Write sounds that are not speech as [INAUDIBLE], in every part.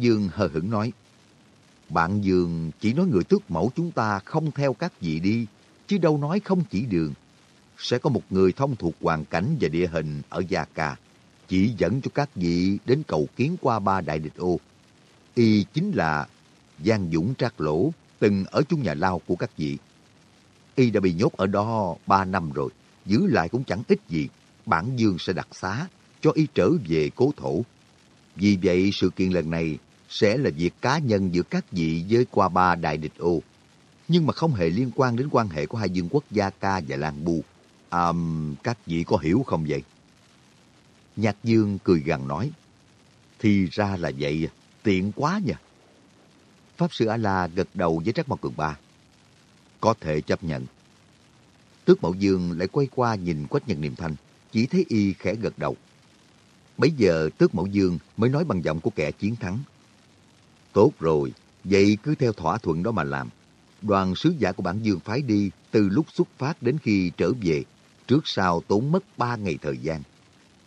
Dương hờ hững nói, bạn Dương chỉ nói người tước mẫu chúng ta không theo các vị đi, chứ đâu nói không chỉ đường. Sẽ có một người thông thuộc hoàn cảnh và địa hình ở Gia Ca, chỉ dẫn cho các vị đến cầu kiến qua ba đại địch ô. Y chính là Giang Dũng Trác Lỗ, từng ở chung nhà lao của các vị. Y đã bị nhốt ở đó ba năm rồi, giữ lại cũng chẳng ít gì. Bản Dương sẽ đặt xá, cho Y trở về cố thổ. Vì vậy sự kiện lần này sẽ là việc cá nhân giữa các vị với qua ba đại địch ô. Nhưng mà không hề liên quan đến quan hệ của hai dương quốc Gia Ca và Lan Bu. À, các vị có hiểu không vậy? Nhạc Dương cười gằn nói. Thì ra là vậy, tiện quá nha. Pháp sư A-la gật đầu với Trắc Mộc Cường Ba. Có thể chấp nhận. Tước Mậu Dương lại quay qua nhìn Quách Nhật Niệm Thanh, chỉ thấy y khẽ gật đầu. Bấy giờ Tước Mậu Dương mới nói bằng giọng của kẻ chiến thắng. Tốt rồi, vậy cứ theo thỏa thuận đó mà làm. Đoàn sứ giả của bản dương phái đi từ lúc xuất phát đến khi trở về, trước sau tốn mất ba ngày thời gian.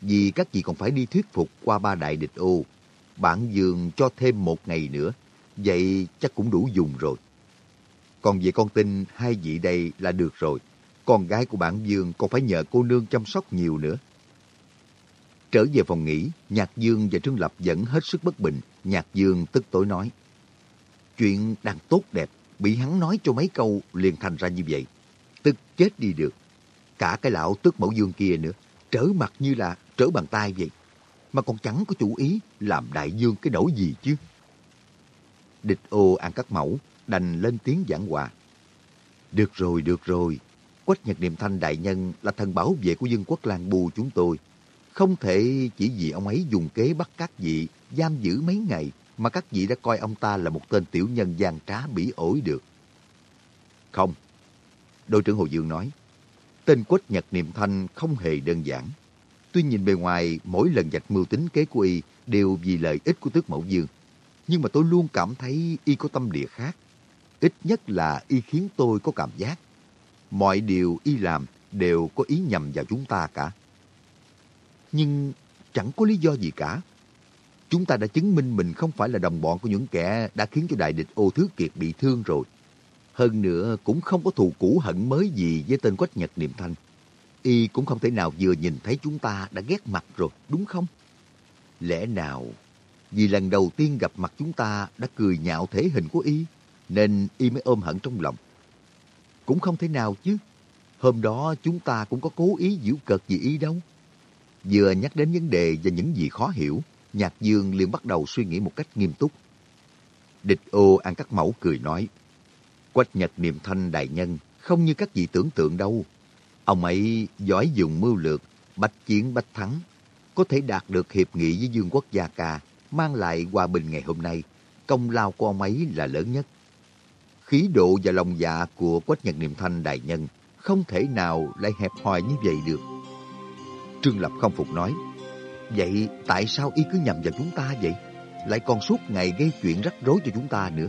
Vì các vị còn phải đi thuyết phục qua ba đại địch ô. Bản dương cho thêm một ngày nữa, vậy chắc cũng đủ dùng rồi. Còn về con tin hai vị đây là được rồi. Con gái của bản dương còn phải nhờ cô nương chăm sóc nhiều nữa. Trở về phòng nghỉ, Nhạc Dương và Trương Lập vẫn hết sức bất bình. Nhạc Dương tức tối nói. Chuyện đang tốt đẹp, bị hắn nói cho mấy câu liền thành ra như vậy. Tức chết đi được. Cả cái lão tức mẫu dương kia nữa, trở mặt như là trở bàn tay vậy. Mà còn chẳng có chủ ý làm đại dương cái nỗi gì chứ. Địch ô ăn cắt mẫu, đành lên tiếng giảng hòa. Được rồi, được rồi. Quách Nhật Niệm Thanh đại nhân là thần bảo vệ của dân quốc làng bù chúng tôi. Không thể chỉ vì ông ấy dùng kế bắt các vị, giam giữ mấy ngày mà các vị đã coi ông ta là một tên tiểu nhân gian trá bỉ ổi được. Không. Đội trưởng Hồ Dương nói, tên Quách Nhật Niệm Thanh không hề đơn giản. Tuy nhìn bề ngoài, mỗi lần dạch mưu tính kế của y đều vì lợi ích của tước mẫu dương. Nhưng mà tôi luôn cảm thấy y có tâm địa khác. Ít nhất là y khiến tôi có cảm giác. Mọi điều y làm đều có ý nhầm vào chúng ta cả nhưng chẳng có lý do gì cả. Chúng ta đã chứng minh mình không phải là đồng bọn của những kẻ đã khiến cho đại địch ô thứ kiệt bị thương rồi. Hơn nữa cũng không có thù cũ hận mới gì với tên Quách Nhật Niệm Thanh. Y cũng không thể nào vừa nhìn thấy chúng ta đã ghét mặt rồi, đúng không? Lẽ nào vì lần đầu tiên gặp mặt chúng ta đã cười nhạo thể hình của Y, nên Y mới ôm hận trong lòng. Cũng không thể nào chứ. Hôm đó chúng ta cũng có cố ý giễu cợt gì Y đâu. Vừa nhắc đến vấn đề và những gì khó hiểu, Nhạc Dương liền bắt đầu suy nghĩ một cách nghiêm túc. Địch ô ăn các mẫu cười nói, Quách Nhật Niệm Thanh đại nhân không như các vị tưởng tượng đâu. Ông ấy giỏi dùng mưu lược, bách chiến bách thắng, có thể đạt được hiệp nghị với Dương quốc Gia Ca, mang lại hòa bình ngày hôm nay. Công lao của ông ấy là lớn nhất. Khí độ và lòng dạ của Quách Nhật Niệm Thanh đại nhân không thể nào lại hẹp hòi như vậy được. Trương Lập không phục nói, Vậy tại sao y cứ nhầm vào chúng ta vậy? Lại còn suốt ngày gây chuyện rắc rối cho chúng ta nữa.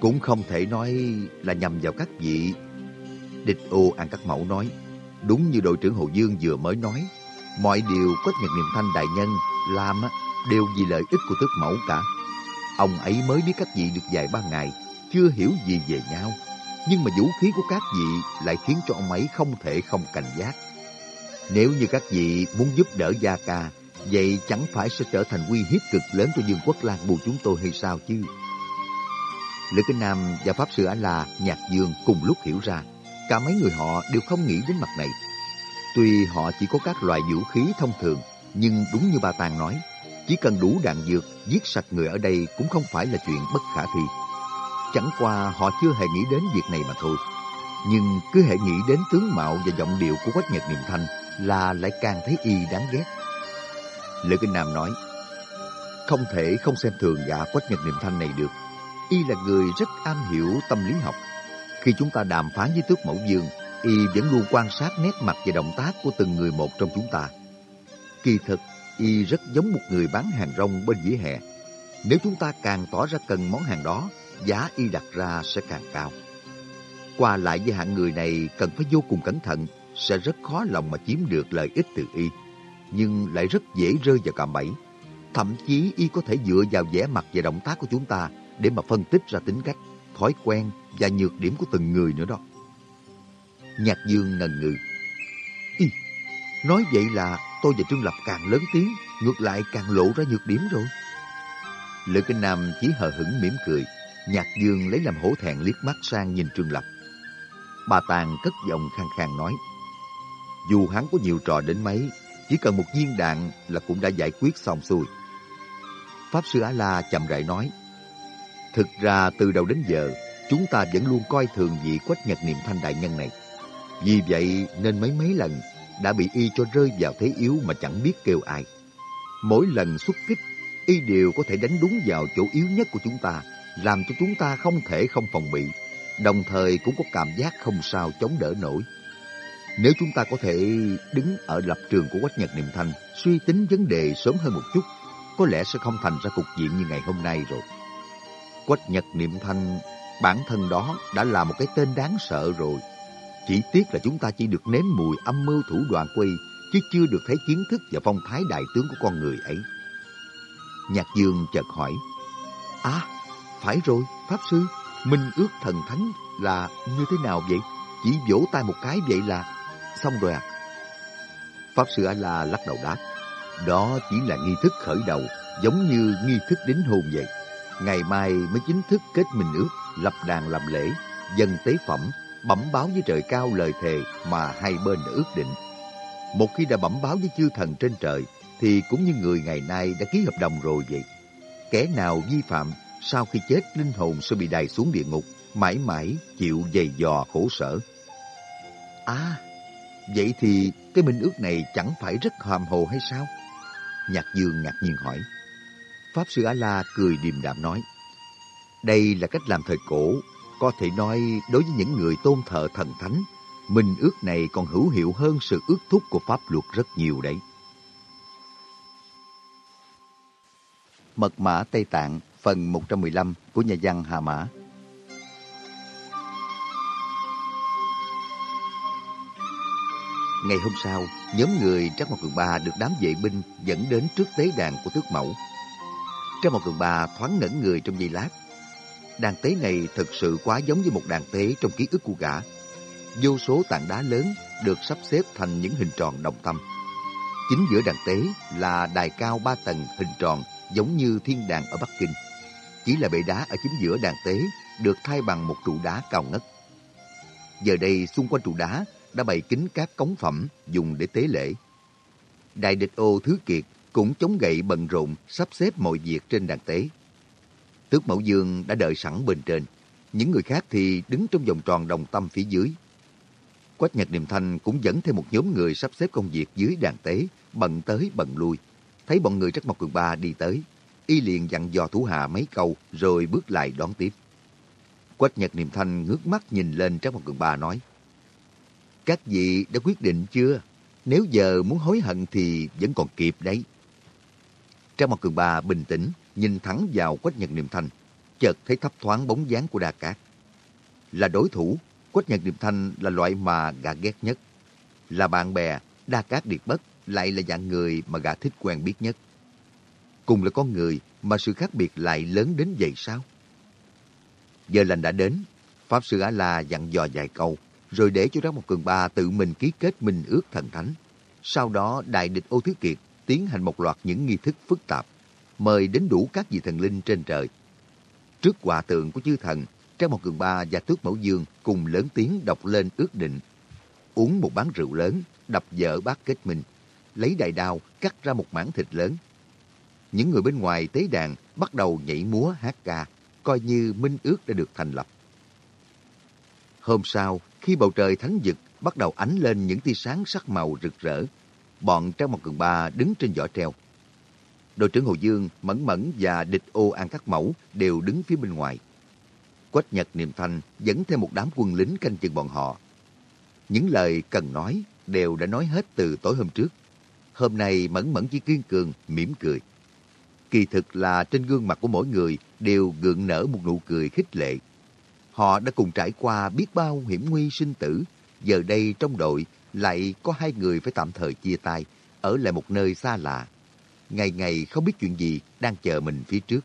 Cũng không thể nói là nhầm vào các vị. Địch ô ăn các mẫu nói, đúng như đội trưởng Hồ Dương vừa mới nói, mọi điều Quách Nhật Niệm Thanh đại nhân làm đều vì lợi ích của tước mẫu cả. Ông ấy mới biết các vị được vài ba ngày, chưa hiểu gì về nhau. Nhưng mà vũ khí của các vị lại khiến cho ông ấy không thể không cảnh giác. Nếu như các vị muốn giúp đỡ Gia Ca, vậy chẳng phải sẽ trở thành uy hiếp cực lớn cho Dương quốc Lan Bù chúng tôi hay sao chứ? Lữ Kinh Nam và Pháp Sư Á La Nhạc Dương cùng lúc hiểu ra, cả mấy người họ đều không nghĩ đến mặt này. Tuy họ chỉ có các loại vũ khí thông thường, nhưng đúng như bà Tàng nói, chỉ cần đủ đạn dược, giết sạch người ở đây cũng không phải là chuyện bất khả thi. Chẳng qua họ chưa hề nghĩ đến việc này mà thôi. Nhưng cứ hệ nghĩ đến tướng mạo và giọng điệu của Quách Nhật Niệm Thanh là lại càng thấy y đáng ghét. Lữ Kinh Nam nói, không thể không xem thường gã Quách Nhật Niệm Thanh này được. Y là người rất am hiểu tâm lý học. Khi chúng ta đàm phán với tước mẫu dương, y vẫn luôn quan sát nét mặt và động tác của từng người một trong chúng ta. Kỳ thực, y rất giống một người bán hàng rong bên vỉa hè. Nếu chúng ta càng tỏ ra cần món hàng đó, giá y đặt ra sẽ càng cao. Qua lại với hạng người này cần phải vô cùng cẩn thận sẽ rất khó lòng mà chiếm được lợi ích từ y, nhưng lại rất dễ rơi vào cạm bẫy. Thậm chí y có thể dựa vào vẻ mặt và động tác của chúng ta để mà phân tích ra tính cách, thói quen và nhược điểm của từng người nữa đó. Nhạc Dương ngần ngừ. Y, nói vậy là tôi và Trương Lập càng lớn tiếng, ngược lại càng lộ ra nhược điểm rồi. Lữ Kinh Nam chỉ hờ hững mỉm cười, Nhạc Dương lấy làm hổ thẹn liếc mắt sang nhìn Trương Lập. Bà Tàng cất giọng khang khang nói, dù hắn có nhiều trò đến mấy, chỉ cần một viên đạn là cũng đã giải quyết xong xuôi. Pháp Sư A-La chậm rãi nói, Thực ra từ đầu đến giờ, chúng ta vẫn luôn coi thường vị quách nhật niệm thanh đại nhân này. Vì vậy nên mấy mấy lần đã bị y cho rơi vào thế yếu mà chẳng biết kêu ai. Mỗi lần xuất kích, y đều có thể đánh đúng vào chỗ yếu nhất của chúng ta, làm cho chúng ta không thể không phòng bị, đồng thời cũng có cảm giác không sao chống đỡ nổi. Nếu chúng ta có thể đứng ở lập trường của Quách Nhật Niệm Thanh, suy tính vấn đề sớm hơn một chút, có lẽ sẽ không thành ra cục diện như ngày hôm nay rồi. Quách Nhật Niệm Thanh bản thân đó đã là một cái tên đáng sợ rồi. Chỉ tiếc là chúng ta chỉ được nếm mùi âm mưu thủ đoạn quay, chứ chưa được thấy kiến thức và phong thái đại tướng của con người ấy. Nhạc Dương chợt hỏi, À, phải rồi, Pháp Sư, Minh ước thần thánh là như thế nào vậy? Chỉ vỗ tay một cái vậy là xong rồi à? Pháp Sư A-La lắc đầu đáp, đó chỉ là nghi thức khởi đầu, giống như nghi thức đính hôn vậy. Ngày mai mới chính thức kết minh ước, lập đàn làm lễ, dân tế phẩm, bẩm báo với trời cao lời thề mà hai bên đã ước định. Một khi đã bẩm báo với chư thần trên trời, thì cũng như người ngày nay đã ký hợp đồng rồi vậy. Kẻ nào vi phạm, sau khi chết linh hồn sẽ bị đày xuống địa ngục, mãi mãi chịu dày dò khổ sở. À, vậy thì cái minh ước này chẳng phải rất hàm hồ hay sao? Nhạc Dương ngạc nhiên hỏi. Pháp Sư A-La cười điềm đạm nói, đây là cách làm thời cổ, có thể nói đối với những người tôn thờ thần thánh, minh ước này còn hữu hiệu hơn sự ước thúc của pháp luật rất nhiều đấy. Mật mã Tây Tạng phần 115 của nhà văn Hà Mã Ngày hôm sau, nhóm người Trác Mộc Cường Ba được đám vệ binh dẫn đến trước tế đàn của tước mẫu. Trác Mộc Cường Ba thoáng ngẩn người trong giây lát. Đàn tế này thực sự quá giống với một đàn tế trong ký ức của gã. Vô số tảng đá lớn được sắp xếp thành những hình tròn đồng tâm. Chính giữa đàn tế là đài cao ba tầng hình tròn giống như thiên đàng ở Bắc Kinh. Chỉ là bệ đá ở chính giữa đàn tế được thay bằng một trụ đá cao ngất. Giờ đây xung quanh trụ đá đã bày kín các cống phẩm dùng để tế lễ. Đại địch ô Thứ Kiệt cũng chống gậy bận rộn sắp xếp mọi việc trên đàn tế. Tước Mẫu Dương đã đợi sẵn bên trên, những người khác thì đứng trong vòng tròn đồng tâm phía dưới. Quách Nhật Niệm Thanh cũng dẫn thêm một nhóm người sắp xếp công việc dưới đàn tế, bận tới bận lui. Thấy bọn người Trắc Mộc Cường Ba đi tới, y liền dặn dò thủ hạ mấy câu rồi bước lại đón tiếp. Quách Nhật Niệm Thanh ngước mắt nhìn lên Trắc Mộc Cường Ba nói, các vị đã quyết định chưa? Nếu giờ muốn hối hận thì vẫn còn kịp đấy. Trang mặt cường ba bình tĩnh, nhìn thẳng vào Quách Nhật Niệm Thanh, chợt thấy thấp thoáng bóng dáng của Đa Cát. Là đối thủ, Quách Nhật Niệm Thanh là loại mà gã ghét nhất. Là bạn bè, Đa Cát Điệt Bất lại là dạng người mà gã thích quen biết nhất. Cùng là con người mà sự khác biệt lại lớn đến vậy sao? Giờ lành đã đến, Pháp Sư Á La dặn dò vài câu, rồi để cho Rác Mộc Cường Ba tự mình ký kết minh ước thần thánh. Sau đó đại địch ô thứ kiệt tiến hành một loạt những nghi thức phức tạp, mời đến đủ các vị thần linh trên trời. Trước quả tượng của chư thần, Trang Mộc Cường Ba và Tước Mẫu Dương cùng lớn tiếng đọc lên ước định. Uống một bán rượu lớn, đập vỡ bát kết minh, lấy đại đao cắt ra một mảng thịt lớn. Những người bên ngoài tế đàn bắt đầu nhảy múa hát ca, coi như minh ước đã được thành lập. Hôm sau, khi bầu trời thánh vực bắt đầu ánh lên những tia sáng sắc màu rực rỡ, bọn Trang Mộc Cường Ba đứng trên vỏ treo. Đội trưởng Hồ Dương, Mẫn Mẫn và địch ô An Các Mẫu đều đứng phía bên ngoài. Quách Nhật Niệm Thanh dẫn theo một đám quân lính canh chừng bọn họ. Những lời cần nói đều đã nói hết từ tối hôm trước. Hôm nay Mẫn Mẫn chỉ kiên cường, mỉm cười. Kỳ thực là trên gương mặt của mỗi người đều gượng nở một nụ cười khích lệ. Họ đã cùng trải qua biết bao hiểm nguy sinh tử. Giờ đây trong đội lại có hai người phải tạm thời chia tay, ở lại một nơi xa lạ. ngày ngày không biết chuyện gì đang chờ mình phía trước.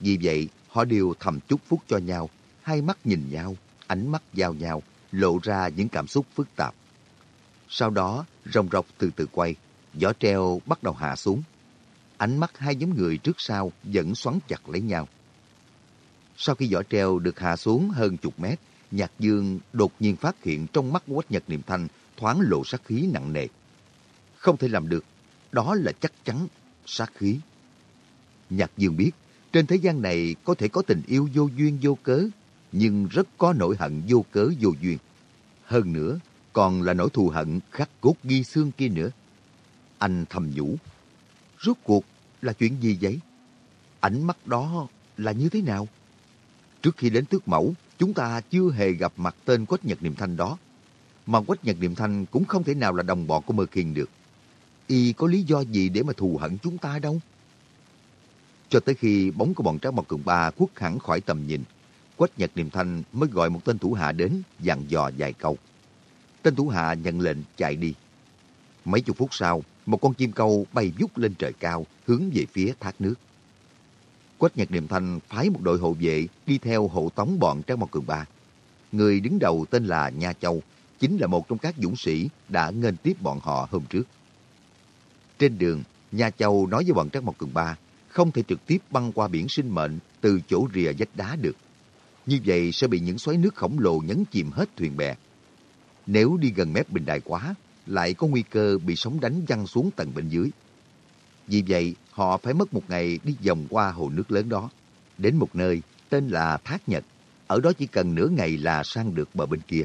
Vì vậy, họ đều thầm chúc phúc cho nhau, hai mắt nhìn nhau, ánh mắt giao nhau, lộ ra những cảm xúc phức tạp. Sau đó, rồng rọc từ từ quay, giỏ treo bắt đầu hạ xuống. Ánh mắt hai nhóm người trước sau vẫn xoắn chặt lấy nhau. Sau khi vỏ treo được hạ xuống hơn chục mét, Nhạc Dương đột nhiên phát hiện trong mắt Quách Nhật Niệm Thanh thoáng lộ sát khí nặng nề. Không thể làm được, đó là chắc chắn sát khí. Nhạc Dương biết, trên thế gian này có thể có tình yêu vô duyên vô cớ, nhưng rất có nỗi hận vô cớ vô duyên. Hơn nữa, còn là nỗi thù hận khắc cốt ghi xương kia nữa. Anh thầm nhủ, rốt cuộc là chuyện gì vậy? Ánh mắt đó là như thế nào? Trước khi đến tước mẫu, chúng ta chưa hề gặp mặt tên Quách Nhật Niệm Thanh đó. Mà Quách Nhật Niệm Thanh cũng không thể nào là đồng bọn của Mơ Kiên được. Y có lý do gì để mà thù hận chúng ta đâu? Cho tới khi bóng của bọn trác mọc cường ba khuất hẳn khỏi tầm nhìn, Quách Nhật Niệm Thanh mới gọi một tên thủ hạ đến dặn dò vài câu. Tên thủ hạ nhận lệnh chạy đi. Mấy chục phút sau, một con chim câu bay vút lên trời cao, hướng về phía thác nước. Quách Nhật Niệm Thanh phái một đội hộ vệ đi theo hộ tống bọn Trang Mộc Cường Ba. Người đứng đầu tên là Nha Châu, chính là một trong các dũng sĩ đã nghênh tiếp bọn họ hôm trước. Trên đường, Nha Châu nói với bọn Trang Mộc Cường Ba không thể trực tiếp băng qua biển sinh mệnh từ chỗ rìa vách đá được. Như vậy sẽ bị những xoáy nước khổng lồ nhấn chìm hết thuyền bè. Nếu đi gần mép bình đài quá, lại có nguy cơ bị sóng đánh văng xuống tầng bên dưới. Vì vậy, họ phải mất một ngày đi vòng qua hồ nước lớn đó, đến một nơi tên là Thác Nhật. Ở đó chỉ cần nửa ngày là sang được bờ bên kia.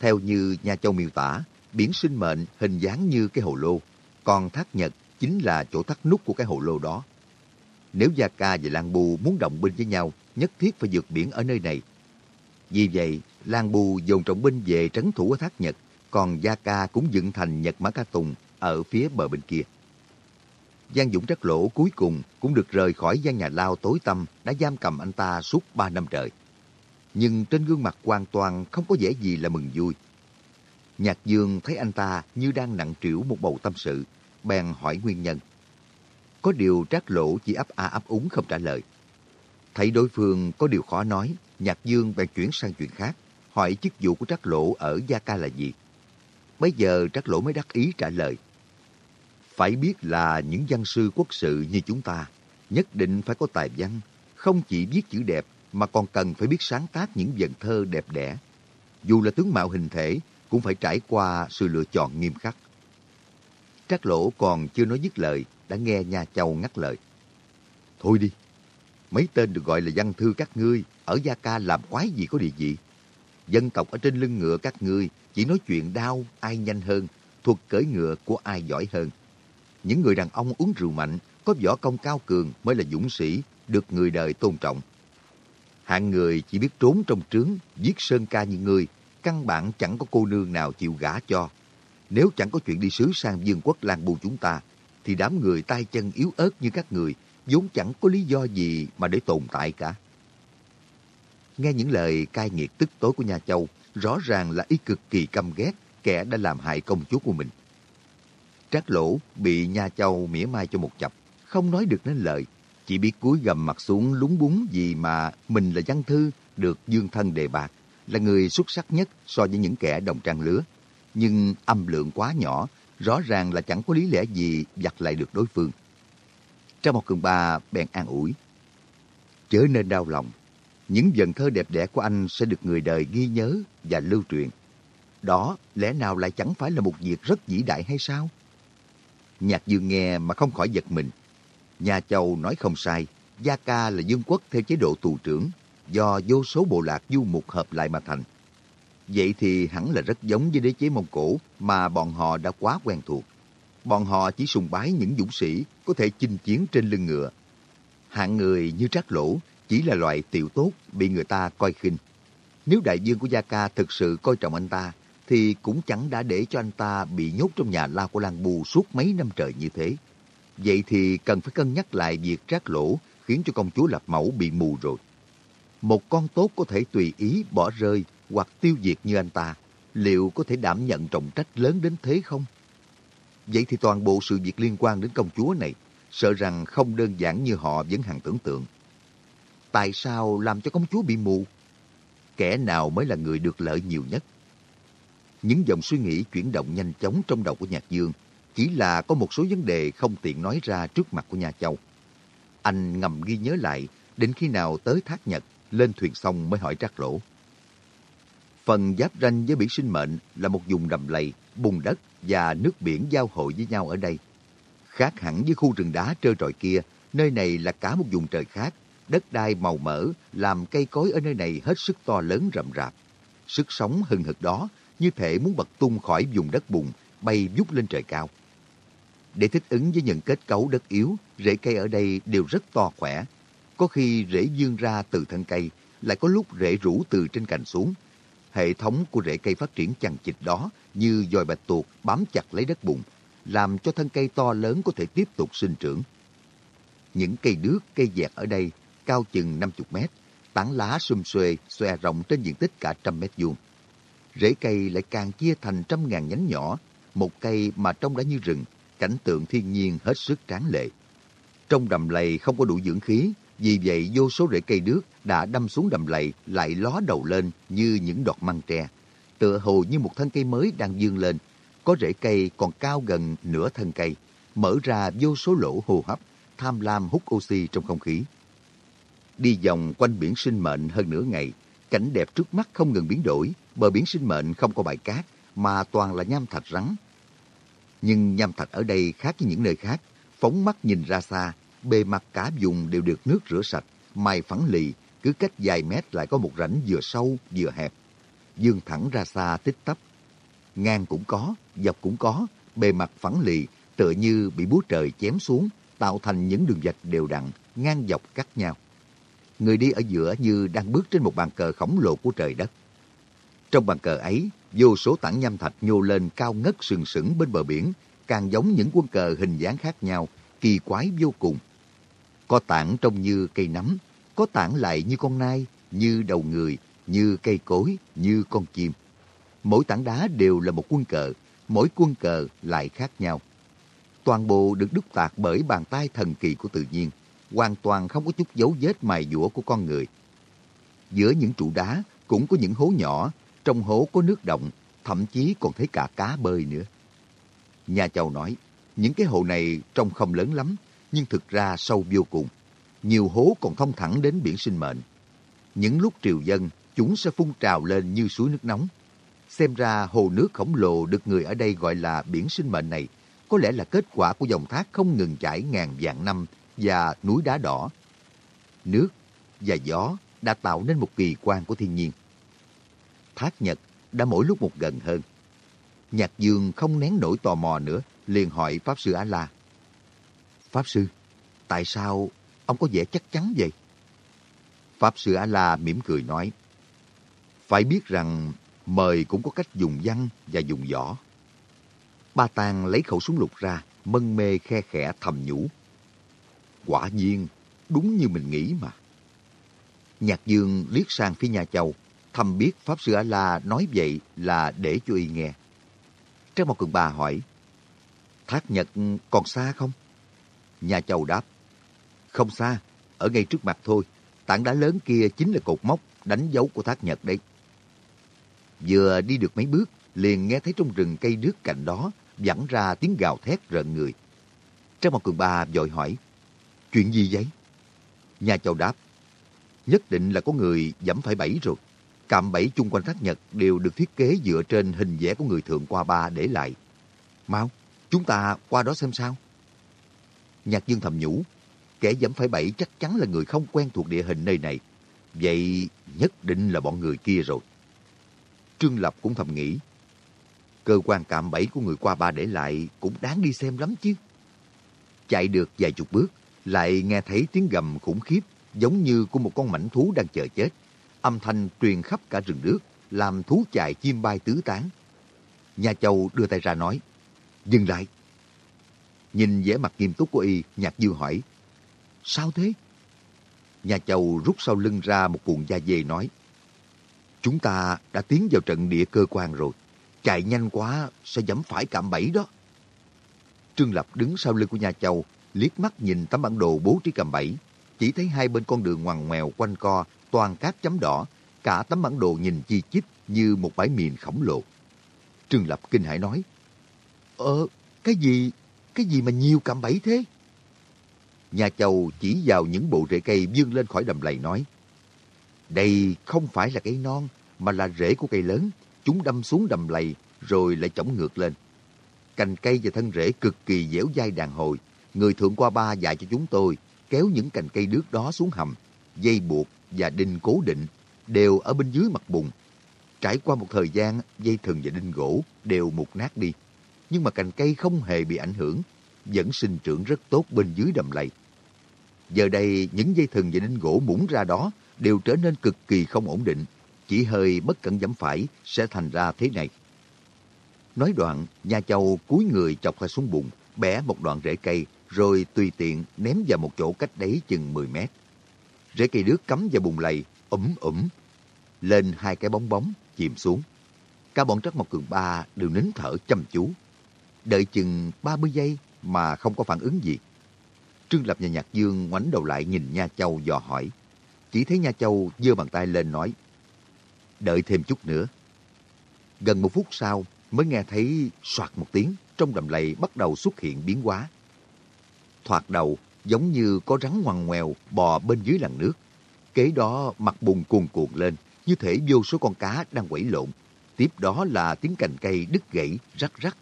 Theo như Nha Châu miêu tả, biển sinh mệnh hình dáng như cái hồ lô, còn Thác Nhật chính là chỗ thắt nút của cái hồ lô đó. Nếu Gia Ca và Lan Bù muốn động binh với nhau, nhất thiết phải vượt biển ở nơi này. Vì vậy, Lan Bù dồn trọng binh về trấn thủ ở Thác Nhật, còn Gia Ca cũng dựng thành Nhật Mã Ca Tùng ở phía bờ bên kia. Giang Dũng Trắc Lỗ cuối cùng cũng được rời khỏi gian nhà lao tối tăm đã giam cầm anh ta suốt ba năm trời. Nhưng trên gương mặt hoàn toàn không có vẻ gì là mừng vui. Nhạc Dương thấy anh ta như đang nặng trĩu một bầu tâm sự, bèn hỏi nguyên nhân. Có điều Trác Lỗ chỉ ấp a ấp úng không trả lời. Thấy đối phương có điều khó nói, Nhạc Dương bèn chuyển sang chuyện khác, hỏi chức vụ của Trác Lỗ ở Gia Ca là gì. Bây giờ Trác Lỗ mới đắc ý trả lời. Phải biết là những văn sư quốc sự như chúng ta, nhất định phải có tài văn, không chỉ viết chữ đẹp mà còn cần phải biết sáng tác những vần thơ đẹp đẽ. Dù là tướng mạo hình thể, cũng phải trải qua sự lựa chọn nghiêm khắc. Trác lỗ còn chưa nói dứt lời, đã nghe Nha Châu ngắt lời. Thôi đi, mấy tên được gọi là văn thư các ngươi, ở Gia Ca làm quái gì có địa vị. Dân tộc ở trên lưng ngựa các ngươi chỉ nói chuyện đau ai nhanh hơn, thuật cưỡi ngựa của ai giỏi hơn. Những người đàn ông uống rượu mạnh, có võ công cao cường mới là dũng sĩ, được người đời tôn trọng. Hạng người chỉ biết trốn trong trướng, giết sơn ca như ngươi, căn bản chẳng có cô nương nào chịu gả cho. Nếu chẳng có chuyện đi sứ sang vương quốc Lan Bù chúng ta, thì đám người tay chân yếu ớt như các người, vốn chẳng có lý do gì mà để tồn tại cả. Nghe những lời cai nghiệt tức tối của nhà Châu, rõ ràng là ý cực kỳ căm ghét kẻ đã làm hại công chúa của mình. Trác lỗ bị Nha Châu mỉa mai cho một chập, không nói được nên lời, chỉ biết cúi gầm mặt xuống lúng búng gì mà mình là văn thư được dương thân đề bạc, là người xuất sắc nhất so với những kẻ đồng trang lứa. Nhưng âm lượng quá nhỏ, rõ ràng là chẳng có lý lẽ gì giặt lại được đối phương. Trong một cường ba bèn an ủi. Chớ nên đau lòng, những vần thơ đẹp đẽ của anh sẽ được người đời ghi nhớ và lưu truyền. Đó lẽ nào lại chẳng phải là một việc rất vĩ đại hay sao? Nhạc dương nghe mà không khỏi giật mình. Nhà Châu nói không sai, Gia Ca là dương quốc theo chế độ tù trưởng, do vô số bộ lạc du mục hợp lại mà thành. Vậy thì hẳn là rất giống với đế chế Mông Cổ mà bọn họ đã quá quen thuộc. Bọn họ chỉ sùng bái những dũng sĩ có thể chinh chiến trên lưng ngựa. Hạng người như Trác Lỗ chỉ là loại tiểu tốt bị người ta coi khinh. Nếu đại dương của Gia Ca thực sự coi trọng anh ta, thì cũng chẳng đã để cho anh ta bị nhốt trong nhà lao của Lan Bù suốt mấy năm trời như thế. Vậy thì cần phải cân nhắc lại việc trác lỗ khiến cho công chúa Lạp Mẫu bị mù rồi. Một con tốt có thể tùy ý bỏ rơi hoặc tiêu diệt như anh ta, liệu có thể đảm nhận trọng trách lớn đến thế không? vậy thì toàn bộ sự việc liên quan đến công chúa này sợ rằng không đơn giản như họ vẫn hằng tưởng tượng. Tại sao làm cho công chúa bị mù? Kẻ nào mới là người được lợi nhiều nhất? Những dòng suy nghĩ chuyển động nhanh chóng trong đầu của Nhạc Dương chỉ là có một số vấn đề không tiện nói ra trước mặt của nhà Châu. Anh ngầm ghi nhớ lại, đến khi nào tới Thác Nhật, lên thuyền xong mới hỏi trắc lỗ. Phần giáp ranh với biển sinh mệnh là một vùng đầm lầy, bùn đất và nước biển giao hội với nhau ở đây. Khác hẳn với khu rừng đá trơ trọi kia, nơi này là cả một vùng trời khác. Đất đai màu mỡ làm cây cối ở nơi này hết sức to lớn rậm rạp. Sức sống hừng hực đó như thể muốn bật tung khỏi vùng đất bùn, bay vút lên trời cao. Để thích ứng với những kết cấu đất yếu, rễ cây ở đây đều rất to khỏe. Có khi rễ dương ra từ thân cây, lại có lúc rễ rủ từ trên cành xuống. Hệ thống của rễ cây phát triển chằng chịt đó như dòi bạch tuộc bám chặt lấy đất bùn, làm cho thân cây to lớn có thể tiếp tục sinh trưởng. Những cây đước, cây dẹt ở đây cao chừng 50 mét, tán lá xum xuê, xòe rộng trên diện tích cả trăm mét vuông. Rễ cây lại càng chia thành trăm ngàn nhánh nhỏ, một cây mà trông đã như rừng, cảnh tượng thiên nhiên hết sức tráng lệ. Trong đầm lầy không có đủ dưỡng khí, vì vậy vô số rễ cây đước đã đâm xuống đầm lầy lại ló đầu lên như những đọt măng tre. Tựa hồ như một thân cây mới đang dương lên, có rễ cây còn cao gần nửa thân cây, mở ra vô số lỗ hô hấp, tham lam hút oxy trong không khí. Đi vòng quanh biển sinh mệnh hơn nửa ngày, cảnh đẹp trước mắt không ngừng biến đổi, bờ biển sinh mệnh không có bãi cát, mà toàn là nham thạch rắn. Nhưng nham thạch ở đây khác với những nơi khác, phóng mắt nhìn ra xa, bề mặt cả vùng đều được nước rửa sạch, mài phẳng lì, cứ cách vài mét lại có một rãnh vừa sâu vừa hẹp. Dương thẳng ra xa tích tắp. Ngang cũng có, dọc cũng có, bề mặt phẳng lì, tựa như bị búa trời chém xuống, tạo thành những đường vạch đều đặn, ngang dọc cắt nhau. Người đi ở giữa như đang bước trên một bàn cờ khổng lồ của trời đất. Trong bàn cờ ấy, vô số tảng nham thạch nhô lên cao ngất sừng sững bên bờ biển, càng giống những quân cờ hình dáng khác nhau, kỳ quái vô cùng. Có tảng trông như cây nấm, có tảng lại như con nai, như đầu người, như cây cối, như con chim. Mỗi tảng đá đều là một quân cờ, mỗi quân cờ lại khác nhau. Toàn bộ được đúc tạc bởi bàn tay thần kỳ của tự nhiên, hoàn toàn không có chút dấu vết mài dũa của con người. Giữa những trụ đá cũng có những hố nhỏ, trong hố có nước động, thậm chí còn thấy cả cá bơi nữa. Nhà Châu nói, những cái hồ này trông không lớn lắm, nhưng thực ra sâu vô cùng. Nhiều hố còn thông thẳng đến biển sinh mệnh. Những lúc triều dân, chúng sẽ phun trào lên như suối nước nóng. Xem ra hồ nước khổng lồ được người ở đây gọi là biển sinh mệnh này có lẽ là kết quả của dòng thác không ngừng chảy ngàn vạn năm và núi đá đỏ. Nước và gió đã tạo nên một kỳ quan của thiên nhiên. Thác Nhật đã mỗi lúc một gần hơn. Nhạc Dương không nén nổi tò mò nữa, liền hỏi Pháp Sư A-La. Pháp Sư, tại sao ông có vẻ chắc chắn vậy? Pháp Sư A-La mỉm cười nói. Phải biết rằng mời cũng có cách dùng văn và dùng võ. Ba Tàng lấy khẩu súng lục ra, mân mê khe khẽ thầm nhủ. Quả nhiên, đúng như mình nghĩ mà. Nhạc Dương liếc sang phía nhà Châu, thầm biết Pháp Sư A-La nói vậy là để cho y nghe. Trang một cường bà hỏi, Thác Nhật còn xa không? Nhà Châu đáp, không xa, ở ngay trước mặt thôi. Tảng đá lớn kia chính là cột mốc đánh dấu của Thác Nhật đấy. Vừa đi được mấy bước, liền nghe thấy trong rừng cây nước cạnh đó vẳng ra tiếng gào thét rợn người. Trang một cường bà vội hỏi, chuyện gì vậy? Nhà chầu đáp, nhất định là có người dẫm phải bẫy rồi. Cạm bẫy chung quanh thác Nhật đều được thiết kế dựa trên hình vẽ của người thượng qua ba để lại. Mau, chúng ta qua đó xem sao. Nhạc Dương thầm nhủ, kẻ dẫm phải bẫy chắc chắn là người không quen thuộc địa hình nơi này. Vậy nhất định là bọn người kia rồi. Trương Lập cũng thầm nghĩ, cơ quan cạm bẫy của người qua ba để lại cũng đáng đi xem lắm chứ. Chạy được vài chục bước, lại nghe thấy tiếng gầm khủng khiếp giống như của một con mảnh thú đang chờ chết. Âm thanh truyền khắp cả rừng nước, làm thú chạy chim bay tứ tán. Nhà Châu đưa tay ra nói, dừng lại. Nhìn vẻ mặt nghiêm túc của y, Nhạc Dương hỏi, sao thế? Nhà Châu rút sau lưng ra một cuộn da dê nói, chúng ta đã tiến vào trận địa cơ quan rồi, chạy nhanh quá sẽ dẫm phải cạm bẫy đó. Trương Lập đứng sau lưng của nhà Châu, liếc mắt nhìn tấm bản đồ bố trí cầm bẫy, chỉ thấy hai bên con đường ngoằn ngoèo quanh co, toàn cát chấm đỏ, cả tấm bản đồ nhìn chi chít như một bãi miền khổng lồ. Trương Lập kinh hãi nói, Ờ, cái gì, cái gì mà nhiều cạm bẫy thế? Nhà Châu chỉ vào những bộ rễ cây vươn lên khỏi đầm lầy nói, Đây không phải là cây non, mà là rễ của cây lớn. Chúng đâm xuống đầm lầy, rồi lại chổng ngược lên. Cành cây và thân rễ cực kỳ dẻo dai đàn hồi. Người thượng qua ba dạy cho chúng tôi kéo những cành cây đước đó xuống hầm, dây buộc và đinh cố định đều ở bên dưới mặt bùn. Trải qua một thời gian, dây thừng và đinh gỗ đều mục nát đi. Nhưng mà cành cây không hề bị ảnh hưởng, vẫn sinh trưởng rất tốt bên dưới đầm lầy. Giờ đây, những dây thừng và đinh gỗ mũng ra đó đều trở nên cực kỳ không ổn định. Chỉ hơi bất cẩn giẫm phải sẽ thành ra thế này. Nói đoạn, nhà châu cúi người chọc ra xuống bùn, bẻ một đoạn rễ cây, rồi tùy tiện ném vào một chỗ cách đấy chừng 10 mét. Rễ cây đước cắm vào bùn lầy, ủm ủm. Lên hai cái bóng bóng, chìm xuống. Cả bọn Trắc Mộc Cường Ba đều nín thở chăm chú. Đợi chừng 30 giây mà không có phản ứng gì. Trương Lập và Nhạc Dương ngoảnh đầu lại nhìn Nha Châu dò hỏi. Chỉ thấy Nha Châu giơ bàn tay lên nói. Đợi thêm chút nữa. Gần một phút sau mới nghe thấy soạt một tiếng trong đầm lầy bắt đầu xuất hiện biến hóa. Thoạt đầu giống như có rắn ngoằn ngoèo bò bên dưới làn nước. Kế đó mặt bùn cuồn cuộn lên như thể vô số con cá đang quẩy lộn. Tiếp đó là tiếng cành cây đứt gãy rắc rắc.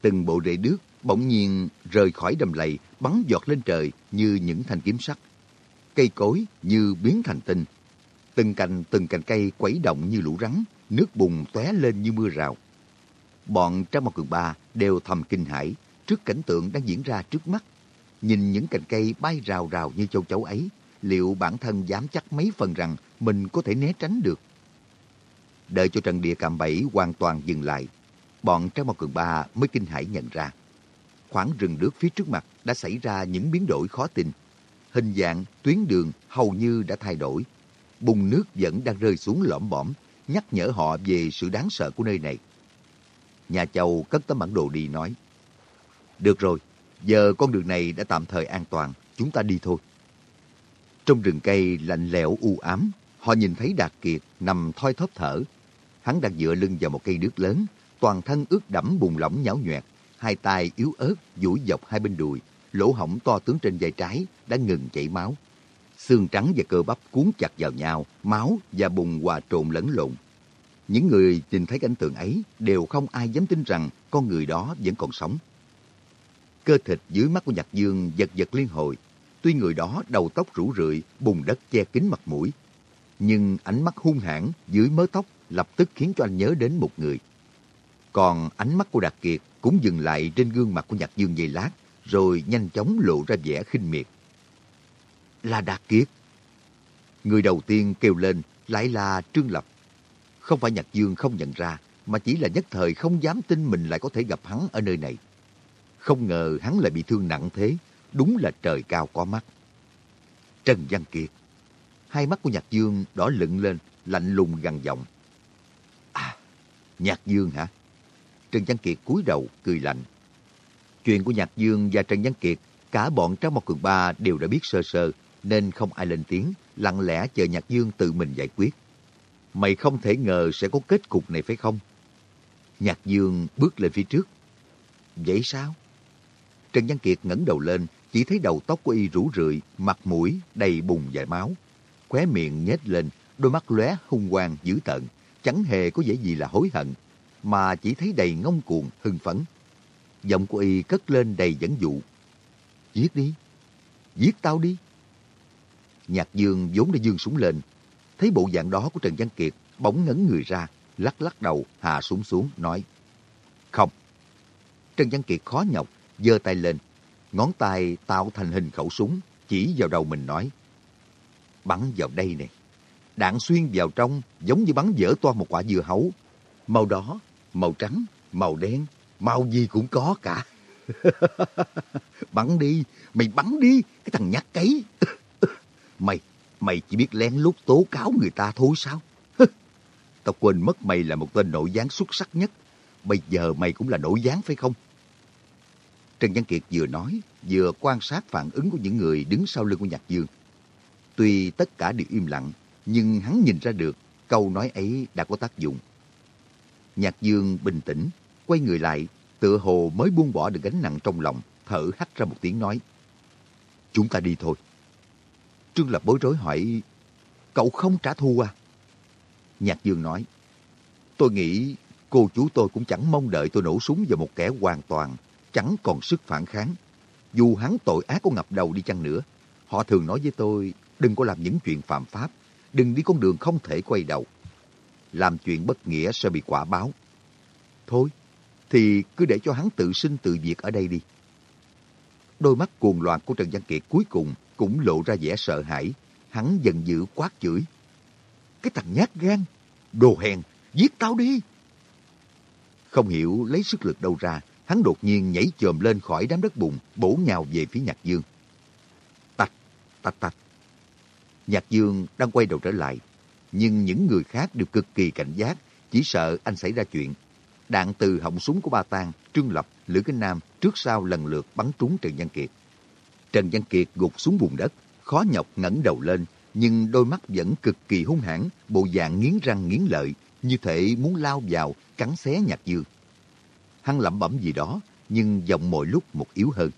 Từng bộ rễ đứt bỗng nhiên rời khỏi đầm lầy bắn giọt lên trời như những thanh kiếm sắt. Cây cối như biến thành tinh. Từng cành từng cành cây quẩy động như lũ rắn, nước bùn tóe lên như mưa rào. Bọn trong một cường ba đều thầm kinh hãi trước cảnh tượng đang diễn ra trước mắt. Nhìn những cành cây bay rào rào như châu chấu ấy, liệu bản thân dám chắc mấy phần rằng mình có thể né tránh được? Đợi cho trận địa cạm bẫy hoàn toàn dừng lại, bọn trong một cường ba mới kinh hãi nhận ra. Khoảng rừng nước phía trước mặt đã xảy ra những biến đổi khó tin. Hình dạng, tuyến đường hầu như đã thay đổi. bùng nước vẫn đang rơi xuống lõm bõm, nhắc nhở họ về sự đáng sợ của nơi này. Nhà Châu cất tấm bản đồ đi nói. Được rồi, giờ con đường này đã tạm thời an toàn, chúng ta đi thôi. Trong rừng cây lạnh lẽo u ám, họ nhìn thấy Đạt Kiệt nằm thoi thóp thở. Hắn đang dựa lưng vào một cây đước lớn, toàn thân ướt đẫm bùn lỏng nhão nhoẹt, hai tay yếu ớt duỗi dọc hai bên đùi, lỗ hổng to tướng trên vai trái đã ngừng chảy máu. Xương trắng và cơ bắp cuốn chặt vào nhau, máu và bùn hòa trộn lẫn lộn. Những người nhìn thấy cảnh tượng ấy đều không ai dám tin rằng con người đó vẫn còn sống. Cơ thịt dưới mắt của Nhạc Dương giật giật liên hồi. Tuy người đó đầu tóc rủ rượi, bùn đất che kín mặt mũi. Nhưng ánh mắt hung hãn dưới mớ tóc lập tức khiến cho anh nhớ đến một người. Còn ánh mắt của Đạt Kiệt cũng dừng lại trên gương mặt của Nhạc Dương giây lát, rồi nhanh chóng lộ ra vẻ khinh miệt. Là Đạt Kiệt. Người đầu tiên kêu lên lại là Trương Lập. Không phải Nhạc Dương không nhận ra, mà chỉ là nhất thời không dám tin mình lại có thể gặp hắn ở nơi này. Không ngờ hắn lại bị thương nặng thế, đúng là trời cao có mắt. Trần Văn Kiệt. Hai mắt của Nhạc Dương đỏ lựng lên, lạnh lùng gằn giọng. À, Nhạc Dương hả? Trần Văn Kiệt cúi đầu, cười lạnh. Chuyện của Nhạc Dương và Trần Văn Kiệt, cả bọn trong một cường ba đều đã biết sơ sơ, nên không ai lên tiếng, lặng lẽ chờ Nhạc Dương tự mình giải quyết. Mày không thể ngờ sẽ có kết cục này phải không? Nhạc Dương bước lên phía trước. Vậy sao? Trần Văn Kiệt ngẩng đầu lên, chỉ thấy đầu tóc của y rủ rượi, mặt mũi đầy bùn và máu. Khóe miệng nhếch lên, đôi mắt lóe hung quang dữ tợn, chẳng hề có vẻ gì là hối hận, mà chỉ thấy đầy ngông cuồng, hưng phấn. Giọng của y cất lên đầy dẫn dụ. Giết đi, giết tao đi. Nhạc Dương vốn đã dương súng lên, thấy bộ dạng đó của Trần Văn Kiệt, bỗng ngấn người ra, lắc lắc đầu, hạ súng xuống, nói. Không. Trần Văn Kiệt khó nhọc, giơ tay lên, ngón tay tạo thành hình khẩu súng, chỉ vào đầu mình nói. Bắn vào đây nè. Đạn xuyên vào trong giống như bắn dở toa một quả dưa hấu. Màu đỏ, màu trắng, màu đen, màu gì cũng có cả. [LAUGHS] bắn đi, mày bắn đi, cái thằng nhát cấy. [LAUGHS] mày, mày chỉ biết lén lút tố cáo người ta thôi sao? [LAUGHS] Tao quên mất mày là một tên nội gián xuất sắc nhất. Bây giờ mày cũng là nội gián phải không? Trần Văn Kiệt vừa nói, vừa quan sát phản ứng của những người đứng sau lưng của Nhạc Dương. Tuy tất cả đều im lặng, nhưng hắn nhìn ra được câu nói ấy đã có tác dụng. Nhạc Dương bình tĩnh, quay người lại, tựa hồ mới buông bỏ được gánh nặng trong lòng, thở hắt ra một tiếng nói. Chúng ta đi thôi. Trương Lập bối rối hỏi, cậu không trả thù à? Nhạc Dương nói, tôi nghĩ cô chú tôi cũng chẳng mong đợi tôi nổ súng vào một kẻ hoàn toàn, chẳng còn sức phản kháng. Dù hắn tội ác có ngập đầu đi chăng nữa, họ thường nói với tôi, đừng có làm những chuyện phạm pháp, đừng đi con đường không thể quay đầu. Làm chuyện bất nghĩa sẽ bị quả báo. Thôi, thì cứ để cho hắn tự sinh tự diệt ở đây đi. Đôi mắt cuồng loạn của Trần Văn Kiệt cuối cùng cũng lộ ra vẻ sợ hãi. Hắn giận dữ quát chửi. Cái thằng nhát gan, đồ hèn, giết tao đi. Không hiểu lấy sức lực đâu ra, hắn đột nhiên nhảy chồm lên khỏi đám đất bùn, bổ nhào về phía Nhạc Dương. Tạch, tạch tạch. Nhạc Dương đang quay đầu trở lại, nhưng những người khác đều cực kỳ cảnh giác, chỉ sợ anh xảy ra chuyện. Đạn từ họng súng của Ba Tang, Trương Lập, Lữ Kinh Nam trước sau lần lượt bắn trúng Trần Văn Kiệt. Trần Văn Kiệt gục xuống bùn đất, khó nhọc ngẩng đầu lên, nhưng đôi mắt vẫn cực kỳ hung hãn, bộ dạng nghiến răng nghiến lợi, như thể muốn lao vào, cắn xé Nhạc Dương. Hắn lẩm bẩm gì đó, nhưng giọng mỗi lúc một yếu hơn.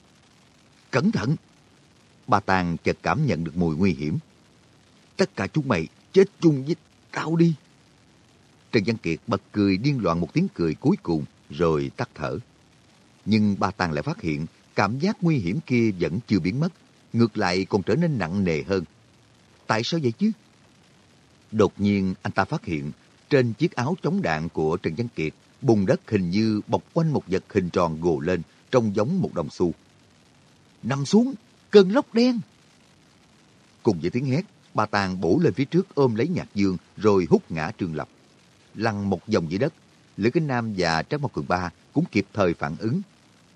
Cẩn thận! bà Tàng chợt cảm nhận được mùi nguy hiểm. Tất cả chúng mày chết chung với tao đi. Trần Văn Kiệt bật cười điên loạn một tiếng cười cuối cùng, rồi tắt thở. Nhưng bà Tàng lại phát hiện cảm giác nguy hiểm kia vẫn chưa biến mất, ngược lại còn trở nên nặng nề hơn. Tại sao vậy chứ? Đột nhiên anh ta phát hiện trên chiếc áo chống đạn của Trần Văn Kiệt, bùn đất hình như bọc quanh một vật hình tròn gồ lên, trông giống một đồng xu. Nằm xuống, cơn lốc đen. Cùng với tiếng hét, bà Tàng bổ lên phía trước ôm lấy Nhạc Dương rồi hút ngã Trương Lập. Lăn một vòng dưới đất, Lữ Kinh Nam và Trác Mộc Cường Ba cũng kịp thời phản ứng.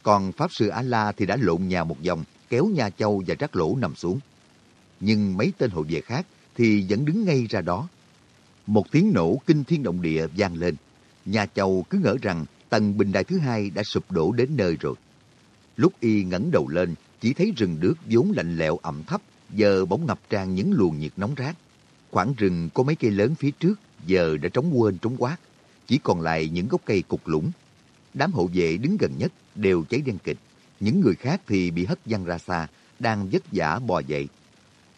Còn Pháp Sư A-La thì đã lộn nhào một vòng, kéo Nha Châu và Trác Lỗ nằm xuống. Nhưng mấy tên hộ vệ khác thì vẫn đứng ngay ra đó, một tiếng nổ kinh thiên động địa vang lên. Nhà chầu cứ ngỡ rằng tầng bình đài thứ hai đã sụp đổ đến nơi rồi. Lúc y ngẩng đầu lên, chỉ thấy rừng đước vốn lạnh lẽo ẩm thấp, giờ bỗng ngập tràn những luồng nhiệt nóng rát. Khoảng rừng có mấy cây lớn phía trước, giờ đã trống quên trống quát, chỉ còn lại những gốc cây cục lũng. Đám hộ vệ đứng gần nhất đều cháy đen kịch, những người khác thì bị hất văng ra xa, đang vất vả bò dậy.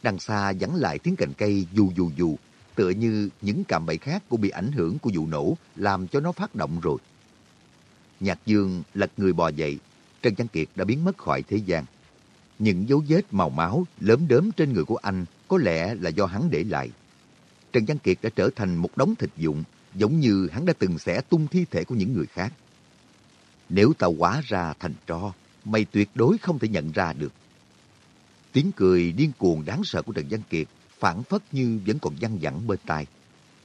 Đằng xa vắng lại tiếng cành cây dù dù dù, tựa như những cạm bẫy khác cũng bị ảnh hưởng của vụ nổ làm cho nó phát động rồi. Nhạc Dương lật người bò dậy, Trần Văn Kiệt đã biến mất khỏi thế gian. Những dấu vết màu máu lớn đớm trên người của anh có lẽ là do hắn để lại. Trần Văn Kiệt đã trở thành một đống thịt dụng, giống như hắn đã từng xẻ tung thi thể của những người khác. Nếu tao quá ra thành tro, mày tuyệt đối không thể nhận ra được. Tiếng cười điên cuồng đáng sợ của Trần Văn Kiệt phản phất như vẫn còn văng vẳng bên tai.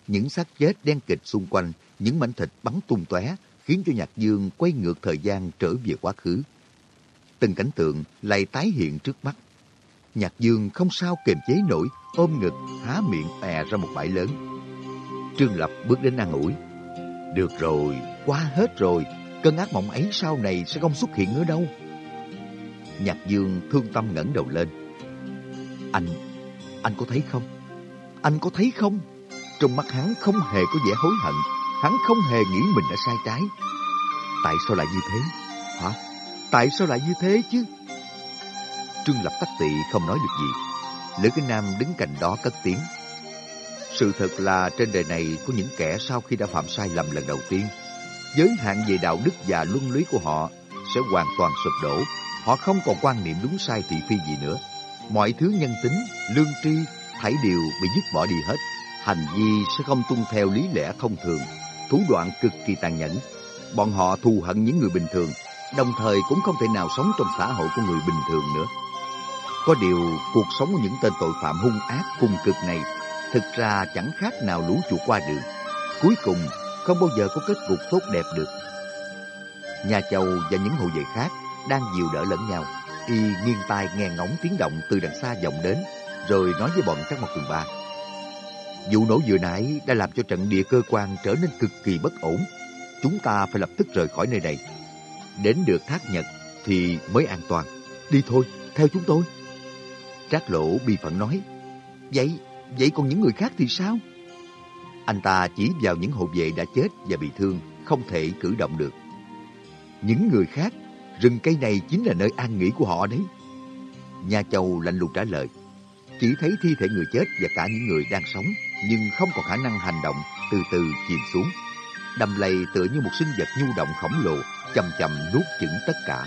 Những xác chết đen kịch xung quanh, những mảnh thịt bắn tung tóe khiến cho Nhạc Dương quay ngược thời gian trở về quá khứ. Từng cảnh tượng lại tái hiện trước mắt. Nhạc Dương không sao kiềm chế nổi, ôm ngực, há miệng è ra một bãi lớn. Trương Lập bước đến an ủi. Được rồi, qua hết rồi, cơn ác mộng ấy sau này sẽ không xuất hiện nữa đâu. Nhạc Dương thương tâm ngẩng đầu lên. Anh anh có thấy không? Anh có thấy không? Trong mắt hắn không hề có vẻ hối hận. Hắn không hề nghĩ mình đã sai trái. Tại sao lại như thế? Hả? Tại sao lại như thế chứ? Trương Lập tắc tị không nói được gì. Lữ Kinh Nam đứng cạnh đó cất tiếng. Sự thật là trên đời này có những kẻ sau khi đã phạm sai lầm lần đầu tiên, giới hạn về đạo đức và luân lý của họ sẽ hoàn toàn sụp đổ. Họ không còn quan niệm đúng sai thị phi gì nữa mọi thứ nhân tính, lương tri, thảy đều bị dứt bỏ đi hết. Hành vi sẽ không tuân theo lý lẽ thông thường, thủ đoạn cực kỳ tàn nhẫn. Bọn họ thù hận những người bình thường, đồng thời cũng không thể nào sống trong xã hội của người bình thường nữa. Có điều, cuộc sống của những tên tội phạm hung ác cùng cực này thực ra chẳng khác nào lũ chuột qua đường. Cuối cùng, không bao giờ có kết cục tốt đẹp được. Nhà chầu và những hộ vệ khác đang dìu đỡ lẫn nhau Y nghiêng tai nghe ngóng tiếng động từ đằng xa vọng đến, rồi nói với bọn các Mộc tường Ba. Vụ nổ vừa nãy đã làm cho trận địa cơ quan trở nên cực kỳ bất ổn. Chúng ta phải lập tức rời khỏi nơi này. Đến được thác Nhật, thì mới an toàn. Đi thôi, theo chúng tôi. Trác lỗ bi phẫn nói, Vậy, vậy còn những người khác thì sao? Anh ta chỉ vào những hộ vệ đã chết và bị thương, không thể cử động được. Những người khác, rừng cây này chính là nơi an nghỉ của họ đấy. Nha Châu lạnh lùng trả lời, chỉ thấy thi thể người chết và cả những người đang sống, nhưng không có khả năng hành động, từ từ chìm xuống. Đầm lầy tựa như một sinh vật nhu động khổng lồ, chậm chậm nuốt chửng tất cả.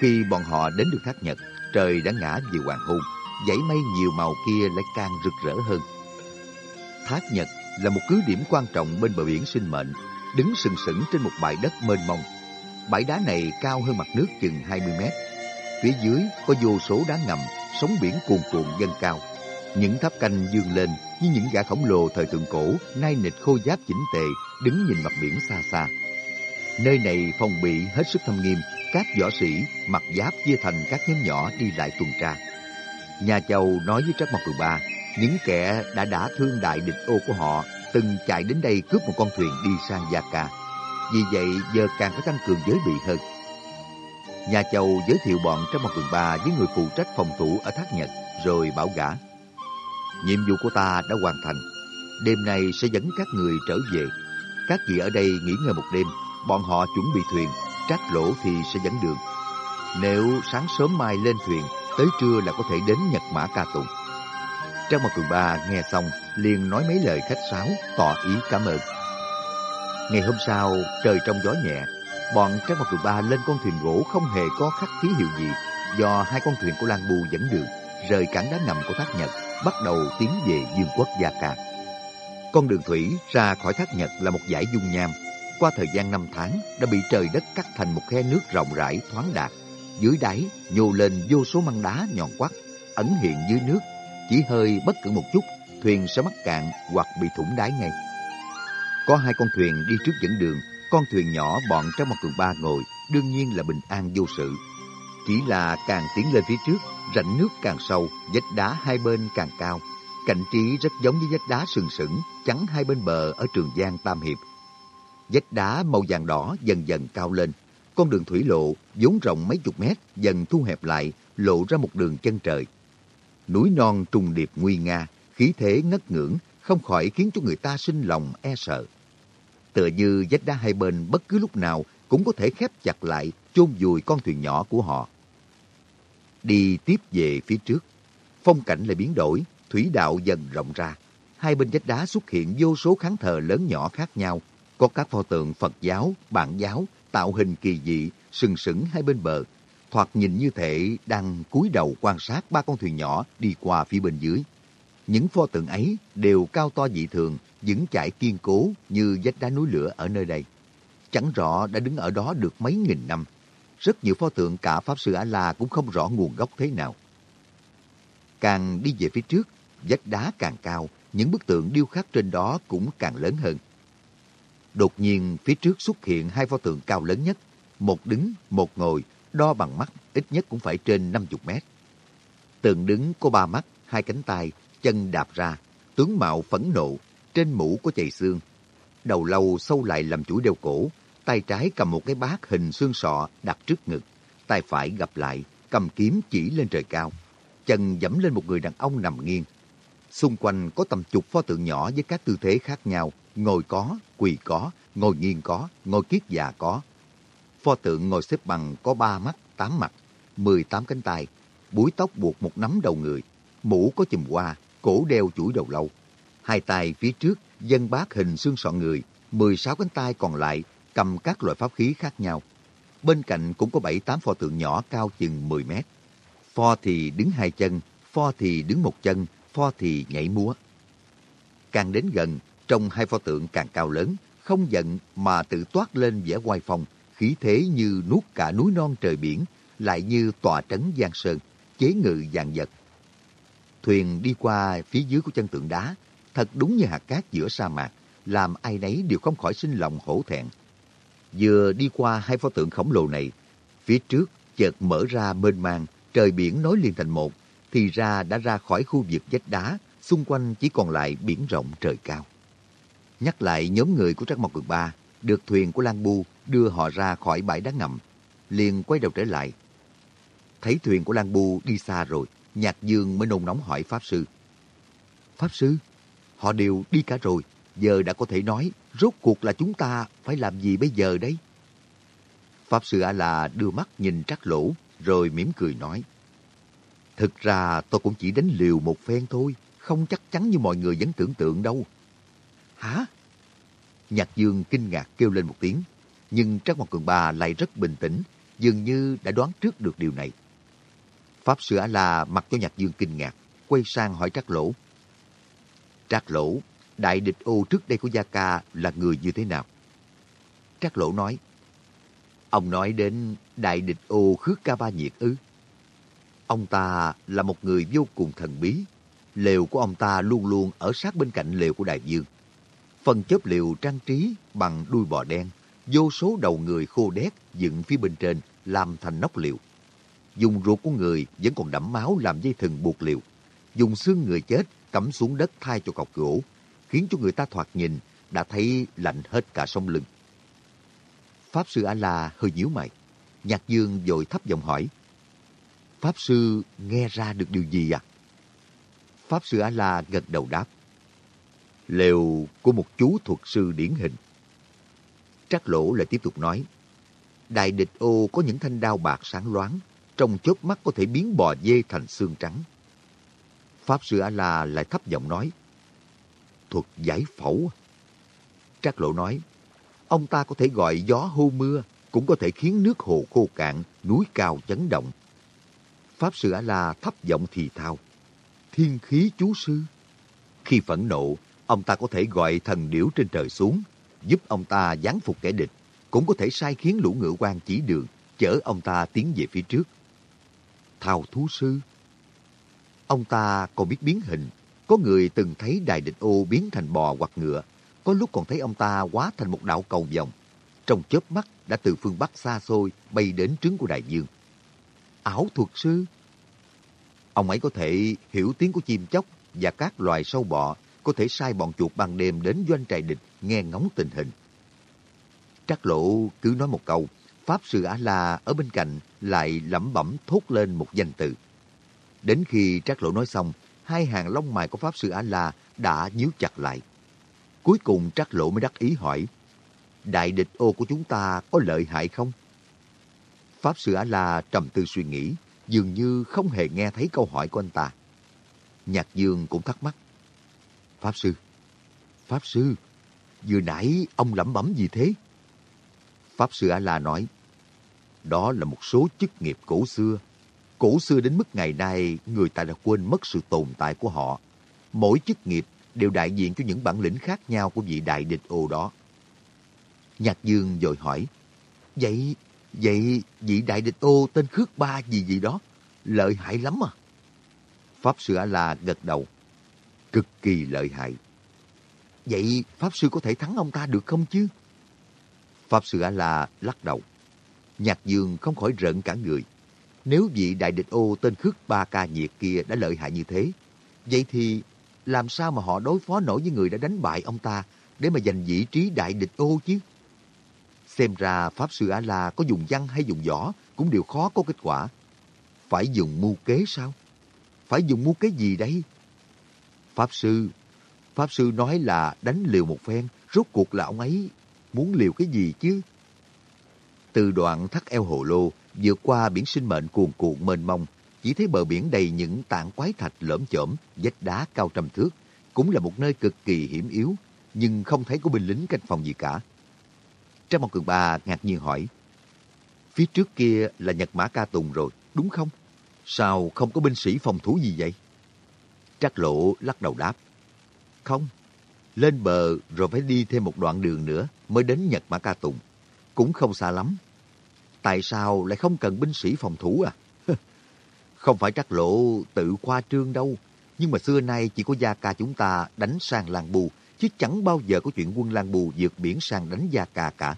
Khi bọn họ đến được thác nhật, trời đã ngã về hoàng hôn, dãy mây nhiều màu kia lại càng rực rỡ hơn. Thác Nhật là một cứ điểm quan trọng bên bờ biển sinh mệnh, đứng sừng sững trên một bãi đất mênh mông. Bãi đá này cao hơn mặt nước chừng 20 mét. Phía dưới có vô số đá ngầm, sóng biển cuồn cuộn dâng cao. Những tháp canh dương lên như những gã khổng lồ thời thượng cổ, nay nịch khô giáp chỉnh tề, đứng nhìn mặt biển xa xa. Nơi này phòng bị hết sức thâm nghiêm, các võ sĩ mặc giáp chia thành các nhóm nhỏ đi lại tuần tra. Nhà Châu nói với Trác Mộc Cường Ba, những kẻ đã đả thương đại địch ô của họ từng chạy đến đây cướp một con thuyền đi sang Gia Ca. Vì vậy giờ càng phải tăng cường giới bị hơn. Nhà Châu giới thiệu bọn trong một Cường Ba với người phụ trách phòng thủ ở Thác Nhật, rồi bảo gã. Nhiệm vụ của ta đã hoàn thành. Đêm nay sẽ dẫn các người trở về. Các vị ở đây nghỉ ngơi một đêm, bọn họ chuẩn bị thuyền, trác lỗ thì sẽ dẫn đường. Nếu sáng sớm mai lên thuyền, tới trưa là có thể đến Nhật Mã Ca Tùng. Trang một Cường Ba nghe xong, liền nói mấy lời khách sáo, tỏ ý cảm ơn. Ngày hôm sau, trời trong gió nhẹ, bọn Trang Mộc Cường Ba lên con thuyền gỗ không hề có khắc ký hiệu gì, do hai con thuyền của Lan Bù dẫn đường, rời cảng đá ngầm của Thác Nhật, bắt đầu tiến về Dương quốc Gia Ca. Con đường thủy ra khỏi Thác Nhật là một dải dung nham. Qua thời gian năm tháng, đã bị trời đất cắt thành một khe nước rộng rãi thoáng đạt dưới đáy nhô lên vô số măng đá nhọn quắt, ẩn hiện dưới nước. Chỉ hơi bất cẩn một chút, thuyền sẽ mắc cạn hoặc bị thủng đáy ngay. Có hai con thuyền đi trước dẫn đường, con thuyền nhỏ bọn trong một cường ba ngồi, đương nhiên là bình an vô sự. Chỉ là càng tiến lên phía trước, rãnh nước càng sâu, vách đá hai bên càng cao. Cảnh trí rất giống với vách đá sừng sững, chắn hai bên bờ ở Trường Giang Tam Hiệp. Vách đá màu vàng đỏ dần dần cao lên, con đường thủy lộ vốn rộng mấy chục mét dần thu hẹp lại, lộ ra một đường chân trời. Núi non trùng điệp nguy nga, khí thế ngất ngưỡng, không khỏi khiến cho người ta sinh lòng e sợ. Tựa như vách đá hai bên bất cứ lúc nào cũng có thể khép chặt lại, chôn vùi con thuyền nhỏ của họ. Đi tiếp về phía trước, phong cảnh lại biến đổi, thủy đạo dần rộng ra. Hai bên vách đá xuất hiện vô số kháng thờ lớn nhỏ khác nhau, có các pho tượng Phật giáo, bản giáo, tạo hình kỳ dị, sừng sững hai bên bờ. Thoạt nhìn như thể đang cúi đầu quan sát ba con thuyền nhỏ đi qua phía bên dưới. Những pho tượng ấy đều cao to dị thường, vững chãi kiên cố như vách đá núi lửa ở nơi đây. Chẳng rõ đã đứng ở đó được mấy nghìn năm. Rất nhiều pho tượng cả Pháp Sư A-La cũng không rõ nguồn gốc thế nào. Càng đi về phía trước, vách đá càng cao, những bức tượng điêu khắc trên đó cũng càng lớn hơn. Đột nhiên phía trước xuất hiện hai pho tượng cao lớn nhất, một đứng, một ngồi, đo bằng mắt ít nhất cũng phải trên 50 mét. Tượng đứng có ba mắt, hai cánh tay, chân đạp ra, tướng mạo phẫn nộ, trên mũ có chày xương. Đầu lâu sâu lại làm chuỗi đeo cổ, tay trái cầm một cái bát hình xương sọ đặt trước ngực, tay phải gập lại, cầm kiếm chỉ lên trời cao. Chân dẫm lên một người đàn ông nằm nghiêng. Xung quanh có tầm chục pho tượng nhỏ với các tư thế khác nhau, ngồi có, quỳ có, ngồi nghiêng có, ngồi kiết già có. Pho tượng ngồi xếp bằng có ba mắt, tám mặt, mười tám cánh tay, búi tóc buộc một nắm đầu người, mũ có chùm hoa, cổ đeo chuỗi đầu lâu. Hai tay phía trước dân bác hình xương sọ người, mười sáu cánh tay còn lại cầm các loại pháp khí khác nhau. Bên cạnh cũng có bảy tám pho tượng nhỏ cao chừng 10 mét. Pho thì đứng hai chân, pho thì đứng một chân, pho thì nhảy múa. Càng đến gần, trong hai pho tượng càng cao lớn, không giận mà tự toát lên vẻ oai phong, khí thế như nuốt cả núi non trời biển, lại như tòa trấn giang sơn, chế ngự vàng vật. Thuyền đi qua phía dưới của chân tượng đá, thật đúng như hạt cát giữa sa mạc, làm ai nấy đều không khỏi sinh lòng hổ thẹn. Vừa đi qua hai pho tượng khổng lồ này, phía trước chợt mở ra mênh mang, trời biển nối liền thành một, thì ra đã ra khỏi khu vực vách đá, xung quanh chỉ còn lại biển rộng trời cao. Nhắc lại nhóm người của Trắc Mộc Cường Ba, được thuyền của Lan Bu đưa họ ra khỏi bãi đá ngầm. liền quay đầu trở lại. Thấy thuyền của Lan Bu đi xa rồi, Nhạc Dương mới nôn nóng hỏi Pháp Sư. Pháp Sư, họ đều đi cả rồi, giờ đã có thể nói, rốt cuộc là chúng ta phải làm gì bây giờ đấy? Pháp Sư A-La đưa mắt nhìn trắc lỗ, rồi mỉm cười nói. Thực ra tôi cũng chỉ đánh liều một phen thôi, không chắc chắn như mọi người vẫn tưởng tượng đâu. Hả? Nhạc Dương kinh ngạc kêu lên một tiếng, nhưng Trác Mộc Cường Ba lại rất bình tĩnh, dường như đã đoán trước được điều này. Pháp Sư A-La mặc cho Nhạc Dương kinh ngạc, quay sang hỏi Trác Lỗ. Trác Lỗ, đại địch ô trước đây của Gia Ca là người như thế nào? Trác Lỗ nói, Ông nói đến đại địch ô khước ca ba nhiệt ư? Ông ta là một người vô cùng thần bí. Lều của ông ta luôn luôn ở sát bên cạnh lều của đại dương. Phần chớp lều trang trí bằng đuôi bò đen, vô số đầu người khô đét dựng phía bên trên làm thành nóc liều. Dùng ruột của người vẫn còn đẫm máu làm dây thừng buộc liều. Dùng xương người chết cắm xuống đất thay cho cọc gỗ, khiến cho người ta thoạt nhìn đã thấy lạnh hết cả sông lưng. Pháp Sư A-La hơi nhíu mày. Nhạc Dương vội thấp giọng hỏi. Pháp Sư nghe ra được điều gì à? Pháp Sư A-La gật đầu đáp. Lều của một chú thuật sư điển hình. Trác lỗ lại tiếp tục nói. Đại địch ô có những thanh đao bạc sáng loáng, trong chớp mắt có thể biến bò dê thành xương trắng. Pháp Sư A-La lại thấp giọng nói. Thuật giải phẫu. Trác lộ nói. Ông ta có thể gọi gió hô mưa, cũng có thể khiến nước hồ khô cạn, núi cao chấn động. Pháp Sư A-La thấp giọng thì thao. Thiên khí chú sư. Khi phẫn nộ, ông ta có thể gọi thần điểu trên trời xuống, giúp ông ta giáng phục kẻ địch, cũng có thể sai khiến lũ ngựa quan chỉ đường, chở ông ta tiến về phía trước. Thao thú sư. Ông ta còn biết biến hình. Có người từng thấy đài địch ô biến thành bò hoặc ngựa, có lúc còn thấy ông ta hóa thành một đạo cầu vòng. Trong chớp mắt đã từ phương Bắc xa xôi bay đến trứng của đại dương. Ảo thuật sư. Ông ấy có thể hiểu tiếng của chim chóc và các loài sâu bọ, có thể sai bọn chuột ban đêm đến doanh trại địch nghe ngóng tình hình. Trắc lộ cứ nói một câu, Pháp Sư A-La ở bên cạnh lại lẩm bẩm thốt lên một danh từ. Đến khi Trác Lỗ nói xong, hai hàng lông mày của Pháp Sư A-La đã nhíu chặt lại. Cuối cùng Trác Lỗ mới đắc ý hỏi, Đại địch ô của chúng ta có lợi hại không? Pháp Sư A-La trầm tư suy nghĩ, dường như không hề nghe thấy câu hỏi của anh ta. Nhạc Dương cũng thắc mắc. Pháp Sư, Pháp Sư, vừa nãy ông lẩm bẩm gì thế? Pháp Sư A-La nói, đó là một số chức nghiệp cổ xưa. Cổ xưa đến mức ngày nay, người ta đã quên mất sự tồn tại của họ. Mỗi chức nghiệp đều đại diện cho những bản lĩnh khác nhau của vị đại địch ô đó. Nhạc Dương vội hỏi, Vậy, vậy vị đại địch ô tên Khước Ba gì gì đó, lợi hại lắm à? Pháp Sư A-La gật đầu, cực kỳ lợi hại. Vậy Pháp Sư có thể thắng ông ta được không chứ? Pháp Sư A-La lắc đầu. Nhạc Dương không khỏi rợn cả người. Nếu vị đại địch ô tên Khước Ba Ca Nhiệt kia đã lợi hại như thế, vậy thì làm sao mà họ đối phó nổi với người đã đánh bại ông ta để mà giành vị trí đại địch ô chứ? Xem ra Pháp Sư A-La có dùng văn hay dùng võ cũng đều khó có kết quả. Phải dùng mưu kế sao? Phải dùng mưu kế gì đây? Pháp Sư, Pháp Sư nói là đánh liều một phen, rốt cuộc là ông ấy muốn liều cái gì chứ? Từ đoạn thắt eo hồ lô, vượt qua biển sinh mệnh cuồn cuộn mênh mông, chỉ thấy bờ biển đầy những tảng quái thạch lởm chởm, vách đá cao trăm thước, cũng là một nơi cực kỳ hiểm yếu, nhưng không thấy có binh lính canh phòng gì cả. Trang Mong Cường Ba ngạc nhiên hỏi, phía trước kia là Nhật Mã Ca Tùng rồi, đúng không? Sao không có binh sĩ phòng thủ gì vậy? Trác Lộ lắc đầu đáp, không, lên bờ rồi phải đi thêm một đoạn đường nữa mới đến Nhật Mã Ca Tùng. Cũng không xa lắm. Tại sao lại không cần binh sĩ phòng thủ à? [LAUGHS] Không phải trắc lộ tự khoa trương đâu. Nhưng mà xưa nay chỉ có Gia Ca chúng ta đánh sang làng Bù, chứ chẳng bao giờ có chuyện quân làng Bù vượt biển sang đánh Gia Ca cả.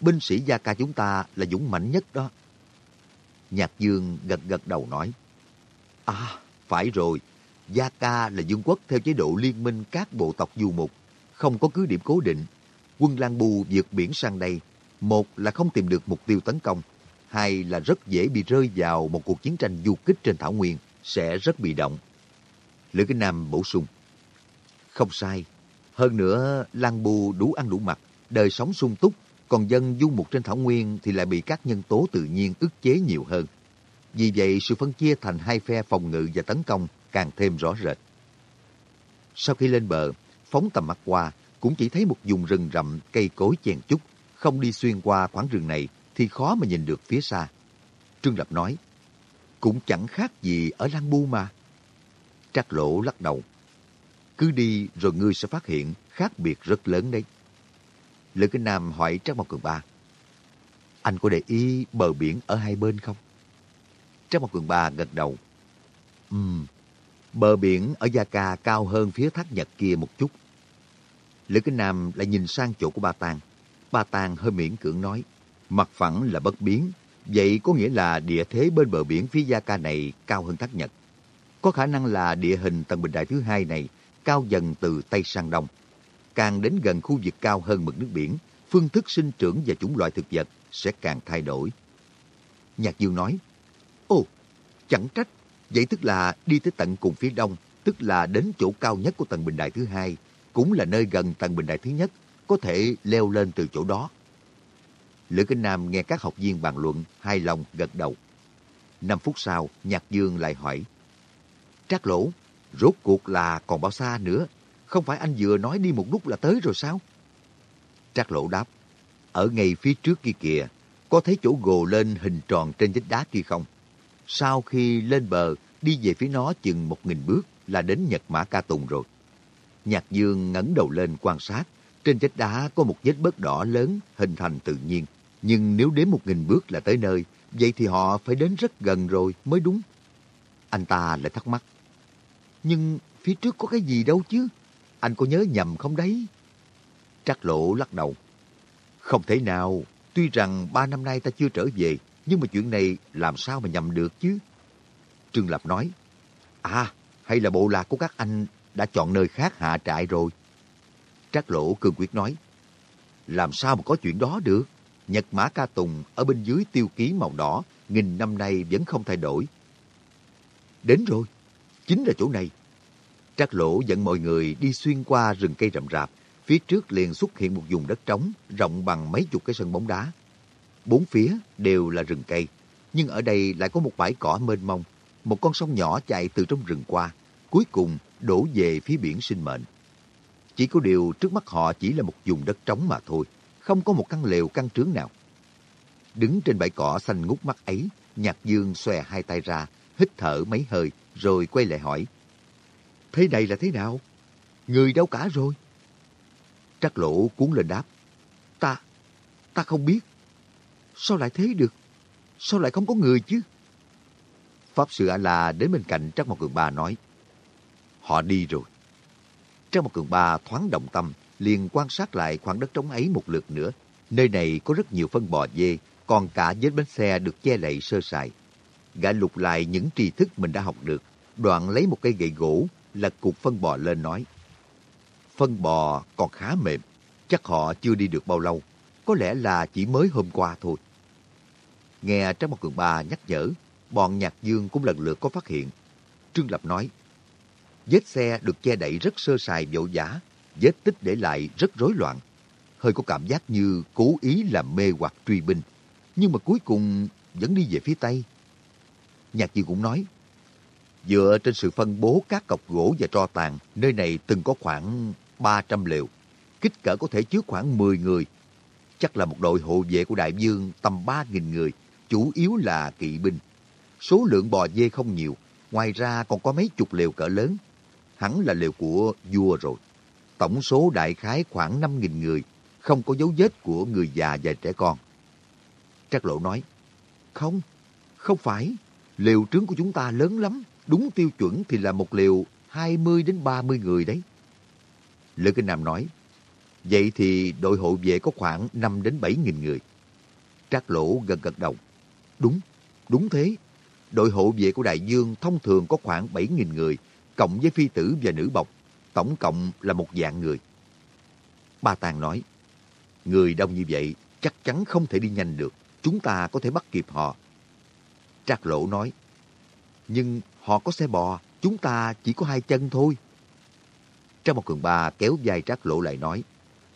Binh sĩ Gia Ca chúng ta là dũng mạnh nhất đó. Nhạc Dương gật gật đầu nói. À, phải rồi. Gia Ca là vương quốc theo chế độ liên minh các bộ tộc du mục, không có cứ điểm cố định. Quân Lan Bù vượt biển sang đây, một là không tìm được mục tiêu tấn công, hai là rất dễ bị rơi vào một cuộc chiến tranh du kích trên thảo nguyên, sẽ rất bị động. Lữ Kinh Nam bổ sung. Không sai. Hơn nữa, Lan Bu đủ ăn đủ mặc, đời sống sung túc, còn dân du mục trên thảo nguyên thì lại bị các nhân tố tự nhiên ức chế nhiều hơn. Vì vậy, sự phân chia thành hai phe phòng ngự và tấn công càng thêm rõ rệt. Sau khi lên bờ, phóng tầm mắt qua, cũng chỉ thấy một vùng rừng rậm cây cối chèn chúc, không đi xuyên qua khoảng rừng này thì khó mà nhìn được phía xa. Trương Lập nói, cũng chẳng khác gì ở Lan Bu mà. Trác Lỗ lắc đầu. Cứ đi rồi ngươi sẽ phát hiện khác biệt rất lớn đấy. Lữ Kinh Nam hỏi Trác Mộc Cường Ba. Anh có để ý bờ biển ở hai bên không? Trác Mộc Cường Ba gật đầu. Ừm, bờ biển ở Gia Ca cao hơn phía thác Nhật kia một chút. Lữ Kinh Nam lại nhìn sang chỗ của Ba Tàng. Ba Tàng hơi miễn cưỡng nói, mặt phẳng là bất biến, vậy có nghĩa là địa thế bên bờ biển phía Gia Ca này cao hơn thác Nhật. Có khả năng là địa hình tầng bình đại thứ hai này cao dần từ Tây sang Đông. Càng đến gần khu vực cao hơn mực nước biển, phương thức sinh trưởng và chủng loại thực vật sẽ càng thay đổi. Nhạc Dương nói, Ồ, chẳng trách, vậy tức là đi tới tận cùng phía đông, tức là đến chỗ cao nhất của tầng bình đại thứ hai, cũng là nơi gần tầng bình đại thứ nhất, có thể leo lên từ chỗ đó. Lữ Kinh Nam nghe các học viên bàn luận, hài lòng gật đầu. Năm phút sau, Nhạc Dương lại hỏi. Trác lỗ, rốt cuộc là còn bao xa nữa? Không phải anh vừa nói đi một lúc là tới rồi sao? Trác lỗ đáp. Ở ngay phía trước kia kìa, có thấy chỗ gồ lên hình tròn trên vách đá kia không? Sau khi lên bờ, đi về phía nó chừng một nghìn bước là đến Nhật Mã Ca Tùng rồi. Nhạc Dương ngẩng đầu lên quan sát. Trên vách đá có một vết bớt đỏ lớn hình thành tự nhiên. Nhưng nếu đến một nghìn bước là tới nơi, vậy thì họ phải đến rất gần rồi mới đúng. Anh ta lại thắc mắc. Nhưng phía trước có cái gì đâu chứ? Anh có nhớ nhầm không đấy? Trắc lộ lắc đầu. Không thể nào. Tuy rằng ba năm nay ta chưa trở về, nhưng mà chuyện này làm sao mà nhầm được chứ? Trương Lập nói. À, hay là bộ lạc của các anh đã chọn nơi khác hạ trại rồi? Trác Lỗ cương quyết nói. Làm sao mà có chuyện đó được? Nhật Mã Ca Tùng ở bên dưới tiêu ký màu đỏ, nghìn năm nay vẫn không thay đổi. Đến rồi, chính là chỗ này. Trác Lỗ dẫn mọi người đi xuyên qua rừng cây rậm rạp, phía trước liền xuất hiện một vùng đất trống rộng bằng mấy chục cái sân bóng đá. Bốn phía đều là rừng cây, nhưng ở đây lại có một bãi cỏ mênh mông, một con sông nhỏ chạy từ trong rừng qua, cuối cùng đổ về phía biển sinh mệnh. Chỉ có điều trước mắt họ chỉ là một vùng đất trống mà thôi, không có một căn lều căn trướng nào. Đứng trên bãi cỏ xanh ngút mắt ấy, Nhạc Dương xòe hai tay ra, hít thở mấy hơi, rồi quay lại hỏi. Thế này là thế nào? Người đâu cả rồi? Trắc lỗ cuốn lên đáp. Ta, ta không biết. Sao lại thế được? Sao lại không có người chứ? Pháp sư A-la đến bên cạnh Trác Mộc Cường Ba nói. Họ đi rồi. Trác Mộc Cường Ba thoáng động tâm, liền quan sát lại khoảng đất trống ấy một lượt nữa. Nơi này có rất nhiều phân bò dê, còn cả vết bánh xe được che lậy sơ sài. Gã lục lại những tri thức mình đã học được, đoạn lấy một cây gậy gỗ, lật cục phân bò lên nói. Phân bò còn khá mềm, chắc họ chưa đi được bao lâu, có lẽ là chỉ mới hôm qua thôi. Nghe Trác Mộc Cường Ba nhắc nhở, bọn Nhạc Dương cũng lần lượt có phát hiện. Trương Lập nói, vết xe được che đậy rất sơ sài vội vã, vết tích để lại rất rối loạn. Hơi có cảm giác như cố ý làm mê hoặc truy binh, nhưng mà cuối cùng vẫn đi về phía Tây. Nhạc Dương cũng nói, dựa trên sự phân bố các cọc gỗ và tro tàn, nơi này từng có khoảng 300 liều, kích cỡ có thể chứa khoảng 10 người. Chắc là một đội hộ vệ của đại dương tầm 3.000 người, chủ yếu là kỵ binh. Số lượng bò dê không nhiều, ngoài ra còn có mấy chục lều cỡ lớn. Hẳn là lều của vua rồi. Tổng số đại khái khoảng 5.000 người, không có dấu vết của người già và trẻ con. Trác Lộ nói, không, không phải, lều trướng của chúng ta lớn lắm, đúng tiêu chuẩn thì là một lều 20 đến 30 người đấy. Lữ Kinh Nam nói, vậy thì đội hộ vệ có khoảng 5 đến 7 nghìn người. Trác Lỗ gật gật đầu. Đúng, đúng thế. Đội hộ vệ của Đại Dương thông thường có khoảng 7 nghìn người, cộng với phi tử và nữ bọc, tổng cộng là một dạng người. Ba Tàng nói, người đông như vậy chắc chắn không thể đi nhanh được. chúng ta có thể bắt kịp họ. Trác Lỗ nói, nhưng họ có xe bò, chúng ta chỉ có hai chân thôi. Trong một cường ba kéo dài Trác Lỗ lại nói,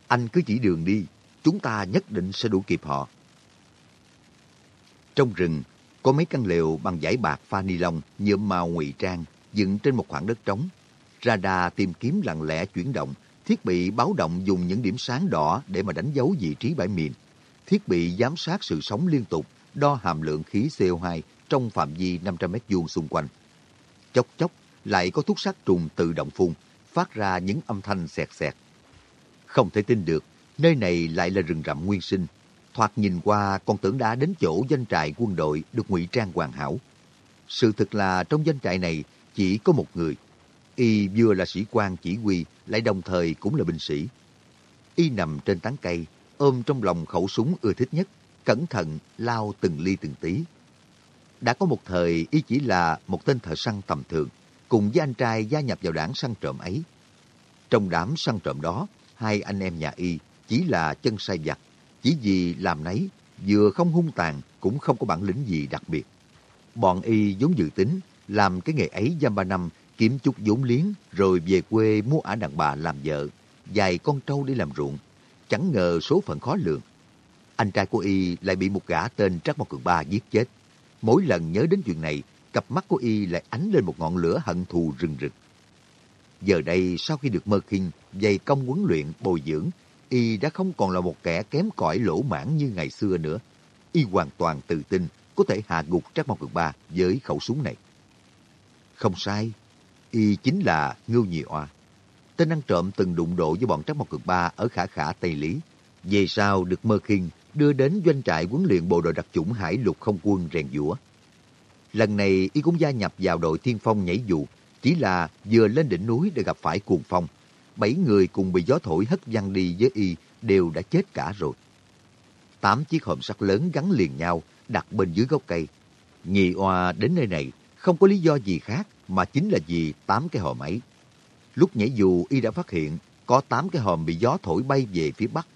anh cứ chỉ đường đi, chúng ta nhất định sẽ đuổi kịp họ. Trong rừng, có mấy căn lều bằng giải bạc pha ni lông nhuộm màu ngụy trang dựng trên một khoảng đất trống. Radar tìm kiếm lặng lẽ chuyển động, thiết bị báo động dùng những điểm sáng đỏ để mà đánh dấu vị trí bãi mìn Thiết bị giám sát sự sống liên tục, đo hàm lượng khí CO2 trong phạm vi 500 mét vuông xung quanh. Chốc chốc lại có thuốc sát trùng tự động phun, phát ra những âm thanh xẹt xẹt. Không thể tin được, nơi này lại là rừng rậm nguyên sinh. Thoạt nhìn qua còn tưởng đã đến chỗ doanh trại quân đội được ngụy trang hoàn hảo. Sự thực là trong doanh trại này chỉ có một người. Y vừa là sĩ quan chỉ huy, lại đồng thời cũng là binh sĩ. Y nằm trên tán cây, ôm trong lòng khẩu súng ưa thích nhất, cẩn thận lao từng ly từng tí. Đã có một thời Y chỉ là một tên thợ săn tầm thường, cùng với anh trai gia nhập vào đảng săn trộm ấy. Trong đám săn trộm đó, hai anh em nhà Y chỉ là chân sai vặt, chỉ vì làm nấy, vừa không hung tàn cũng không có bản lĩnh gì đặc biệt. Bọn Y vốn dự tính làm cái nghề ấy giam ba năm, kiếm chút vốn liếng, rồi về quê mua ả đàn bà làm vợ, dài con trâu để làm ruộng. Chẳng ngờ số phận khó lường. Anh trai của Y lại bị một gã tên Trắc Mộc Cường Ba giết chết. Mỗi lần nhớ đến chuyện này, cặp mắt của Y lại ánh lên một ngọn lửa hận thù rừng rực. Giờ đây, sau khi được Mơ Kinh dày công huấn luyện, bồi dưỡng, Y đã không còn là một kẻ kém cỏi lỗ mãn như ngày xưa nữa. Y hoàn toàn tự tin có thể hạ gục Trác Mộc cực Ba với khẩu súng này. Không sai, y chính là Ngưu Nhị Oa. Tên ăn trộm từng đụng độ với bọn Trác Mộc Cực Ba ở Khả Khả Tây Lý. Về sau được Mơ Kinh đưa đến doanh trại huấn luyện bộ đội đặc chủng hải lục không quân rèn giũa. Lần này y cũng gia nhập vào đội thiên phong nhảy dù, chỉ là vừa lên đỉnh núi để gặp phải cuồng phong. Bảy người cùng bị gió thổi hất văng đi với y đều đã chết cả rồi. Tám chiếc hòm sắt lớn gắn liền nhau, đặt bên dưới gốc cây. Nhị oa đến nơi này không có lý do gì khác mà chính là vì tám cái hòm ấy. Lúc nhảy dù y đã phát hiện có tám cái hòm bị gió thổi bay về phía bắc.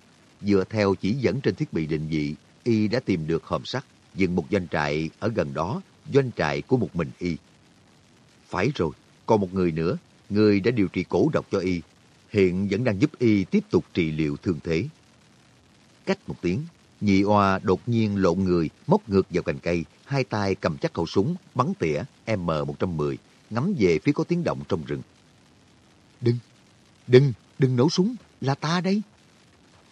Dựa theo chỉ dẫn trên thiết bị định vị, y đã tìm được hòm sắt, dựng một doanh trại ở gần đó, doanh trại của một mình y. Phải rồi, còn một người nữa, người đã điều trị cổ độc cho y, hiện vẫn đang giúp y tiếp tục trị liệu thương thế. Cách một tiếng, nhị oa đột nhiên lộn người, móc ngược vào cành cây, hai tay cầm chắc khẩu súng, bắn tỉa M110, ngắm về phía có tiếng động trong rừng. Đừng, đừng, đừng nổ súng, là ta đây.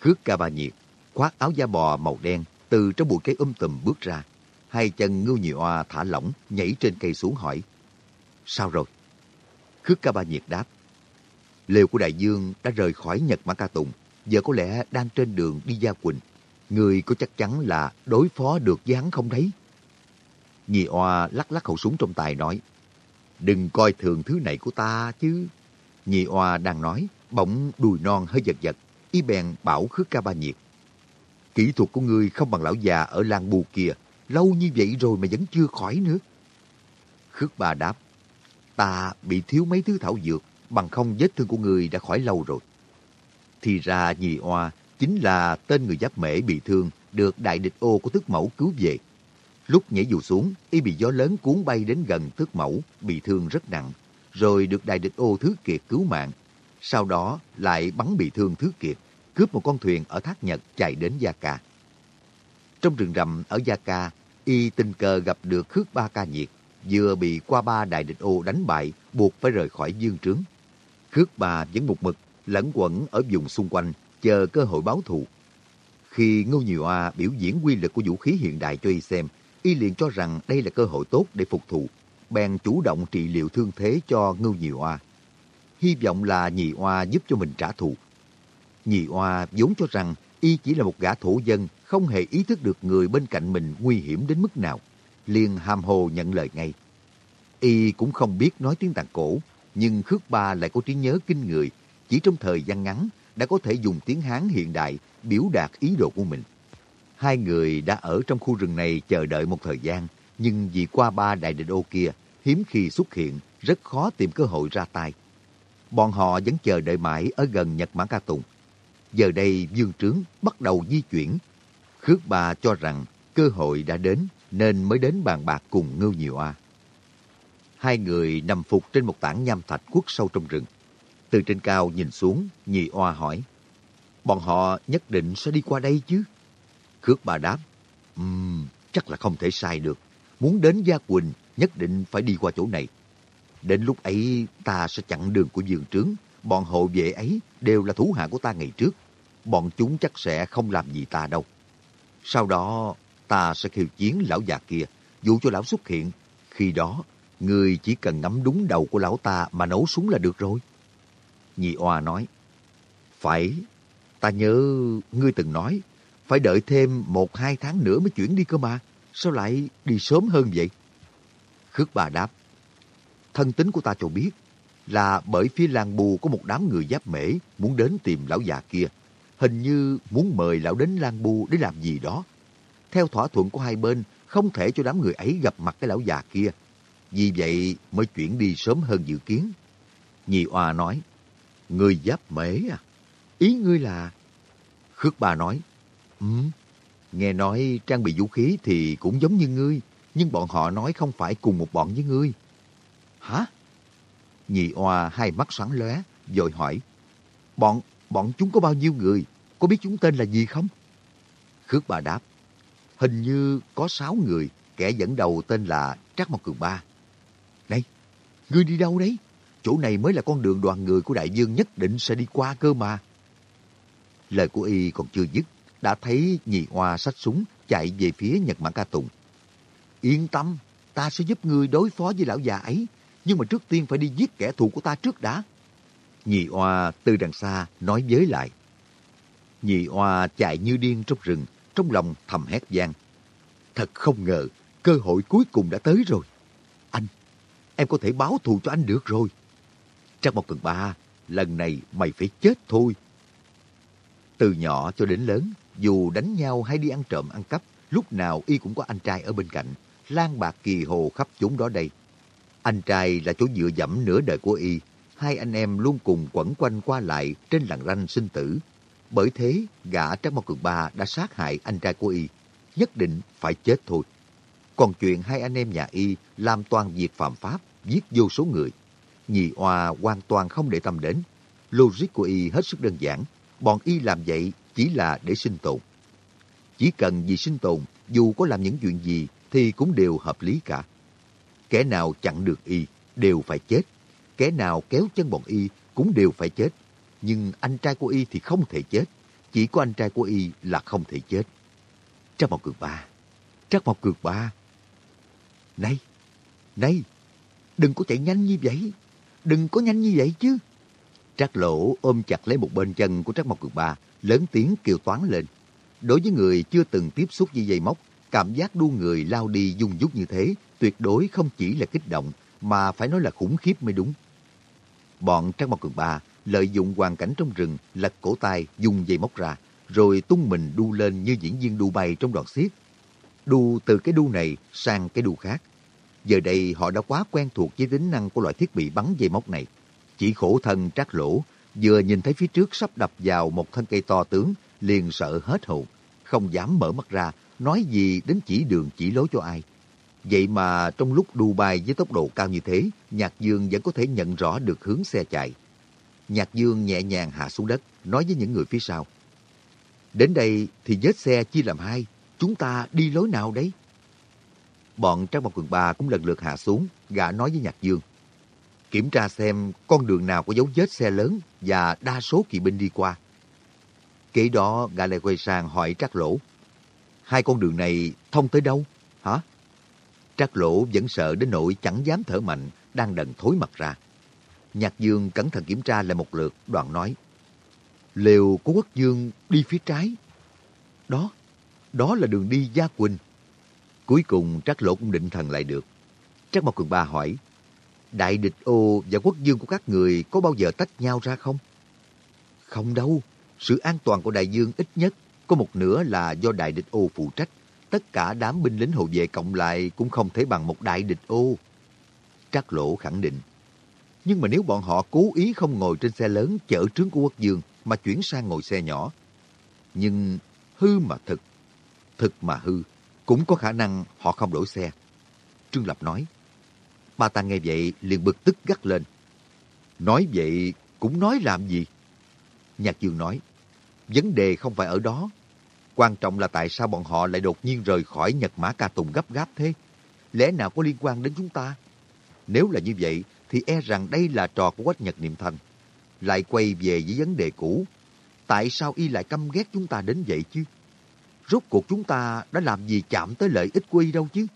Khước ca ba nhiệt, khoác áo da bò màu đen, từ trong bụi cây um tùm bước ra. Hai chân ngưu nhị oa thả lỏng, nhảy trên cây xuống hỏi. Sao rồi? Khước ca ba nhiệt đáp. Lều của đại dương đã rời khỏi Nhật Mã Ca Tùng, giờ có lẽ đang trên đường đi Gia Quỳnh. Người có chắc chắn là đối phó được với hắn không đấy? Nhị oa lắc lắc khẩu súng trong tay nói. Đừng coi thường thứ này của ta chứ. Nhị oa đang nói, bỗng đùi non hơi giật giật, y bèn bảo khước ca ba nhiệt. Kỹ thuật của ngươi không bằng lão già ở làng bù kia, lâu như vậy rồi mà vẫn chưa khỏi nữa. Khước ba đáp, ta bị thiếu mấy thứ thảo dược, bằng không vết thương của người đã khỏi lâu rồi. Thì ra nhị oa chính là tên người giáp mễ bị thương được đại địch ô của tước mẫu cứu về. Lúc nhảy dù xuống, y bị gió lớn cuốn bay đến gần tước mẫu, bị thương rất nặng, rồi được đại địch ô Thứ Kiệt cứu mạng. Sau đó lại bắn bị thương Thứ Kiệt, cướp một con thuyền ở Thác Nhật chạy đến Gia Ca. Trong rừng rậm ở Gia Ca, y tình cờ gặp được Khước Ba Ca Nhiệt, vừa bị qua ba đại địch ô đánh bại, buộc phải rời khỏi dương trướng. Khước bà vẫn một mực, lẫn quẩn ở vùng xung quanh, chờ cơ hội báo thù. Khi Ngô Nhiều A biểu diễn quy lực của vũ khí hiện đại cho y xem, y liền cho rằng đây là cơ hội tốt để phục thù, bèn chủ động trị liệu thương thế cho Ngưu Nhị Oa. Hy vọng là Nhị Oa giúp cho mình trả thù. Nhị Oa vốn cho rằng y chỉ là một gã thổ dân, không hề ý thức được người bên cạnh mình nguy hiểm đến mức nào. Liền ham hồ nhận lời ngay. Y cũng không biết nói tiếng tàn cổ, nhưng Khước Ba lại có trí nhớ kinh người, chỉ trong thời gian ngắn đã có thể dùng tiếng Hán hiện đại biểu đạt ý đồ của mình. Hai người đã ở trong khu rừng này chờ đợi một thời gian, nhưng vì qua ba đại địch ô kia hiếm khi xuất hiện, rất khó tìm cơ hội ra tay. Bọn họ vẫn chờ đợi mãi ở gần Nhật Mã Ca Tùng. Giờ đây Dương Trướng bắt đầu di chuyển. Khước ba cho rằng cơ hội đã đến nên mới đến bàn bạc cùng Ngưu Nhiều A. À. Hai người nằm phục trên một tảng nham thạch quất sâu trong rừng. Từ trên cao nhìn xuống, Nhị Oa hỏi, bọn họ nhất định sẽ đi qua đây chứ? Khước bà đáp, um, chắc là không thể sai được. Muốn đến Gia Quỳnh, nhất định phải đi qua chỗ này. Đến lúc ấy, ta sẽ chặn đường của dương trướng. Bọn hộ vệ ấy đều là thủ hạ của ta ngày trước. Bọn chúng chắc sẽ không làm gì ta đâu. Sau đó, ta sẽ khiêu chiến lão già kia, dụ cho lão xuất hiện. Khi đó, người chỉ cần ngắm đúng đầu của lão ta mà nấu súng là được rồi. Nhị Oa nói, Phải, ta nhớ ngươi từng nói, phải đợi thêm một hai tháng nữa mới chuyển đi cơ mà. Sao lại đi sớm hơn vậy? Khước bà đáp, thân tính của ta cho biết là bởi phía làng bù có một đám người giáp mễ muốn đến tìm lão già kia. Hình như muốn mời lão đến làng bù để làm gì đó. Theo thỏa thuận của hai bên, không thể cho đám người ấy gặp mặt cái lão già kia. Vì vậy mới chuyển đi sớm hơn dự kiến. Nhị Oa nói, Người giáp mễ à? Ý ngươi là... Khước bà nói, Ừ, nghe nói trang bị vũ khí thì cũng giống như ngươi, nhưng bọn họ nói không phải cùng một bọn với ngươi. Hả? Nhị oa hai mắt sáng lóe, rồi hỏi. Bọn, bọn chúng có bao nhiêu người? Có biết chúng tên là gì không? Khước bà đáp. Hình như có sáu người, kẻ dẫn đầu tên là Trác Mộc Cường Ba. Ngươi đi đâu đấy? Chỗ này mới là con đường đoàn người của đại dương nhất định sẽ đi qua cơ mà. Lời của y còn chưa dứt, đã thấy nhị oa sách súng chạy về phía Nhật Mã Ca Tùng. Yên tâm, ta sẽ giúp ngươi đối phó với lão già ấy, nhưng mà trước tiên phải đi giết kẻ thù của ta trước đã. Nhị oa từ đằng xa nói với lại. Nhị oa chạy như điên trong rừng, trong lòng thầm hét gian. Thật không ngờ, cơ hội cuối cùng đã tới rồi. Em có thể báo thù cho anh được rồi. Trác một tuần ba, lần này mày phải chết thôi. Từ nhỏ cho đến lớn, dù đánh nhau hay đi ăn trộm ăn cắp, lúc nào y cũng có anh trai ở bên cạnh, lan bạc kỳ hồ khắp chúng đó đây. Anh trai là chỗ dựa dẫm nửa đời của y, hai anh em luôn cùng quẩn quanh qua lại trên làng ranh sinh tử. Bởi thế, gã Trác Mộc Cường Ba đã sát hại anh trai của y, nhất định phải chết thôi. Còn chuyện hai anh em nhà y làm toàn việc phạm pháp, giết vô số người. Nhị oa hoàn toàn không để tâm đến. Logic của y hết sức đơn giản. Bọn y làm vậy chỉ là để sinh tồn. Chỉ cần vì sinh tồn, dù có làm những chuyện gì thì cũng đều hợp lý cả. Kẻ nào chặn được y đều phải chết. Kẻ nào kéo chân bọn y cũng đều phải chết. Nhưng anh trai của y thì không thể chết. Chỉ có anh trai của y là không thể chết. Trắc Mộc Cường Ba. Trắc Mộc Cường Ba. Này, này, đừng có chạy nhanh như vậy. Đừng có nhanh như vậy chứ. Trác Lỗ ôm chặt lấy một bên chân của Trác Mộc Cường Ba, lớn tiếng kêu toán lên. Đối với người chưa từng tiếp xúc với dây móc, cảm giác đu người lao đi dung dút như thế tuyệt đối không chỉ là kích động, mà phải nói là khủng khiếp mới đúng. Bọn Trác Mộc Cường Ba lợi dụng hoàn cảnh trong rừng, lật cổ tay, dùng dây móc ra, rồi tung mình đu lên như diễn viên đu bay trong đoạn xiết. Đu từ cái đu này sang cái đu khác. Giờ đây họ đã quá quen thuộc với tính năng của loại thiết bị bắn dây móc này. Chỉ khổ thân trác lỗ, vừa nhìn thấy phía trước sắp đập vào một thân cây to tướng, liền sợ hết hồn, không dám mở mắt ra, nói gì đến chỉ đường chỉ lối cho ai. Vậy mà trong lúc đu bay với tốc độ cao như thế, Nhạc Dương vẫn có thể nhận rõ được hướng xe chạy. Nhạc Dương nhẹ nhàng hạ xuống đất, nói với những người phía sau. Đến đây thì vết xe chia làm hai, chúng ta đi lối nào đấy? Bọn Trang Mộc Cường Ba cũng lần lượt hạ xuống, gã nói với Nhạc Dương. Kiểm tra xem con đường nào có dấu vết xe lớn và đa số kỵ binh đi qua. Kế đó gã lại quay sang hỏi Trác Lỗ. Hai con đường này thông tới đâu? Hả? Trác Lỗ vẫn sợ đến nỗi chẳng dám thở mạnh, đang đần thối mặt ra. Nhạc Dương cẩn thận kiểm tra lại một lượt, đoạn nói. Lều của quốc dương đi phía trái. Đó, đó là đường đi Gia Quỳnh. Cuối cùng Trác Lỗ cũng định thần lại được. Trác Mộc Cường Ba hỏi, Đại địch ô và quốc dương của các người có bao giờ tách nhau ra không? Không đâu, sự an toàn của đại dương ít nhất có một nửa là do đại địch ô phụ trách. Tất cả đám binh lính hộ vệ cộng lại cũng không thể bằng một đại địch ô. Trác Lỗ khẳng định. Nhưng mà nếu bọn họ cố ý không ngồi trên xe lớn chở trướng của quốc dương mà chuyển sang ngồi xe nhỏ. Nhưng hư mà thực, thực mà hư. Cũng có khả năng họ không đổi xe. Trương Lập nói. Ba ta nghe vậy liền bực tức gắt lên. Nói vậy cũng nói làm gì? Nhạc Dương nói. Vấn đề không phải ở đó. Quan trọng là tại sao bọn họ lại đột nhiên rời khỏi Nhật Mã Ca Tùng gấp gáp thế? Lẽ nào có liên quan đến chúng ta? Nếu là như vậy, thì e rằng đây là trò của Quách Nhật Niệm Thanh. Lại quay về với vấn đề cũ. Tại sao y lại căm ghét chúng ta đến vậy chứ? Rốt cuộc chúng ta đã làm gì chạm tới lợi ích quy đâu chứ?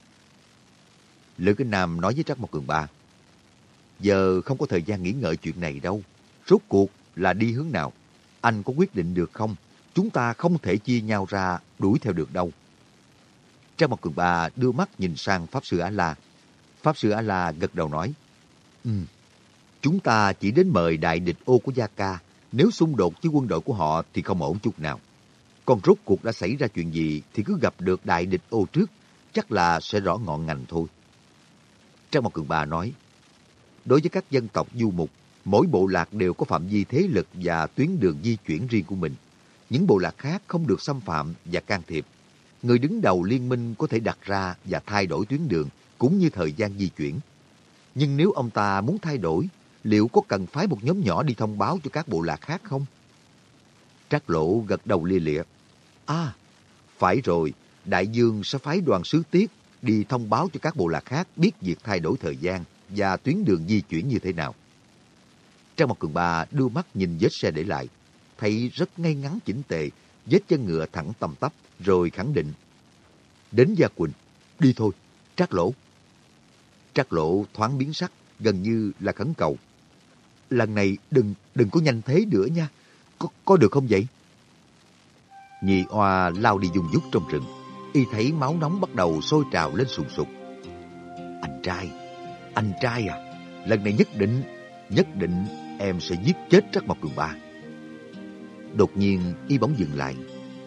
Lữ Kinh Nam nói với Trác Mộc Cường Ba. Giờ không có thời gian nghĩ ngợi chuyện này đâu. Rốt cuộc là đi hướng nào? Anh có quyết định được không? Chúng ta không thể chia nhau ra đuổi theo được đâu. Trác Mộc Cường Ba đưa mắt nhìn sang Pháp Sư A-La. Pháp Sư A-La gật đầu nói. Ừ, chúng ta chỉ đến mời đại địch ô của Gia Ca. Nếu xung đột với quân đội của họ thì không ổn chút nào. Còn rốt cuộc đã xảy ra chuyện gì thì cứ gặp được đại địch ô trước, chắc là sẽ rõ ngọn ngành thôi. Trang Mộc Cường Ba nói, đối với các dân tộc du mục, mỗi bộ lạc đều có phạm vi thế lực và tuyến đường di chuyển riêng của mình. Những bộ lạc khác không được xâm phạm và can thiệp. Người đứng đầu liên minh có thể đặt ra và thay đổi tuyến đường cũng như thời gian di chuyển. Nhưng nếu ông ta muốn thay đổi, liệu có cần phái một nhóm nhỏ đi thông báo cho các bộ lạc khác không? Trác Lỗ gật đầu lia lịa. À, phải rồi, Đại Dương sẽ phái đoàn sứ tiết đi thông báo cho các bộ lạc khác biết việc thay đổi thời gian và tuyến đường di chuyển như thế nào. Trang một cường ba đưa mắt nhìn vết xe để lại, thấy rất ngay ngắn chỉnh tề, vết chân ngựa thẳng tầm tắp, rồi khẳng định. Đến Gia Quỳnh, đi thôi, Trác Lỗ. Trác Lỗ thoáng biến sắc, gần như là khẩn cầu. Lần này đừng đừng có nhanh thế nữa nha, có, có được không vậy? Nhị oa lao đi dùng dút trong rừng, y thấy máu nóng bắt đầu sôi trào lên sùng sục. Anh trai, anh trai à, lần này nhất định, nhất định em sẽ giết chết Trắc Mộc Cường Ba. Đột nhiên, y bỗng dừng lại.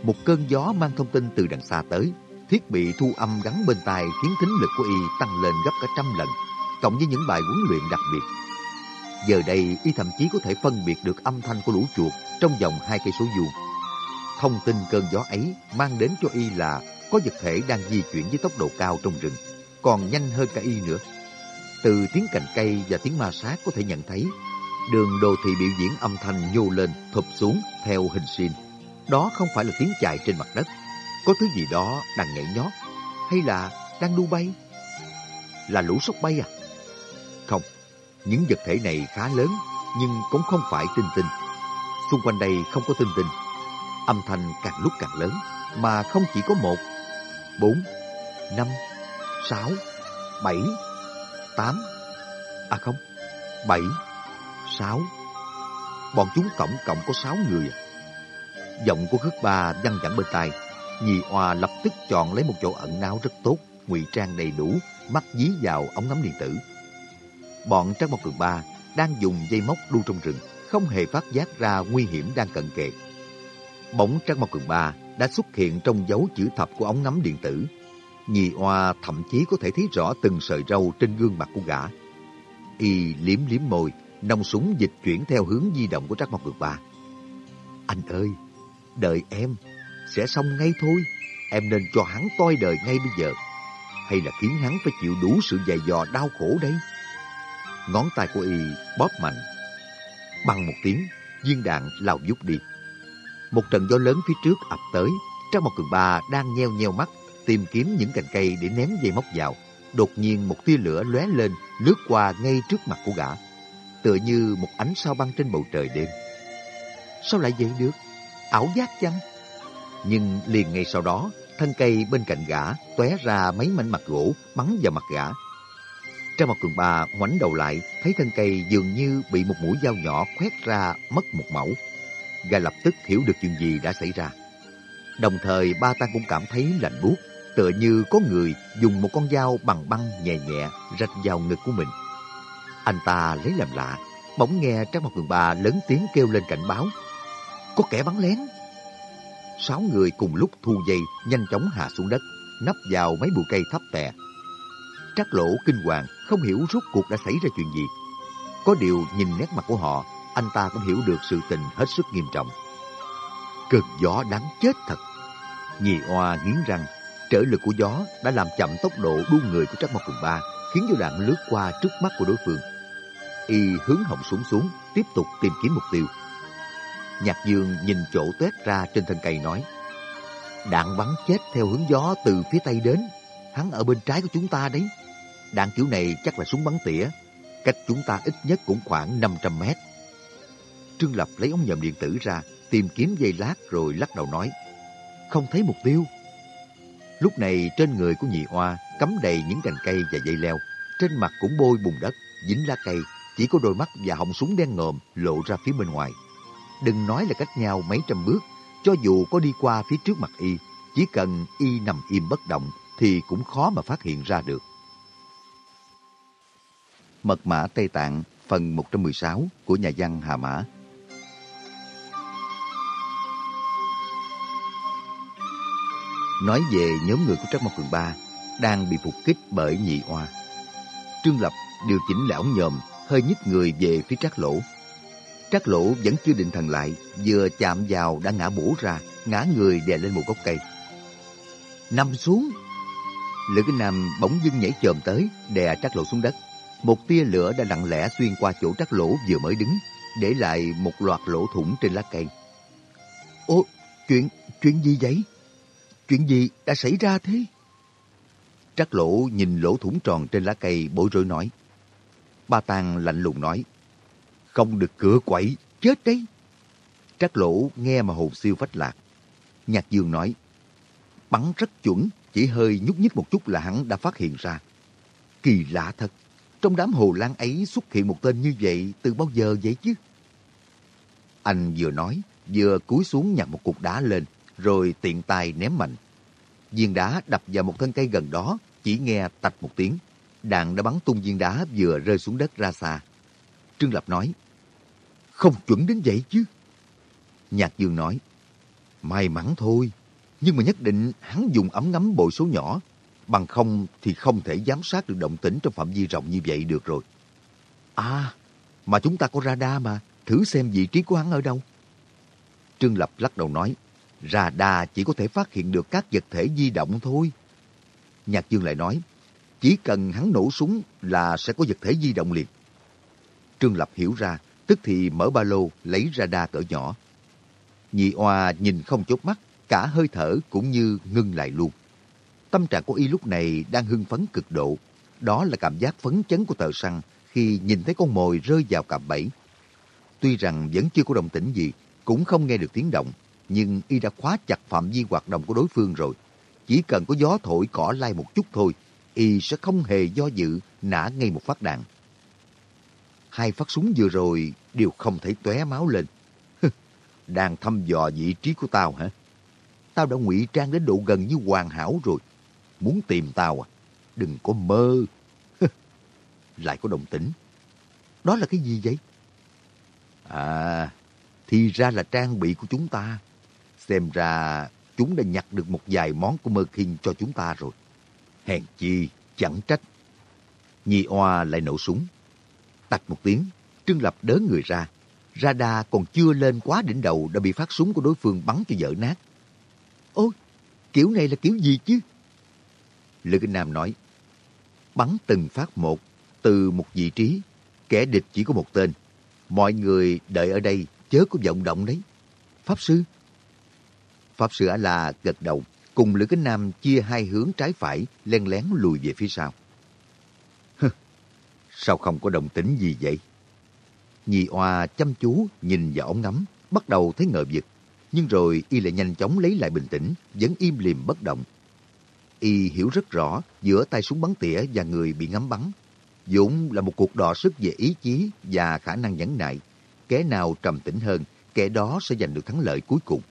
Một cơn gió mang thông tin từ đằng xa tới. Thiết bị thu âm gắn bên tai khiến thính lực của y tăng lên gấp cả trăm lần, cộng với những bài huấn luyện đặc biệt. Giờ đây, y thậm chí có thể phân biệt được âm thanh của lũ chuột trong vòng hai cây số vuông. Thông tin cơn gió ấy mang đến cho y là có vật thể đang di chuyển với tốc độ cao trong rừng, còn nhanh hơn cả y nữa. Từ tiếng cành cây và tiếng ma sát có thể nhận thấy, đường đồ thị biểu diễn âm thanh nhô lên, thụp xuống theo hình xin. Đó không phải là tiếng chạy trên mặt đất, có thứ gì đó đang nhảy nhót, hay là đang đu bay? Là lũ sóc bay à? Không, những vật thể này khá lớn, nhưng cũng không phải tinh tinh. Xung quanh đây không có tinh tinh. Âm thanh càng lúc càng lớn, mà không chỉ có một bốn, năm, sáu, bảy, tám, à không, bảy, sáu. Bọn chúng tổng cộng có sáu người. Giọng của khước ba văng vẳng bên tai. Nhì oa lập tức chọn lấy một chỗ ẩn náu rất tốt, ngụy trang đầy đủ, mắt dí vào ống ngắm điện tử. Bọn Trác Mộc Cường Ba đang dùng dây móc đu trong rừng, không hề phát giác ra nguy hiểm đang cận kề. Bóng trăng Mộc Cường Ba đã xuất hiện trong dấu chữ thập của ống ngắm điện tử. Nhì oa thậm chí có thể thấy rõ từng sợi râu trên gương mặt của gã. Y liếm liếm môi, nòng súng dịch chuyển theo hướng di động của Trắc Mộc Được Ba. Anh ơi, đợi em, sẽ xong ngay thôi. Em nên cho hắn toi đời ngay bây giờ. Hay là khiến hắn phải chịu đủ sự dày dò đau khổ đây? Ngón tay của y bóp mạnh. Bằng một tiếng, viên đạn lao vút đi. Một trận gió lớn phía trước ập tới. Trang một cường ba đang nheo nheo mắt, tìm kiếm những cành cây để ném dây móc vào. Đột nhiên một tia lửa lóe lên, lướt qua ngay trước mặt của gã. Tựa như một ánh sao băng trên bầu trời đêm. Sao lại vậy được? Ảo giác chăng? Nhưng liền ngay sau đó, thân cây bên cạnh gã tóe ra mấy mảnh mặt gỗ bắn vào mặt gã. Trang mặt cường bà ngoảnh đầu lại, thấy thân cây dường như bị một mũi dao nhỏ khoét ra mất một mẫu Gà lập tức hiểu được chuyện gì đã xảy ra. Đồng thời ba ta cũng cảm thấy lạnh buốt, tựa như có người dùng một con dao bằng băng nhẹ nhẹ rạch vào ngực của mình. Anh ta lấy làm lạ, bỗng nghe Trang Mặt Cường bà lớn tiếng kêu lên cảnh báo. Có kẻ bắn lén. Sáu người cùng lúc thu dây, nhanh chóng hạ xuống đất, nấp vào mấy bụi cây thấp tè. Trác lỗ kinh hoàng, không hiểu rốt cuộc đã xảy ra chuyện gì. Có điều nhìn nét mặt của họ, anh ta cũng hiểu được sự tình hết sức nghiêm trọng. Cực gió đáng chết thật. Nhì oa nghiến răng, Trở lực của gió đã làm chậm tốc độ đu người của Trắc Mộc Cường Ba, khiến cho đạn lướt qua trước mắt của đối phương. Y hướng họng xuống xuống, tiếp tục tìm kiếm mục tiêu. Nhạc Dương nhìn chỗ tuét ra trên thân cây nói, Đạn bắn chết theo hướng gió từ phía tây đến, hắn ở bên trái của chúng ta đấy. Đạn kiểu này chắc là súng bắn tỉa, cách chúng ta ít nhất cũng khoảng 500 mét. Trương Lập lấy ống nhòm điện tử ra, tìm kiếm dây lát rồi lắc đầu nói, không thấy mục tiêu. Lúc này trên người của nhị oa cắm đầy những cành cây và dây leo, trên mặt cũng bôi bùn đất, dính lá cây, chỉ có đôi mắt và họng súng đen ngòm lộ ra phía bên ngoài. Đừng nói là cách nhau mấy trăm bước, cho dù có đi qua phía trước mặt y, chỉ cần y nằm im bất động thì cũng khó mà phát hiện ra được. Mật mã Tây Tạng phần 116 của nhà văn Hà Mã Nói về nhóm người của Trắc Mộc Cường Ba đang bị phục kích bởi nhị oa. Trương Lập điều chỉnh lão nhòm hơi nhích người về phía Trác Lỗ. Trác Lỗ vẫn chưa định thần lại, vừa chạm vào đã ngã bổ ra, ngã người đè lên một gốc cây. Nằm xuống! Lữ Kinh Nam bỗng dưng nhảy chồm tới, đè Trác Lỗ xuống đất. Một tia lửa đã lặng lẽ xuyên qua chỗ trắc Lỗ vừa mới đứng, để lại một loạt lỗ thủng trên lá cây. Ô, chuyện, chuyện gì vậy? Chuyện gì đã xảy ra thế? Trắc lỗ nhìn lỗ thủng tròn trên lá cây bối rối nói. Ba Tàng lạnh lùng nói. Không được cửa quậy, chết đấy. Trắc lỗ nghe mà hồn siêu phách lạc. Nhạc Dương nói. Bắn rất chuẩn, chỉ hơi nhúc nhích một chút là hắn đã phát hiện ra. Kỳ lạ thật, trong đám hồ lan ấy xuất hiện một tên như vậy từ bao giờ vậy chứ? Anh vừa nói, vừa cúi xuống nhặt một cục đá lên, rồi tiện tay ném mạnh. Viên đá đập vào một thân cây gần đó, chỉ nghe tạch một tiếng. Đạn đã bắn tung viên đá vừa rơi xuống đất ra xa. Trương Lập nói, không chuẩn đến vậy chứ. Nhạc Dương nói, may mắn thôi, nhưng mà nhất định hắn dùng ấm ngắm bội số nhỏ, bằng không thì không thể giám sát được động tĩnh trong phạm vi rộng như vậy được rồi. À, mà chúng ta có radar mà, thử xem vị trí của hắn ở đâu. Trương Lập lắc đầu nói, radar chỉ có thể phát hiện được các vật thể di động thôi. Nhạc Dương lại nói, chỉ cần hắn nổ súng là sẽ có vật thể di động liền. Trương Lập hiểu ra, tức thì mở ba lô lấy radar cỡ nhỏ. Nhị oa nhìn không chốt mắt, cả hơi thở cũng như ngưng lại luôn. Tâm trạng của y lúc này đang hưng phấn cực độ. Đó là cảm giác phấn chấn của tờ săn khi nhìn thấy con mồi rơi vào cạm bẫy. Tuy rằng vẫn chưa có đồng tĩnh gì, cũng không nghe được tiếng động, nhưng y đã khóa chặt phạm vi hoạt động của đối phương rồi. Chỉ cần có gió thổi cỏ lay một chút thôi, y sẽ không hề do dự nã ngay một phát đạn. Hai phát súng vừa rồi đều không thấy tóe máu lên. [LAUGHS] Đang thăm dò vị trí của tao hả? Tao đã ngụy trang đến độ gần như hoàn hảo rồi. Muốn tìm tao à? Đừng có mơ. [LAUGHS] Lại có đồng tĩnh. Đó là cái gì vậy? À, thì ra là trang bị của chúng ta. Xem ra chúng đã nhặt được một vài món của Mơ Kinh cho chúng ta rồi. Hèn chi, chẳng trách. Nhi Oa lại nổ súng. Tạch một tiếng, Trương Lập đớ người ra. Radar còn chưa lên quá đỉnh đầu đã bị phát súng của đối phương bắn cho vỡ nát. Ôi, kiểu này là kiểu gì chứ? Lữ Kinh Nam nói, bắn từng phát một, từ một vị trí, kẻ địch chỉ có một tên. Mọi người đợi ở đây, chớ có vọng động đấy. Pháp Sư, Pháp Sư A-La gật đầu, cùng Lữ Kính Nam chia hai hướng trái phải, len lén lùi về phía sau. Sao không có đồng tính gì vậy? Nhị oa chăm chú nhìn vào ống ngắm, bắt đầu thấy ngờ vực. Nhưng rồi y lại nhanh chóng lấy lại bình tĩnh, vẫn im lìm bất động. Y hiểu rất rõ giữa tay súng bắn tỉa và người bị ngắm bắn. Dũng là một cuộc đọ sức về ý chí và khả năng nhẫn nại. Kẻ nào trầm tĩnh hơn, kẻ đó sẽ giành được thắng lợi cuối cùng.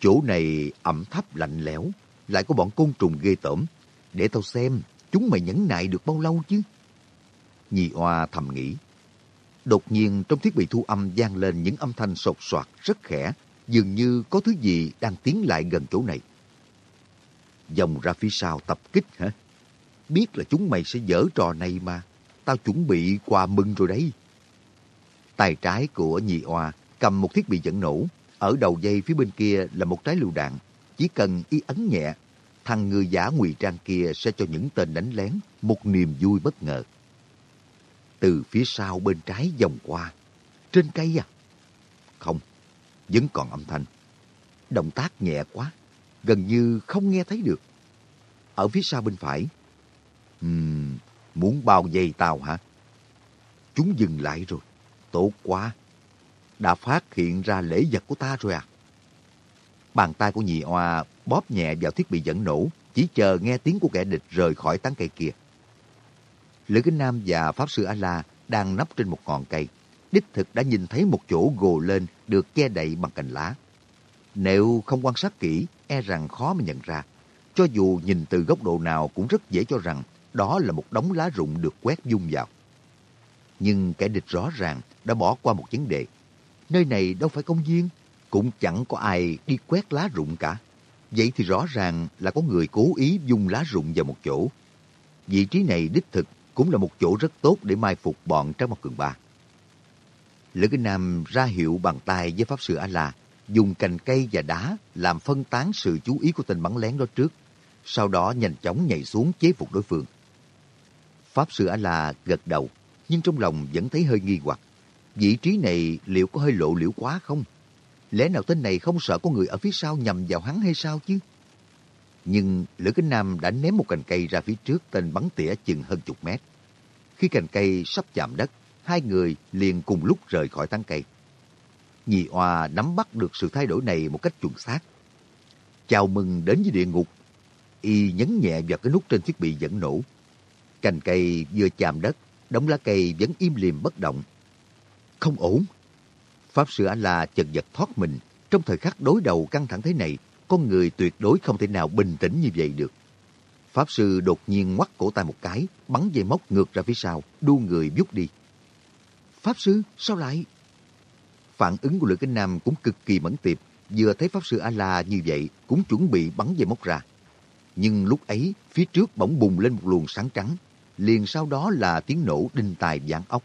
Chỗ này ẩm thấp lạnh lẽo, lại có bọn côn trùng ghê tởm. Để tao xem, chúng mày nhẫn nại được bao lâu chứ? Nhi Oa thầm nghĩ. Đột nhiên trong thiết bị thu âm vang lên những âm thanh sột soạt rất khẽ, dường như có thứ gì đang tiến lại gần chỗ này. Dòng ra phía sau tập kích hả? Biết là chúng mày sẽ dở trò này mà. Tao chuẩn bị quà mừng rồi đấy. Tay trái của nhị oa cầm một thiết bị dẫn nổ, ở đầu dây phía bên kia là một trái lựu đạn. Chỉ cần y ấn nhẹ, thằng người giả ngụy trang kia sẽ cho những tên đánh lén một niềm vui bất ngờ. Từ phía sau bên trái vòng qua, trên cây à? Không, vẫn còn âm thanh. Động tác nhẹ quá, gần như không nghe thấy được. Ở phía sau bên phải, uhm, muốn bao vây tàu hả? Chúng dừng lại rồi, tốt quá. Đã phát hiện ra lễ vật của ta rồi à? Bàn tay của nhị oa bóp nhẹ vào thiết bị dẫn nổ, chỉ chờ nghe tiếng của kẻ địch rời khỏi tán cây kia. Lữ Kính Nam và Pháp Sư A-La đang nấp trên một ngọn cây. Đích thực đã nhìn thấy một chỗ gồ lên được che đậy bằng cành lá. Nếu không quan sát kỹ, e rằng khó mà nhận ra. Cho dù nhìn từ góc độ nào cũng rất dễ cho rằng đó là một đống lá rụng được quét dung vào. Nhưng kẻ địch rõ ràng đã bỏ qua một vấn đề. Nơi này đâu phải công viên, cũng chẳng có ai đi quét lá rụng cả. Vậy thì rõ ràng là có người cố ý dung lá rụng vào một chỗ. Vị trí này đích thực cũng là một chỗ rất tốt để mai phục bọn trong một cường ba. Lữ Kinh Nam ra hiệu bằng tay với Pháp Sư A-La, dùng cành cây và đá làm phân tán sự chú ý của tên bắn lén đó trước, sau đó nhanh chóng nhảy xuống chế phục đối phương. Pháp Sư A-La gật đầu, nhưng trong lòng vẫn thấy hơi nghi hoặc. Vị trí này liệu có hơi lộ liễu quá không? Lẽ nào tên này không sợ có người ở phía sau nhầm vào hắn hay sao chứ? Nhưng Lữ Kính Nam đã ném một cành cây ra phía trước tên bắn tỉa chừng hơn chục mét. Khi cành cây sắp chạm đất, hai người liền cùng lúc rời khỏi tán cây. Nhị Oa nắm bắt được sự thay đổi này một cách chuẩn xác. Chào mừng đến với địa ngục. Y nhấn nhẹ vào cái nút trên thiết bị dẫn nổ. Cành cây vừa chạm đất, đống lá cây vẫn im lìm bất động. Không ổn. Pháp sư A-la chật vật thoát mình. Trong thời khắc đối đầu căng thẳng thế này, con người tuyệt đối không thể nào bình tĩnh như vậy được. Pháp sư đột nhiên ngoắt cổ tay một cái, bắn dây móc ngược ra phía sau, đu người vút đi. Pháp sư, sao lại? Phản ứng của Lữ Kinh Nam cũng cực kỳ mẫn tiệp, vừa thấy Pháp sư A-la như vậy cũng chuẩn bị bắn dây móc ra. Nhưng lúc ấy, phía trước bỗng bùng lên một luồng sáng trắng, liền sau đó là tiếng nổ đinh tài vang ốc.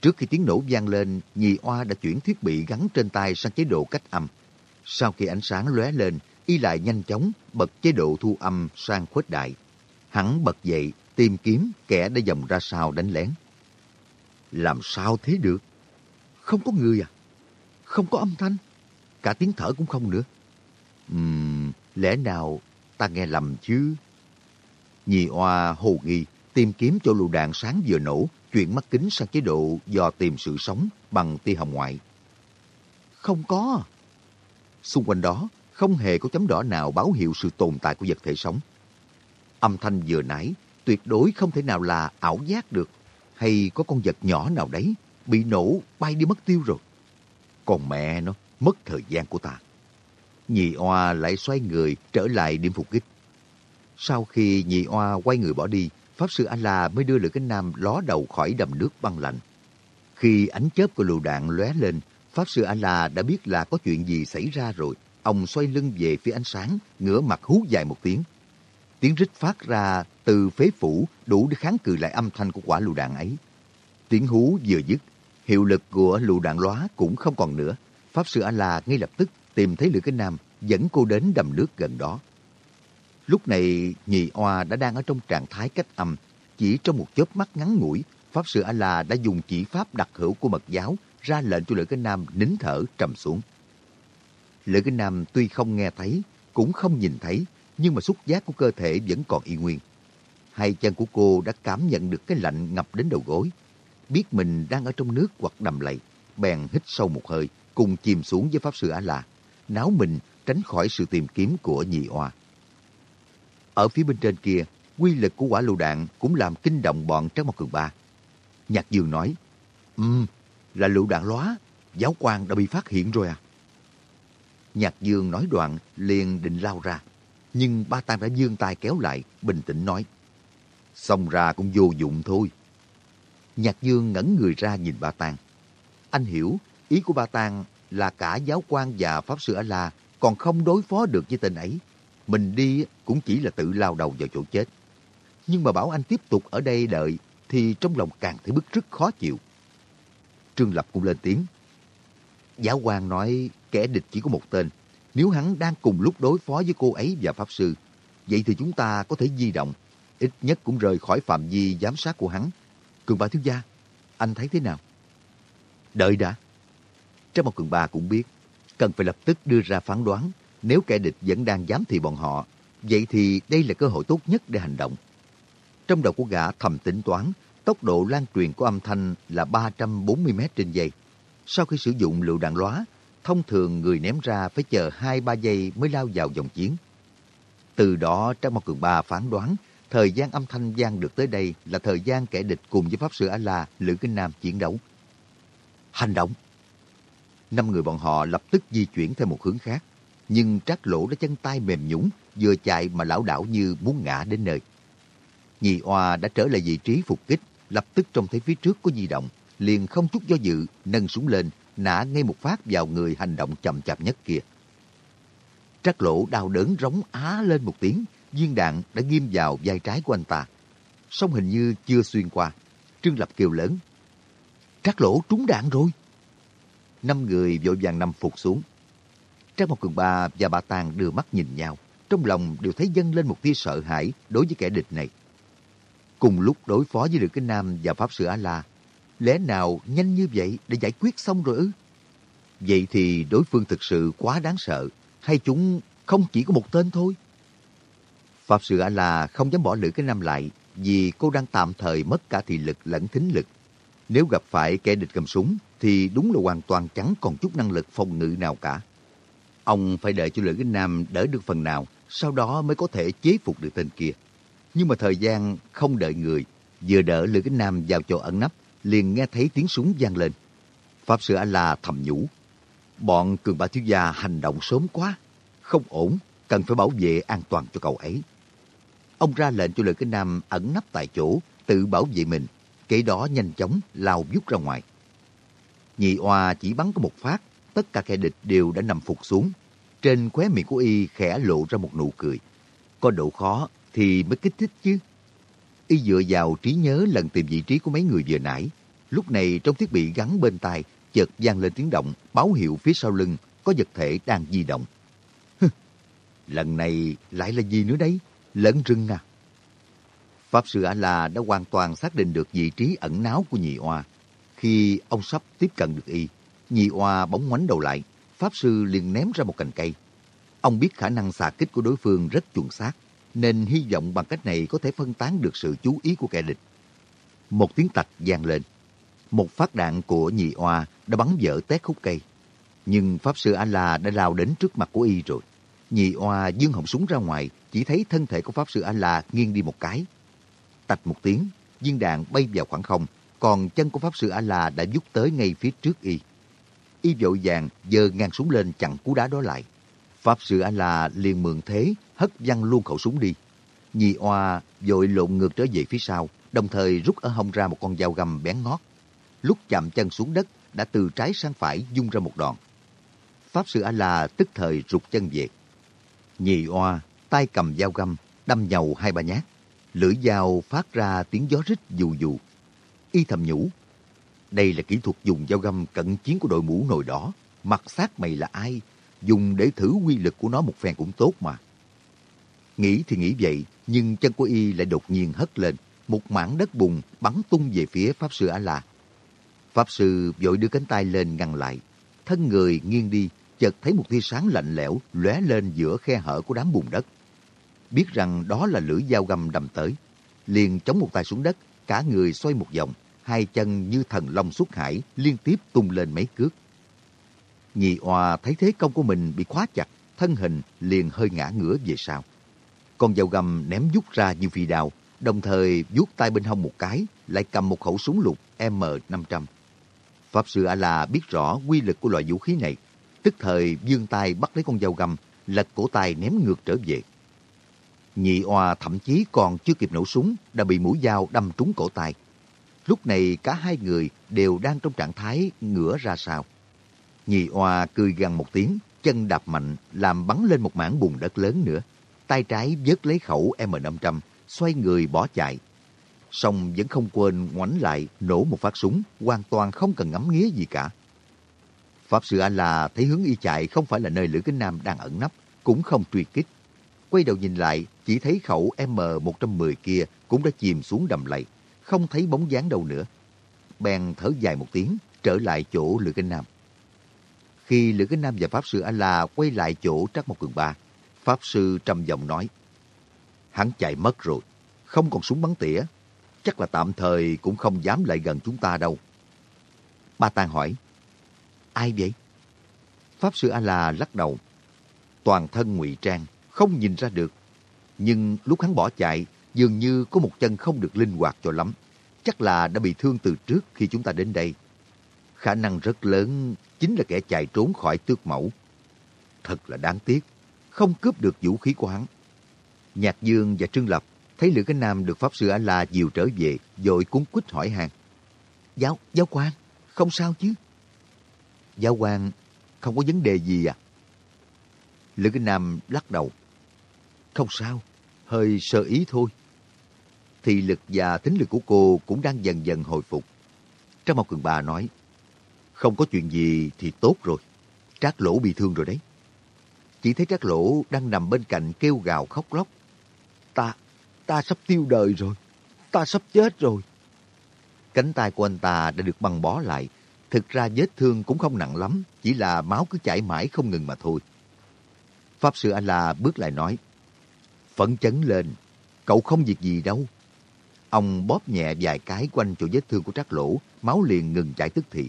Trước khi tiếng nổ vang lên, nhì oa đã chuyển thiết bị gắn trên tay sang chế độ cách âm. Sau khi ánh sáng lóe lên, y lại nhanh chóng bật chế độ thu âm sang khuếch đại. Hắn bật dậy, tìm kiếm kẻ đã dòng ra sao đánh lén. Làm sao thế được? Không có người à? Không có âm thanh? Cả tiếng thở cũng không nữa. Ừm, lẽ nào ta nghe lầm chứ? Nhì oa hồ nghi, tìm kiếm chỗ lựu đạn sáng vừa nổ, chuyển mắt kính sang chế độ dò tìm sự sống bằng tia hồng ngoại. Không có. Xung quanh đó, không hề có chấm đỏ nào báo hiệu sự tồn tại của vật thể sống. Âm thanh vừa nãy tuyệt đối không thể nào là ảo giác được, hay có con vật nhỏ nào đấy bị nổ bay đi mất tiêu rồi. Còn mẹ nó, mất thời gian của ta. Nhị oa lại xoay người trở lại điểm phục kích. Sau khi nhị oa quay người bỏ đi, Pháp sư A-la mới đưa Lữ Cánh Nam ló đầu khỏi đầm nước băng lạnh. Khi ánh chớp của lựu đạn lóe lên, Pháp sư A-la đã biết là có chuyện gì xảy ra rồi. Ông xoay lưng về phía ánh sáng, ngửa mặt hú dài một tiếng. Tiếng rít phát ra từ phế phủ đủ để kháng cự lại âm thanh của quả lựu đạn ấy. Tiếng hú vừa dứt, hiệu lực của lù đạn lóa cũng không còn nữa. Pháp sư A-la ngay lập tức tìm thấy Lữ cái Nam dẫn cô đến đầm nước gần đó. Lúc này, nhị oa đã đang ở trong trạng thái cách âm. Chỉ trong một chớp mắt ngắn ngủi, Pháp sư A-la đã dùng chỉ pháp đặc hữu của mật giáo ra lệnh cho Lữ Kinh Nam nín thở trầm xuống. Lữ Kinh Nam tuy không nghe thấy, cũng không nhìn thấy, nhưng mà xúc giác của cơ thể vẫn còn y nguyên. Hai chân của cô đã cảm nhận được cái lạnh ngập đến đầu gối. Biết mình đang ở trong nước hoặc đầm lầy, bèn hít sâu một hơi, cùng chìm xuống với Pháp sư A-la, náo mình tránh khỏi sự tìm kiếm của nhị oa. Ở phía bên trên kia, quy lực của quả lựu đạn cũng làm kinh động bọn Trác Mộc Cường Ba. Nhạc Dương nói, Ừm, là lựu đạn lóa, giáo quan đã bị phát hiện rồi à? Nhạc Dương nói đoạn, liền định lao ra. Nhưng ba Tang đã dương tay kéo lại, bình tĩnh nói, Xong ra cũng vô dụng thôi. Nhạc Dương ngẩn người ra nhìn ba Tang. Anh hiểu, ý của ba Tang là cả giáo quan và Pháp Sư A-La còn không đối phó được với tên ấy mình đi cũng chỉ là tự lao đầu vào chỗ chết. Nhưng mà bảo anh tiếp tục ở đây đợi thì trong lòng càng thấy bức rất khó chịu. Trương Lập cũng lên tiếng. Giáo quan nói kẻ địch chỉ có một tên. Nếu hắn đang cùng lúc đối phó với cô ấy và Pháp Sư, vậy thì chúng ta có thể di động, ít nhất cũng rời khỏi phạm vi giám sát của hắn. Cường ba thiếu gia, anh thấy thế nào? Đợi đã. Trong một cường ba cũng biết, cần phải lập tức đưa ra phán đoán nếu kẻ địch vẫn đang giám thị bọn họ, vậy thì đây là cơ hội tốt nhất để hành động. Trong đầu của gã thầm tính toán, tốc độ lan truyền của âm thanh là 340 m trên giây. Sau khi sử dụng lựu đạn lóa, thông thường người ném ra phải chờ 2-3 giây mới lao vào dòng chiến. Từ đó Trang một Cường Ba phán đoán thời gian âm thanh gian được tới đây là thời gian kẻ địch cùng với Pháp Sư A-La, Lữ Kinh Nam chiến đấu. Hành động! Năm người bọn họ lập tức di chuyển theo một hướng khác, nhưng trác lỗ đã chân tay mềm nhũng, vừa chạy mà lão đảo như muốn ngã đến nơi. Nhị oa đã trở lại vị trí phục kích, lập tức trông thấy phía trước có di động, liền không chút do dự, nâng súng lên, nã ngay một phát vào người hành động chậm chạp nhất kia. Trác lỗ đau đớn rống á lên một tiếng, viên đạn đã ghim vào vai trái của anh ta. Song hình như chưa xuyên qua. Trương Lập kêu lớn. Trác lỗ trúng đạn rồi. Năm người vội vàng nằm phục xuống. Trác Mộc Cường Ba và bà Tàng đưa mắt nhìn nhau. Trong lòng đều thấy dâng lên một tia sợ hãi đối với kẻ địch này. Cùng lúc đối phó với Lữ Kinh Nam và Pháp Sư A-La, lẽ nào nhanh như vậy để giải quyết xong rồi ư? Vậy thì đối phương thực sự quá đáng sợ, hay chúng không chỉ có một tên thôi? Pháp Sư A-La không dám bỏ Lữ cái Nam lại vì cô đang tạm thời mất cả thị lực lẫn thính lực. Nếu gặp phải kẻ địch cầm súng thì đúng là hoàn toàn chẳng còn chút năng lực phòng ngự nào cả. Ông phải đợi cho Lữ Kinh Nam đỡ được phần nào, sau đó mới có thể chế phục được tên kia. Nhưng mà thời gian không đợi người, vừa đỡ Lữ Kinh Nam vào chỗ ẩn nấp, liền nghe thấy tiếng súng vang lên. Pháp sư A-la thầm nhủ. Bọn cường bà thiếu gia hành động sớm quá, không ổn, cần phải bảo vệ an toàn cho cậu ấy. Ông ra lệnh cho Lữ Kinh Nam ẩn nấp tại chỗ, tự bảo vệ mình, kể đó nhanh chóng lao vút ra ngoài. Nhị oa chỉ bắn có một phát, tất cả kẻ địch đều đã nằm phục xuống. Trên khóe miệng của y khẽ lộ ra một nụ cười. Có độ khó thì mới kích thích chứ. Y dựa vào trí nhớ lần tìm vị trí của mấy người vừa nãy. Lúc này trong thiết bị gắn bên tai, chợt vang lên tiếng động, báo hiệu phía sau lưng có vật thể đang di động. Lần này lại là gì nữa đấy? Lẫn rừng à? Pháp sư A-la đã hoàn toàn xác định được vị trí ẩn náu của nhị oa. Khi ông sắp tiếp cận được y, nhị oa bóng ngoảnh đầu lại, Pháp sư liền ném ra một cành cây. Ông biết khả năng xạ kích của đối phương rất chuẩn xác, nên hy vọng bằng cách này có thể phân tán được sự chú ý của kẻ địch. Một tiếng tạch vang lên. Một phát đạn của nhị oa đã bắn vỡ tét khúc cây. Nhưng Pháp sư A-la đã lao đến trước mặt của y rồi. Nhị oa dương họng súng ra ngoài, chỉ thấy thân thể của Pháp sư A-la nghiêng đi một cái. Tạch một tiếng, viên đạn bay vào khoảng không, còn chân của Pháp sư A-la đã dút tới ngay phía trước y. Y vội vàng giơ ngang súng lên chặn cú đá đó lại. Pháp sư A-la liền mượn thế, hất văng luôn khẩu súng đi. Nhị oa vội lộn ngược trở về phía sau, đồng thời rút ở hông ra một con dao găm bén ngót. Lúc chạm chân xuống đất, đã từ trái sang phải dung ra một đòn. Pháp sư A-la tức thời rụt chân về. Nhị oa, tay cầm dao găm, đâm nhầu hai ba nhát. Lưỡi dao phát ra tiếng gió rít dù dù. Y thầm nhủ, đây là kỹ thuật dùng dao găm cận chiến của đội mũ nồi đỏ. Mặt xác mày là ai? Dùng để thử quy lực của nó một phen cũng tốt mà. Nghĩ thì nghĩ vậy, nhưng chân của y lại đột nhiên hất lên. Một mảng đất bùn bắn tung về phía Pháp Sư A-La. Pháp Sư vội đưa cánh tay lên ngăn lại. Thân người nghiêng đi, chợt thấy một tia sáng lạnh lẽo lóe lên giữa khe hở của đám bùn đất. Biết rằng đó là lưỡi dao găm đâm tới. Liền chống một tay xuống đất, cả người xoay một vòng, hai chân như thần long xuất hải liên tiếp tung lên mấy cước. Nhị oa thấy thế công của mình bị khóa chặt, thân hình liền hơi ngã ngửa về sau. Con dao găm ném rút ra như phi đao, đồng thời vuốt tay bên hông một cái, lại cầm một khẩu súng lục M500. Pháp sư A-la biết rõ quy lực của loại vũ khí này, tức thời dương tay bắt lấy con dao găm, lật cổ tay ném ngược trở về. Nhị oa thậm chí còn chưa kịp nổ súng, đã bị mũi dao đâm trúng cổ tay. Lúc này cả hai người đều đang trong trạng thái ngửa ra sao. Nhị oa cười gằn một tiếng, chân đạp mạnh làm bắn lên một mảng bùn đất lớn nữa. Tay trái vớt lấy khẩu M500, xoay người bỏ chạy. Song vẫn không quên ngoảnh lại nổ một phát súng, hoàn toàn không cần ngắm nghía gì cả. Pháp Sư A-La thấy hướng y chạy không phải là nơi Lữ Kính Nam đang ẩn nấp, cũng không truy kích. Quay đầu nhìn lại, chỉ thấy khẩu M110 kia cũng đã chìm xuống đầm lầy, không thấy bóng dáng đâu nữa. Bèn thở dài một tiếng, trở lại chỗ Lữ Kính Nam. Khi Lữ Kính Nam và Pháp Sư A-La quay lại chỗ Trắc Mộc Cường Ba, Pháp Sư trầm giọng nói, Hắn chạy mất rồi, không còn súng bắn tỉa, chắc là tạm thời cũng không dám lại gần chúng ta đâu. Ba Tàng hỏi, ai vậy? Pháp Sư A-La lắc đầu, toàn thân ngụy trang, không nhìn ra được. Nhưng lúc hắn bỏ chạy, dường như có một chân không được linh hoạt cho lắm. Chắc là đã bị thương từ trước khi chúng ta đến đây. Khả năng rất lớn chính là kẻ chạy trốn khỏi tước mẫu. Thật là đáng tiếc, không cướp được vũ khí của hắn. Nhạc Dương và Trương Lập thấy Lữ Cái Nam được Pháp Sư A-La dìu trở về, rồi cuốn quýt hỏi hàng. Giáo, giáo quan, không sao chứ? Giáo quan, không có vấn đề gì à? Lữ Cái Nam lắc đầu. Không sao, hơi sơ ý thôi. Thì lực và tính lực của cô cũng đang dần dần hồi phục. Trang Mộc Cường Bà nói, không có chuyện gì thì tốt rồi. Trác lỗ bị thương rồi đấy. Chỉ thấy Trác lỗ đang nằm bên cạnh kêu gào khóc lóc. Ta, ta sắp tiêu đời rồi. Ta sắp chết rồi. Cánh tay của anh ta đã được băng bó lại. Thực ra vết thương cũng không nặng lắm, chỉ là máu cứ chảy mãi không ngừng mà thôi. Pháp sư A-la bước lại nói, Phấn chấn lên, cậu không việc gì đâu. Ông bóp nhẹ vài cái quanh chỗ vết thương của trác lỗ, máu liền ngừng chảy tức thì.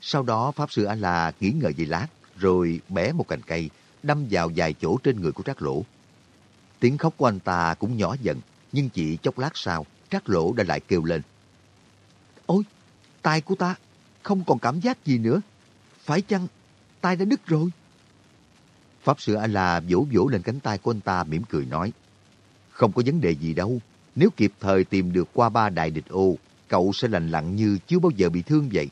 Sau đó Pháp Sư A-La nghỉ ngợi về lát, rồi bẻ một cành cây, đâm vào vài chỗ trên người của Trác Lỗ. Tiếng khóc của anh ta cũng nhỏ dần, nhưng chỉ chốc lát sau, Trác Lỗ đã lại kêu lên. Ôi, tay của ta không còn cảm giác gì nữa. Phải chăng tay đã đứt rồi? Pháp Sư A-La vỗ vỗ lên cánh tay của anh ta mỉm cười nói. Không có vấn đề gì đâu. Nếu kịp thời tìm được qua ba đại địch ô, cậu sẽ lành lặn như chưa bao giờ bị thương vậy.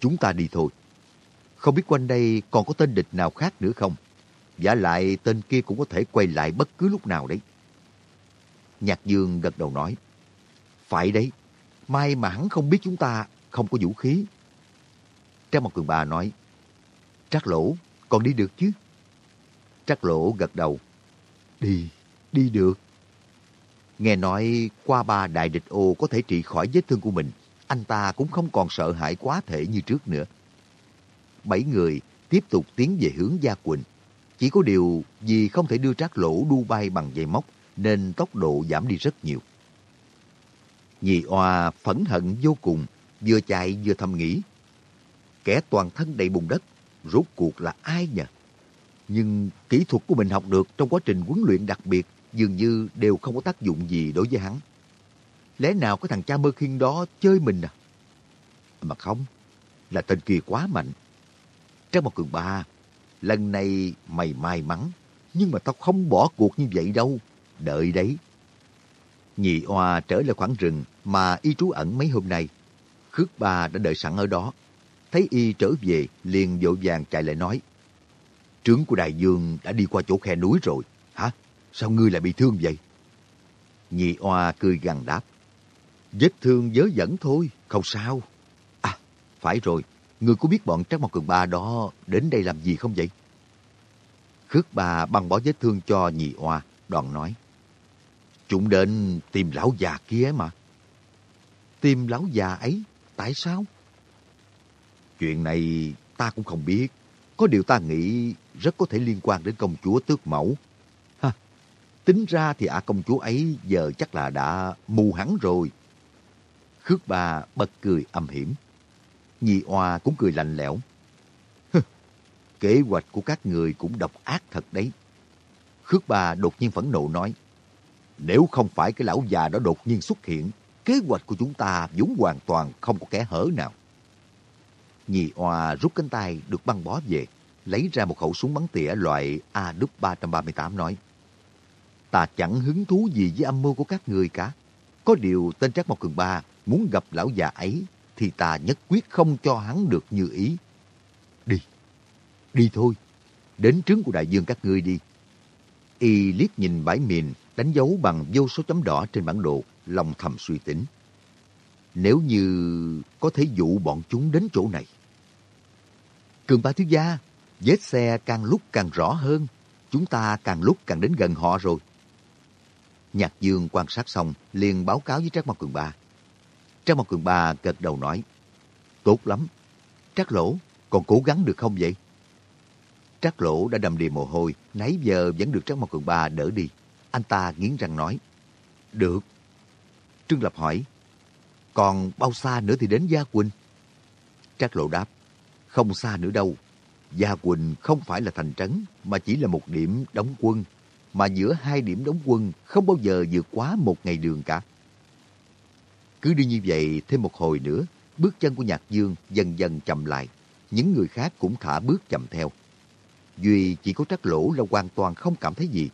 Chúng ta đi thôi. Không biết quanh đây còn có tên địch nào khác nữa không? Giả lại tên kia cũng có thể quay lại bất cứ lúc nào đấy. Nhạc Dương gật đầu nói. Phải đấy, may mà hắn không biết chúng ta không có vũ khí. Trang một cường bà nói. Trác lỗ, còn đi được chứ? Trác lỗ gật đầu. Đi, đi được. Nghe nói qua ba đại địch ô có thể trị khỏi vết thương của mình anh ta cũng không còn sợ hãi quá thể như trước nữa. Bảy người tiếp tục tiến về hướng Gia Quỳnh. Chỉ có điều vì không thể đưa trác lỗ đu bay bằng dây móc nên tốc độ giảm đi rất nhiều. Nhị oa phẫn hận vô cùng, vừa chạy vừa thầm nghĩ. Kẻ toàn thân đầy bùn đất, rốt cuộc là ai nhỉ? Nhưng kỹ thuật của mình học được trong quá trình huấn luyện đặc biệt dường như đều không có tác dụng gì đối với hắn. Lẽ nào cái thằng cha mơ khiên đó chơi mình à? Mà không, là tên kia quá mạnh. Trang một cường ba, lần này mày may mắn, nhưng mà tao không bỏ cuộc như vậy đâu. Đợi đấy. Nhị oa trở lại khoảng rừng mà y trú ẩn mấy hôm nay. Khước ba đã đợi sẵn ở đó. Thấy y trở về, liền vội vàng chạy lại nói. Trướng của đại dương đã đi qua chỗ khe núi rồi. Hả? Sao ngươi lại bị thương vậy? Nhị oa cười gằn đáp. Vết thương dớ dẫn thôi, không sao. À, phải rồi, người có biết bọn Trác Mộc Cường Ba đó đến đây làm gì không vậy? Khước bà băng bó vết thương cho nhị oa, đoàn nói. Chúng đến tìm lão già kia mà. Tìm lão già ấy? Tại sao? Chuyện này ta cũng không biết. Có điều ta nghĩ rất có thể liên quan đến công chúa tước mẫu. Ha, tính ra thì ả công chúa ấy giờ chắc là đã mù hẳn rồi. Khước ba bật cười âm hiểm. nhị oa cũng cười lạnh lẽo. Kế hoạch của các người cũng độc ác thật đấy. Khước ba đột nhiên phẫn nộ nói. Nếu không phải cái lão già đó đột nhiên xuất hiện, kế hoạch của chúng ta vốn hoàn toàn không có kẻ hở nào nhị oa rút cánh tay được băng bó về, lấy ra một khẩu súng bắn tỉa loại AW338 nói. Ta chẳng hứng thú gì với âm mưu của các người cả. Có điều tên Trác Mộc Cường Ba muốn gặp lão già ấy thì ta nhất quyết không cho hắn được như ý. Đi, đi thôi, đến trướng của đại dương các ngươi đi. Y liếc nhìn bãi miền đánh dấu bằng vô số chấm đỏ trên bản đồ, lòng thầm suy tính. Nếu như có thể dụ bọn chúng đến chỗ này. Cường ba thiếu gia, vết xe càng lúc càng rõ hơn. Chúng ta càng lúc càng đến gần họ rồi. Nhạc Dương quan sát xong, liền báo cáo với Trác Mộc Cường Ba. Trác Mộc Cường Ba gật đầu nói, Tốt lắm. Trác Lỗ, còn cố gắng được không vậy? Trác Lỗ đã đầm đìa mồ hôi, nãy giờ vẫn được Trác Mộc Cường Ba đỡ đi. Anh ta nghiến răng nói, Được. Trương Lập hỏi, còn bao xa nữa thì đến Gia Quỳnh? Trác Lộ đáp, không xa nữa đâu. Gia Quỳnh không phải là thành trấn, mà chỉ là một điểm đóng quân. Mà giữa hai điểm đóng quân không bao giờ vượt quá một ngày đường cả. Cứ đi như vậy thêm một hồi nữa, bước chân của Nhạc Dương dần dần chậm lại. Những người khác cũng thả bước chậm theo. Duy chỉ có trắc lỗ là hoàn toàn không cảm thấy gì.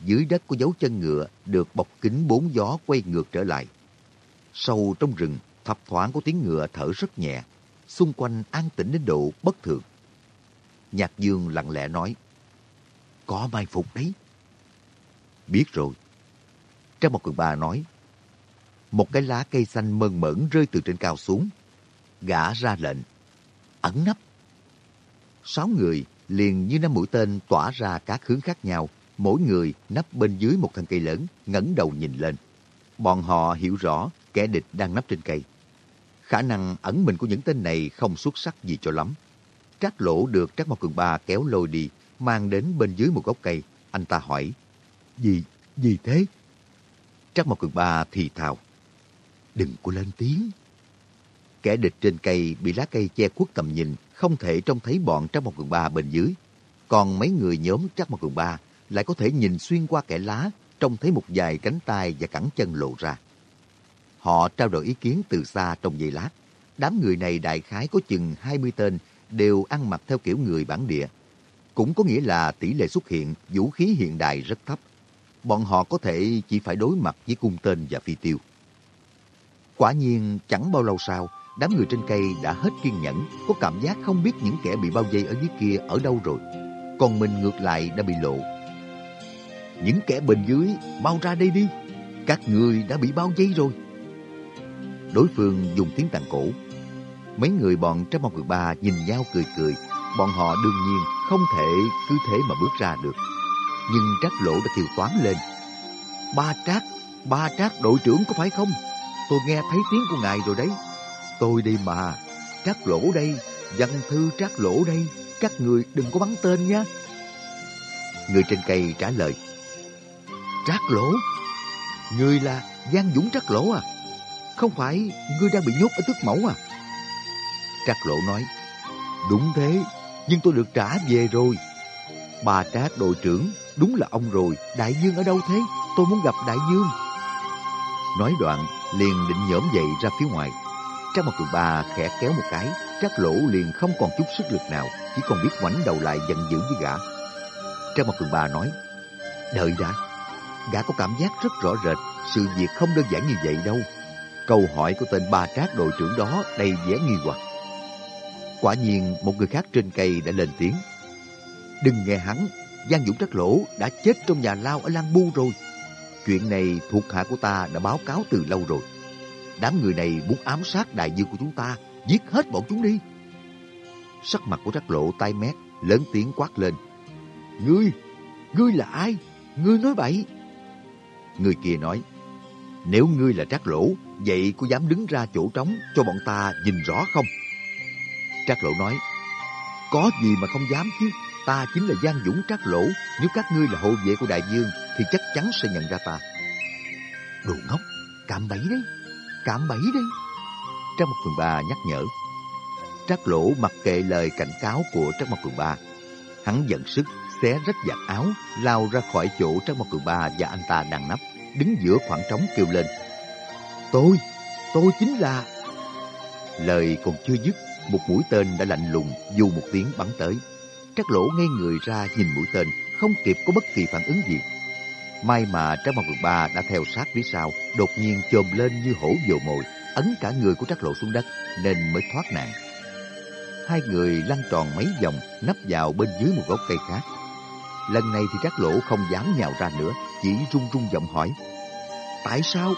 Dưới đất có dấu chân ngựa được bọc kính bốn gió quay ngược trở lại. Sâu trong rừng, thập thoảng có tiếng ngựa thở rất nhẹ. Xung quanh an tĩnh đến độ bất thường. Nhạc Dương lặng lẽ nói, Có mai phục đấy. Biết rồi. Trang một cường bà nói, một cái lá cây xanh mơn mởn rơi từ trên cao xuống. Gã ra lệnh, ẩn nấp. Sáu người liền như năm mũi tên tỏa ra các hướng khác nhau, mỗi người nấp bên dưới một thân cây lớn, ngẩng đầu nhìn lên. Bọn họ hiểu rõ kẻ địch đang nấp trên cây. Khả năng ẩn mình của những tên này không xuất sắc gì cho lắm. Trác lỗ được Trác Mộc Cường Ba kéo lôi đi, mang đến bên dưới một gốc cây. Anh ta hỏi, gì, gì thế? Trác Mộc Cường Ba thì thào, đừng có lên tiếng. Kẻ địch trên cây bị lá cây che khuất tầm nhìn, không thể trông thấy bọn Trác Mộc Cường Ba bên dưới. Còn mấy người nhóm Trác Mộc Cường Ba lại có thể nhìn xuyên qua kẻ lá, trông thấy một vài cánh tay và cẳng chân lộ ra. Họ trao đổi ý kiến từ xa trong giây lát. Đám người này đại khái có chừng 20 tên đều ăn mặc theo kiểu người bản địa. Cũng có nghĩa là tỷ lệ xuất hiện vũ khí hiện đại rất thấp. Bọn họ có thể chỉ phải đối mặt với cung tên và phi tiêu. Quả nhiên chẳng bao lâu sau, đám người trên cây đã hết kiên nhẫn, có cảm giác không biết những kẻ bị bao vây ở dưới kia ở đâu rồi. Còn mình ngược lại đã bị lộ. Những kẻ bên dưới, mau ra đây đi. Các người đã bị bao vây rồi. Đối phương dùng tiếng tàn cổ. Mấy người bọn trong một người ba nhìn nhau cười cười. Bọn họ đương nhiên không thể cứ thế mà bước ra được. Nhưng trác lỗ đã kêu toán lên. Ba trác, ba trác đội trưởng có phải không? Tôi nghe thấy tiếng của ngài rồi đấy. Tôi đây mà, trác lỗ đây, văn thư trác lỗ đây. Các người đừng có bắn tên nha. Người trên cây trả lời. Trác lỗ? Người là Giang Dũng Trác lỗ à? Không phải ngươi đang bị nhốt ở tước mẫu à? Trác lộ nói, đúng thế, nhưng tôi được trả về rồi. Bà Trác đội trưởng, đúng là ông rồi, đại dương ở đâu thế? Tôi muốn gặp đại dương. Nói đoạn, liền định nhổm dậy ra phía ngoài. Trác mặt tụi bà khẽ kéo một cái, Trác lỗ liền không còn chút sức lực nào, chỉ còn biết ngoảnh đầu lại giận dữ với gã. Trác mặt tụi bà nói, đợi đã. Gã có cảm giác rất rõ rệt, sự việc không đơn giản như vậy đâu. Câu hỏi của tên ba trác đội trưởng đó đầy vẻ nghi hoặc. Quả nhiên một người khác trên cây đã lên tiếng. Đừng nghe hắn, Giang Dũng Trắc Lỗ đã chết trong nhà lao ở Lan Bu rồi. Chuyện này thuộc hạ của ta đã báo cáo từ lâu rồi. Đám người này muốn ám sát đại dương của chúng ta, giết hết bọn chúng đi. Sắc mặt của Trắc Lộ tai mét, lớn tiếng quát lên. Ngươi, ngươi là ai? Ngươi nói bậy. Người kia nói, nếu ngươi là Trác Lỗ, vậy có dám đứng ra chỗ trống cho bọn ta nhìn rõ không? Trác Lỗ nói, có gì mà không dám chứ, ta chính là Giang Dũng Trác Lỗ, nếu các ngươi là hộ vệ của đại dương thì chắc chắn sẽ nhận ra ta. Đồ ngốc, cạm bẫy đấy, cạm bẫy đấy. Trác Mộc Cường Ba nhắc nhở. Trác Lỗ mặc kệ lời cảnh cáo của Trác Mộc Cường Ba. Hắn giận sức, xé rách giặt áo, lao ra khỏi chỗ Trác Mộc Cường Ba và anh ta đang nấp đứng giữa khoảng trống kêu lên. Tôi, tôi chính là... Lời còn chưa dứt, một mũi tên đã lạnh lùng dù một tiếng bắn tới. Trác lỗ ngay người ra nhìn mũi tên, không kịp có bất kỳ phản ứng gì. May mà Trác Mộc Lục Ba đã theo sát phía sau, đột nhiên chồm lên như hổ dồ mồi, ấn cả người của Trác Lộ xuống đất, nên mới thoát nạn. Hai người lăn tròn mấy vòng, nấp vào bên dưới một gốc cây khác. Lần này thì Trác Lỗ không dám nhào ra nữa, chỉ run run giọng hỏi. Tại sao?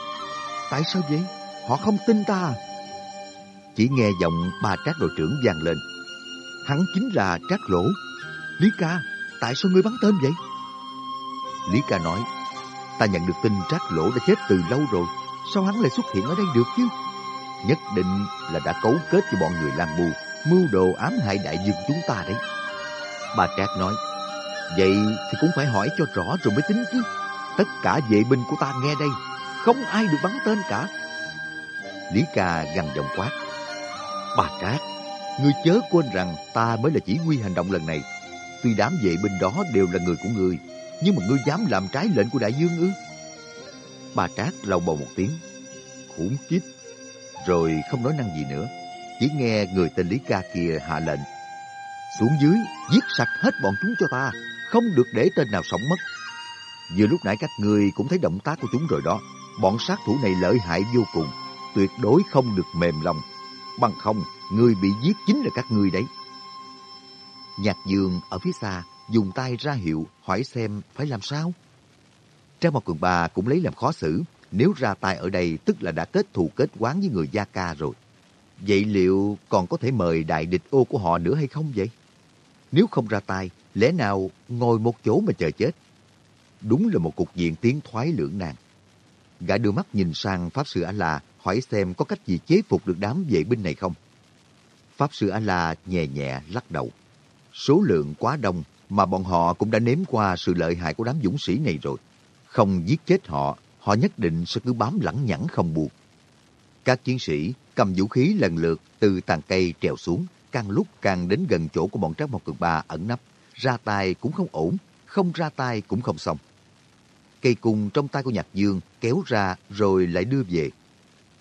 Tại sao vậy? Họ không tin ta à? Chỉ nghe giọng ba Trác đội trưởng vang lên. hắn chính là Trác Lỗ. Lý ca, tại sao ngươi bắn tên vậy? Lý ca nói, ta nhận được tin Trác Lỗ đã chết từ lâu rồi, sao hắn lại xuất hiện ở đây được chứ? Nhất định là đã cấu kết với bọn người Lan Bù, mưu đồ ám hại đại dương chúng ta đấy. Bà Trác nói, vậy thì cũng phải hỏi cho rõ rồi mới tính chứ. Tất cả vệ binh của ta nghe đây, không ai được bắn tên cả. Lý ca gằn giọng quát, Bà Trác, ngươi chớ quên rằng ta mới là chỉ huy hành động lần này. Tuy đám vệ binh đó đều là người của ngươi, nhưng mà ngươi dám làm trái lệnh của đại dương ư? Bà Trác lầu bầu một tiếng, khủng kiếp. rồi không nói năng gì nữa. Chỉ nghe người tên Lý Ca kia hạ lệnh. Xuống dưới, giết sạch hết bọn chúng cho ta, không được để tên nào sống mất. Vừa lúc nãy các ngươi cũng thấy động tác của chúng rồi đó. Bọn sát thủ này lợi hại vô cùng, tuyệt đối không được mềm lòng. Bằng không, người bị giết chính là các ngươi đấy. Nhạc dương ở phía xa dùng tay ra hiệu hỏi xem phải làm sao. Trang một cường bà cũng lấy làm khó xử. Nếu ra tay ở đây tức là đã kết thù kết quán với người Gia Ca rồi. Vậy liệu còn có thể mời đại địch ô của họ nữa hay không vậy? Nếu không ra tay, lẽ nào ngồi một chỗ mà chờ chết? Đúng là một cục diện tiến thoái lưỡng nan. Gã đưa mắt nhìn sang Pháp Sư A-La hỏi xem có cách gì chế phục được đám vệ binh này không. Pháp Sư A-La nhẹ nhẹ lắc đầu. Số lượng quá đông mà bọn họ cũng đã nếm qua sự lợi hại của đám dũng sĩ này rồi. Không giết chết họ, họ nhất định sẽ cứ bám lẳng nhẳng không buộc. Các chiến sĩ cầm vũ khí lần lượt từ tàn cây trèo xuống, càng lúc càng đến gần chỗ của bọn Trác Mộc Cường Ba ẩn nấp. Ra tay cũng không ổn, không ra tay cũng không xong. Cây cung trong tay của Nhạc Dương kéo ra rồi lại đưa về.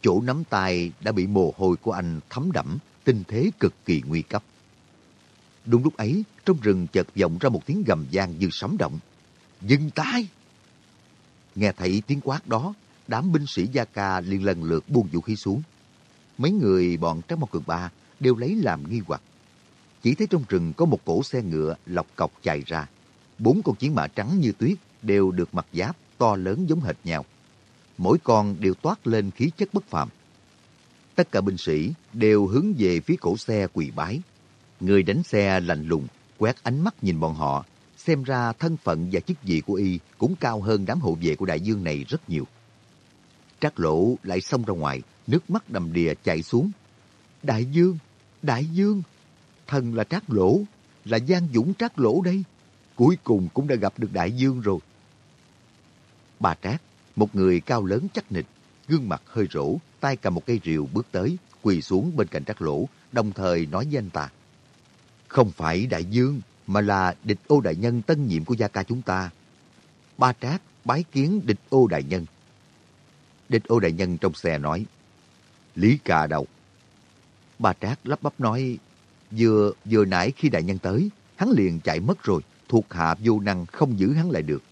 Chỗ nắm tay đã bị mồ hôi của anh thấm đẫm, tình thế cực kỳ nguy cấp. Đúng lúc ấy, trong rừng chợt vọng ra một tiếng gầm gian như sóng động. Dừng tay! Nghe thấy tiếng quát đó, đám binh sĩ Gia Ca liền lần lượt buông vũ khí xuống. Mấy người bọn Trác Mộc Cường Ba đều lấy làm nghi hoặc. Chỉ thấy trong rừng có một cổ xe ngựa lọc cọc chạy ra. Bốn con chiến mã trắng như tuyết đều được mặc giáp to lớn giống hệt nhau. Mỗi con đều toát lên khí chất bất phàm. Tất cả binh sĩ đều hướng về phía cổ xe quỳ bái. Người đánh xe lạnh lùng, quét ánh mắt nhìn bọn họ. Xem ra thân phận và chức vị của y cũng cao hơn đám hộ vệ của đại dương này rất nhiều. Trác lỗ lại xông ra ngoài, nước mắt đầm đìa chạy xuống. Đại dương, đại dương, thần là Trác lỗ, là Giang Dũng Trác lỗ đây. Cuối cùng cũng đã gặp được đại dương rồi. Bà Trác, một người cao lớn chắc nịch, gương mặt hơi rỗ, tay cầm một cây rìu bước tới, quỳ xuống bên cạnh Trác lỗ, đồng thời nói với anh ta. Không phải đại dương, mà là địch ô đại nhân tân nhiệm của gia ca chúng ta. Ba Trác bái kiến địch ô đại nhân. Địch ô đại nhân trong xe nói, Lý Cà đâu? Ba Trác lắp bắp nói, vừa vừa nãy khi đại nhân tới, hắn liền chạy mất rồi, thuộc hạ vô năng không giữ hắn lại được.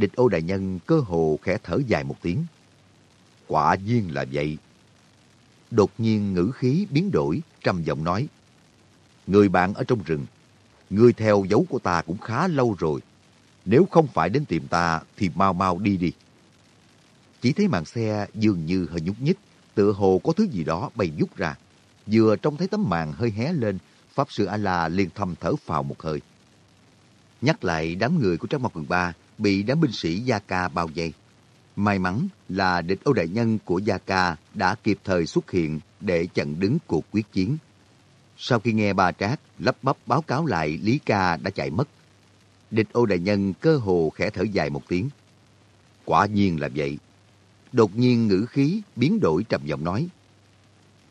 Địch ô đại nhân cơ hồ khẽ thở dài một tiếng. Quả nhiên là vậy. Đột nhiên ngữ khí biến đổi, trầm giọng nói. Người bạn ở trong rừng, người theo dấu của ta cũng khá lâu rồi. Nếu không phải đến tìm ta thì mau mau đi đi. Chỉ thấy màn xe dường như hơi nhúc nhích, tựa hồ có thứ gì đó bay vút ra. Vừa trông thấy tấm màn hơi hé lên, Pháp Sư A-La liền thầm thở phào một hơi. Nhắc lại đám người của Trác Mộc Cường Ba bị đám binh sĩ Gia Ca bao vây. May mắn là địch Âu Đại Nhân của Gia Ca đã kịp thời xuất hiện để chặn đứng cuộc quyết chiến. Sau khi nghe bà Trác lắp bắp báo cáo lại Lý Ca đã chạy mất, địch Âu Đại Nhân cơ hồ khẽ thở dài một tiếng. Quả nhiên là vậy. Đột nhiên ngữ khí biến đổi trầm giọng nói.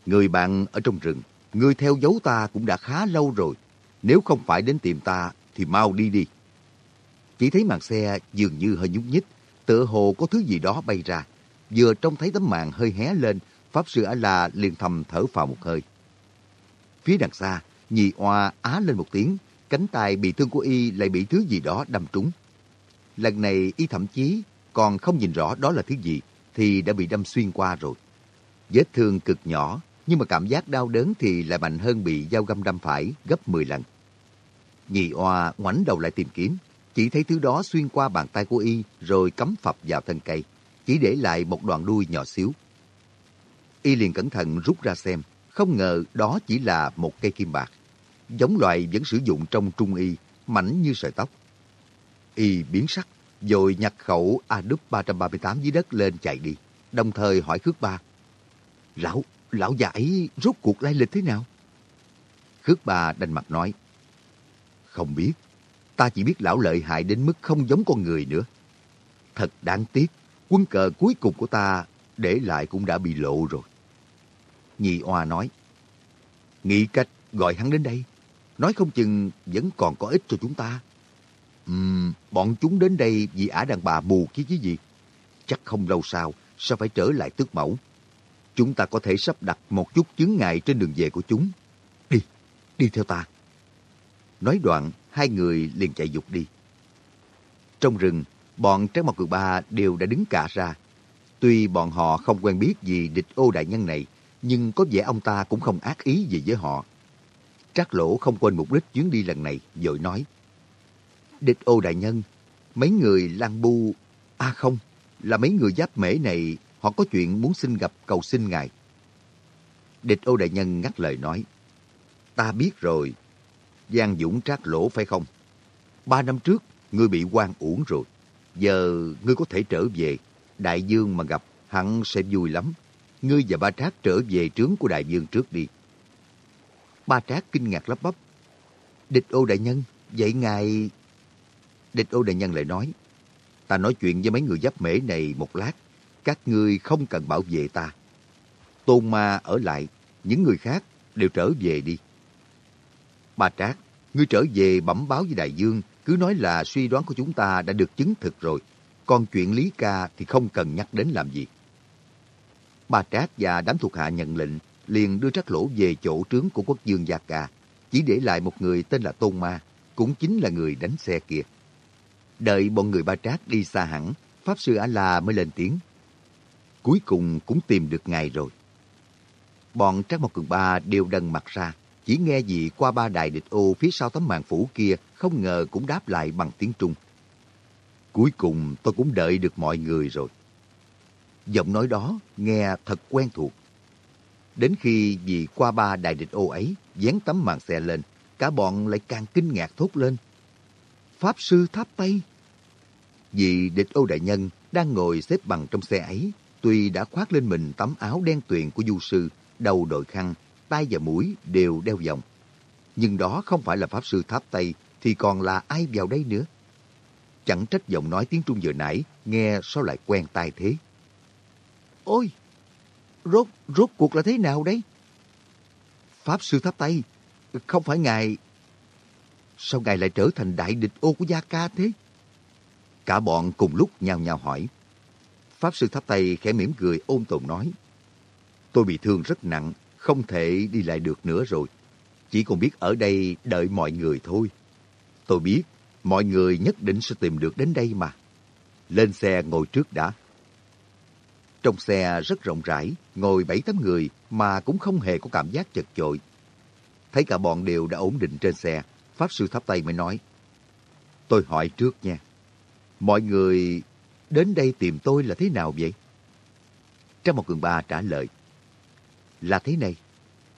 Người bạn ở trong rừng, người theo dấu ta cũng đã khá lâu rồi. Nếu không phải đến tìm ta thì mau đi đi. Chỉ thấy màn xe dường như hơi nhúc nhích, tựa hồ có thứ gì đó bay ra. Vừa trông thấy tấm màn hơi hé lên, Pháp Sư A-La liền thầm thở phào một hơi. Phía đằng xa, nhị oa á lên một tiếng, cánh tay bị thương của y lại bị thứ gì đó đâm trúng. Lần này y thậm chí còn không nhìn rõ đó là thứ gì, thì đã bị đâm xuyên qua rồi. Vết thương cực nhỏ, nhưng mà cảm giác đau đớn thì lại mạnh hơn bị dao găm đâm phải gấp 10 lần. Nhị oa ngoảnh đầu lại tìm kiếm, chỉ thấy thứ đó xuyên qua bàn tay của y rồi cắm phập vào thân cây, chỉ để lại một đoạn đuôi nhỏ xíu. Y liền cẩn thận rút ra xem, không ngờ đó chỉ là một cây kim bạc. giống loài vẫn sử dụng trong trung y, mảnh như sợi tóc. Y biến sắc, rồi nhặt khẩu Adup 338 dưới đất lên chạy đi, đồng thời hỏi Khước Ba. Lão, lão già ấy rốt cuộc lai lịch thế nào? Khước Ba đành mặt nói. Không biết, ta chỉ biết lão lợi hại đến mức không giống con người nữa. Thật đáng tiếc, quân cờ cuối cùng của ta để lại cũng đã bị lộ rồi. Nhị Oa nói, nghĩ cách gọi hắn đến đây, nói không chừng vẫn còn có ích cho chúng ta. Uhm, bọn chúng đến đây vì ả đàn bà mù kia chứ gì. Chắc không lâu sau, sẽ phải trở lại tước mẫu. Chúng ta có thể sắp đặt một chút chướng ngại trên đường về của chúng. Đi, đi theo ta. Nói đoạn, hai người liền chạy dục đi. Trong rừng, bọn Trác Mộc Cường Ba đều đã đứng cả ra. Tuy bọn họ không quen biết gì địch ô đại nhân này, nhưng có vẻ ông ta cũng không ác ý gì với họ. Trác Lỗ không quên mục đích chuyến đi lần này, vội nói. Địch ô đại nhân, mấy người lang bu... À không, là mấy người giáp mễ này, họ có chuyện muốn xin gặp cầu xin ngài. Địch ô đại nhân ngắt lời nói. Ta biết rồi, Giang Dũng Trác Lỗ phải không? Ba năm trước, ngươi bị quan uổng rồi. Giờ ngươi có thể trở về. Đại Dương mà gặp, hẳn sẽ vui lắm. Ngươi và ba Trác trở về trướng của Đại Dương trước đi. Ba Trác kinh ngạc lắp bắp. Địch ô đại nhân, vậy ngài... Địch ô đại nhân lại nói, ta nói chuyện với mấy người giáp mễ này một lát, các ngươi không cần bảo vệ ta. Tôn ma ở lại, những người khác đều trở về đi. Ba Trác, ngươi trở về bẩm báo với Đại Dương, cứ nói là suy đoán của chúng ta đã được chứng thực rồi. Còn chuyện Lý Ca thì không cần nhắc đến làm gì. Ba Trác và đám thuộc hạ nhận lệnh, liền đưa Trác Lỗ về chỗ trướng của quốc dương Gia Ca, chỉ để lại một người tên là Tôn Ma, cũng chính là người đánh xe kia. Đợi bọn người Ba Trác đi xa hẳn, Pháp Sư A-La mới lên tiếng. Cuối cùng cũng tìm được ngài rồi. Bọn Trác Mộc Cường Ba đều đần mặt ra, chỉ nghe gì qua ba đài địch ô phía sau tấm màn phủ kia không ngờ cũng đáp lại bằng tiếng Trung. Cuối cùng tôi cũng đợi được mọi người rồi. Giọng nói đó nghe thật quen thuộc. Đến khi vì qua ba đài địch ô ấy dán tấm màn xe lên, cả bọn lại càng kinh ngạc thốt lên. Pháp sư tháp Tây. Vì địch ô đại nhân đang ngồi xếp bằng trong xe ấy, tuy đã khoác lên mình tấm áo đen tuyền của du sư, đầu đội khăn, tay và mũi đều đeo vòng. Nhưng đó không phải là Pháp Sư Tháp Tây, thì còn là ai vào đây nữa? Chẳng trách giọng nói tiếng Trung vừa nãy, nghe sao lại quen tai thế? Ôi! Rốt, rốt cuộc là thế nào đấy? Pháp Sư Tháp Tây, không phải ngài... Sao ngài lại trở thành đại địch ô của Gia Ca thế? Cả bọn cùng lúc nhao nhao hỏi. Pháp Sư Tháp Tây khẽ mỉm cười ôn tồn nói. Tôi bị thương rất nặng, không thể đi lại được nữa rồi. Chỉ còn biết ở đây đợi mọi người thôi. Tôi biết, mọi người nhất định sẽ tìm được đến đây mà. Lên xe ngồi trước đã. Trong xe rất rộng rãi, ngồi bảy tám người mà cũng không hề có cảm giác chật chội. Thấy cả bọn đều đã ổn định trên xe, Pháp Sư Tháp Tây mới nói. Tôi hỏi trước nha. Mọi người đến đây tìm tôi là thế nào vậy? Trong một cường ba trả lời là thế này.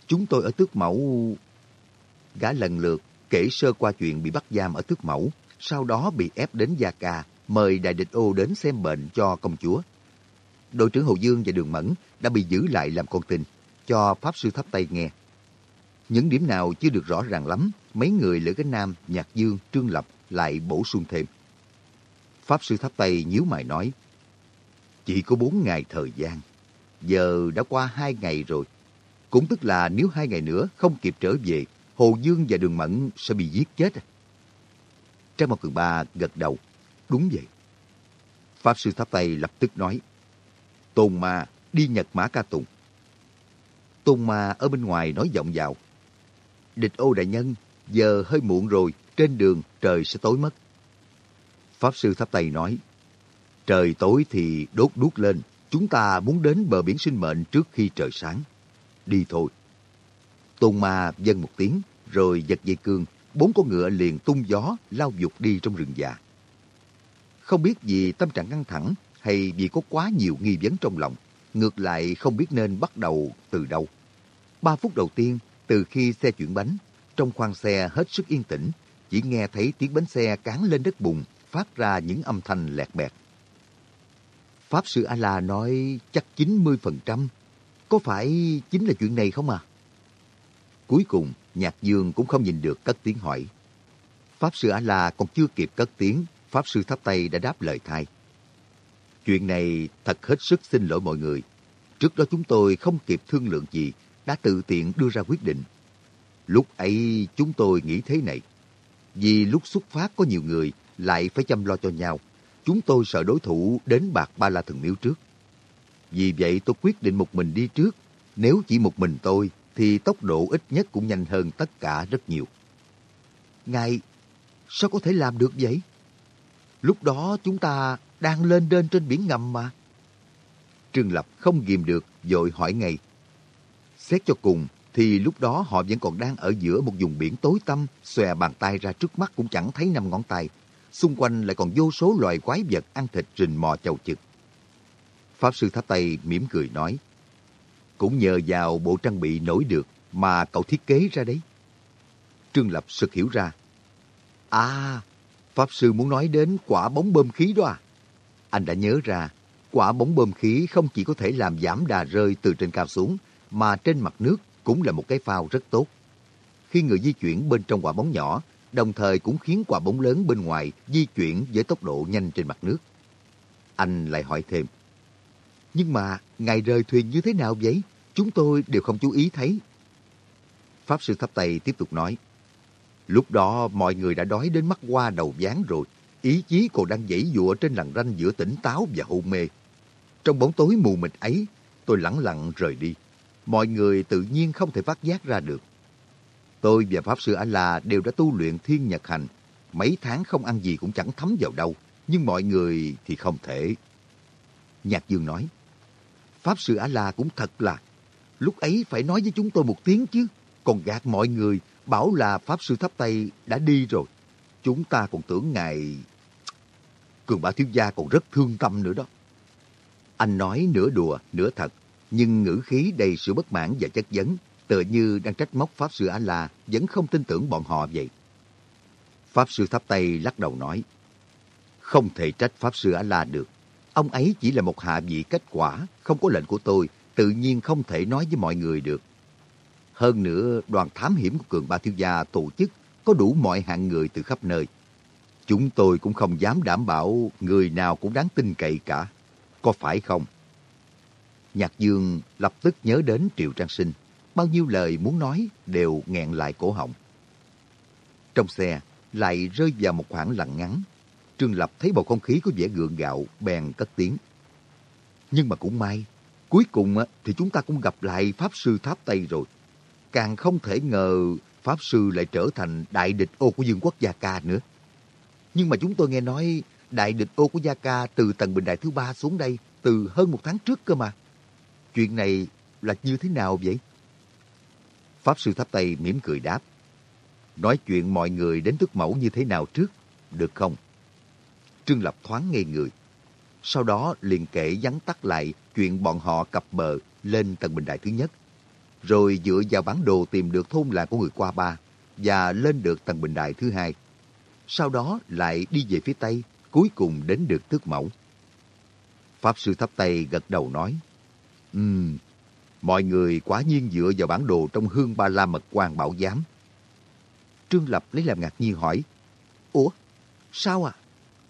Chúng tôi ở tước mẫu... Gã lần lượt kể sơ qua chuyện bị bắt giam ở tước mẫu, sau đó bị ép đến Gia Ca, mời Đại Địch Ô đến xem bệnh cho công chúa. Đội trưởng Hồ Dương và Đường Mẫn đã bị giữ lại làm con tin, cho Pháp Sư Tháp Tây nghe. Những điểm nào chưa được rõ ràng lắm, mấy người Lữ Cánh Nam, Nhạc Dương, Trương Lập lại bổ sung thêm. Pháp Sư Tháp Tây nhíu mày nói, chỉ có bốn ngày thời gian, giờ đã qua hai ngày rồi. Cũng tức là nếu hai ngày nữa không kịp trở về, Hồ Dương và Đường Mẫn sẽ bị giết chết. Trang Mộc Cường Ba gật đầu. Đúng vậy. Pháp Sư Tháp Tây lập tức nói. Tôn Ma đi Nhật Mã Ca Tùng. Tôn Ma ở bên ngoài nói giọng vào. Địch ô đại nhân, giờ hơi muộn rồi, trên đường trời sẽ tối mất. Pháp Sư Tháp Tây nói. Trời tối thì đốt đuốc lên, Chúng ta muốn đến bờ biển sinh mệnh trước khi trời sáng. Đi thôi. Tôn ma dân một tiếng, rồi giật dây cương, bốn con ngựa liền tung gió, lao dục đi trong rừng già. Không biết vì tâm trạng căng thẳng hay vì có quá nhiều nghi vấn trong lòng, ngược lại không biết nên bắt đầu từ đâu. Ba phút đầu tiên, từ khi xe chuyển bánh, trong khoang xe hết sức yên tĩnh, chỉ nghe thấy tiếng bánh xe cán lên đất bùn, phát ra những âm thanh lẹt bẹt. Pháp Sư A-La nói chắc 90%. Có phải chính là chuyện này không à? Cuối cùng, Nhạc Dương cũng không nhìn được cất tiếng hỏi. Pháp Sư A-La còn chưa kịp cất tiếng, Pháp Sư Tháp Tây đã đáp lời thay. Chuyện này thật hết sức xin lỗi mọi người. Trước đó chúng tôi không kịp thương lượng gì, đã tự tiện đưa ra quyết định. Lúc ấy chúng tôi nghĩ thế này. Vì lúc xuất phát có nhiều người, lại phải chăm lo cho nhau. Chúng tôi sợ đối thủ đến bạc ba la thần miếu trước. Vì vậy tôi quyết định một mình đi trước. Nếu chỉ một mình tôi, thì tốc độ ít nhất cũng nhanh hơn tất cả rất nhiều. Ngài, sao có thể làm được vậy? Lúc đó chúng ta đang lên đên trên biển ngầm mà. Trương Lập không ghim được, vội hỏi ngay. Xét cho cùng, thì lúc đó họ vẫn còn đang ở giữa một vùng biển tối tăm, xòe bàn tay ra trước mắt cũng chẳng thấy năm ngón tay. Xung quanh lại còn vô số loài quái vật ăn thịt rình mò chầu chực. Pháp Sư Tháp Tây mỉm cười nói, cũng nhờ vào bộ trang bị nổi được mà cậu thiết kế ra đấy. Trương Lập sực hiểu ra. À, Pháp Sư muốn nói đến quả bóng bơm khí đó à? Anh đã nhớ ra, quả bóng bơm khí không chỉ có thể làm giảm đà rơi từ trên cao xuống, mà trên mặt nước cũng là một cái phao rất tốt. Khi người di chuyển bên trong quả bóng nhỏ, đồng thời cũng khiến quả bóng lớn bên ngoài di chuyển với tốc độ nhanh trên mặt nước. Anh lại hỏi thêm, nhưng mà ngày rời thuyền như thế nào vậy? Chúng tôi đều không chú ý thấy. Pháp Sư Tháp Tây tiếp tục nói, Lúc đó mọi người đã đói đến mắt qua đầu ván rồi, ý chí còn đang dãy dụa trên làn ranh giữa tỉnh táo và hôn mê. Trong bóng tối mù mịt ấy, tôi lẳng lặng rời đi. Mọi người tự nhiên không thể phát giác ra được. Tôi và Pháp Sư A-La đều đã tu luyện thiên nhật hành. Mấy tháng không ăn gì cũng chẳng thấm vào đâu, nhưng mọi người thì không thể. Nhạc Dương nói, Pháp Sư A-La cũng thật là, lúc ấy phải nói với chúng tôi một tiếng chứ, còn gạt mọi người bảo là Pháp Sư Tháp Tây đã đi rồi. Chúng ta còn tưởng ngài... Cường Bá Thiếu Gia còn rất thương tâm nữa đó. Anh nói nửa đùa, nửa thật, nhưng ngữ khí đầy sự bất mãn và chất vấn, tựa như đang trách móc Pháp Sư A-La vẫn không tin tưởng bọn họ vậy. Pháp Sư Tháp Tây lắc đầu nói, không thể trách Pháp Sư A-La được. Ông ấy chỉ là một hạ vị kết quả, không có lệnh của tôi, tự nhiên không thể nói với mọi người được. Hơn nữa, đoàn thám hiểm của Cường Ba Thiếu Gia tổ chức có đủ mọi hạng người từ khắp nơi. Chúng tôi cũng không dám đảm bảo người nào cũng đáng tin cậy cả. Có phải không? Nhạc Dương lập tức nhớ đến Triệu Trang Sinh. Bao nhiêu lời muốn nói đều nghẹn lại cổ họng. Trong xe, lại rơi vào một khoảng lặng ngắn. Trương Lập thấy bầu không khí có vẻ gượng gạo, bèn cất tiếng. Nhưng mà cũng may, cuối cùng thì chúng ta cũng gặp lại Pháp Sư Tháp Tây rồi càng không thể ngờ Pháp Sư lại trở thành đại địch ô của Dương quốc Gia Ca nữa. Nhưng mà chúng tôi nghe nói đại địch ô của Gia Ca từ tầng bình đại thứ ba xuống đây từ hơn một tháng trước cơ mà. Chuyện này là như thế nào vậy? Pháp Sư Tháp Tây mỉm cười đáp. Nói chuyện mọi người đến tức mẫu như thế nào trước, được không? Trương Lập thoáng ngây người. Sau đó liền kể vắn tắt lại chuyện bọn họ cập bờ lên tầng bình đại thứ nhất rồi dựa vào bản đồ tìm được thôn làng của người qua ba và lên được tầng bình đại thứ hai. Sau đó lại đi về phía tây, cuối cùng đến được tước mẫu. Pháp sư Tháp tay gật đầu nói, Ừm, um, mọi người quả nhiên dựa vào bản đồ trong hương ba la mật quan bảo giám. Trương Lập lấy làm ngạc nhiên hỏi, Ủa, sao à?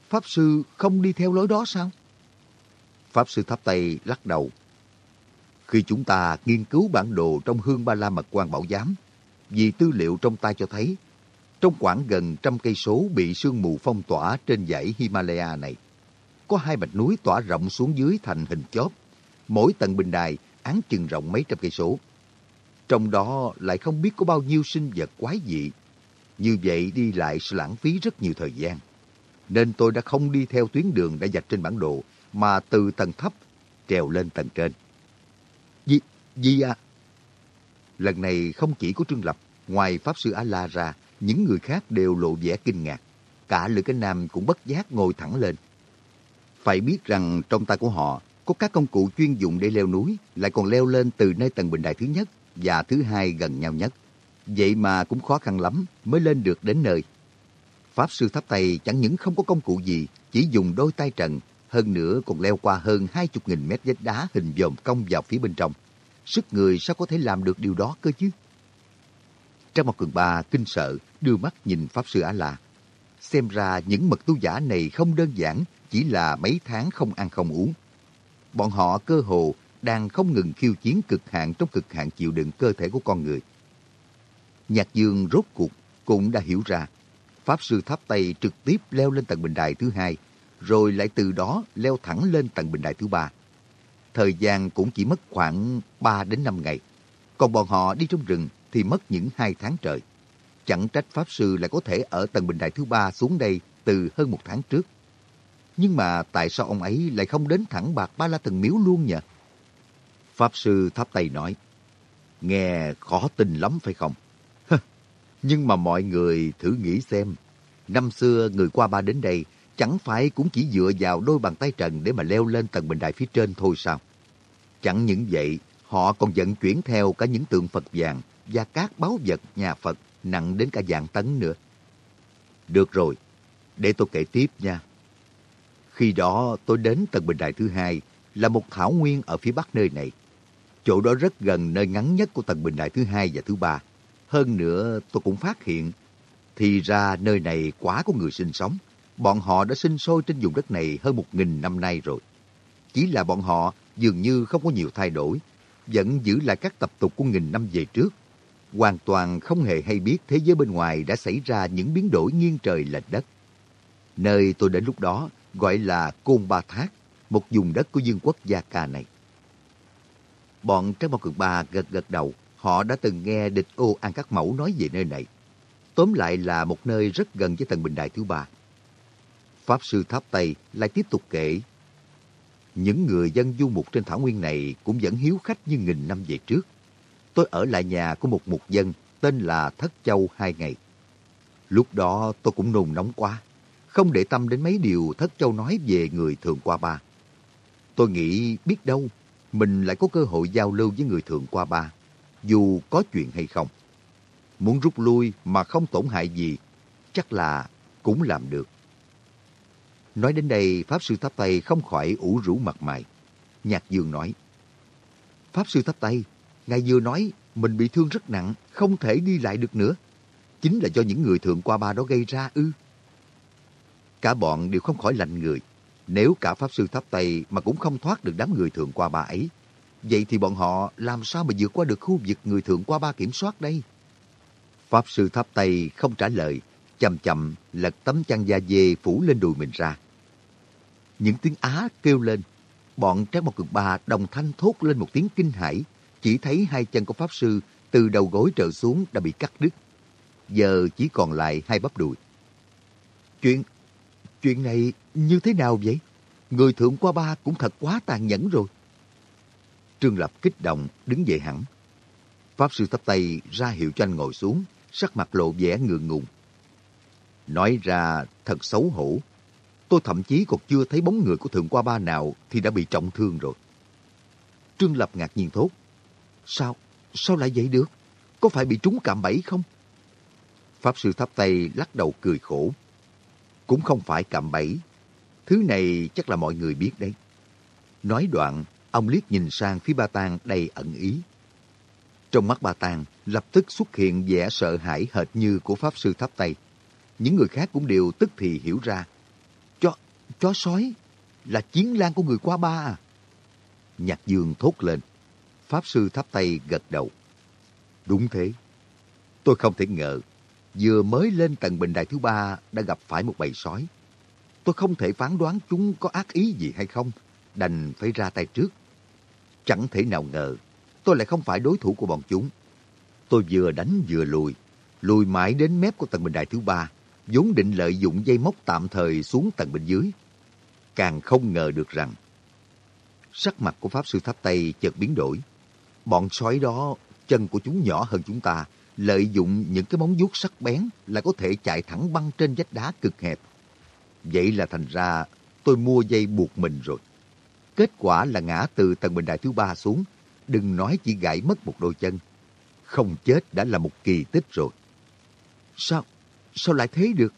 Pháp sư không đi theo lối đó sao? Pháp sư thắp tay lắc đầu, khi chúng ta nghiên cứu bản đồ trong hương ba la mật quan bảo giám, vì tư liệu trong tay cho thấy, trong khoảng gần trăm cây số bị sương mù phong tỏa trên dãy Himalaya này, có hai mạch núi tỏa rộng xuống dưới thành hình chóp, mỗi tầng bình đài án chừng rộng mấy trăm cây số. Trong đó lại không biết có bao nhiêu sinh vật quái dị. Như vậy đi lại sẽ lãng phí rất nhiều thời gian. Nên tôi đã không đi theo tuyến đường đã dạch trên bản đồ, mà từ tầng thấp trèo lên tầng trên. Gì, gì à? Lần này không chỉ có Trương Lập, ngoài Pháp Sư A-La ra, những người khác đều lộ vẻ kinh ngạc. Cả Lữ Cái Nam cũng bất giác ngồi thẳng lên. Phải biết rằng trong tay của họ có các công cụ chuyên dụng để leo núi, lại còn leo lên từ nơi tầng bình đài thứ nhất và thứ hai gần nhau nhất. Vậy mà cũng khó khăn lắm mới lên được đến nơi. Pháp sư tháp tay chẳng những không có công cụ gì, chỉ dùng đôi tay trần, hơn nữa còn leo qua hơn hai chục nghìn mét vách đá hình dòm cong vào phía bên trong. Sức người sao có thể làm được điều đó cơ chứ? Trang một cường ba kinh sợ, đưa mắt nhìn Pháp sư Á-La. Xem ra những mật tu giả này không đơn giản, chỉ là mấy tháng không ăn không uống. Bọn họ cơ hồ đang không ngừng khiêu chiến cực hạn trong cực hạn chịu đựng cơ thể của con người. Nhạc Dương rốt cuộc cũng đã hiểu ra, Pháp Sư Tháp Tây trực tiếp leo lên tầng bình đài thứ hai, rồi lại từ đó leo thẳng lên tầng bình đài thứ ba. Thời gian cũng chỉ mất khoảng 3 đến 5 ngày. Còn bọn họ đi trong rừng thì mất những hai tháng trời. Chẳng trách Pháp Sư lại có thể ở tầng bình đài thứ ba xuống đây từ hơn một tháng trước. Nhưng mà tại sao ông ấy lại không đến thẳng bạc ba la thần miếu luôn nhỉ? Pháp Sư thắp tay nói, nghe khó tin lắm phải không? [LAUGHS] Nhưng mà mọi người thử nghĩ xem, năm xưa người qua ba đến đây chẳng phải cũng chỉ dựa vào đôi bàn tay trần để mà leo lên tầng bình đài phía trên thôi sao? Chẳng những vậy, họ còn vận chuyển theo cả những tượng Phật vàng và các báu vật nhà Phật nặng đến cả dạng tấn nữa. Được rồi, để tôi kể tiếp nha. Khi đó tôi đến tầng bình đài thứ hai là một thảo nguyên ở phía bắc nơi này. Chỗ đó rất gần nơi ngắn nhất của tầng bình đài thứ hai và thứ ba. Hơn nữa tôi cũng phát hiện, thì ra nơi này quá có người sinh sống. Bọn họ đã sinh sôi trên vùng đất này hơn một nghìn năm nay rồi. Chỉ là bọn họ dường như không có nhiều thay đổi, vẫn giữ lại các tập tục của nghìn năm về trước. Hoàn toàn không hề hay biết thế giới bên ngoài đã xảy ra những biến đổi nghiêng trời lệch đất. Nơi tôi đến lúc đó gọi là Côn Ba Thác, một vùng đất của dương quốc Gia Ca này. Bọn Trác bao Cường Ba gật gật đầu, họ đã từng nghe địch ô An Các Mẫu nói về nơi này. Tóm lại là một nơi rất gần với tầng bình đài thứ ba. Pháp Sư Tháp Tây lại tiếp tục kể. Những người dân du mục trên thảo nguyên này cũng vẫn hiếu khách như nghìn năm về trước. Tôi ở lại nhà của một mục dân tên là Thất Châu hai ngày. Lúc đó tôi cũng nôn nóng quá, không để tâm đến mấy điều Thất Châu nói về người thường qua ba. Tôi nghĩ biết đâu mình lại có cơ hội giao lưu với người thường qua ba, dù có chuyện hay không. Muốn rút lui mà không tổn hại gì, chắc là cũng làm được. Nói đến đây, Pháp Sư Tháp Tây không khỏi ủ rũ mặt mày. Nhạc Dương nói, Pháp Sư Tháp Tây, Ngài vừa nói mình bị thương rất nặng, không thể đi lại được nữa. Chính là do những người thường qua ba đó gây ra ư. Cả bọn đều không khỏi lạnh người. Nếu cả Pháp Sư Tháp Tây mà cũng không thoát được đám người thường qua ba ấy, vậy thì bọn họ làm sao mà vượt qua được khu vực người thường qua ba kiểm soát đây? Pháp Sư Tháp Tây không trả lời, chậm chậm lật tấm chăn da dê phủ lên đùi mình ra. Những tiếng Á kêu lên, bọn trái một Cực Ba đồng thanh thốt lên một tiếng kinh hãi, chỉ thấy hai chân của Pháp Sư từ đầu gối trở xuống đã bị cắt đứt. Giờ chỉ còn lại hai bắp đùi. Chuyện, chuyện này như thế nào vậy? Người thượng qua ba cũng thật quá tàn nhẫn rồi. Trương Lập kích động, đứng dậy hẳn. Pháp Sư thấp tay ra hiệu cho anh ngồi xuống, sắc mặt lộ vẻ ngượng ngùng. Nói ra thật xấu hổ. Tôi thậm chí còn chưa thấy bóng người của Thượng Qua Ba nào thì đã bị trọng thương rồi. Trương Lập ngạc nhiên thốt. Sao? Sao lại vậy được? Có phải bị trúng cạm bẫy không? Pháp Sư thắp tay lắc đầu cười khổ. Cũng không phải cạm bẫy. Thứ này chắc là mọi người biết đấy. Nói đoạn, ông liếc nhìn sang phía Ba tang đầy ẩn ý. Trong mắt Ba tang lập tức xuất hiện vẻ sợ hãi hệt như của Pháp Sư tháp tay những người khác cũng đều tức thì hiểu ra. Chó, chó sói là chiến lan của người qua ba à? Nhạc dương thốt lên. Pháp sư tháp tay gật đầu. Đúng thế. Tôi không thể ngờ, vừa mới lên tầng bình đài thứ ba đã gặp phải một bầy sói. Tôi không thể phán đoán chúng có ác ý gì hay không, đành phải ra tay trước. Chẳng thể nào ngờ, tôi lại không phải đối thủ của bọn chúng. Tôi vừa đánh vừa lùi, lùi mãi đến mép của tầng bình đài thứ ba, vốn định lợi dụng dây móc tạm thời xuống tầng bên dưới. Càng không ngờ được rằng, sắc mặt của Pháp Sư Tháp Tây chợt biến đổi. Bọn sói đó, chân của chúng nhỏ hơn chúng ta, lợi dụng những cái móng vuốt sắc bén là có thể chạy thẳng băng trên vách đá cực hẹp. Vậy là thành ra tôi mua dây buộc mình rồi. Kết quả là ngã từ tầng bình đài thứ ba xuống, đừng nói chỉ gãy mất một đôi chân. Không chết đã là một kỳ tích rồi. Sao? Sao lại thế được?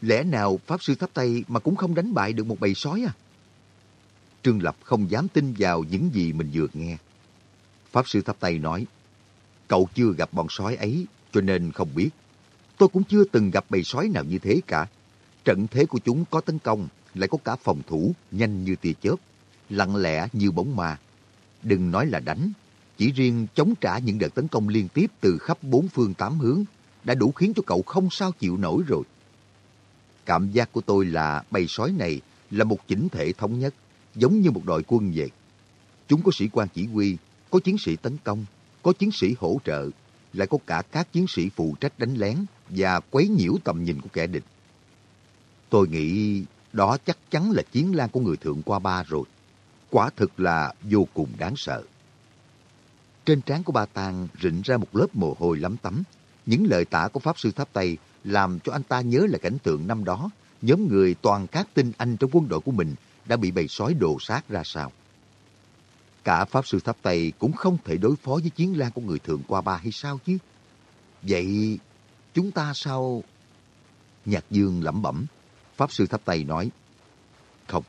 Lẽ nào Pháp Sư Tháp Tây mà cũng không đánh bại được một bầy sói à? Trương Lập không dám tin vào những gì mình vừa nghe. Pháp Sư Tháp Tây nói, cậu chưa gặp bọn sói ấy cho nên không biết. Tôi cũng chưa từng gặp bầy sói nào như thế cả. Trận thế của chúng có tấn công, lại có cả phòng thủ, nhanh như tia chớp, lặng lẽ như bóng ma. Đừng nói là đánh, chỉ riêng chống trả những đợt tấn công liên tiếp từ khắp bốn phương tám hướng đã đủ khiến cho cậu không sao chịu nổi rồi. Cảm giác của tôi là bầy sói này là một chỉnh thể thống nhất, giống như một đội quân vậy. Chúng có sĩ quan chỉ huy, có chiến sĩ tấn công, có chiến sĩ hỗ trợ, lại có cả các chiến sĩ phụ trách đánh lén và quấy nhiễu tầm nhìn của kẻ địch. Tôi nghĩ đó chắc chắn là chiến lan của người thượng qua ba rồi. Quả thực là vô cùng đáng sợ. Trên trán của ba Tàng rịn ra một lớp mồ hôi lắm tắm. Những lời tả của Pháp Sư Tháp Tây làm cho anh ta nhớ lại cảnh tượng năm đó, nhóm người toàn các tinh anh trong quân đội của mình đã bị bầy sói đồ sát ra sao. Cả Pháp Sư Tháp Tây cũng không thể đối phó với chiến lan của người thường qua ba hay sao chứ? Vậy chúng ta sao... Nhạc Dương lẩm bẩm, Pháp Sư Tháp Tây nói, Không,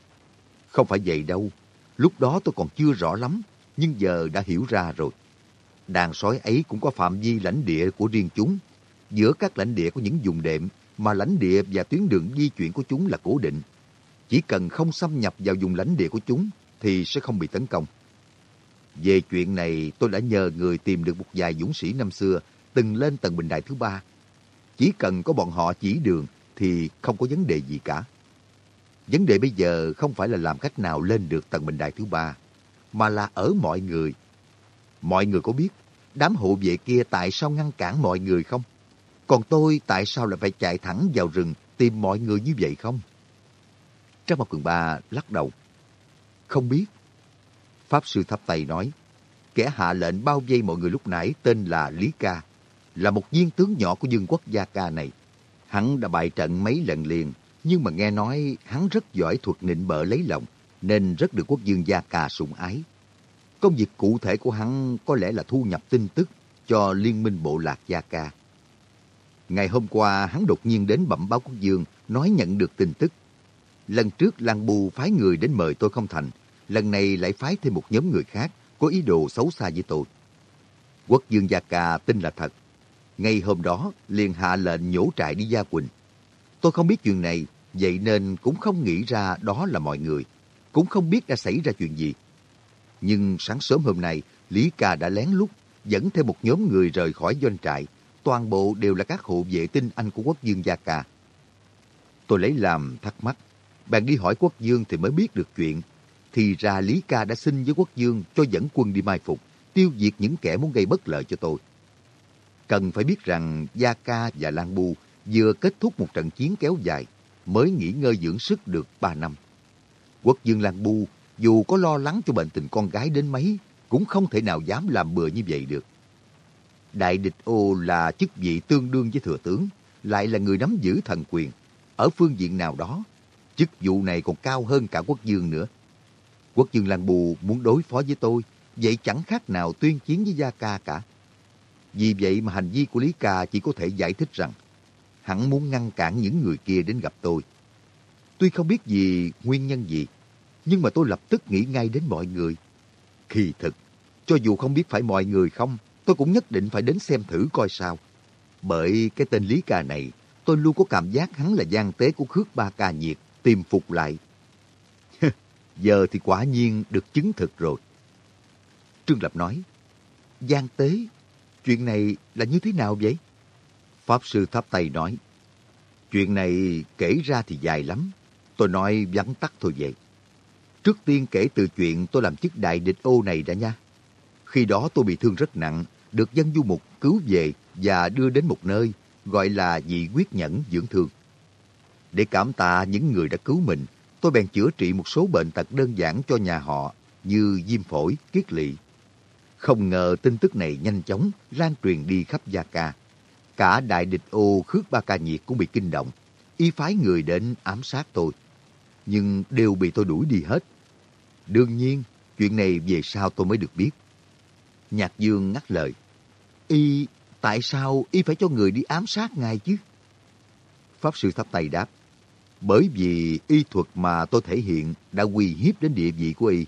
không phải vậy đâu. Lúc đó tôi còn chưa rõ lắm, nhưng giờ đã hiểu ra rồi. Đàn sói ấy cũng có phạm vi lãnh địa của riêng chúng. Giữa các lãnh địa có những vùng đệm mà lãnh địa và tuyến đường di chuyển của chúng là cố định. Chỉ cần không xâm nhập vào vùng lãnh địa của chúng thì sẽ không bị tấn công. Về chuyện này tôi đã nhờ người tìm được một vài dũng sĩ năm xưa từng lên tầng bình đại thứ ba. Chỉ cần có bọn họ chỉ đường thì không có vấn đề gì cả. Vấn đề bây giờ không phải là làm cách nào lên được tầng bình đại thứ ba, mà là ở mọi người. Mọi người có biết đám hộ vệ kia tại sao ngăn cản mọi người không? Còn tôi tại sao lại phải chạy thẳng vào rừng tìm mọi người như vậy không? Trang Mộc cường ba lắc đầu. Không biết. Pháp sư thắp tay nói, kẻ hạ lệnh bao vây mọi người lúc nãy tên là Lý Ca, là một viên tướng nhỏ của dương quốc Gia Ca này. Hắn đã bại trận mấy lần liền, nhưng mà nghe nói hắn rất giỏi thuật nịnh bợ lấy lòng, nên rất được quốc dương Gia Ca sủng ái. Công việc cụ thể của hắn có lẽ là thu nhập tin tức cho Liên minh Bộ Lạc Gia Ca. Ngày hôm qua, hắn đột nhiên đến bẩm báo quốc dương, nói nhận được tin tức. Lần trước Lan Bù phái người đến mời tôi không thành, lần này lại phái thêm một nhóm người khác, có ý đồ xấu xa với tôi. Quốc dương Gia Ca tin là thật. Ngay hôm đó, liền hạ lệnh nhổ trại đi Gia Quỳnh. Tôi không biết chuyện này, vậy nên cũng không nghĩ ra đó là mọi người. Cũng không biết đã xảy ra chuyện gì. Nhưng sáng sớm hôm nay, Lý Ca đã lén lút dẫn theo một nhóm người rời khỏi doanh trại. Toàn bộ đều là các hộ vệ tinh anh của quốc dương Gia Ca. Tôi lấy làm thắc mắc. Bạn đi hỏi quốc dương thì mới biết được chuyện. Thì ra Lý Ca đã xin với quốc dương cho dẫn quân đi mai phục, tiêu diệt những kẻ muốn gây bất lợi cho tôi. Cần phải biết rằng Gia Ca và Lan Bu vừa kết thúc một trận chiến kéo dài, mới nghỉ ngơi dưỡng sức được 3 năm. Quốc dương Lan Bu dù có lo lắng cho bệnh tình con gái đến mấy, cũng không thể nào dám làm bừa như vậy được. Đại địch ô là chức vị tương đương với thừa tướng, lại là người nắm giữ thần quyền. Ở phương diện nào đó, chức vụ này còn cao hơn cả quốc dương nữa. Quốc dương Lan Bù muốn đối phó với tôi, vậy chẳng khác nào tuyên chiến với Gia Ca cả. Vì vậy mà hành vi của Lý Ca chỉ có thể giải thích rằng hắn muốn ngăn cản những người kia đến gặp tôi. Tuy không biết gì nguyên nhân gì, nhưng mà tôi lập tức nghĩ ngay đến mọi người. Kỳ thực, cho dù không biết phải mọi người không, tôi cũng nhất định phải đến xem thử coi sao. Bởi cái tên Lý Ca này, tôi luôn có cảm giác hắn là gian tế của Khước Ba Ca Nhiệt, tìm phục lại. Giờ thì quả nhiên được chứng thực rồi. Trương Lập nói, Giang tế, chuyện này là như thế nào vậy? Pháp Sư Tháp Tây nói, chuyện này kể ra thì dài lắm, tôi nói vắn tắt thôi vậy. Trước tiên kể từ chuyện tôi làm chức đại địch ô này đã nha. Khi đó tôi bị thương rất nặng, được dân du mục cứu về và đưa đến một nơi gọi là dị quyết nhẫn dưỡng thương. Để cảm tạ những người đã cứu mình, tôi bèn chữa trị một số bệnh tật đơn giản cho nhà họ như viêm phổi, kiết lỵ. Không ngờ tin tức này nhanh chóng lan truyền đi khắp Gia Ca. Cả đại địch ô khước ba ca nhiệt cũng bị kinh động. Y phái người đến ám sát tôi. Nhưng đều bị tôi đuổi đi hết. Đương nhiên, chuyện này về sau tôi mới được biết. Nhạc Dương ngắt lời. Y, tại sao Y phải cho người đi ám sát ngài chứ? Pháp Sư thắp tay đáp. Bởi vì y thuật mà tôi thể hiện đã uy hiếp đến địa vị của y.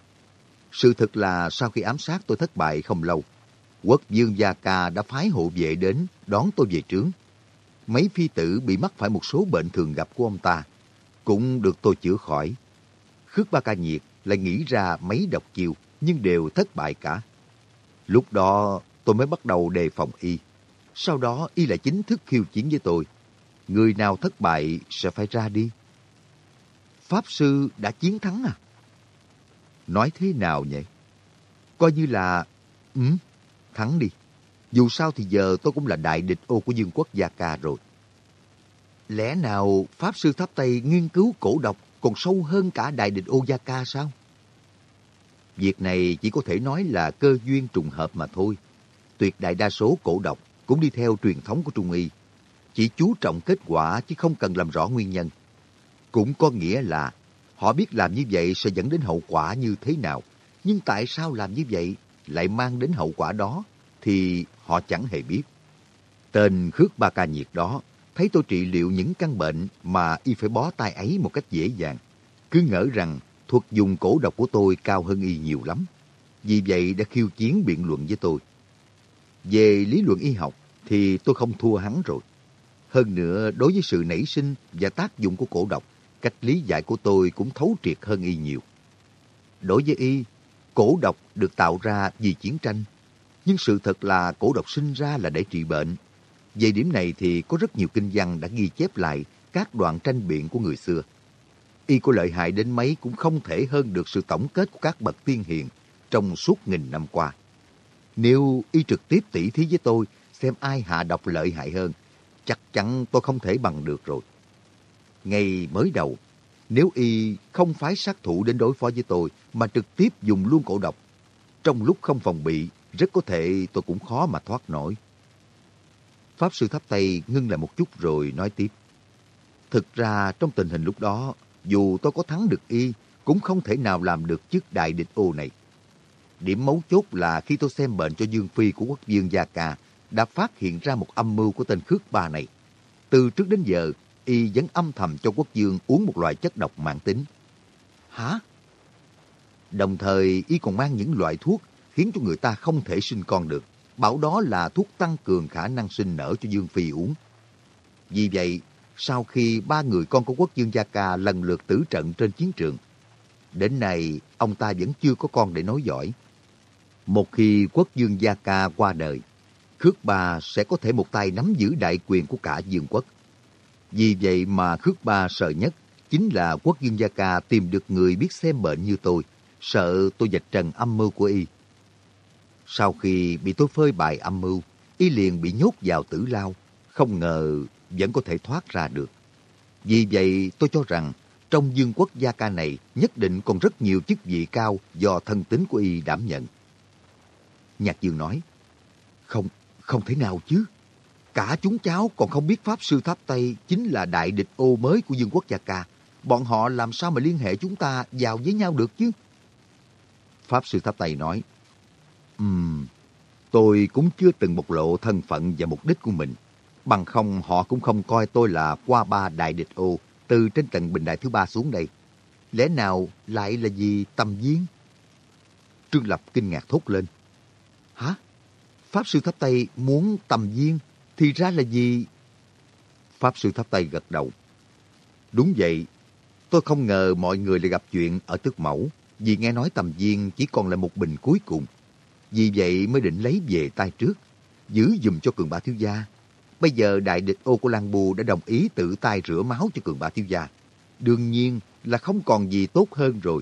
Sự thật là sau khi ám sát tôi thất bại không lâu, quốc dương Gia Ca đã phái hộ vệ đến đón tôi về trướng. Mấy phi tử bị mắc phải một số bệnh thường gặp của ông ta, cũng được tôi chữa khỏi. Khước Ba Ca Nhiệt lại nghĩ ra mấy độc chiêu, nhưng đều thất bại cả. Lúc đó tôi mới bắt đầu đề phòng y. Sau đó y lại chính thức khiêu chiến với tôi. Người nào thất bại sẽ phải ra đi. Pháp Sư đã chiến thắng à? Nói thế nào nhỉ? Coi như là... Ừ, thắng đi. Dù sao thì giờ tôi cũng là đại địch ô của Dương quốc Gia Ca rồi. Lẽ nào Pháp Sư Tháp Tây nghiên cứu cổ độc còn sâu hơn cả đại địch ô Gia Ca sao? Việc này chỉ có thể nói là cơ duyên trùng hợp mà thôi. Tuyệt đại đa số cổ độc cũng đi theo truyền thống của Trung Y. Chỉ chú trọng kết quả chứ không cần làm rõ nguyên nhân. Cũng có nghĩa là họ biết làm như vậy sẽ dẫn đến hậu quả như thế nào. Nhưng tại sao làm như vậy lại mang đến hậu quả đó thì họ chẳng hề biết. Tên Khước Ba Ca Nhiệt đó thấy tôi trị liệu những căn bệnh mà y phải bó tay ấy một cách dễ dàng. Cứ ngỡ rằng thuật dùng cổ độc của tôi cao hơn y nhiều lắm. Vì vậy đã khiêu chiến biện luận với tôi. Về lý luận y học thì tôi không thua hắn rồi. Hơn nữa, đối với sự nảy sinh và tác dụng của cổ độc, cách lý giải của tôi cũng thấu triệt hơn y nhiều. Đối với y, cổ độc được tạo ra vì chiến tranh, nhưng sự thật là cổ độc sinh ra là để trị bệnh. Về điểm này thì có rất nhiều kinh văn đã ghi chép lại các đoạn tranh biện của người xưa. Y có lợi hại đến mấy cũng không thể hơn được sự tổng kết của các bậc tiên hiền trong suốt nghìn năm qua. Nếu y trực tiếp tỉ thí với tôi xem ai hạ độc lợi hại hơn, chắc chắn tôi không thể bằng được rồi. Ngày mới đầu, nếu y không phái sát thủ đến đối phó với tôi mà trực tiếp dùng luôn cổ độc, trong lúc không phòng bị, rất có thể tôi cũng khó mà thoát nổi. Pháp sư thắp tay ngưng lại một chút rồi nói tiếp. Thực ra trong tình hình lúc đó, dù tôi có thắng được y, cũng không thể nào làm được chức đại địch ô này. Điểm mấu chốt là khi tôi xem bệnh cho Dương Phi của quốc dương Gia Ca, đã phát hiện ra một âm mưu của tên Khước Ba này. Từ trước đến giờ, y vẫn âm thầm cho quốc dương uống một loại chất độc mạng tính. Hả? Đồng thời, y còn mang những loại thuốc khiến cho người ta không thể sinh con được. Bảo đó là thuốc tăng cường khả năng sinh nở cho Dương Phi uống. Vì vậy, sau khi ba người con của quốc dương Gia Ca lần lượt tử trận trên chiến trường, đến nay ông ta vẫn chưa có con để nối dõi. Một khi quốc dương Gia Ca qua đời, Khước Ba sẽ có thể một tay nắm giữ đại quyền của cả dương quốc. Vì vậy mà Khước Ba sợ nhất chính là quốc dương Gia Ca tìm được người biết xem bệnh như tôi, sợ tôi dạch trần âm mưu của y. Sau khi bị tôi phơi bài âm mưu, y liền bị nhốt vào tử lao, không ngờ vẫn có thể thoát ra được. Vì vậy tôi cho rằng trong dương quốc gia ca này nhất định còn rất nhiều chức vị cao do thân tính của y đảm nhận. Nhạc Dương nói, không, không thể nào chứ. Cả chúng cháu còn không biết Pháp Sư Tháp Tây chính là đại địch ô mới của Dương quốc Gia Ca. Bọn họ làm sao mà liên hệ chúng ta vào với nhau được chứ? Pháp Sư Tháp Tây nói, Ừm, tôi cũng chưa từng bộc lộ thân phận và mục đích của mình. Bằng không họ cũng không coi tôi là qua ba đại địch ô từ trên tầng bình đại thứ ba xuống đây. Lẽ nào lại là gì tầm giếng? Trương Lập kinh ngạc thốt lên. Hả? Pháp Sư Tháp Tây muốn tầm viên thì ra là gì? Pháp Sư thắp tay gật đầu. Đúng vậy, tôi không ngờ mọi người lại gặp chuyện ở tước mẫu vì nghe nói tầm viên chỉ còn là một bình cuối cùng. Vì vậy mới định lấy về tay trước, giữ dùm cho cường bá thiếu gia. Bây giờ đại địch ô của Lan Bù đã đồng ý tự tay rửa máu cho cường bá thiếu gia. Đương nhiên là không còn gì tốt hơn rồi.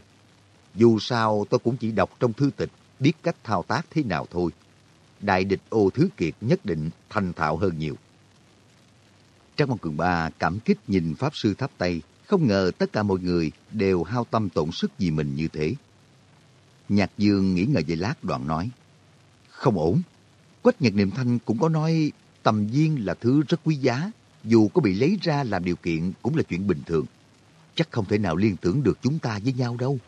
Dù sao tôi cũng chỉ đọc trong thư tịch, biết cách thao tác thế nào thôi đại địch ô thứ kiệt nhất định thành thạo hơn nhiều. Trang Mong Cường Ba cảm kích nhìn Pháp Sư Tháp Tây, không ngờ tất cả mọi người đều hao tâm tổn sức vì mình như thế. Nhạc Dương nghĩ ngợi về lát đoạn nói, Không ổn, Quách Nhật Niệm Thanh cũng có nói tầm viên là thứ rất quý giá, dù có bị lấy ra làm điều kiện cũng là chuyện bình thường. Chắc không thể nào liên tưởng được chúng ta với nhau đâu.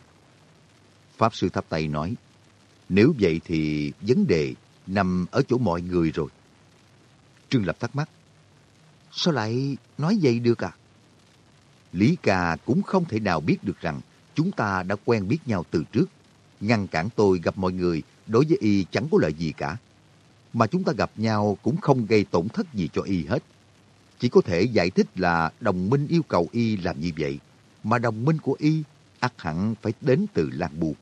Pháp Sư Tháp Tây nói, nếu vậy thì vấn đề nằm ở chỗ mọi người rồi. Trương Lập thắc mắc. Sao lại nói vậy được à? Lý Cà cũng không thể nào biết được rằng chúng ta đã quen biết nhau từ trước. Ngăn cản tôi gặp mọi người đối với y chẳng có lợi gì cả. Mà chúng ta gặp nhau cũng không gây tổn thất gì cho y hết. Chỉ có thể giải thích là đồng minh yêu cầu y làm như vậy. Mà đồng minh của y ắt hẳn phải đến từ Lan Buộc.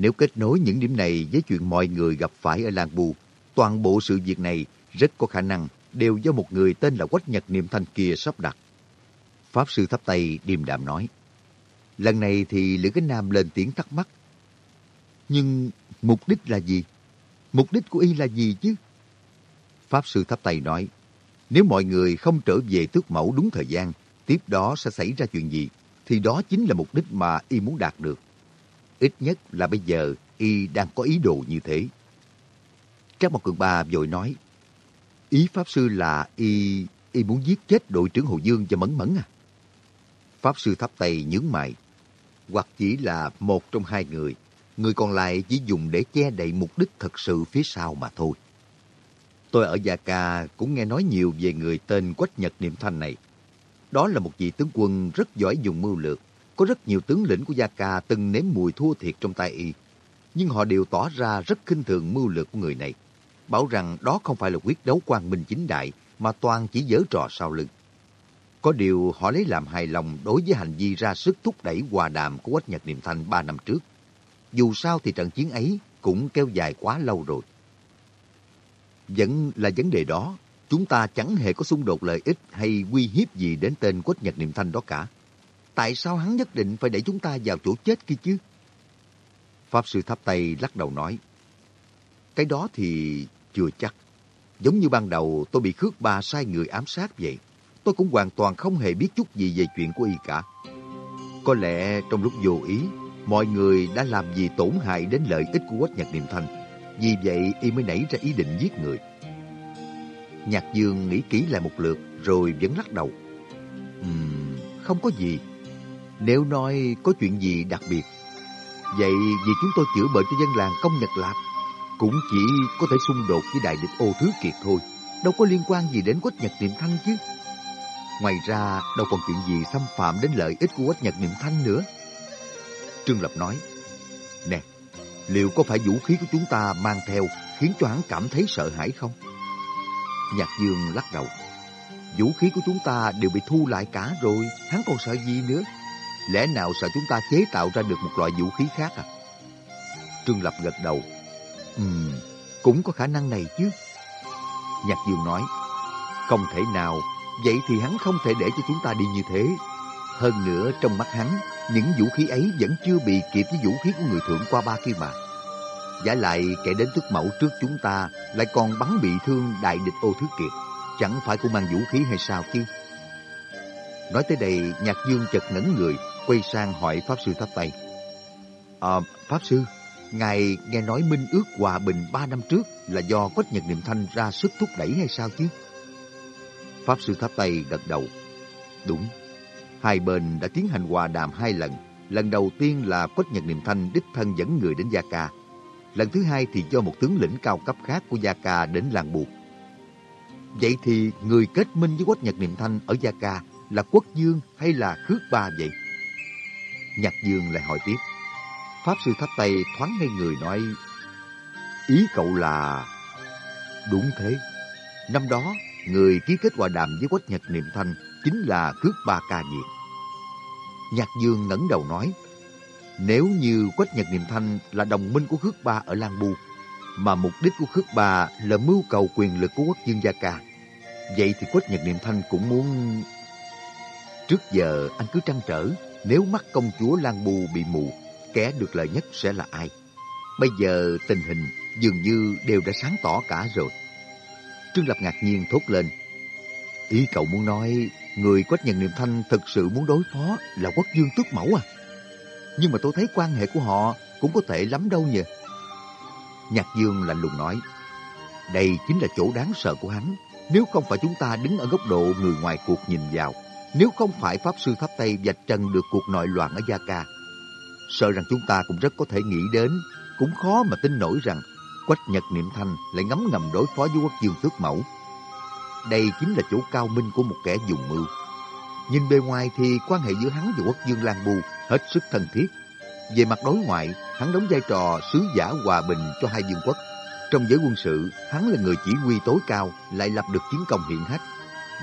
Nếu kết nối những điểm này với chuyện mọi người gặp phải ở làng bù, toàn bộ sự việc này rất có khả năng đều do một người tên là Quách Nhật Niệm Thanh kia sắp đặt. Pháp Sư Thắp Tay điềm đạm nói. Lần này thì Lữ Cái Nam lên tiếng thắc mắc. Nhưng mục đích là gì? Mục đích của y là gì chứ? Pháp Sư Thắp Tay nói. Nếu mọi người không trở về tước mẫu đúng thời gian, tiếp đó sẽ xảy ra chuyện gì, thì đó chính là mục đích mà y muốn đạt được. Ít nhất là bây giờ y đang có ý đồ như thế. Trác Mộc Cường Ba vội nói, ý Pháp Sư là y, y muốn giết chết đội trưởng Hồ Dương và Mẫn Mẫn à? Pháp Sư thắp tay nhướng mày, hoặc chỉ là một trong hai người, người còn lại chỉ dùng để che đậy mục đích thật sự phía sau mà thôi. Tôi ở Gia Ca cũng nghe nói nhiều về người tên Quách Nhật Niệm Thanh này. Đó là một vị tướng quân rất giỏi dùng mưu lược. Có rất nhiều tướng lĩnh của Gia Ca từng nếm mùi thua thiệt trong tay y. Nhưng họ đều tỏ ra rất khinh thường mưu lược của người này. Bảo rằng đó không phải là quyết đấu quang minh chính đại, mà toàn chỉ dở trò sau lưng. Có điều họ lấy làm hài lòng đối với hành vi ra sức thúc đẩy hòa đàm của Quách Nhật Niệm Thanh ba năm trước. Dù sao thì trận chiến ấy cũng kéo dài quá lâu rồi. Vẫn là vấn đề đó, chúng ta chẳng hề có xung đột lợi ích hay uy hiếp gì đến tên Quách Nhật Niệm Thanh đó cả. Tại sao hắn nhất định phải để chúng ta vào chỗ chết kia chứ? Pháp Sư thắp tay lắc đầu nói, Cái đó thì chưa chắc. Giống như ban đầu tôi bị Khước Ba sai người ám sát vậy. Tôi cũng hoàn toàn không hề biết chút gì về chuyện của y cả. Có lẽ trong lúc vô ý, mọi người đã làm gì tổn hại đến lợi ích của Quách Nhật Niệm Thanh. Vì vậy y mới nảy ra ý định giết người. Nhạc Dương nghĩ kỹ lại một lượt rồi vẫn lắc đầu. Uhm, không có gì. Nếu nói có chuyện gì đặc biệt, vậy vì chúng tôi chữa bệnh cho dân làng công Nhật Lạp, cũng chỉ có thể xung đột với đại địch ô thứ kiệt thôi. Đâu có liên quan gì đến Quách Nhật Niệm Thanh chứ. Ngoài ra, đâu còn chuyện gì xâm phạm đến lợi ích của Quách Nhật Niệm Thanh nữa. Trương Lập nói, Nè, liệu có phải vũ khí của chúng ta mang theo khiến cho hắn cảm thấy sợ hãi không? Nhạc Dương lắc đầu. Vũ khí của chúng ta đều bị thu lại cả rồi, hắn còn sợ gì nữa? Lẽ nào sợ chúng ta chế tạo ra được một loại vũ khí khác à? Trương Lập gật đầu. Ừm, cũng có khả năng này chứ. Nhạc Dương nói, không thể nào, vậy thì hắn không thể để cho chúng ta đi như thế. Hơn nữa, trong mắt hắn, những vũ khí ấy vẫn chưa bị kịp với vũ khí của người thượng qua ba kia mà. Giả lại kẻ đến tức mẫu trước chúng ta lại còn bắn bị thương đại địch ô thứ kiệt. Chẳng phải cũng mang vũ khí hay sao chứ? Nói tới đây, Nhạc Dương chợt ngẩn người, quay sang hỏi Pháp Sư thắp tay. À, ờ, Pháp Sư, Ngài nghe nói minh ước hòa bình ba năm trước là do Quách Nhật Niệm Thanh ra sức thúc đẩy hay sao chứ? Pháp Sư thắp tay gật đầu. Đúng, hai bên đã tiến hành hòa đàm hai lần. Lần đầu tiên là Quách Nhật Niệm Thanh đích thân dẫn người đến Gia Ca. Lần thứ hai thì do một tướng lĩnh cao cấp khác của Gia Ca đến làng buộc. Vậy thì người kết minh với Quách Nhật Niệm Thanh ở Gia Ca là Quốc Dương hay là Khước Ba vậy? Nhạc Dương lại hỏi tiếp. Pháp Sư thắp tay thoáng ngay người nói Ý cậu là... Đúng thế. Năm đó, người ký kết hòa đàm với Quách Nhật Niệm Thanh chính là Khước Ba Ca Diệt. Nhạc Dương ngẩng đầu nói nếu như Quách Nhật Niệm Thanh là đồng minh của Khước Ba ở Lan Bu, mà mục đích của Khước Ba là mưu cầu quyền lực của quốc dương Gia Ca, vậy thì Quách Nhật Niệm Thanh cũng muốn... Trước giờ anh cứ trăn trở, nếu mắt công chúa Lan Bu bị mù, kẻ được lợi nhất sẽ là ai? Bây giờ tình hình dường như đều đã sáng tỏ cả rồi. Trương Lập ngạc nhiên thốt lên. Ý cậu muốn nói, người Quách Nhân Niệm Thanh thực sự muốn đối phó là quốc dương tước mẫu à? nhưng mà tôi thấy quan hệ của họ cũng có thể lắm đâu nhỉ. Nhạc Dương lạnh lùng nói, đây chính là chỗ đáng sợ của hắn. Nếu không phải chúng ta đứng ở góc độ người ngoài cuộc nhìn vào, nếu không phải Pháp Sư Tháp Tây vạch trần được cuộc nội loạn ở Gia Ca, sợ rằng chúng ta cũng rất có thể nghĩ đến, cũng khó mà tin nổi rằng Quách Nhật Niệm Thanh lại ngấm ngầm đối phó với quốc dương tước mẫu. đây chính là chỗ cao minh của một kẻ dùng mưu. Nhìn bề ngoài thì quan hệ giữa hắn và quốc dương Lan Bu hết sức thân thiết. Về mặt đối ngoại, hắn đóng vai trò sứ giả hòa bình cho hai vương quốc. Trong giới quân sự, hắn là người chỉ huy tối cao, lại lập được chiến công hiện hách.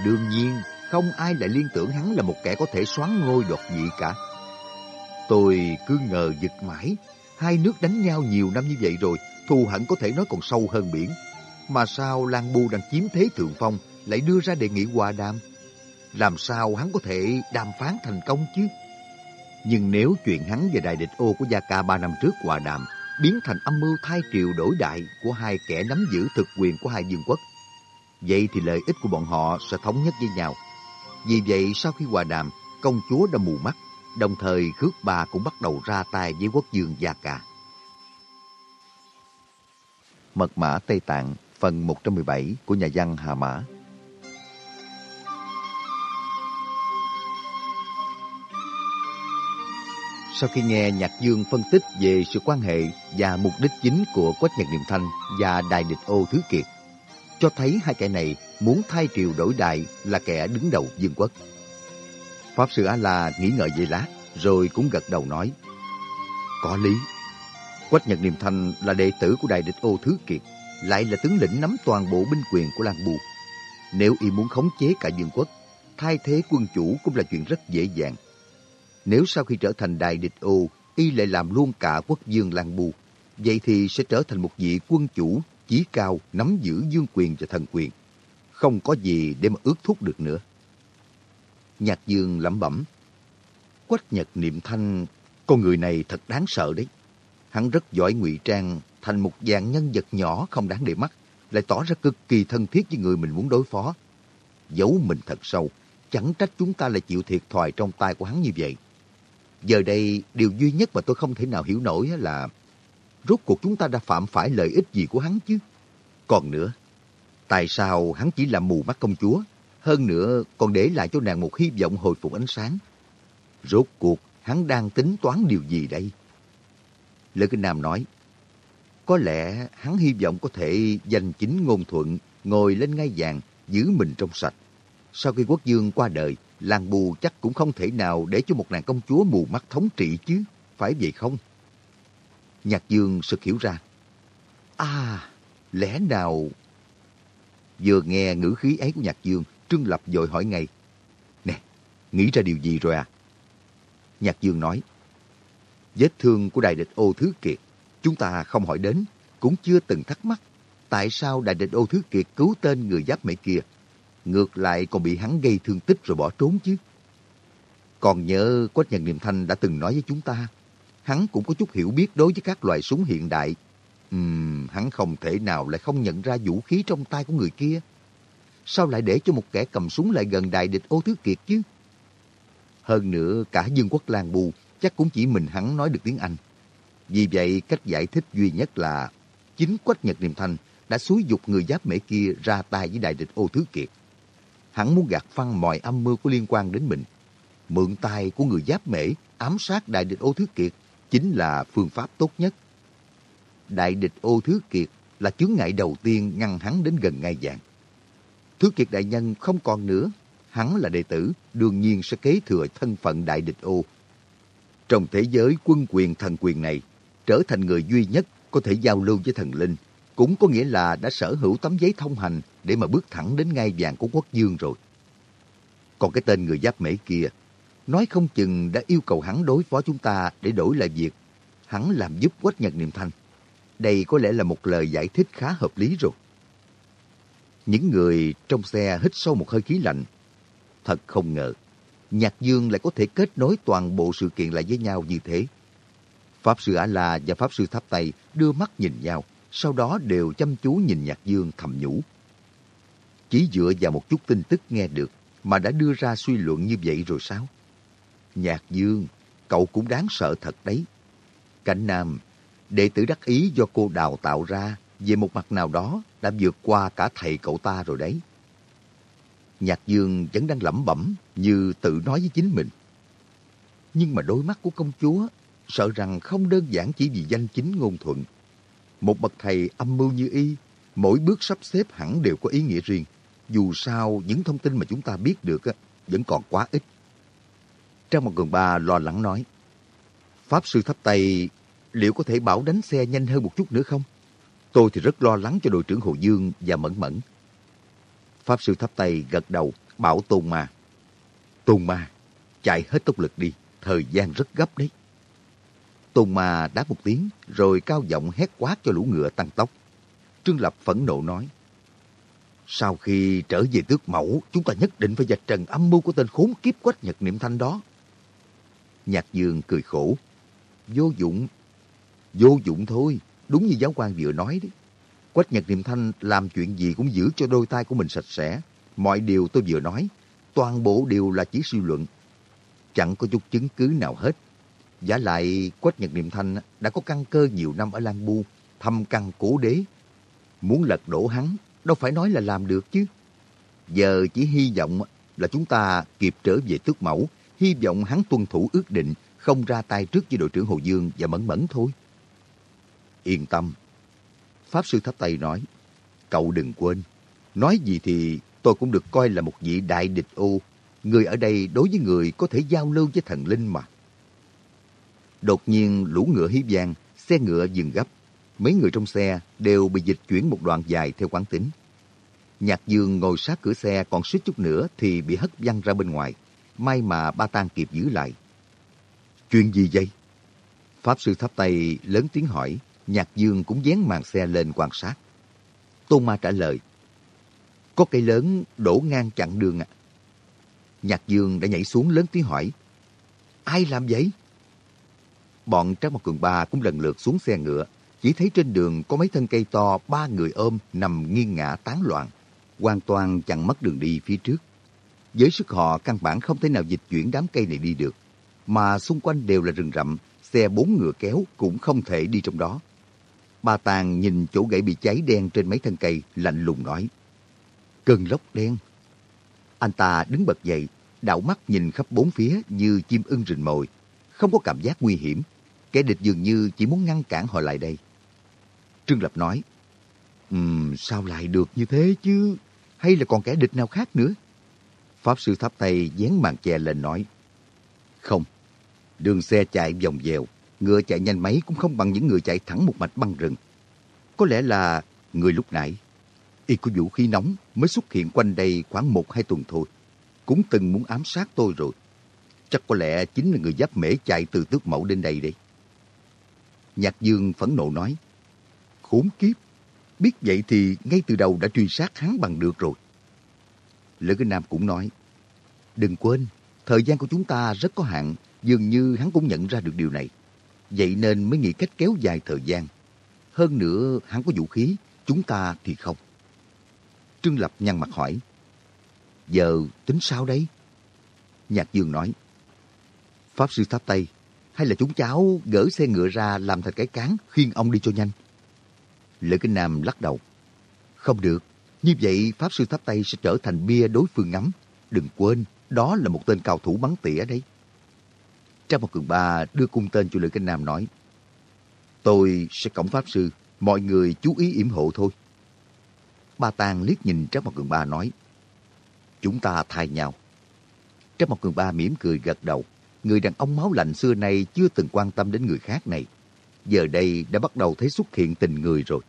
Đương nhiên, không ai lại liên tưởng hắn là một kẻ có thể xoán ngôi đoạt vị cả. Tôi cứ ngờ giật mãi, hai nước đánh nhau nhiều năm như vậy rồi, thù hận có thể nói còn sâu hơn biển. Mà sao Lan Bu đang chiếm thế thượng phong lại đưa ra đề nghị hòa đàm? Làm sao hắn có thể đàm phán thành công chứ? Nhưng nếu chuyện hắn và đại địch ô của Gia Ca ba năm trước hòa đàm biến thành âm mưu thay triều đổi đại của hai kẻ nắm giữ thực quyền của hai vương quốc, vậy thì lợi ích của bọn họ sẽ thống nhất với nhau. Vì vậy sau khi hòa đàm, công chúa đã mù mắt, đồng thời Khước bà cũng bắt đầu ra tay với quốc dương Gia Cà. Mật mã Tây Tạng phần 117 của nhà văn Hà Mã Sau khi nghe Nhạc Dương phân tích về sự quan hệ và mục đích chính của Quách Nhật Niệm Thanh và Đại Địch Ô Thứ Kiệt, cho thấy hai kẻ này muốn thay triều đổi đại là kẻ đứng đầu dương quốc. Pháp Sư A-La nghĩ ngợi về lát, rồi cũng gật đầu nói, Có lý, Quách Nhật Niệm Thanh là đệ tử của Đại Địch Ô Thứ Kiệt, lại là tướng lĩnh nắm toàn bộ binh quyền của Lan Bù. Nếu y muốn khống chế cả dương quốc, thay thế quân chủ cũng là chuyện rất dễ dàng. Nếu sau khi trở thành đại địch ô, y lại làm luôn cả quốc dương Lan bù vậy thì sẽ trở thành một vị quân chủ chí cao nắm giữ dương quyền và thần quyền. Không có gì để mà ước thúc được nữa. Nhạc dương lẩm bẩm. Quách nhật niệm thanh, con người này thật đáng sợ đấy. Hắn rất giỏi ngụy trang thành một dạng nhân vật nhỏ không đáng để mắt, lại tỏ ra cực kỳ thân thiết với người mình muốn đối phó. Giấu mình thật sâu, chẳng trách chúng ta lại chịu thiệt thòi trong tay của hắn như vậy. Giờ đây, điều duy nhất mà tôi không thể nào hiểu nổi là rốt cuộc chúng ta đã phạm phải lợi ích gì của hắn chứ? Còn nữa, tại sao hắn chỉ làm mù mắt công chúa? Hơn nữa, còn để lại cho nàng một hy vọng hồi phục ánh sáng. Rốt cuộc, hắn đang tính toán điều gì đây? Lữ Kinh Nam nói, có lẽ hắn hy vọng có thể giành chính ngôn thuận, ngồi lên ngai vàng, giữ mình trong sạch. Sau khi quốc dương qua đời, làng bù chắc cũng không thể nào để cho một nàng công chúa mù mắt thống trị chứ, phải vậy không? Nhạc dương sực hiểu ra. À, lẽ nào... Vừa nghe ngữ khí ấy của Nhạc Dương, Trương Lập dội hỏi ngay. Nè, nghĩ ra điều gì rồi à? Nhạc Dương nói. Vết thương của đại địch ô thứ kiệt, chúng ta không hỏi đến, cũng chưa từng thắc mắc. Tại sao đại địch ô thứ kiệt cứu tên người giáp mỹ kia ngược lại còn bị hắn gây thương tích rồi bỏ trốn chứ. Còn nhớ Quách Nhân Niệm Thanh đã từng nói với chúng ta, hắn cũng có chút hiểu biết đối với các loại súng hiện đại. Ừm, hắn không thể nào lại không nhận ra vũ khí trong tay của người kia. Sao lại để cho một kẻ cầm súng lại gần đại địch ô thứ kiệt chứ? Hơn nữa, cả Dương quốc Lan Bù chắc cũng chỉ mình hắn nói được tiếng Anh. Vì vậy, cách giải thích duy nhất là chính Quách Nhật Niệm Thanh đã xúi dục người giáp mễ kia ra tay với đại địch ô thứ kiệt hắn muốn gạt phăng mọi âm mưu có liên quan đến mình. Mượn tay của người giáp mễ ám sát đại địch ô thứ kiệt chính là phương pháp tốt nhất. Đại địch ô thứ kiệt là chướng ngại đầu tiên ngăn hắn đến gần ngai vàng. Thứ kiệt đại nhân không còn nữa, hắn là đệ tử, đương nhiên sẽ kế thừa thân phận đại địch ô. Trong thế giới quân quyền thần quyền này, trở thành người duy nhất có thể giao lưu với thần linh, cũng có nghĩa là đã sở hữu tấm giấy thông hành để mà bước thẳng đến ngai vàng của quốc dương rồi. Còn cái tên người giáp mễ kia, nói không chừng đã yêu cầu hắn đối phó chúng ta để đổi lại việc hắn làm giúp quách nhật niệm thanh. Đây có lẽ là một lời giải thích khá hợp lý rồi. Những người trong xe hít sâu một hơi khí lạnh. Thật không ngờ, Nhạc Dương lại có thể kết nối toàn bộ sự kiện lại với nhau như thế. Pháp Sư A-La và Pháp Sư Tháp Tây đưa mắt nhìn nhau, sau đó đều chăm chú nhìn Nhạc Dương thầm nhủ. Chỉ dựa vào một chút tin tức nghe được mà đã đưa ra suy luận như vậy rồi sao? Nhạc Dương, cậu cũng đáng sợ thật đấy. Cảnh Nam, đệ tử đắc ý do cô đào tạo ra về một mặt nào đó đã vượt qua cả thầy cậu ta rồi đấy. Nhạc Dương vẫn đang lẩm bẩm như tự nói với chính mình. Nhưng mà đôi mắt của công chúa sợ rằng không đơn giản chỉ vì danh chính ngôn thuận. Một bậc thầy âm mưu như y, mỗi bước sắp xếp hẳn đều có ý nghĩa riêng. Dù sao, những thông tin mà chúng ta biết được vẫn còn quá ít. Trang một cường ba lo lắng nói. Pháp sư thắp tay liệu có thể bảo đánh xe nhanh hơn một chút nữa không? Tôi thì rất lo lắng cho đội trưởng Hồ Dương và Mẫn Mẫn. Pháp sư thắp tay gật đầu, bảo Tôn Ma. Tôn Ma, chạy hết tốc lực đi, thời gian rất gấp đấy. Tôn Ma đáp một tiếng, rồi cao giọng hét quát cho lũ ngựa tăng tốc. Trương Lập phẫn nộ nói. Sau khi trở về tước mẫu, chúng ta nhất định phải dạch trần âm mưu của tên khốn kiếp quách nhật niệm thanh đó. Nhạc Dương cười khổ. Vô dụng. Vô dụng thôi, đúng như giáo quan vừa nói đấy. Quách Nhật Niệm Thanh làm chuyện gì cũng giữ cho đôi tay của mình sạch sẽ. Mọi điều tôi vừa nói, toàn bộ đều là chỉ suy luận. Chẳng có chút chứng cứ nào hết. Giả lại, Quách Nhật Niệm Thanh đã có căn cơ nhiều năm ở Lan Bu, thăm căn cố đế. Muốn lật đổ hắn, đâu phải nói là làm được chứ. Giờ chỉ hy vọng là chúng ta kịp trở về tước mẫu, hy vọng hắn tuân thủ ước định, không ra tay trước với đội trưởng Hồ Dương và Mẫn Mẫn thôi. Yên tâm. Pháp Sư Tháp Tây nói, cậu đừng quên, nói gì thì tôi cũng được coi là một vị đại địch ô. Người ở đây đối với người có thể giao lưu với thần linh mà. Đột nhiên lũ ngựa hí vang, xe ngựa dừng gấp. Mấy người trong xe đều bị dịch chuyển một đoạn dài theo quán tính. Nhạc dương ngồi sát cửa xe còn suýt chút nữa thì bị hất văng ra bên ngoài. May mà ba tang kịp giữ lại. Chuyện gì vậy? Pháp sư thắp tay lớn tiếng hỏi. Nhạc dương cũng dán màn xe lên quan sát. Tôn Ma trả lời. Có cây lớn đổ ngang chặn đường ạ. Nhạc dương đã nhảy xuống lớn tiếng hỏi. Ai làm vậy? Bọn Trác Mộc Cường Ba cũng lần lượt xuống xe ngựa. Chỉ thấy trên đường có mấy thân cây to, ba người ôm nằm nghiêng ngã tán loạn. Hoàn toàn chặn mất đường đi phía trước. Với sức họ căn bản không thể nào dịch chuyển đám cây này đi được. Mà xung quanh đều là rừng rậm, xe bốn ngựa kéo cũng không thể đi trong đó. Ba Tàng nhìn chỗ gãy bị cháy đen trên mấy thân cây, lạnh lùng nói. Cơn lốc đen. Anh ta đứng bật dậy, đảo mắt nhìn khắp bốn phía như chim ưng rình mồi. Không có cảm giác nguy hiểm. Kẻ địch dường như chỉ muốn ngăn cản họ lại đây. Trương Lập nói, um, sao lại được như thế chứ? Hay là còn kẻ địch nào khác nữa? Pháp sư thắp tay dán màn che lên nói, Không, đường xe chạy vòng dèo, ngựa chạy nhanh mấy cũng không bằng những người chạy thẳng một mạch băng rừng. Có lẽ là người lúc nãy, y có vũ khí nóng mới xuất hiện quanh đây khoảng một hai tuần thôi. Cũng từng muốn ám sát tôi rồi. Chắc có lẽ chính là người giáp mễ chạy từ tước mẫu đến đây đấy. Nhạc Dương phẫn nộ nói, khốn kiếp, biết vậy thì ngay từ đầu đã truy sát hắn bằng được rồi. Lữ Kinh Nam cũng nói, đừng quên, thời gian của chúng ta rất có hạn, dường như hắn cũng nhận ra được điều này. Vậy nên mới nghĩ cách kéo dài thời gian. Hơn nữa, hắn có vũ khí, chúng ta thì không. Trương Lập nhăn mặt hỏi, giờ tính sao đấy Nhạc Dương nói, Pháp Sư Tháp Tây, hay là chúng cháu gỡ xe ngựa ra làm thành cái cán khiêng ông đi cho nhanh? Lữ Kinh Nam lắc đầu. Không được, như vậy Pháp Sư Tháp Tây sẽ trở thành bia đối phương ngắm. Đừng quên, đó là một tên cao thủ bắn tỉa đấy. Trang một cường ba đưa cung tên cho Lữ Kinh Nam nói. Tôi sẽ cổng Pháp Sư, mọi người chú ý yểm hộ thôi. Ba Tàng liếc nhìn Trang một cường ba nói. Chúng ta thay nhau. Trang một cường ba mỉm cười gật đầu người đàn ông máu lạnh xưa nay chưa từng quan tâm đến người khác này. Giờ đây đã bắt đầu thấy xuất hiện tình người rồi.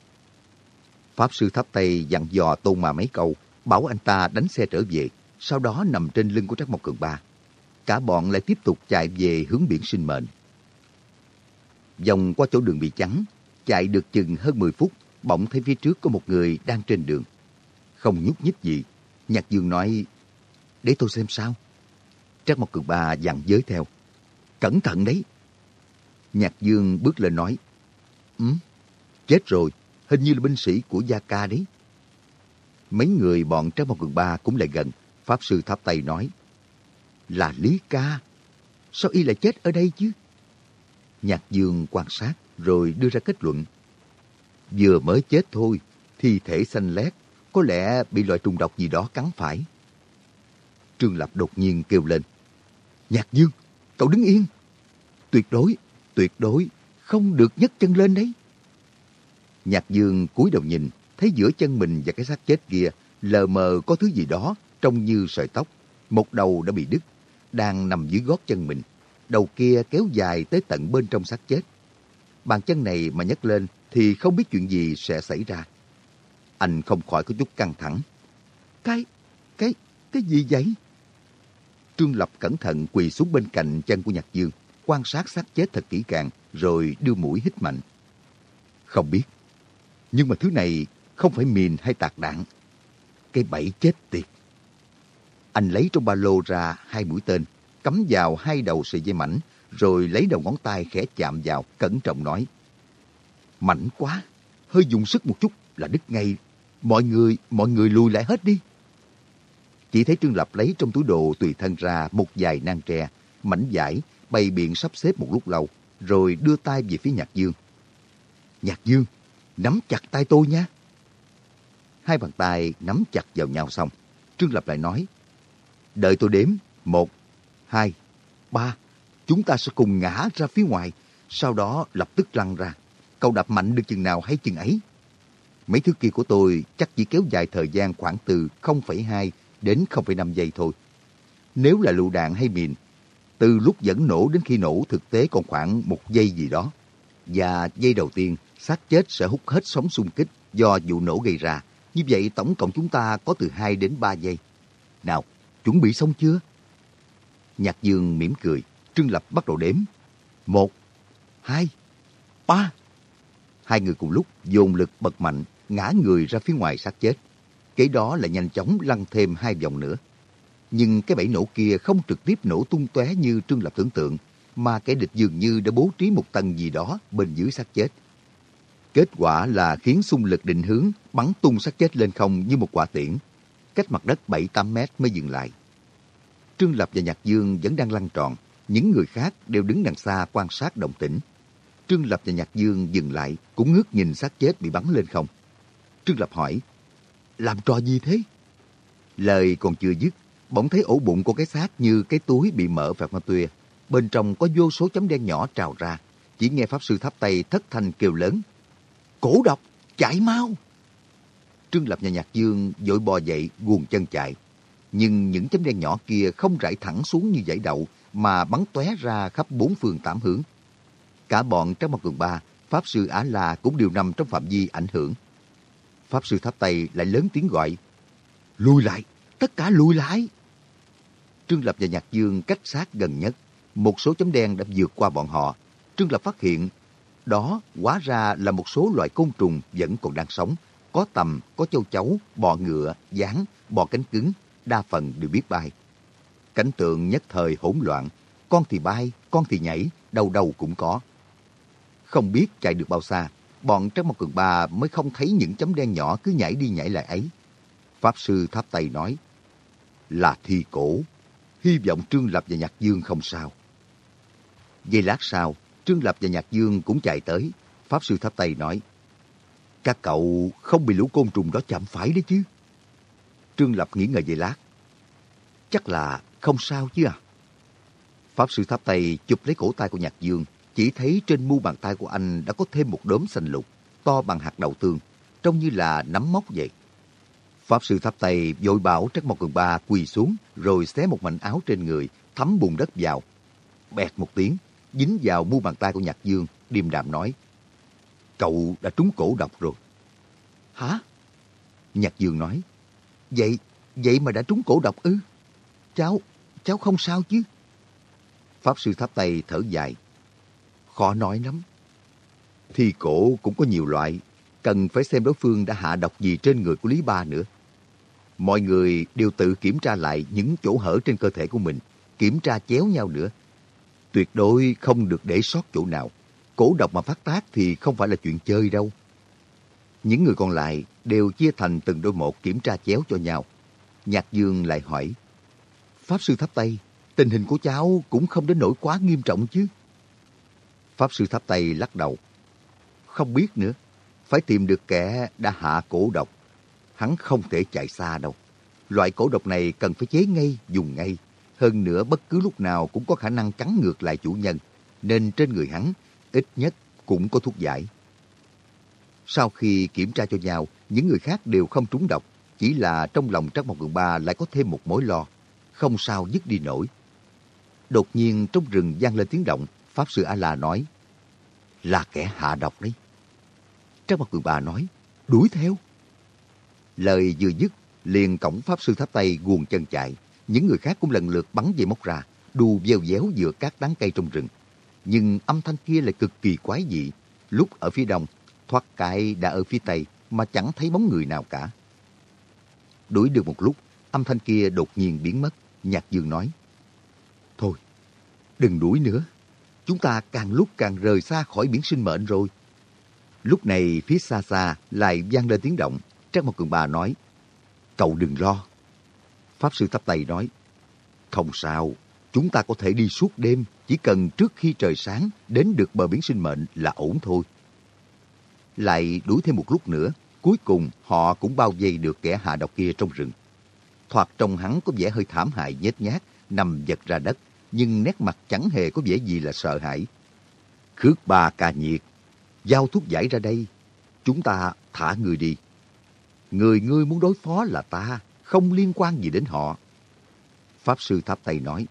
Pháp sư tháp Tây dặn dò tôn mà mấy câu, bảo anh ta đánh xe trở về, sau đó nằm trên lưng của Trác Mộc Cường Ba. Cả bọn lại tiếp tục chạy về hướng biển sinh mệnh. Dòng qua chỗ đường bị chắn, chạy được chừng hơn 10 phút, bỗng thấy phía trước có một người đang trên đường. Không nhúc nhích gì, Nhạc Dương nói, để tôi xem sao. Trác Mộc Cường Ba dặn giới theo. Cẩn thận đấy. Nhạc Dương bước lên nói. Ừ, chết rồi, hình như là binh sĩ của Gia Ca đấy. Mấy người bọn Trác Mộc Cường Ba cũng lại gần. Pháp Sư tháp tay nói. Là Lý Ca. Sao y lại chết ở đây chứ? Nhạc Dương quan sát rồi đưa ra kết luận. Vừa mới chết thôi, thi thể xanh lét, có lẽ bị loại trùng độc gì đó cắn phải. Trương Lập đột nhiên kêu lên. Nhạc Dương, cậu đứng yên. Tuyệt đối, tuyệt đối, không được nhấc chân lên đấy. Nhạc Dương cúi đầu nhìn, thấy giữa chân mình và cái xác chết kia lờ mờ có thứ gì đó trông như sợi tóc, một đầu đã bị đứt, đang nằm dưới gót chân mình. Đầu kia kéo dài tới tận bên trong xác chết. Bàn chân này mà nhấc lên thì không biết chuyện gì sẽ xảy ra. Anh không khỏi có chút căng thẳng. Cái, cái, cái gì vậy? Trương Lập cẩn thận quỳ xuống bên cạnh chân của Nhạc Dương, quan sát xác chết thật kỹ càng, rồi đưa mũi hít mạnh. Không biết, nhưng mà thứ này không phải mìn hay tạc đạn. Cái bẫy chết tiệt. Anh lấy trong ba lô ra hai mũi tên, cắm vào hai đầu sợi dây mảnh, rồi lấy đầu ngón tay khẽ chạm vào, cẩn trọng nói. Mạnh quá, hơi dùng sức một chút là đứt ngay. Mọi người, mọi người lùi lại hết đi. Chỉ thấy Trương Lập lấy trong túi đồ tùy thân ra một vài nang tre, mảnh vải, bày biện sắp xếp một lúc lâu, rồi đưa tay về phía Nhạc Dương. Nhạc Dương, nắm chặt tay tôi nha. Hai bàn tay nắm chặt vào nhau xong, Trương Lập lại nói, đợi tôi đếm, một, hai, ba, chúng ta sẽ cùng ngã ra phía ngoài, sau đó lập tức lăn ra. Cậu đạp mạnh được chừng nào hay chừng ấy. Mấy thứ kia của tôi chắc chỉ kéo dài thời gian khoảng từ 0,2 đến 0,5 giây thôi. Nếu là lựu đạn hay mìn, từ lúc dẫn nổ đến khi nổ thực tế còn khoảng một giây gì đó. Và giây đầu tiên, xác chết sẽ hút hết sóng xung kích do vụ nổ gây ra. Như vậy tổng cộng chúng ta có từ 2 đến 3 giây. Nào, chuẩn bị xong chưa? Nhạc Dương mỉm cười, Trương Lập bắt đầu đếm. Một, hai, ba. Hai người cùng lúc dồn lực bật mạnh, ngã người ra phía ngoài xác chết. Kế đó là nhanh chóng lăn thêm hai vòng nữa. Nhưng cái bẫy nổ kia không trực tiếp nổ tung tóe như Trương Lập tưởng tượng, mà kẻ địch dường như đã bố trí một tầng gì đó bên dưới xác chết. Kết quả là khiến xung lực định hướng bắn tung xác chết lên không như một quả tiễn. Cách mặt đất 7-8 mét mới dừng lại. Trương Lập và Nhạc Dương vẫn đang lăn tròn. Những người khác đều đứng đằng xa quan sát động tĩnh. Trương Lập và Nhạc Dương dừng lại, cũng ngước nhìn xác chết bị bắn lên không. Trương Lập hỏi, làm trò gì thế? Lời còn chưa dứt, bỗng thấy ổ bụng của cái xác như cái túi bị mở phạt ma tuya. Bên trong có vô số chấm đen nhỏ trào ra. Chỉ nghe Pháp Sư thắp tay thất thanh kêu lớn. Cổ độc, chạy mau! Trương Lập và Nhạc Dương vội bò dậy, guồng chân chạy. Nhưng những chấm đen nhỏ kia không rải thẳng xuống như dãy đậu, mà bắn tóe ra khắp bốn phương tám hướng. Cả bọn trong một cường ba, Pháp Sư Á La cũng đều nằm trong phạm vi ảnh hưởng. Pháp Sư Tháp Tây lại lớn tiếng gọi, Lùi lại, tất cả lùi lại! Trương Lập và Nhạc Dương cách sát gần nhất. Một số chấm đen đã vượt qua bọn họ. Trương Lập phát hiện, đó hóa ra là một số loại côn trùng vẫn còn đang sống. Có tầm, có châu chấu, bò ngựa, gián, bò cánh cứng, đa phần đều biết bay. Cảnh tượng nhất thời hỗn loạn, con thì bay, con thì nhảy, đầu đầu cũng có. Không biết chạy được bao xa, bọn Trác Mộc Cường Ba mới không thấy những chấm đen nhỏ cứ nhảy đi nhảy lại ấy. Pháp Sư tháp tay nói, là thi cổ, hy vọng Trương Lập và Nhạc Dương không sao. Giây lát sau, Trương Lập và Nhạc Dương cũng chạy tới. Pháp Sư tháp tay nói, các cậu không bị lũ côn trùng đó chạm phải đấy chứ. Trương Lập nghĩ ngợi về lát. Chắc là không sao chứ à? Pháp Sư tháp tay chụp lấy cổ tay của Nhạc Dương, chỉ thấy trên mu bàn tay của anh đã có thêm một đốm xanh lục, to bằng hạt đậu tương, trông như là nắm móc vậy. Pháp sư tháp tay vội bảo Trắc Mộc Cường Ba quỳ xuống rồi xé một mảnh áo trên người, thấm bùn đất vào. Bẹt một tiếng, dính vào mu bàn tay của Nhạc Dương, điềm đạm nói. Cậu đã trúng cổ độc rồi. Hả? Nhạc Dương nói. Vậy, vậy mà đã trúng cổ độc ư? Cháu, cháu không sao chứ? Pháp sư thắp tay thở dài. Khó nói lắm. Thi cổ cũng có nhiều loại, cần phải xem đối phương đã hạ độc gì trên người của Lý Ba nữa. Mọi người đều tự kiểm tra lại những chỗ hở trên cơ thể của mình, kiểm tra chéo nhau nữa. Tuyệt đối không được để sót chỗ nào. Cổ độc mà phát tác thì không phải là chuyện chơi đâu. Những người còn lại đều chia thành từng đôi một kiểm tra chéo cho nhau. Nhạc Dương lại hỏi, Pháp Sư Tháp Tây, tình hình của cháu cũng không đến nỗi quá nghiêm trọng chứ? Pháp Sư Tháp Tây lắc đầu. Không biết nữa, phải tìm được kẻ đã hạ cổ độc hắn không thể chạy xa đâu. Loại cổ độc này cần phải chế ngay, dùng ngay. Hơn nữa bất cứ lúc nào cũng có khả năng cắn ngược lại chủ nhân, nên trên người hắn ít nhất cũng có thuốc giải. Sau khi kiểm tra cho nhau, những người khác đều không trúng độc. Chỉ là trong lòng Trác Mộc Cường Ba lại có thêm một mối lo, không sao dứt đi nổi. Đột nhiên trong rừng vang lên tiếng động, Pháp Sư A-La nói, là kẻ hạ độc đấy. Trác Mộc Cường Ba nói, đuổi theo. Lời vừa dứt, liền cổng Pháp Sư Tháp Tây guồn chân chạy. Những người khác cũng lần lượt bắn dây móc ra, đu veo véo giữa các tán cây trong rừng. Nhưng âm thanh kia lại cực kỳ quái dị. Lúc ở phía đông, thoát cái đã ở phía tây mà chẳng thấy bóng người nào cả. Đuổi được một lúc, âm thanh kia đột nhiên biến mất. Nhạc Dương nói, Thôi, đừng đuổi nữa. Chúng ta càng lúc càng rời xa khỏi biển sinh mệnh rồi. Lúc này phía xa xa lại vang lên tiếng động. Trác Mộc Cường Bà nói, Cậu đừng lo. Pháp Sư Thắp Tay nói, Không sao, chúng ta có thể đi suốt đêm, chỉ cần trước khi trời sáng đến được bờ biển sinh mệnh là ổn thôi. Lại đuổi thêm một lúc nữa, cuối cùng họ cũng bao vây được kẻ hạ độc kia trong rừng. Thoạt trông hắn có vẻ hơi thảm hại nhếch nhác, nằm giật ra đất, nhưng nét mặt chẳng hề có vẻ gì là sợ hãi. Khước ba ca nhiệt, giao thuốc giải ra đây, chúng ta thả người đi. Người ngươi muốn đối phó là ta, không liên quan gì đến họ. Pháp Sư Tháp tay nói,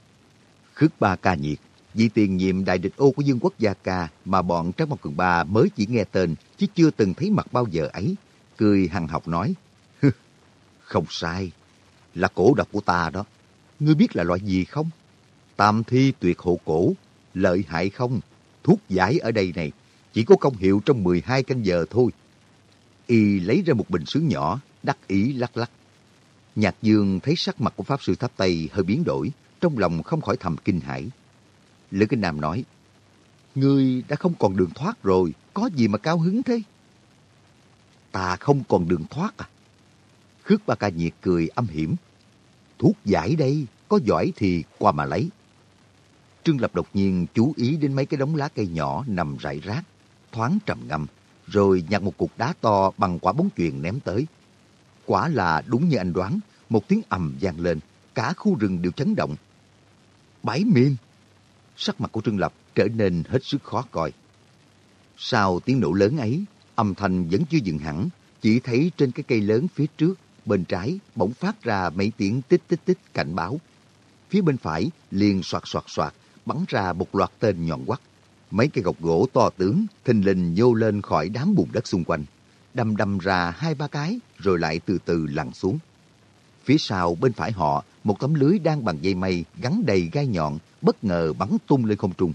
Khước ba ca nhiệt, vị tiền nhiệm đại địch ô của Dương quốc Gia Ca mà bọn Trác Mộc Cường Ba mới chỉ nghe tên chứ chưa từng thấy mặt bao giờ ấy, cười hằng học nói, Không sai, là cổ độc của ta đó. Ngươi biết là loại gì không? Tam thi tuyệt hộ cổ, lợi hại không? Thuốc giải ở đây này, chỉ có công hiệu trong 12 canh giờ thôi. Y lấy ra một bình sứ nhỏ, đắc ý lắc lắc. Nhạc Dương thấy sắc mặt của Pháp Sư Tháp Tây hơi biến đổi, trong lòng không khỏi thầm kinh hãi. Lữ Kinh Nam nói, Ngươi đã không còn đường thoát rồi, có gì mà cao hứng thế? Ta không còn đường thoát à? Khước Ba Ca Nhiệt cười âm hiểm. Thuốc giải đây, có giỏi thì qua mà lấy. Trương Lập đột nhiên chú ý đến mấy cái đống lá cây nhỏ nằm rải rác, thoáng trầm ngâm, rồi nhặt một cục đá to bằng quả bóng chuyền ném tới. Quả là đúng như anh đoán, một tiếng ầm vang lên, cả khu rừng đều chấn động. Bảy miên! Sắc mặt của Trương Lập trở nên hết sức khó coi. Sau tiếng nổ lớn ấy, âm thanh vẫn chưa dừng hẳn, chỉ thấy trên cái cây lớn phía trước, bên trái bỗng phát ra mấy tiếng tích tích tích cảnh báo. Phía bên phải liền soạt soạt soạt, bắn ra một loạt tên nhọn quắt. Mấy cây gọc gỗ to tướng thình lình nhô lên khỏi đám bùn đất xung quanh, đâm đâm ra hai ba cái rồi lại từ từ lặn xuống. Phía sau bên phải họ, một tấm lưới đang bằng dây mây gắn đầy gai nhọn bất ngờ bắn tung lên không trung.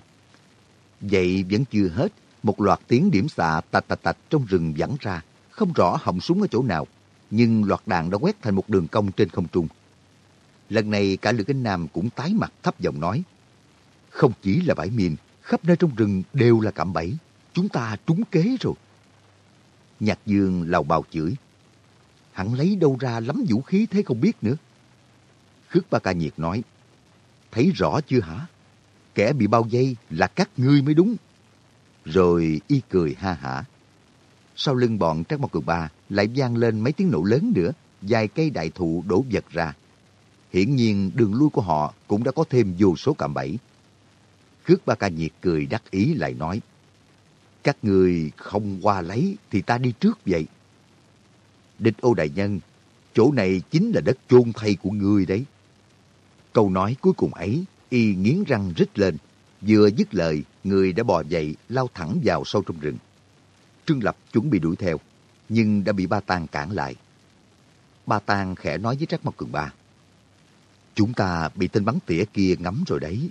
Vậy vẫn chưa hết, một loạt tiếng điểm xạ tạch tạch tạch trong rừng vẳng ra, không rõ họng súng ở chỗ nào, nhưng loạt đạn đã quét thành một đường cong trên không trung. Lần này cả Lữ Kinh Nam cũng tái mặt thấp giọng nói, không chỉ là bãi miền, khắp nơi trong rừng đều là cạm bẫy, chúng ta trúng kế rồi. Nhạc Dương lào bào chửi, hắn lấy đâu ra lắm vũ khí thế không biết nữa. Khước Ba Ca Nhiệt nói, thấy rõ chưa hả? Kẻ bị bao dây là các ngươi mới đúng. Rồi y cười ha hả. Sau lưng bọn Trác Mộc Cường Ba lại vang lên mấy tiếng nổ lớn nữa, vài cây đại thụ đổ vật ra. Hiển nhiên đường lui của họ cũng đã có thêm vô số cạm bẫy. Khước Ba Ca Nhiệt cười đắc ý lại nói, Các người không qua lấy thì ta đi trước vậy. Địch ô đại nhân, chỗ này chính là đất chôn thây của ngươi đấy. Câu nói cuối cùng ấy, y nghiến răng rít lên. Vừa dứt lời, người đã bò dậy, lao thẳng vào sâu trong rừng. Trương Lập chuẩn bị đuổi theo, nhưng đã bị Ba Tàng cản lại. Ba Tàng khẽ nói với Trác Mộc Cường Ba. Chúng ta bị tên bắn tỉa kia ngắm rồi đấy.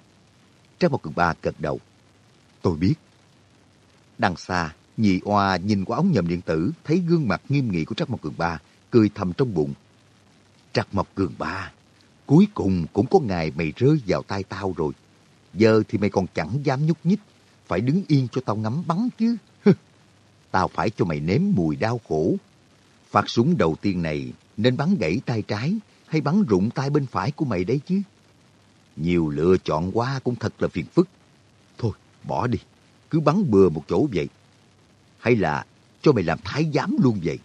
Trác Mộc Cường Ba gật đầu. Tôi biết. Đằng xa, nhị oa nhìn qua ống nhòm điện tử, thấy gương mặt nghiêm nghị của Trắc Mộc Cường Ba, cười thầm trong bụng. Trắc Mộc Cường Ba, cuối cùng cũng có ngày mày rơi vào tay tao rồi. Giờ thì mày còn chẳng dám nhúc nhích, phải đứng yên cho tao ngắm bắn chứ. tao phải cho mày nếm mùi đau khổ. Phát súng đầu tiên này nên bắn gãy tay trái hay bắn rụng tay bên phải của mày đấy chứ. Nhiều lựa chọn quá cũng thật là phiền phức. Thôi, bỏ đi, cứ bắn bừa một chỗ vậy. Hay là cho mày làm thái giám luôn vậy.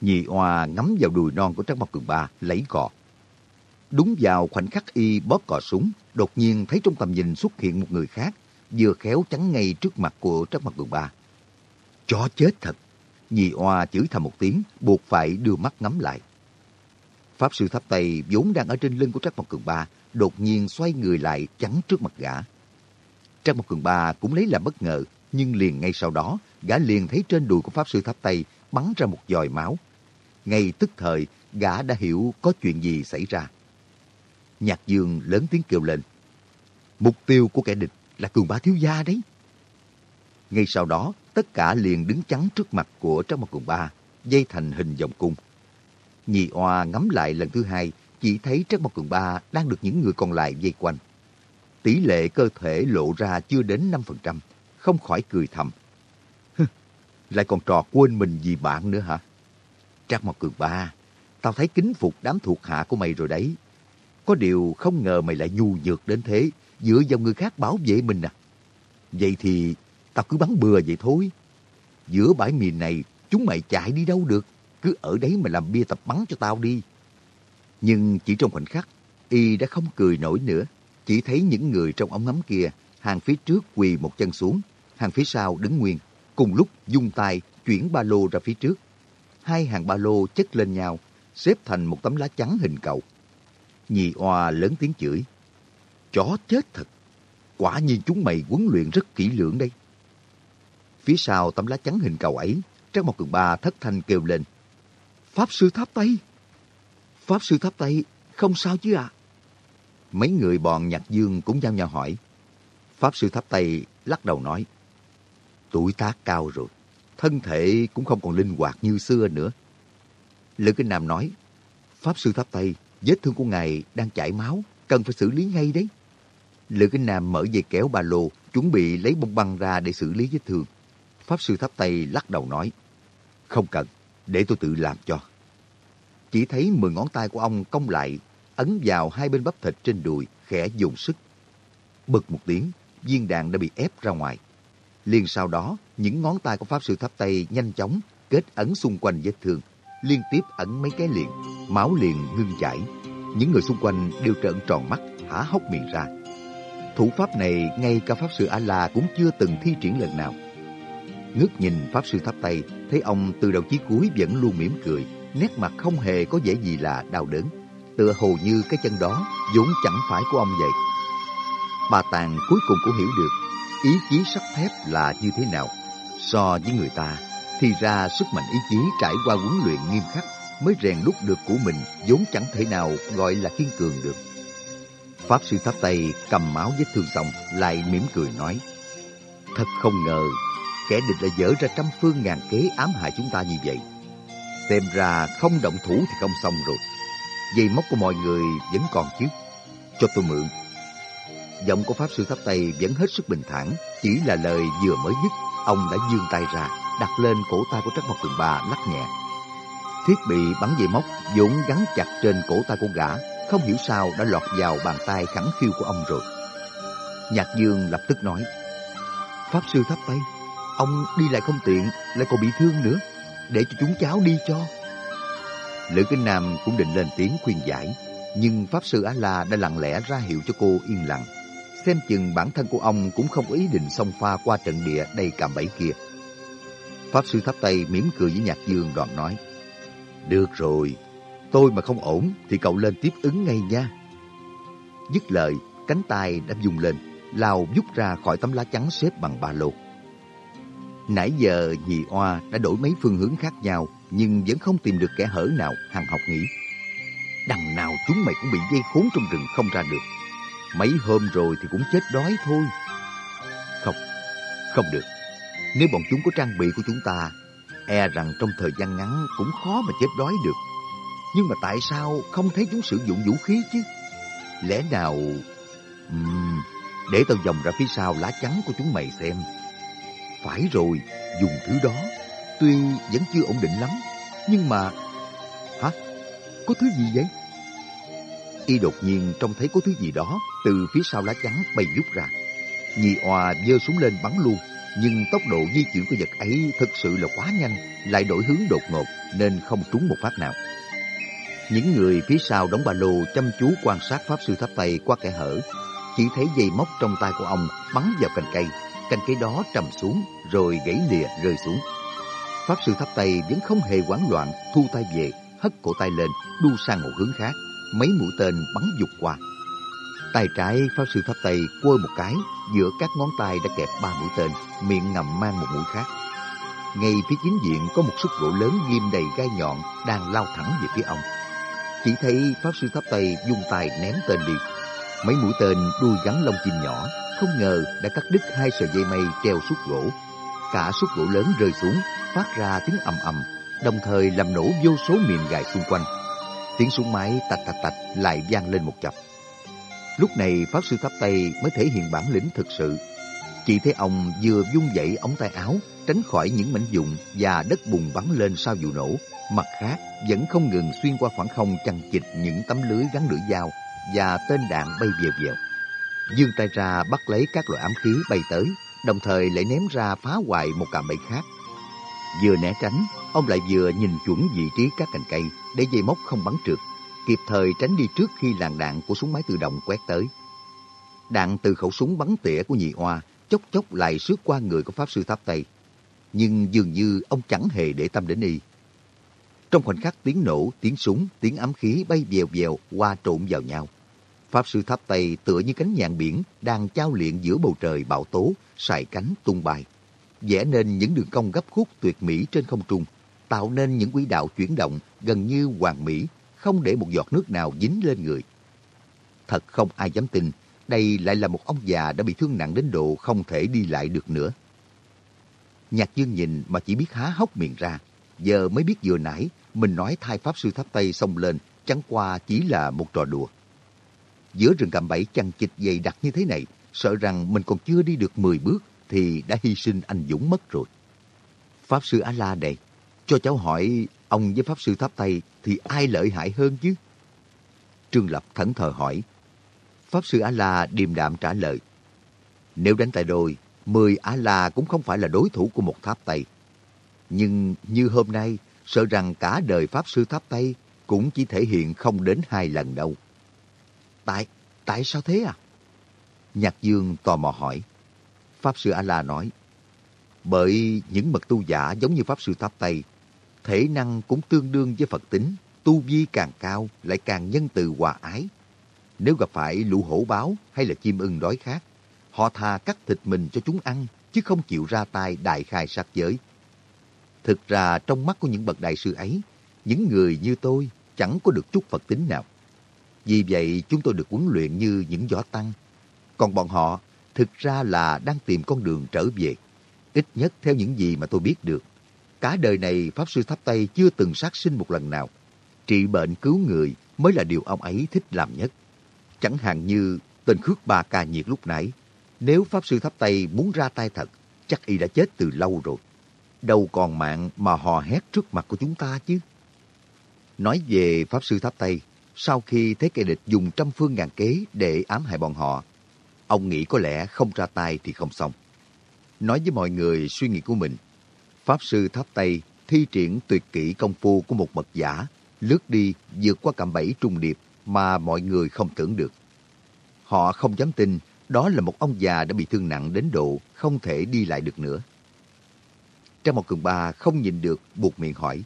Nhị oa ngắm vào đùi non của Trác Mộc Cường Ba, lấy cò. Đúng vào khoảnh khắc y bóp cò súng, đột nhiên thấy trong tầm nhìn xuất hiện một người khác, vừa khéo chắn ngay trước mặt của Trác Mộc Cường Ba. Chó chết thật! Nhị oa chửi thầm một tiếng, buộc phải đưa mắt ngắm lại. Pháp sư tháp tay vốn đang ở trên lưng của Trác Mộc Cường Ba, đột nhiên xoay người lại chắn trước mặt gã. Trác Mộc Cường Ba cũng lấy làm bất ngờ, nhưng liền ngay sau đó, gã liền thấy trên đùi của Pháp sư tháp tay bắn ra một dòi máu. Ngay tức thời, gã đã hiểu có chuyện gì xảy ra. Nhạc dương lớn tiếng kêu lên. Mục tiêu của kẻ địch là cường bá thiếu gia đấy. Ngay sau đó, tất cả liền đứng chắn trước mặt của Trác Mộc Cường Ba, dây thành hình vòng cung. Nhị oa ngắm lại lần thứ hai, chỉ thấy Trác Mộc Cường Ba đang được những người còn lại vây quanh. Tỷ lệ cơ thể lộ ra chưa đến 5%, không khỏi cười thầm. Lại còn trò quên mình vì bạn nữa hả? Trác Mộc Cường Ba, tao thấy kính phục đám thuộc hạ của mày rồi đấy. Có điều không ngờ mày lại nhu nhược đến thế, dựa vào người khác bảo vệ mình à. Vậy thì tao cứ bắn bừa vậy thôi. Giữa bãi miền này, chúng mày chạy đi đâu được. Cứ ở đấy mà làm bia tập bắn cho tao đi. Nhưng chỉ trong khoảnh khắc, y đã không cười nổi nữa. Chỉ thấy những người trong ống ngắm kia, hàng phía trước quỳ một chân xuống, hàng phía sau đứng nguyên. Cùng lúc dung tay chuyển ba lô ra phía trước. Hai hàng ba lô chất lên nhau, xếp thành một tấm lá trắng hình cầu. Nhì oa lớn tiếng chửi. Chó chết thật. Quả nhiên chúng mày huấn luyện rất kỹ lưỡng đây. Phía sau tấm lá chắn hình cầu ấy, Trang một cường ba thất thanh kêu lên. Pháp sư tháp Tây! Pháp sư tháp Tây, không sao chứ ạ? À? Mấy người bọn nhạc dương cũng giao nhau hỏi. Pháp sư tháp Tây lắc đầu nói. Tuổi tác cao rồi, thân thể cũng không còn linh hoạt như xưa nữa. Lữ Kinh Nam nói, Pháp sư tháp Tây, vết thương của ngài đang chảy máu, cần phải xử lý ngay đấy. Lữ Kinh Nam mở dây kéo ba lô, chuẩn bị lấy bông băng ra để xử lý vết thương. Pháp sư tháp Tây lắc đầu nói, không cần, để tôi tự làm cho. Chỉ thấy mười ngón tay của ông cong lại, ấn vào hai bên bắp thịt trên đùi, khẽ dùng sức. Bực một tiếng, viên đạn đã bị ép ra ngoài. Liền sau đó, những ngón tay của Pháp sư tháp Tây nhanh chóng kết ấn xung quanh vết thương, liên tiếp ấn mấy cái liền, máu liền ngưng chảy. Những người xung quanh đều trợn tròn mắt, há hốc miệng ra. Thủ pháp này ngay cả Pháp sư A-La cũng chưa từng thi triển lần nào. Ngước nhìn Pháp Sư Tháp Tây, thấy ông từ đầu chí cuối vẫn luôn mỉm cười, nét mặt không hề có vẻ gì là đau đớn. Tựa hồ như cái chân đó vốn chẳng phải của ông vậy. Bà Tàng cuối cùng cũng hiểu được ý chí sắt thép là như thế nào. So với người ta, thì ra sức mạnh ý chí trải qua huấn luyện nghiêm khắc mới rèn đúc được của mình vốn chẳng thể nào gọi là kiên cường được. Pháp sư tháp Tây cầm máu vết thương xong lại mỉm cười nói Thật không ngờ kẻ địch lại dở ra trăm phương ngàn kế ám hại chúng ta như vậy. Xem ra không động thủ thì không xong rồi. Dây móc của mọi người vẫn còn chứ. Cho tôi mượn. Giọng của Pháp Sư Tháp Tây vẫn hết sức bình thản, chỉ là lời vừa mới dứt, ông đã dương tay ra, đặt lên cổ tay của Trắc Mộc Cường Bà lắc nhẹ. Thiết bị bắn dây móc vốn gắn chặt trên cổ tay của gã, không hiểu sao đã lọt vào bàn tay khẳng khiu của ông rồi. Nhạc Dương lập tức nói, Pháp Sư Tháp Tây, Ông đi lại không tiện, lại còn bị thương nữa. Để cho chúng cháu đi cho. Lữ Kinh Nam cũng định lên tiếng khuyên giải, nhưng Pháp Sư Á-La đã lặng lẽ ra hiệu cho cô yên lặng. Xem chừng bản thân của ông cũng không ý định xông pha qua trận địa đầy cạm bẫy kia. Pháp Sư thắp tay mỉm cười với Nhạc Dương đoạn nói, Được rồi, tôi mà không ổn thì cậu lên tiếp ứng ngay nha. Dứt lời, cánh tay đã dùng lên, lao rút ra khỏi tấm lá trắng xếp bằng ba lô. Nãy giờ dì Oa đã đổi mấy phương hướng khác nhau nhưng vẫn không tìm được kẻ hở nào hằng học nghĩ. Đằng nào chúng mày cũng bị dây khốn trong rừng không ra được. Mấy hôm rồi thì cũng chết đói thôi. Không, không được. Nếu bọn chúng có trang bị của chúng ta, e rằng trong thời gian ngắn cũng khó mà chết đói được. Nhưng mà tại sao không thấy chúng sử dụng vũ khí chứ? Lẽ nào... Uhm, để tao dòng ra phía sau lá chắn của chúng mày xem. Phải rồi, dùng thứ đó, tuy vẫn chưa ổn định lắm, nhưng mà... Hả? Có thứ gì vậy? Y đột nhiên trông thấy có thứ gì đó từ phía sau lá chắn bay rút ra. Nhị Oa giơ súng lên bắn luôn, nhưng tốc độ di chuyển của vật ấy thực sự là quá nhanh, lại đổi hướng đột ngột nên không trúng một phát nào. Những người phía sau đóng ba lô chăm chú quan sát Pháp Sư Tháp Tây qua kẻ hở, chỉ thấy dây móc trong tay của ông bắn vào cành cây, cành cây đó trầm xuống rồi gãy lìa rơi xuống. Pháp sư thắp tay vẫn không hề hoảng loạn, thu tay về, hất cổ tay lên, đu sang một hướng khác, mấy mũi tên bắn dục qua. Tay trái Pháp Sư pháp Tây quơ một cái, giữa các ngón tay đã kẹp ba mũi tên, miệng ngầm mang một mũi khác. Ngay phía chính diện có một xúc gỗ lớn ghim đầy gai nhọn đang lao thẳng về phía ông. Chỉ thấy Pháp Sư pháp Tây dùng tay ném tên đi. Mấy mũi tên đuôi gắn lông chim nhỏ, không ngờ đã cắt đứt hai sợi dây mây treo xúc gỗ. Cả xúc gỗ lớn rơi xuống, phát ra tiếng ầm ầm, đồng thời làm nổ vô số miền gài xung quanh. Tiếng súng máy tạch tạch tạch lại vang lên một chập. Lúc này Pháp Sư Tháp Tây mới thể hiện bản lĩnh thực sự. Chỉ thấy ông vừa vung dậy ống tay áo, tránh khỏi những mảnh dụng và đất bùng bắn lên sau vụ nổ. Mặt khác, vẫn không ngừng xuyên qua khoảng không chằng chịt những tấm lưới gắn lưỡi dao và tên đạn bay vèo vèo. Dương tay ra bắt lấy các loại ám khí bay tới, đồng thời lại ném ra phá hoại một cạm bẫy khác. Vừa né tránh, ông lại vừa nhìn chuẩn vị trí các cành cây để dây móc không bắn trượt, kịp thời tránh đi trước khi làn đạn của súng máy tự động quét tới. Đạn từ khẩu súng bắn tỉa của nhị oa chốc chốc lại sướt qua người của Pháp Sư Tháp Tây. Nhưng dường như ông chẳng hề để tâm đến y. Trong khoảnh khắc tiếng nổ, tiếng súng, tiếng ám khí bay vèo vèo qua trộn vào nhau. Pháp Sư Tháp Tây tựa như cánh nhạn biển đang trao luyện giữa bầu trời bão tố, sải cánh tung bay vẽ nên những đường cong gấp khúc tuyệt mỹ trên không trung, tạo nên những quỹ đạo chuyển động gần như hoàn mỹ, không để một giọt nước nào dính lên người. Thật không ai dám tin đây lại là một ông già đã bị thương nặng đến độ không thể đi lại được nữa. Nhạc dương nhìn mà chỉ biết há hốc miệng ra. Giờ mới biết vừa nãy mình nói thai Pháp Sư Tháp Tây xông lên chẳng qua chỉ là một trò đùa. Giữa rừng cạm bẫy chằng chịt dày đặc như thế này, sợ rằng mình còn chưa đi được 10 bước thì đã hy sinh anh Dũng mất rồi. Pháp Sư A-La đây, cho cháu hỏi ông với Pháp Sư Tháp Tây thì ai lợi hại hơn chứ? Trương Lập thẫn thờ hỏi, Pháp Sư A-La điềm đạm trả lời. Nếu đánh tại đôi, mười A-La cũng không phải là đối thủ của một tháp Tây. Nhưng như hôm nay, sợ rằng cả đời Pháp Sư Tháp Tây cũng chỉ thể hiện không đến hai lần đâu. Tại, tại sao thế à? Nhạc Dương tò mò hỏi. Pháp Sư A-La nói, bởi những mật tu giả giống như Pháp Sư Tháp Tây, thể năng cũng tương đương với Phật tính, tu vi càng cao lại càng nhân từ hòa ái, nếu gặp phải lũ hổ báo hay là chim ưng đói khát, họ thà cắt thịt mình cho chúng ăn, chứ không chịu ra tay đại khai sát giới. Thực ra trong mắt của những bậc đại sư ấy, những người như tôi chẳng có được chút Phật tính nào. Vì vậy chúng tôi được huấn luyện như những võ tăng. Còn bọn họ thực ra là đang tìm con đường trở về. Ít nhất theo những gì mà tôi biết được. Cả đời này Pháp Sư Tháp Tây chưa từng sát sinh một lần nào. Trị bệnh cứu người mới là điều ông ấy thích làm nhất. Chẳng hạn như tên Khước Ba Ca Nhiệt lúc nãy, nếu Pháp Sư Tháp Tây muốn ra tay thật, chắc y đã chết từ lâu rồi. Đâu còn mạng mà hò hét trước mặt của chúng ta chứ. Nói về Pháp Sư Tháp Tây, sau khi thấy kẻ địch dùng trăm phương ngàn kế để ám hại bọn họ, ông nghĩ có lẽ không ra tay thì không xong. Nói với mọi người suy nghĩ của mình, Pháp Sư Tháp Tây thi triển tuyệt kỹ công phu của một mật giả, lướt đi vượt qua cạm bẫy trung điệp mà mọi người không tưởng được. Họ không dám tin đó là một ông già đã bị thương nặng đến độ không thể đi lại được nữa. Trang một cường ba không nhìn được buộc miệng hỏi.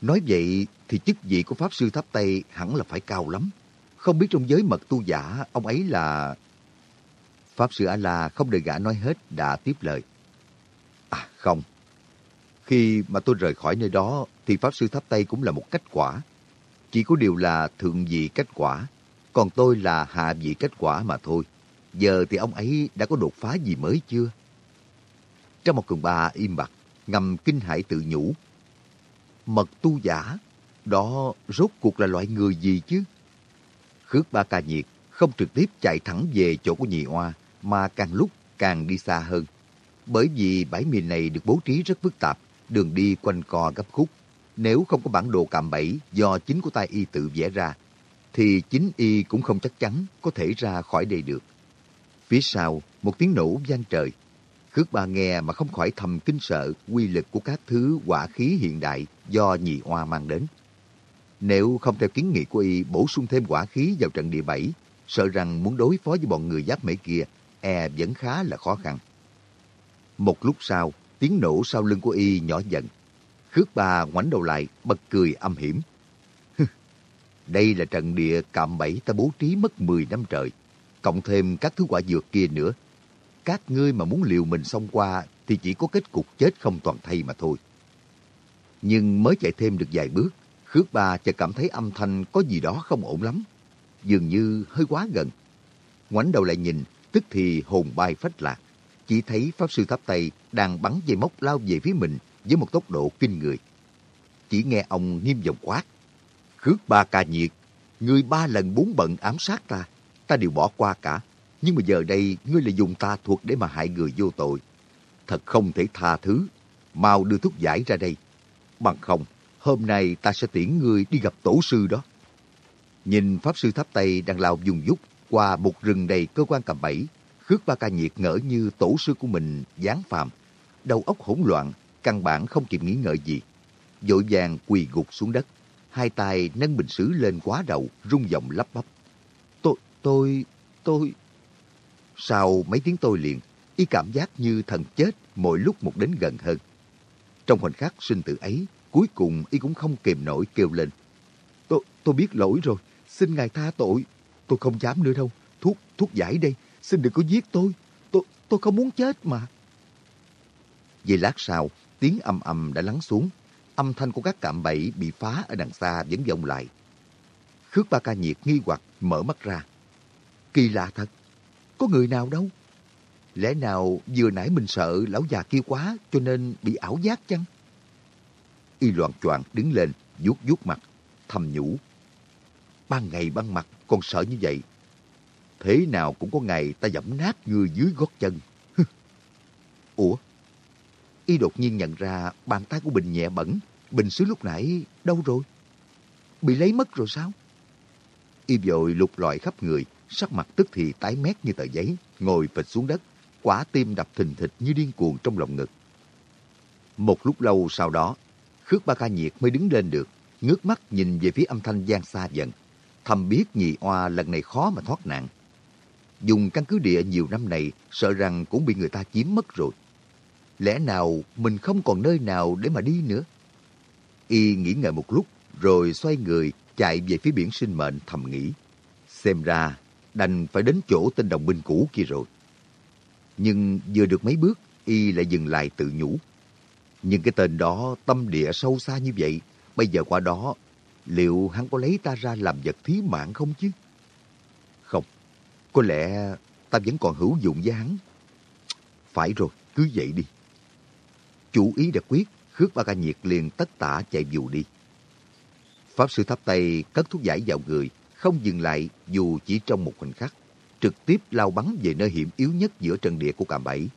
Nói vậy thì chức vị của Pháp Sư Tháp Tây hẳn là phải cao lắm. Không biết trong giới mật tu giả ông ấy là... Pháp Sư A-La không đợi gã nói hết đã tiếp lời. À không. Khi mà tôi rời khỏi nơi đó thì Pháp Sư Tháp Tây cũng là một cách quả chỉ có điều là thượng vị kết quả, còn tôi là hạ vị kết quả mà thôi. Giờ thì ông ấy đã có đột phá gì mới chưa? Trong một cường ba im bặt, ngầm kinh hãi tự nhủ. Mật tu giả, đó rốt cuộc là loại người gì chứ? Khước ba ca nhiệt, không trực tiếp chạy thẳng về chỗ của nhị oa, mà càng lúc càng đi xa hơn. Bởi vì bãi miền này được bố trí rất phức tạp, đường đi quanh co gấp khúc, nếu không có bản đồ cạm bẫy do chính của tay y tự vẽ ra, thì chính y cũng không chắc chắn có thể ra khỏi đây được. Phía sau, một tiếng nổ vang trời. Khước ba nghe mà không khỏi thầm kinh sợ quy lực của các thứ quả khí hiện đại do nhị oa mang đến. Nếu không theo kiến nghị của y bổ sung thêm quả khí vào trận địa bảy, sợ rằng muốn đối phó với bọn người giáp mễ kia, e vẫn khá là khó khăn. Một lúc sau, tiếng nổ sau lưng của y nhỏ dần, Khước ba ngoảnh đầu lại, bật cười âm hiểm. Đây là trận địa cạm bẫy ta bố trí mất 10 năm trời, cộng thêm các thứ quả dược kia nữa. Các ngươi mà muốn liều mình xông qua thì chỉ có kết cục chết không toàn thay mà thôi. Nhưng mới chạy thêm được vài bước, Khước ba chợt cảm thấy âm thanh có gì đó không ổn lắm. Dường như hơi quá gần. Ngoảnh đầu lại nhìn, tức thì hồn bay phách lạc. Chỉ thấy Pháp Sư Tháp Tây đang bắn dây móc lao về phía mình với một tốc độ kinh người. Chỉ nghe ông nghiêm giọng quát. Khước ba ca nhiệt, ngươi ba lần bốn bận ám sát ta, ta đều bỏ qua cả. Nhưng mà giờ đây ngươi lại dùng ta thuộc để mà hại người vô tội. Thật không thể tha thứ. Mau đưa thuốc giải ra đây. Bằng không, hôm nay ta sẽ tiễn ngươi đi gặp tổ sư đó. Nhìn Pháp Sư Tháp Tây đang lao dùng dút qua một rừng đầy cơ quan cầm bẫy, Khước Ba Ca Nhiệt ngỡ như tổ sư của mình giáng phàm, đầu óc hỗn loạn, căn bản không kịp nghĩ ngợi gì. Dội vàng quỳ gục xuống đất, hai tay nâng bình sứ lên quá đầu, rung giọng lắp bắp. Tôi, tôi, tôi... Sau mấy tiếng tôi liền, y cảm giác như thần chết mỗi lúc một đến gần hơn. Trong khoảnh khắc sinh tử ấy, cuối cùng y cũng không kềm nổi kêu lên. Tôi, tôi biết lỗi rồi, xin ngài tha tội. Tôi không dám nữa đâu, thuốc, thuốc giải đây, xin đừng có giết tôi. Tôi, tôi không muốn chết mà. Về lát sau, tiếng âm ầm đã lắng xuống. Âm thanh của các cạm bẫy bị phá ở đằng xa vẫn vọng lại. Khước ba ca nhiệt nghi hoặc mở mắt ra. Kỳ lạ thật, có người nào đâu? Lẽ nào vừa nãy mình sợ lão già kia quá cho nên bị ảo giác chăng? Y loạn choạng đứng lên, vuốt vuốt mặt, thầm nhủ. Ban ngày ban mặt còn sợ như vậy. Thế nào cũng có ngày ta dẫm nát người dưới gót chân. [LAUGHS] Ủa? Y đột nhiên nhận ra bàn tay của Bình nhẹ bẩn. Bình xứ lúc nãy đâu rồi? Bị lấy mất rồi sao? Y vội lục lọi khắp người, sắc mặt tức thì tái mét như tờ giấy, ngồi phịch xuống đất, quả tim đập thình thịch như điên cuồng trong lòng ngực. Một lúc lâu sau đó, Khước Ba Ca Nhiệt mới đứng lên được, ngước mắt nhìn về phía âm thanh gian xa dần. Thầm biết nhị oa lần này khó mà thoát nạn. Dùng căn cứ địa nhiều năm này, sợ rằng cũng bị người ta chiếm mất rồi. Lẽ nào mình không còn nơi nào để mà đi nữa? Y nghĩ ngợi một lúc, rồi xoay người chạy về phía biển sinh mệnh thầm nghĩ. Xem ra, đành phải đến chỗ tên đồng binh cũ kia rồi. Nhưng vừa được mấy bước, Y lại dừng lại tự nhủ. Nhưng cái tên đó tâm địa sâu xa như vậy, bây giờ qua đó, liệu hắn có lấy ta ra làm vật thí mạng không chứ? Không, có lẽ ta vẫn còn hữu dụng với hắn. Phải rồi, cứ vậy đi. Chủ ý đã quyết, Khước Ba Ca Nhiệt liền tất tả chạy dù đi. Pháp sư thắp tay cất thuốc giải vào người, không dừng lại dù chỉ trong một khoảnh khắc, trực tiếp lao bắn về nơi hiểm yếu nhất giữa trận địa của cạm bẫy.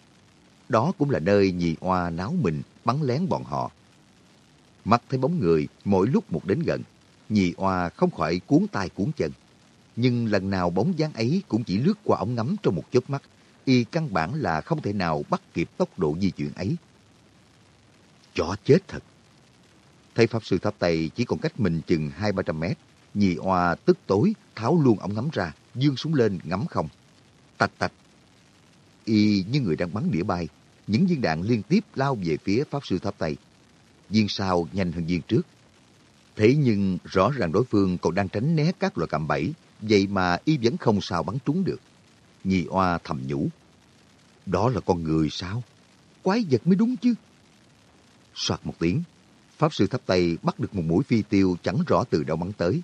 Đó cũng là nơi nhì oa náo mình bắn lén bọn họ. Mắt thấy bóng người mỗi lúc một đến gần, Nhị oa không khỏi cuốn tay cuốn chân. Nhưng lần nào bóng dáng ấy cũng chỉ lướt qua ống ngắm trong một chớp mắt, y căn bản là không thể nào bắt kịp tốc độ di chuyển ấy. Chó chết thật! Thấy Pháp Sư Tháp Tây chỉ còn cách mình chừng hai ba trăm mét, nhị oa tức tối tháo luôn ống ngắm ra, dương súng lên ngắm không. Tạch tạch! Y như người đang bắn đĩa bay, những viên đạn liên tiếp lao về phía Pháp Sư Tháp Tây. Viên sau nhanh hơn viên trước. Thế nhưng rõ ràng đối phương còn đang tránh né các loại cạm bẫy, vậy mà y vẫn không sao bắn trúng được. Nhì oa thầm nhủ. Đó là con người sao? Quái vật mới đúng chứ. Soạt một tiếng, Pháp Sư thắp Tây bắt được một mũi phi tiêu chẳng rõ từ đâu bắn tới.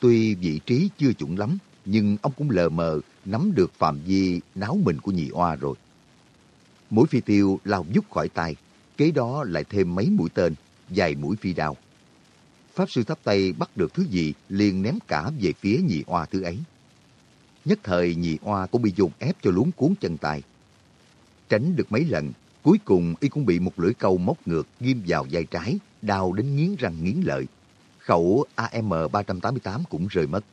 Tuy vị trí chưa chuẩn lắm, nhưng ông cũng lờ mờ nắm được phạm vi náo mình của nhị oa rồi. Mũi phi tiêu lao dút khỏi tay, kế đó lại thêm mấy mũi tên, dài mũi phi đao. Pháp sư thắp tay bắt được thứ gì liền ném cả về phía nhị oa thứ ấy. Nhất thời nhị oa cũng bị dồn ép cho luống cuốn chân tay. Tránh được mấy lần, cuối cùng y cũng bị một lưỡi câu móc ngược ghim vào vai trái, đau đến nghiến răng nghiến lợi. Khẩu AM-388 cũng rơi mất.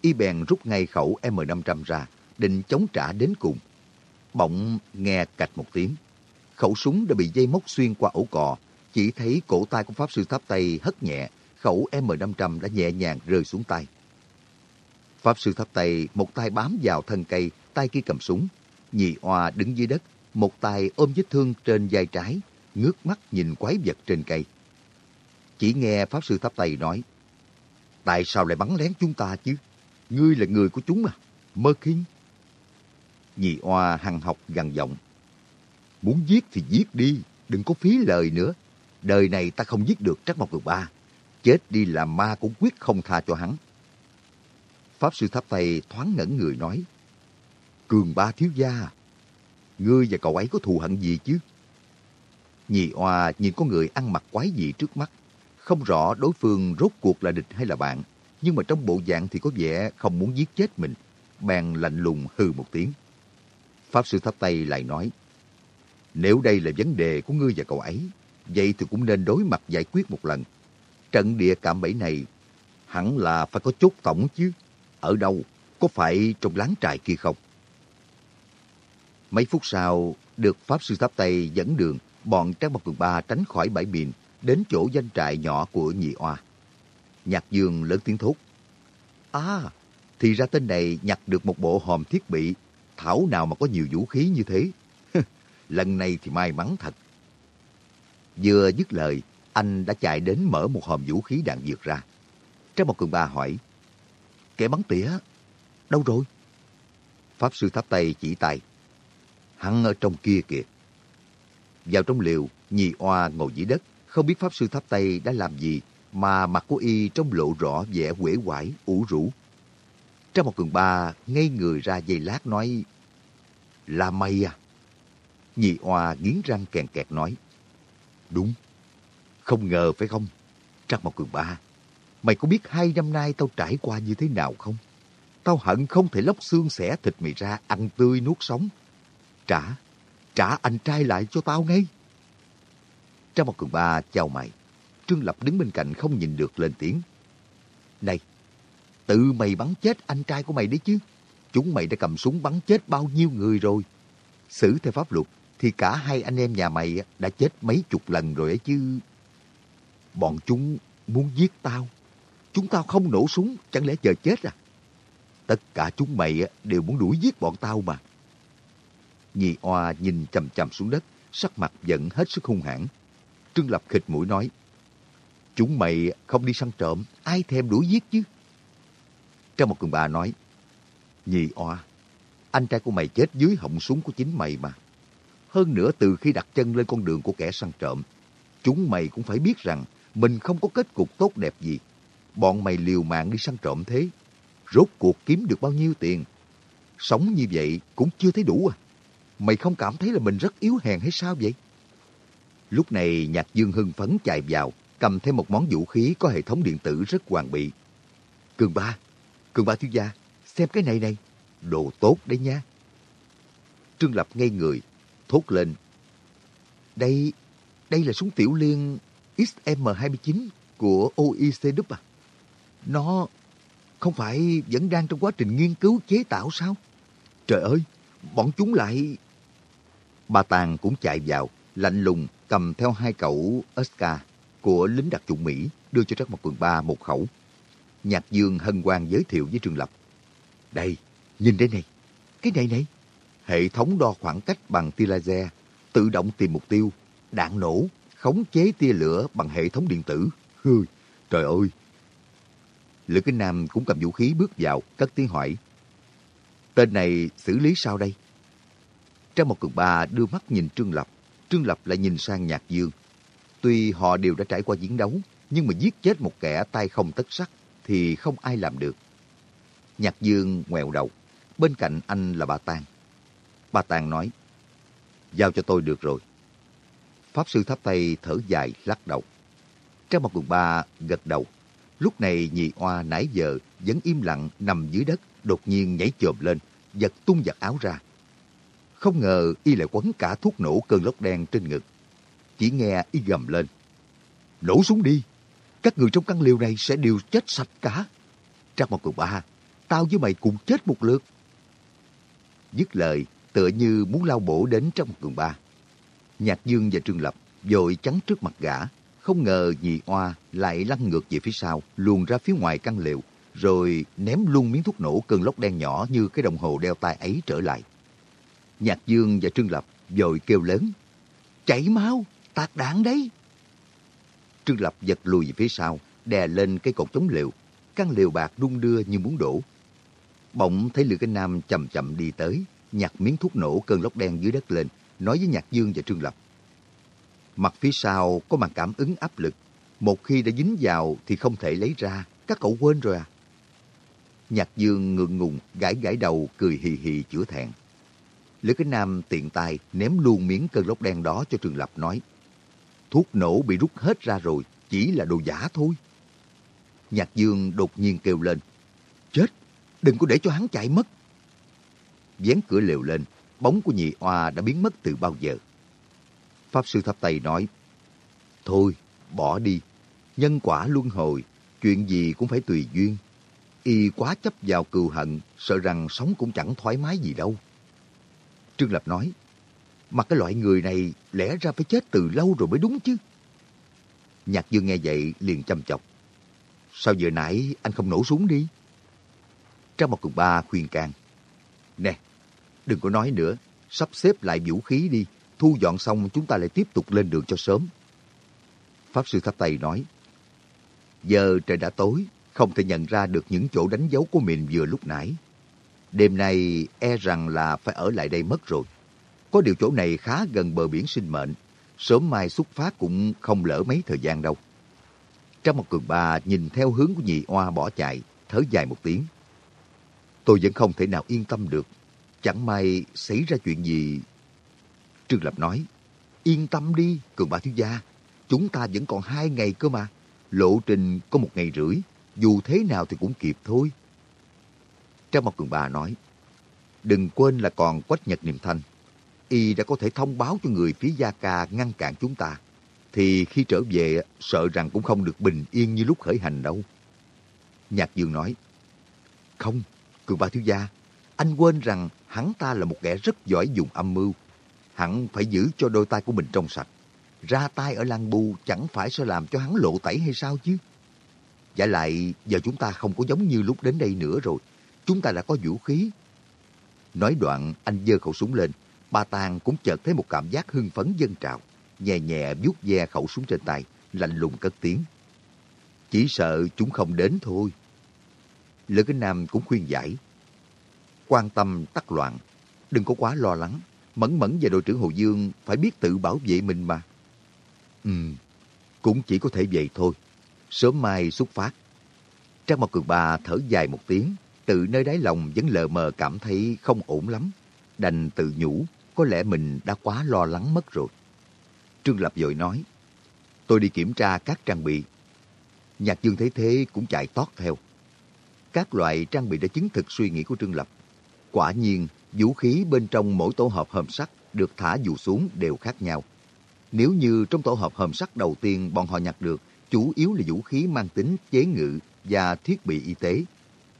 Y bèn rút ngay khẩu M500 ra, định chống trả đến cùng. Bỗng nghe cạch một tiếng. Khẩu súng đã bị dây móc xuyên qua ổ cò. Chỉ thấy cổ tay của Pháp Sư Tháp Tây hất nhẹ, khẩu M500 đã nhẹ nhàng rơi xuống tay. Pháp Sư Tháp Tây một tay bám vào thân cây, tay kia cầm súng. Nhị oa đứng dưới đất, một tay ôm vết thương trên vai trái, ngước mắt nhìn quái vật trên cây. Chỉ nghe Pháp Sư Tháp Tây nói, Tại sao lại bắn lén chúng ta chứ? Ngươi là người của chúng à? Mơ khinh. Nhị oa hằng học gằn giọng. Muốn giết thì giết đi, đừng có phí lời nữa. Đời này ta không giết được Trắc Mộc Cường Ba. Chết đi là ma cũng quyết không tha cho hắn. Pháp Sư Tháp Tây thoáng ngẩn người nói. Cường Ba thiếu gia, ngươi và cậu ấy có thù hận gì chứ? Nhị oa nhìn có người ăn mặc quái dị trước mắt. Không rõ đối phương rốt cuộc là địch hay là bạn. Nhưng mà trong bộ dạng thì có vẻ không muốn giết chết mình. Bèn lạnh lùng hừ một tiếng. Pháp Sư Tháp Tây lại nói. Nếu đây là vấn đề của ngươi và cậu ấy, vậy thì cũng nên đối mặt giải quyết một lần. Trận địa cạm bẫy này hẳn là phải có chốt tổng chứ. Ở đâu? Có phải trong láng trại kia không? Mấy phút sau, được Pháp Sư Tháp Tây dẫn đường, bọn Trác bọc Cường Ba tránh khỏi bãi biển, đến chỗ danh trại nhỏ của nhị oa. Nhạc Dương lớn tiếng thốt. À, thì ra tên này nhặt được một bộ hòm thiết bị, thảo nào mà có nhiều vũ khí như thế. [LAUGHS] Lần này thì may mắn thật. Vừa dứt lời, anh đã chạy đến mở một hòm vũ khí đạn dược ra. Trái một Cường Ba hỏi, kẻ bắn tỉa, đâu rồi? Pháp Sư Tháp tay chỉ tay. Hắn ở trong kia kìa. Vào trong liều, nhì oa ngồi dưới đất, không biết Pháp Sư Tháp tay đã làm gì mà mặt của y trong lộ rõ vẻ quể quải, ủ rũ. Trong một cường ba ngây người ra giây lát nói, Là mày à? Nhị oa nghiến răng kèn kẹt nói, Đúng, không ngờ phải không? Trắc một cường ba, mày có biết hai năm nay tao trải qua như thế nào không? Tao hận không thể lóc xương xẻ thịt mày ra ăn tươi nuốt sống. Trả, trả anh trai lại cho tao ngay. Trong một cường ba chào mày. Trương Lập đứng bên cạnh không nhìn được lên tiếng. Này, tự mày bắn chết anh trai của mày đấy chứ. Chúng mày đã cầm súng bắn chết bao nhiêu người rồi. Xử theo pháp luật thì cả hai anh em nhà mày đã chết mấy chục lần rồi ấy chứ. Bọn chúng muốn giết tao. Chúng tao không nổ súng, chẳng lẽ chờ chết à? Tất cả chúng mày đều muốn đuổi giết bọn tao mà. Nhị oa nhìn chầm chầm xuống đất, sắc mặt giận hết sức hung hãn. Trương Lập khịt mũi nói, Chúng mày không đi săn trộm, ai thèm đuổi giết chứ? Trong một cường bà nói, Nhị oa, anh trai của mày chết dưới họng súng của chính mày mà. Hơn nữa từ khi đặt chân lên con đường của kẻ săn trộm, chúng mày cũng phải biết rằng mình không có kết cục tốt đẹp gì. Bọn mày liều mạng đi săn trộm thế. Rốt cuộc kiếm được bao nhiêu tiền? Sống như vậy cũng chưa thấy đủ à? Mày không cảm thấy là mình rất yếu hèn hay sao vậy? Lúc này Nhạc Dương hưng phấn chạy vào, cầm thêm một món vũ khí có hệ thống điện tử rất hoàn bị. Cường ba, Cường ba thiếu gia, xem cái này này, đồ tốt đấy nha. Trương Lập ngây người, thốt lên. Đây, đây là súng tiểu liên XM29 của OICW à? Nó không phải vẫn đang trong quá trình nghiên cứu chế tạo sao? Trời ơi, bọn chúng lại... Bà Tàng cũng chạy vào, lạnh lùng cầm theo hai cậu Oscar của lính đặc chủng Mỹ đưa cho Trắc Mộc Cường Ba một khẩu. Nhạc Dương hân hoan giới thiệu với Trường Lập. Đây, nhìn đây này, cái này này. Hệ thống đo khoảng cách bằng tia laser, tự động tìm mục tiêu, đạn nổ, khống chế tia lửa bằng hệ thống điện tử. Hừ, trời ơi! Lữ Kinh Nam cũng cầm vũ khí bước vào, cất tiếng hỏi. Tên này xử lý sao đây? Trong một cường ba đưa mắt nhìn Trương Lập, Trương Lập lại nhìn sang Nhạc Dương. Tuy họ đều đã trải qua chiến đấu, nhưng mà giết chết một kẻ tay không tất sắt thì không ai làm được. Nhạc Dương ngoèo đầu, bên cạnh anh là bà tan Bà Tàng nói, giao cho tôi được rồi. Pháp sư thắp tay thở dài lắc đầu. Trang một quần ba gật đầu. Lúc này nhị oa nãy giờ vẫn im lặng nằm dưới đất, đột nhiên nhảy chồm lên, giật tung giật áo ra. Không ngờ y lại quấn cả thuốc nổ cơn lốc đen trên ngực. Chỉ nghe y gầm lên. Nổ súng đi! Các người trong căn liều này sẽ đều chết sạch cả. Trang một quần ba, tao với mày cùng chết một lượt. Dứt lời, tựa như muốn lao bổ đến trong một cường ba. Nhạc Dương và Trương Lập dội chắn trước mặt gã. Không ngờ nhị oa lại lăn ngược về phía sau, luồn ra phía ngoài căn liều, rồi ném luôn miếng thuốc nổ cơn lốc đen nhỏ như cái đồng hồ đeo tay ấy trở lại. Nhạc Dương và Trương Lập dội kêu lớn. Chạy mau, tạc đạn đấy. Trương Lập giật lùi về phía sau, đè lên cái cột chống liều. Căn liều bạc đung đưa như muốn đổ. Bỗng thấy Lữ Cái Nam chậm chậm đi tới, nhặt miếng thuốc nổ cơn lốc đen dưới đất lên, nói với Nhạc Dương và Trương Lập. Mặt phía sau có màn cảm ứng áp lực. Một khi đã dính vào thì không thể lấy ra. Các cậu quên rồi à? Nhạc Dương ngượng ngùng, gãi gãi đầu, cười hì hì chữa thẹn. Lữ Cái Nam tiện tay ném luôn miếng cơn lốc đen đó cho Trường Lập nói. Thuốc nổ bị rút hết ra rồi, chỉ là đồ giả thôi. Nhạc Dương đột nhiên kêu lên. Chết, đừng có để cho hắn chạy mất vén cửa lều lên, bóng của nhị oa đã biến mất từ bao giờ. Pháp Sư thắp tay nói, Thôi, bỏ đi. Nhân quả luân hồi, chuyện gì cũng phải tùy duyên. Y quá chấp vào cừu hận, sợ rằng sống cũng chẳng thoải mái gì đâu. Trương Lập nói, mà cái loại người này lẽ ra phải chết từ lâu rồi mới đúng chứ. Nhạc Dương nghe vậy liền chăm chọc. Sao giờ nãy anh không nổ súng đi? Trang một cùng ba khuyên can. Nè, đừng có nói nữa, sắp xếp lại vũ khí đi, thu dọn xong chúng ta lại tiếp tục lên đường cho sớm. Pháp Sư thắp tay nói, Giờ trời đã tối, không thể nhận ra được những chỗ đánh dấu của mình vừa lúc nãy. Đêm nay e rằng là phải ở lại đây mất rồi. Có điều chỗ này khá gần bờ biển sinh mệnh, sớm mai xuất phát cũng không lỡ mấy thời gian đâu. Trong một cường bà nhìn theo hướng của nhị oa bỏ chạy, thở dài một tiếng. Tôi vẫn không thể nào yên tâm được. Chẳng may xảy ra chuyện gì... Trương Lập nói, yên tâm đi, cường bà thiếu gia. Chúng ta vẫn còn hai ngày cơ mà. Lộ trình có một ngày rưỡi, dù thế nào thì cũng kịp thôi. Trang một cường bà nói, đừng quên là còn quách nhật niệm thanh. Y đã có thể thông báo cho người phía Gia Ca ngăn cản chúng ta. Thì khi trở về, sợ rằng cũng không được bình yên như lúc khởi hành đâu. Nhạc Dương nói, không, cường ba thiếu gia, anh quên rằng hắn ta là một kẻ rất giỏi dùng âm mưu. Hắn phải giữ cho đôi tay của mình trong sạch. Ra tay ở Lan Bu chẳng phải sẽ làm cho hắn lộ tẩy hay sao chứ? Giả lại, giờ chúng ta không có giống như lúc đến đây nữa rồi. Chúng ta đã có vũ khí. Nói đoạn, anh giơ khẩu súng lên. Ba Tàng cũng chợt thấy một cảm giác hưng phấn dân trào. Nhẹ nhẹ vuốt ve khẩu súng trên tay, lạnh lùng cất tiếng. Chỉ sợ chúng không đến thôi. Lữ Kinh Nam cũng khuyên giải. Quan tâm tắc loạn, đừng có quá lo lắng. Mẫn Mẫn và đội trưởng Hồ Dương phải biết tự bảo vệ mình mà. Ừ, cũng chỉ có thể vậy thôi. Sớm mai xuất phát. Trang Mộc Cường Ba thở dài một tiếng, từ nơi đáy lòng vẫn lờ mờ cảm thấy không ổn lắm. Đành tự nhủ, có lẽ mình đã quá lo lắng mất rồi. Trương Lập dội nói, tôi đi kiểm tra các trang bị. Nhạc Dương thấy thế cũng chạy tót theo. Các loại trang bị đã chứng thực suy nghĩ của Trương Lập. Quả nhiên, vũ khí bên trong mỗi tổ hợp hầm sắt được thả dù xuống đều khác nhau. Nếu như trong tổ hợp hầm sắt đầu tiên bọn họ nhặt được chủ yếu là vũ khí mang tính chế ngự và thiết bị y tế,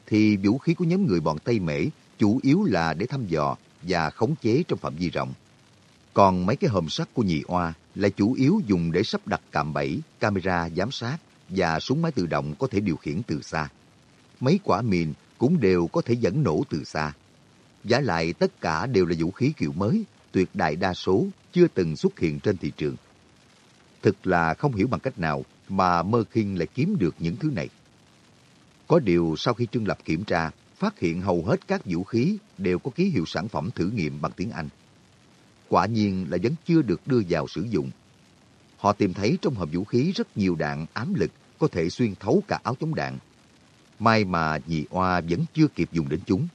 thì vũ khí của nhóm người bọn Tây Mễ chủ yếu là để thăm dò và khống chế trong phạm vi rộng. Còn mấy cái hòm sắt của nhị oa là chủ yếu dùng để sắp đặt cạm bẫy, camera giám sát và súng máy tự động có thể điều khiển từ xa. Mấy quả mìn cũng đều có thể dẫn nổ từ xa. Giả lại tất cả đều là vũ khí kiểu mới, tuyệt đại đa số chưa từng xuất hiện trên thị trường. Thực là không hiểu bằng cách nào mà Mơ Kinh lại kiếm được những thứ này. Có điều sau khi Trương Lập kiểm tra, phát hiện hầu hết các vũ khí đều có ký hiệu sản phẩm thử nghiệm bằng tiếng Anh. Quả nhiên là vẫn chưa được đưa vào sử dụng. Họ tìm thấy trong hộp vũ khí rất nhiều đạn ám lực có thể xuyên thấu cả áo chống đạn. May mà nhị oa vẫn chưa kịp dùng đến chúng.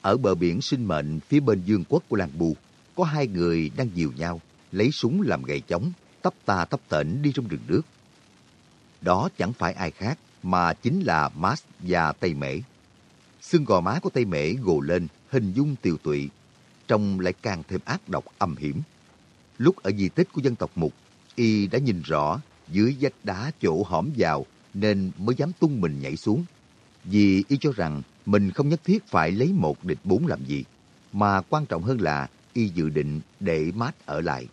Ở bờ biển sinh mệnh phía bên dương quốc của làng Bù, có hai người đang dìu nhau, lấy súng làm gậy chống, tấp ta tấp tễnh đi trong rừng nước. Đó chẳng phải ai khác mà chính là Mars và Tây Mễ. Xương gò má của Tây Mễ gồ lên, hình dung tiều tụy, trông lại càng thêm ác độc âm hiểm. Lúc ở di tích của dân tộc Mục, y đã nhìn rõ dưới vách đá chỗ hõm vào nên mới dám tung mình nhảy xuống. Vì y cho rằng mình không nhất thiết phải lấy một địch bốn làm gì, mà quan trọng hơn là y dự định để mát ở lại,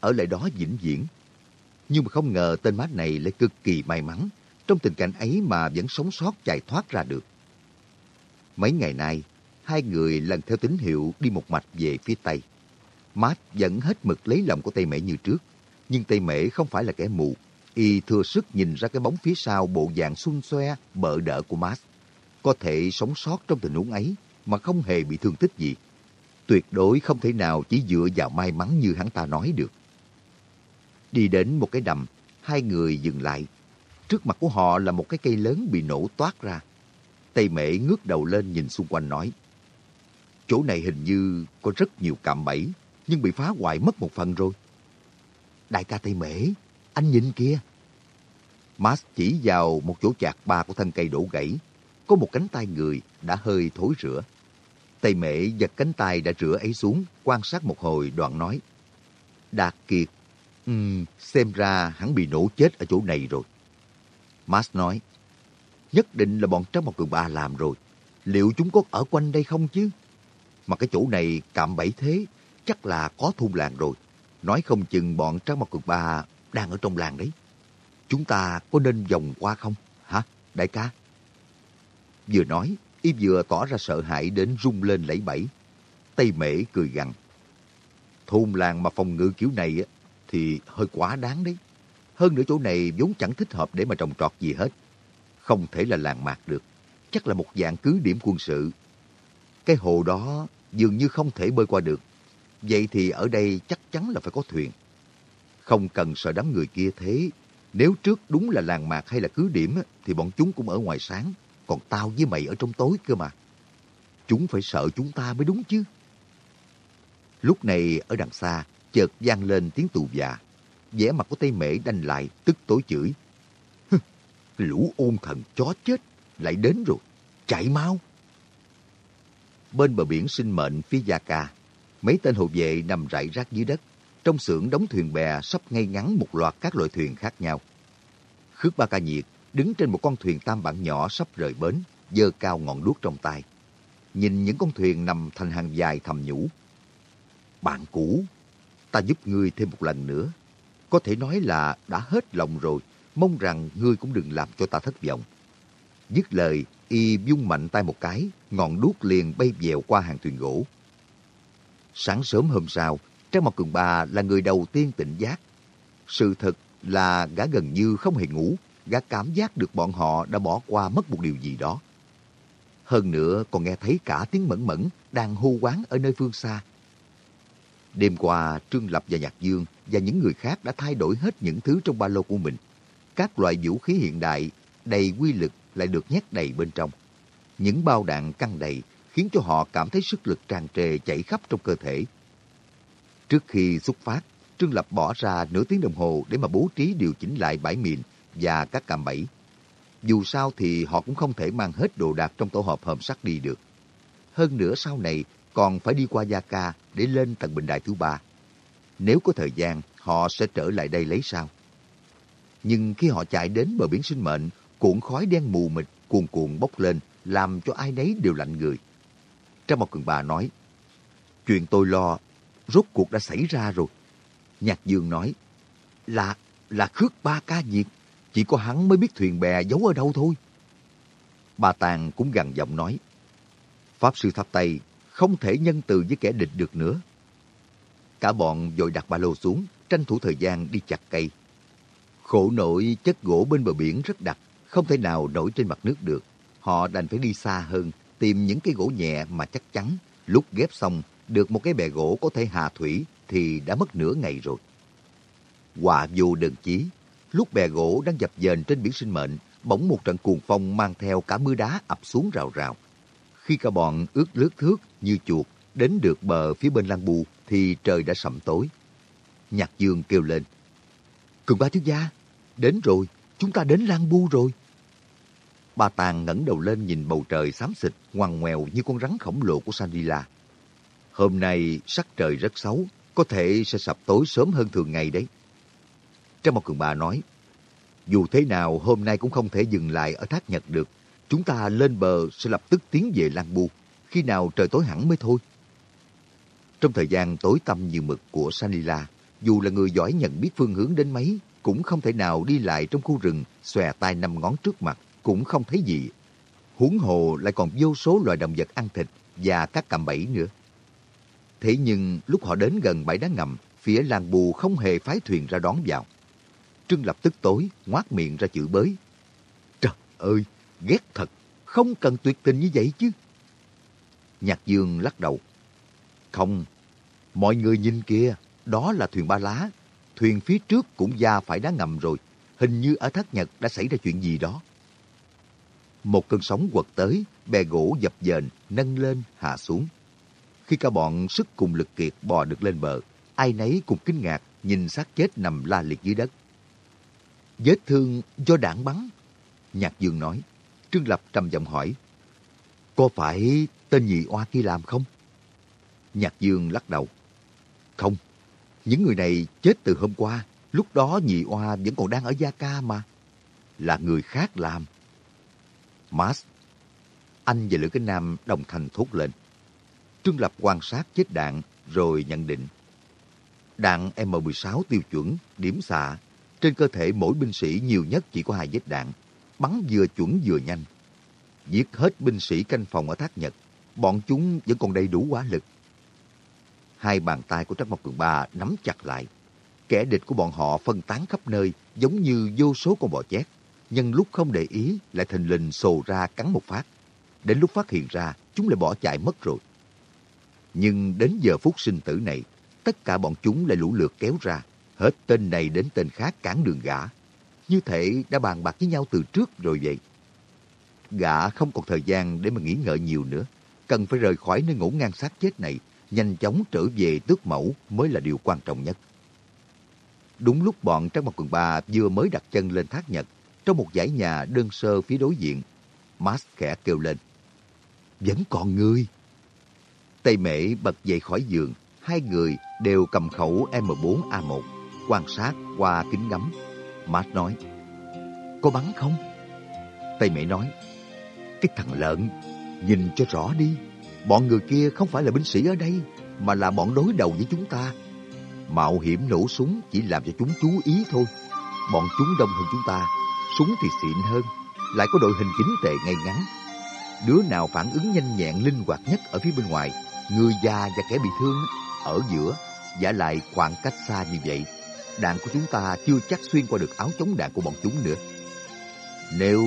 ở lại đó vĩnh viễn. Nhưng mà không ngờ tên mát này lại cực kỳ may mắn, trong tình cảnh ấy mà vẫn sống sót chạy thoát ra được. Mấy ngày nay, hai người lần theo tín hiệu đi một mạch về phía Tây. Mát vẫn hết mực lấy lòng của Tây Mễ như trước, Nhưng Tây Mễ không phải là kẻ mù. Y thừa sức nhìn ra cái bóng phía sau bộ dạng xung xoe, bợ đỡ của Max. Có thể sống sót trong tình huống ấy mà không hề bị thương tích gì. Tuyệt đối không thể nào chỉ dựa vào may mắn như hắn ta nói được. Đi đến một cái đầm, hai người dừng lại. Trước mặt của họ là một cái cây lớn bị nổ toát ra. Tây Mễ ngước đầu lên nhìn xung quanh nói. Chỗ này hình như có rất nhiều cạm bẫy, nhưng bị phá hoại mất một phần rồi. Đại ca Tây Mễ, anh nhìn kia. Max chỉ vào một chỗ chạc ba của thân cây đổ gãy. Có một cánh tay người đã hơi thối rữa. Tây mệ giật cánh tay đã rửa ấy xuống, quan sát một hồi đoạn nói. Đạt Kiệt, um, xem ra hắn bị nổ chết ở chỗ này rồi. Max nói, nhất định là bọn trắng một Cường Ba làm rồi. Liệu chúng có ở quanh đây không chứ? Mà cái chỗ này cạm bẫy thế, chắc là có thôn làng rồi. Nói không chừng bọn trắng một Cường Ba đang ở trong làng đấy. Chúng ta có nên vòng qua không? Hả, đại ca? Vừa nói, y vừa tỏ ra sợ hãi đến rung lên lẫy bẫy. Tây Mễ cười gằn. Thôn làng mà phòng ngự kiểu này thì hơi quá đáng đấy. Hơn nữa chỗ này vốn chẳng thích hợp để mà trồng trọt gì hết. Không thể là làng mạc được. Chắc là một dạng cứ điểm quân sự. Cái hồ đó dường như không thể bơi qua được. Vậy thì ở đây chắc chắn là phải có thuyền. Không cần sợ đám người kia thế. Nếu trước đúng là làng mạc hay là cứ điểm thì bọn chúng cũng ở ngoài sáng. Còn tao với mày ở trong tối cơ mà. Chúng phải sợ chúng ta mới đúng chứ. Lúc này ở đằng xa, chợt vang lên tiếng tù già. vẻ mặt của Tây Mễ đanh lại, tức tối chửi. Lũ ôn thần chó chết, lại đến rồi. Chạy mau! Bên bờ biển sinh mệnh phía Gia Ca, mấy tên hộ vệ nằm rải rác dưới đất. Trong xưởng đóng thuyền bè sắp ngay ngắn một loạt các loại thuyền khác nhau. Khước Ba Ca Nhiệt đứng trên một con thuyền tam bản nhỏ sắp rời bến, giơ cao ngọn đuốc trong tay. Nhìn những con thuyền nằm thành hàng dài thầm nhủ. Bạn cũ, ta giúp ngươi thêm một lần nữa. Có thể nói là đã hết lòng rồi, mong rằng ngươi cũng đừng làm cho ta thất vọng. Dứt lời, y vung mạnh tay một cái, ngọn đuốc liền bay dèo qua hàng thuyền gỗ. Sáng sớm hôm sau, Trang Mộc Cường bà là người đầu tiên tỉnh giác. Sự thật là gã gần như không hề ngủ, gã cảm giác được bọn họ đã bỏ qua mất một điều gì đó. Hơn nữa còn nghe thấy cả tiếng mẫn mẫn đang hô quán ở nơi phương xa. Đêm qua, Trương Lập và Nhạc Dương và những người khác đã thay đổi hết những thứ trong ba lô của mình. Các loại vũ khí hiện đại đầy quy lực lại được nhét đầy bên trong. Những bao đạn căng đầy khiến cho họ cảm thấy sức lực tràn trề chảy khắp trong cơ thể. Trước khi xuất phát, Trương Lập bỏ ra nửa tiếng đồng hồ để mà bố trí điều chỉnh lại bãi mìn và các cạm bẫy. Dù sao thì họ cũng không thể mang hết đồ đạc trong tổ hợp hòm sắt đi được. Hơn nữa sau này còn phải đi qua Gia Ca để lên tầng bình đại thứ ba. Nếu có thời gian, họ sẽ trở lại đây lấy sao. Nhưng khi họ chạy đến bờ biển sinh mệnh, cuộn khói đen mù mịt cuồn cuộn bốc lên, làm cho ai nấy đều lạnh người. Trong một cường bà nói, chuyện tôi lo, rốt cuộc đã xảy ra rồi. Nhạc Dương nói, là, là khước ba ca nhiệt, chỉ có hắn mới biết thuyền bè giấu ở đâu thôi. Bà Tàng cũng gằn giọng nói, Pháp Sư Tháp Tây không thể nhân từ với kẻ địch được nữa. Cả bọn vội đặt ba lô xuống, tranh thủ thời gian đi chặt cây. Khổ nổi chất gỗ bên bờ biển rất đặc, không thể nào nổi trên mặt nước được. Họ đành phải đi xa hơn, tìm những cây gỗ nhẹ mà chắc chắn. Lúc ghép xong, được một cái bè gỗ có thể hạ thủy thì đã mất nửa ngày rồi. Quả vô đơn chí, lúc bè gỗ đang dập dềnh trên biển sinh mệnh, bỗng một trận cuồng phong mang theo cả mưa đá ập xuống rào rào. Khi cả bọn ướt lướt thước như chuột đến được bờ phía bên Lan Bu thì trời đã sẩm tối. Nhạc Dương kêu lên. Cường ba thiếu gia, đến rồi, chúng ta đến Lan Bu rồi. Bà Tàng ngẩng đầu lên nhìn bầu trời xám xịt, ngoằn ngoèo như con rắn khổng lồ của Sandila. Hôm nay sắc trời rất xấu, có thể sẽ sập tối sớm hơn thường ngày đấy. Trong một cường bà nói, dù thế nào hôm nay cũng không thể dừng lại ở thác Nhật được. Chúng ta lên bờ sẽ lập tức tiến về Lan Bu, khi nào trời tối hẳn mới thôi. Trong thời gian tối tăm như mực của Sanila, dù là người giỏi nhận biết phương hướng đến mấy, cũng không thể nào đi lại trong khu rừng, xòe tay năm ngón trước mặt, cũng không thấy gì. Huống hồ lại còn vô số loài động vật ăn thịt và các cạm bẫy nữa. Thế nhưng lúc họ đến gần bãi đá ngầm, phía làng bù không hề phái thuyền ra đón vào. Trương Lập tức tối, ngoác miệng ra chữ bới. Trời ơi, ghét thật, không cần tuyệt tình như vậy chứ. Nhạc Dương lắc đầu. Không, mọi người nhìn kia, đó là thuyền ba lá. Thuyền phía trước cũng ra phải đá ngầm rồi. Hình như ở Thác Nhật đã xảy ra chuyện gì đó. Một cơn sóng quật tới, bè gỗ dập dềnh, nâng lên, hạ xuống. Khi cả bọn sức cùng lực kiệt bò được lên bờ, ai nấy cùng kinh ngạc nhìn xác chết nằm la liệt dưới đất. Vết thương do đạn bắn. Nhạc Dương nói. Trương Lập trầm giọng hỏi. Có phải tên nhị oa kia làm không? Nhạc Dương lắc đầu. Không, những người này chết từ hôm qua. Lúc đó nhị oa vẫn còn đang ở Gia Ca mà. Là người khác làm. Mas, anh và Lữ Kinh Nam đồng thanh thốt lên. Trương Lập quan sát chết đạn rồi nhận định. Đạn M16 tiêu chuẩn, điểm xạ. Trên cơ thể mỗi binh sĩ nhiều nhất chỉ có hai vết đạn. Bắn vừa chuẩn vừa nhanh. Giết hết binh sĩ canh phòng ở Thác Nhật. Bọn chúng vẫn còn đầy đủ quả lực. Hai bàn tay của Trắc Mộc Cường Ba nắm chặt lại. Kẻ địch của bọn họ phân tán khắp nơi giống như vô số con bò chét. Nhân lúc không để ý lại thình lình sồ ra cắn một phát. Đến lúc phát hiện ra, chúng lại bỏ chạy mất rồi. Nhưng đến giờ phút sinh tử này, tất cả bọn chúng lại lũ lượt kéo ra, hết tên này đến tên khác cản đường gã. Như thể đã bàn bạc với nhau từ trước rồi vậy. Gã không còn thời gian để mà nghĩ ngợi nhiều nữa. Cần phải rời khỏi nơi ngủ ngang sát chết này, nhanh chóng trở về tước mẫu mới là điều quan trọng nhất. Đúng lúc bọn Trác Mộc Cường Ba vừa mới đặt chân lên thác Nhật, trong một dãy nhà đơn sơ phía đối diện, Max khẽ kêu lên. Vẫn còn người. Tây Mễ bật dậy khỏi giường, hai người đều cầm khẩu M4A1, quan sát qua kính ngắm. Mát nói, có bắn không? Tây Mễ nói, cái thằng lợn, nhìn cho rõ đi, bọn người kia không phải là binh sĩ ở đây, mà là bọn đối đầu với chúng ta. Mạo hiểm nổ súng chỉ làm cho chúng chú ý thôi. Bọn chúng đông hơn chúng ta, súng thì xịn hơn, lại có đội hình chính tệ ngay ngắn. Đứa nào phản ứng nhanh nhẹn linh hoạt nhất ở phía bên ngoài người già và kẻ bị thương ở giữa, giả lại khoảng cách xa như vậy, đạn của chúng ta chưa chắc xuyên qua được áo chống đạn của bọn chúng nữa. Nếu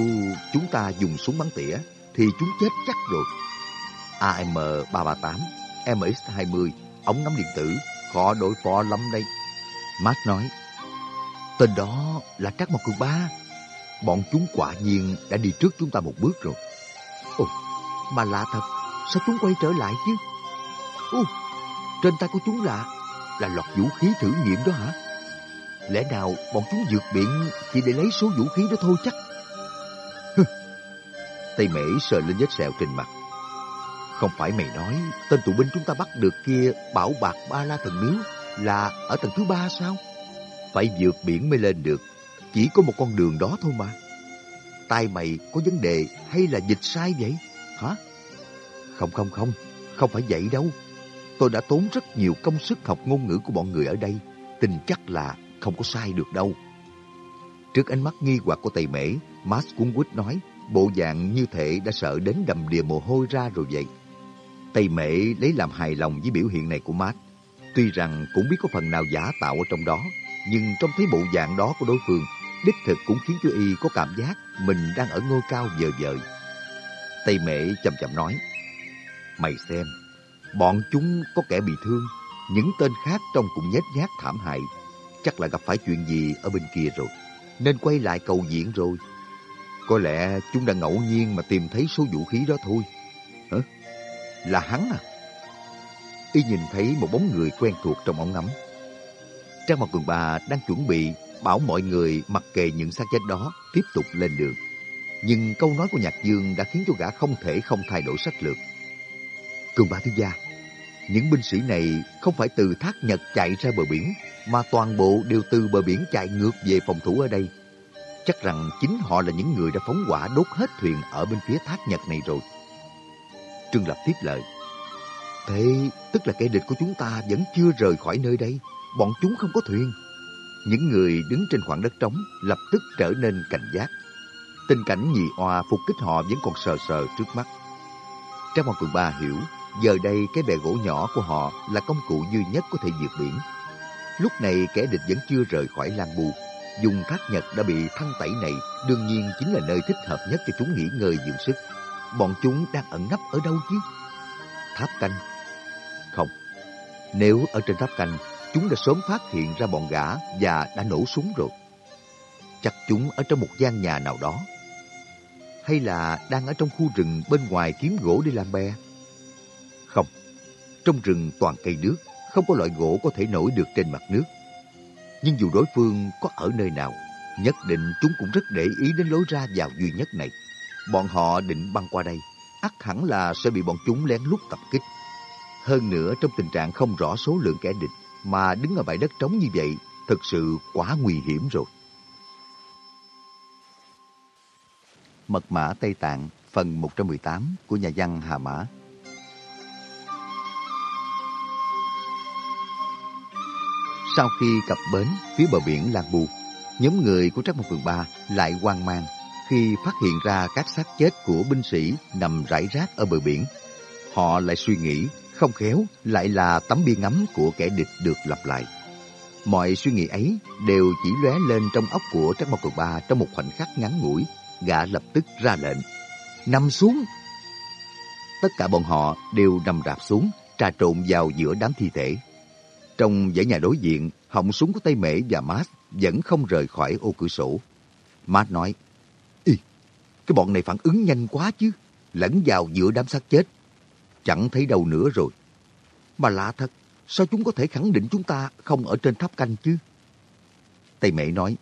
chúng ta dùng súng bắn tỉa, thì chúng chết chắc rồi. AM-338, MX-20, ống ngắm điện tử, khó đối phó lắm đây. Matt nói, tên đó là Trác Mộc Cường Ba. Bọn chúng quả nhiên đã đi trước chúng ta một bước rồi. Ồ, mà lạ thật, sao chúng quay trở lại chứ? Ô, trên tay của chúng là là loạt vũ khí thử nghiệm đó hả? Lẽ nào bọn chúng vượt biển chỉ để lấy số vũ khí đó thôi chắc? Tây Mễ sờ lên vết sẹo trên mặt. Không phải mày nói tên tù binh chúng ta bắt được kia bảo bạc ba la thần miếu là ở tầng thứ ba sao? Phải vượt biển mới lên được. Chỉ có một con đường đó thôi mà. Tai mày có vấn đề hay là dịch sai vậy? Hả? Không không không, không phải vậy đâu. Tôi đã tốn rất nhiều công sức học ngôn ngữ của bọn người ở đây. Tin chắc là không có sai được đâu. Trước ánh mắt nghi hoặc của Tây Mễ, Max cuốn quýt nói, bộ dạng như thể đã sợ đến đầm đìa mồ hôi ra rồi vậy. Tây Mễ lấy làm hài lòng với biểu hiện này của Max. Tuy rằng cũng biết có phần nào giả tạo ở trong đó, nhưng trong thấy bộ dạng đó của đối phương, đích thực cũng khiến cho y có cảm giác mình đang ở ngôi cao dờ dời. Tây Mễ chậm chậm nói, Mày xem, Bọn chúng có kẻ bị thương, những tên khác trông cũng nhét nhát thảm hại. Chắc là gặp phải chuyện gì ở bên kia rồi, nên quay lại cầu diễn rồi. Có lẽ chúng đã ngẫu nhiên mà tìm thấy số vũ khí đó thôi. Hả? Là hắn à? Y nhìn thấy một bóng người quen thuộc trong ống ngắm. Trang mặt quần bà đang chuẩn bị bảo mọi người mặc kệ những xác chết đó tiếp tục lên đường. Nhưng câu nói của Nhạc Dương đã khiến cho gã không thể không thay đổi sách lược. Cường ba thiếu gia, những binh sĩ này không phải từ thác Nhật chạy ra bờ biển, mà toàn bộ đều từ bờ biển chạy ngược về phòng thủ ở đây. Chắc rằng chính họ là những người đã phóng hỏa đốt hết thuyền ở bên phía thác Nhật này rồi. Trương Lập tiếp lời. Thế tức là kẻ địch của chúng ta vẫn chưa rời khỏi nơi đây. Bọn chúng không có thuyền. Những người đứng trên khoảng đất trống lập tức trở nên cảnh giác. Tình cảnh nhị oa phục kích họ vẫn còn sờ sờ trước mắt. Trang Hoàng Cường Ba hiểu Giờ đây cái bè gỗ nhỏ của họ là công cụ duy nhất có thể diệt biển. Lúc này kẻ địch vẫn chưa rời khỏi Lan Bu. Dùng thác nhật đã bị thăng tẩy này đương nhiên chính là nơi thích hợp nhất cho chúng nghỉ ngơi dưỡng sức. Bọn chúng đang ẩn nấp ở đâu chứ? Tháp canh? Không. Nếu ở trên tháp canh, chúng đã sớm phát hiện ra bọn gã và đã nổ súng rồi. Chắc chúng ở trong một gian nhà nào đó. Hay là đang ở trong khu rừng bên ngoài kiếm gỗ đi làm bè? Trong rừng toàn cây nước, không có loại gỗ có thể nổi được trên mặt nước. Nhưng dù đối phương có ở nơi nào, nhất định chúng cũng rất để ý đến lối ra vào duy nhất này. Bọn họ định băng qua đây, ắt hẳn là sẽ bị bọn chúng lén lút tập kích. Hơn nữa trong tình trạng không rõ số lượng kẻ địch mà đứng ở bãi đất trống như vậy thực sự quá nguy hiểm rồi. Mật mã Tây Tạng phần 118 của nhà văn Hà Mã Sau khi cập bến phía bờ biển Lan Bu, nhóm người của Trắc một Cường Ba lại hoang mang khi phát hiện ra các xác chết của binh sĩ nằm rải rác ở bờ biển. Họ lại suy nghĩ, không khéo lại là tấm bia ngắm của kẻ địch được lặp lại. Mọi suy nghĩ ấy đều chỉ lóe lên trong óc của Trắc Mộc Cường Ba trong một khoảnh khắc ngắn ngủi. Gã lập tức ra lệnh, nằm xuống. Tất cả bọn họ đều nằm rạp xuống, trà trộn vào giữa đám thi thể. Trong dãy nhà đối diện, họng súng của Tây Mễ và Matt vẫn không rời khỏi ô cửa sổ. Matt nói, Ý, cái bọn này phản ứng nhanh quá chứ, lẫn vào giữa đám xác chết. Chẳng thấy đâu nữa rồi. Mà lạ thật, sao chúng có thể khẳng định chúng ta không ở trên tháp canh chứ? Tây Mễ nói,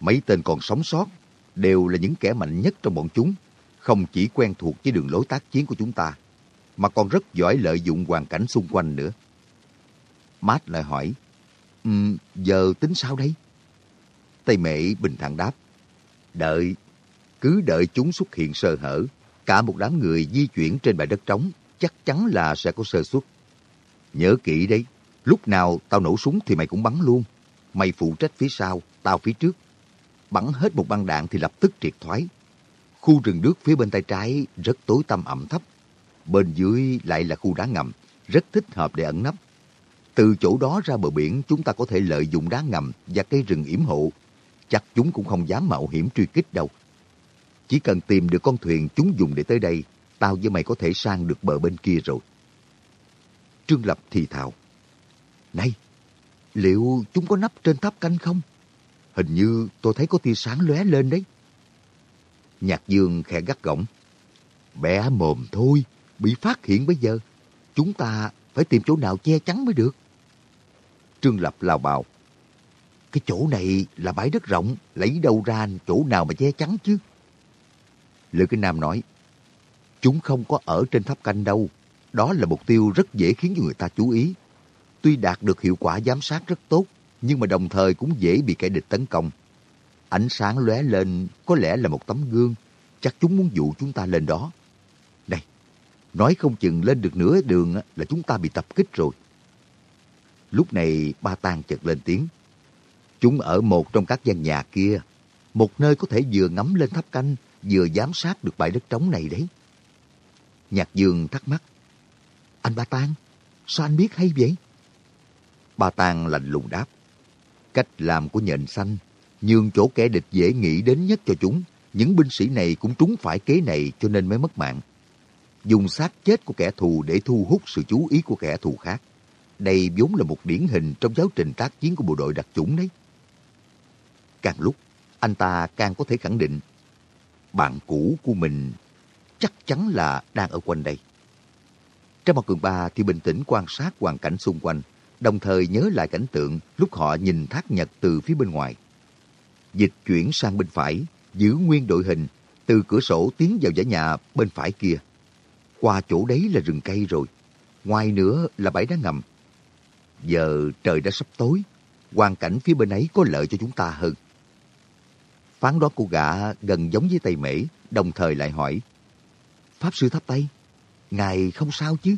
mấy tên còn sống sót đều là những kẻ mạnh nhất trong bọn chúng, không chỉ quen thuộc với đường lối tác chiến của chúng ta, mà còn rất giỏi lợi dụng hoàn cảnh xung quanh nữa. Mát lại hỏi, um, giờ tính sao đây? Tây Mệ bình thản đáp, đợi, cứ đợi chúng xuất hiện sơ hở, cả một đám người di chuyển trên bãi đất trống, chắc chắn là sẽ có sơ suất. Nhớ kỹ đấy, lúc nào tao nổ súng thì mày cũng bắn luôn. Mày phụ trách phía sau, tao phía trước. Bắn hết một băng đạn thì lập tức triệt thoái. Khu rừng nước phía bên tay trái rất tối tăm ẩm thấp. Bên dưới lại là khu đá ngầm, rất thích hợp để ẩn nấp. Từ chỗ đó ra bờ biển chúng ta có thể lợi dụng đá ngầm và cây rừng yểm hộ. Chắc chúng cũng không dám mạo hiểm truy kích đâu. Chỉ cần tìm được con thuyền chúng dùng để tới đây, tao với mày có thể sang được bờ bên kia rồi. Trương Lập thì thào. Này, liệu chúng có nắp trên tháp canh không? Hình như tôi thấy có tia sáng lóe lên đấy. Nhạc Dương khẽ gắt gỏng. Bẻ mồm thôi, bị phát hiện bây giờ. Chúng ta phải tìm chỗ nào che chắn mới được. Trương Lập lao bào. Cái chỗ này là bãi đất rộng, lấy đâu ra chỗ nào mà che chắn chứ? Lữ Kinh Nam nói, chúng không có ở trên tháp canh đâu. Đó là mục tiêu rất dễ khiến cho người ta chú ý. Tuy đạt được hiệu quả giám sát rất tốt, nhưng mà đồng thời cũng dễ bị kẻ địch tấn công. Ánh sáng lóe lên có lẽ là một tấm gương, chắc chúng muốn dụ chúng ta lên đó. Này, nói không chừng lên được nửa đường là chúng ta bị tập kích rồi. Lúc này ba tang chợt lên tiếng. Chúng ở một trong các gian nhà kia, một nơi có thể vừa ngắm lên tháp canh, vừa giám sát được bãi đất trống này đấy. Nhạc Dương thắc mắc. Anh Ba Tang, sao anh biết hay vậy? Ba Tang lạnh lùng đáp. Cách làm của nhện xanh, nhường chỗ kẻ địch dễ nghĩ đến nhất cho chúng. Những binh sĩ này cũng trúng phải kế này cho nên mới mất mạng. Dùng xác chết của kẻ thù để thu hút sự chú ý của kẻ thù khác. Đây vốn là một điển hình trong giáo trình tác chiến của bộ đội đặc chủng đấy. Càng lúc, anh ta càng có thể khẳng định bạn cũ của mình chắc chắn là đang ở quanh đây. Trong mặt cường ba thì bình tĩnh quan sát hoàn cảnh xung quanh, đồng thời nhớ lại cảnh tượng lúc họ nhìn thác nhật từ phía bên ngoài. Dịch chuyển sang bên phải, giữ nguyên đội hình, từ cửa sổ tiến vào dãy nhà bên phải kia. Qua chỗ đấy là rừng cây rồi, ngoài nữa là bãi đá ngầm. Giờ trời đã sắp tối, hoàn cảnh phía bên ấy có lợi cho chúng ta hơn. Phán đoán của gã gần giống với Tây Mễ, đồng thời lại hỏi. Pháp sư tháp Tây, ngài không sao chứ?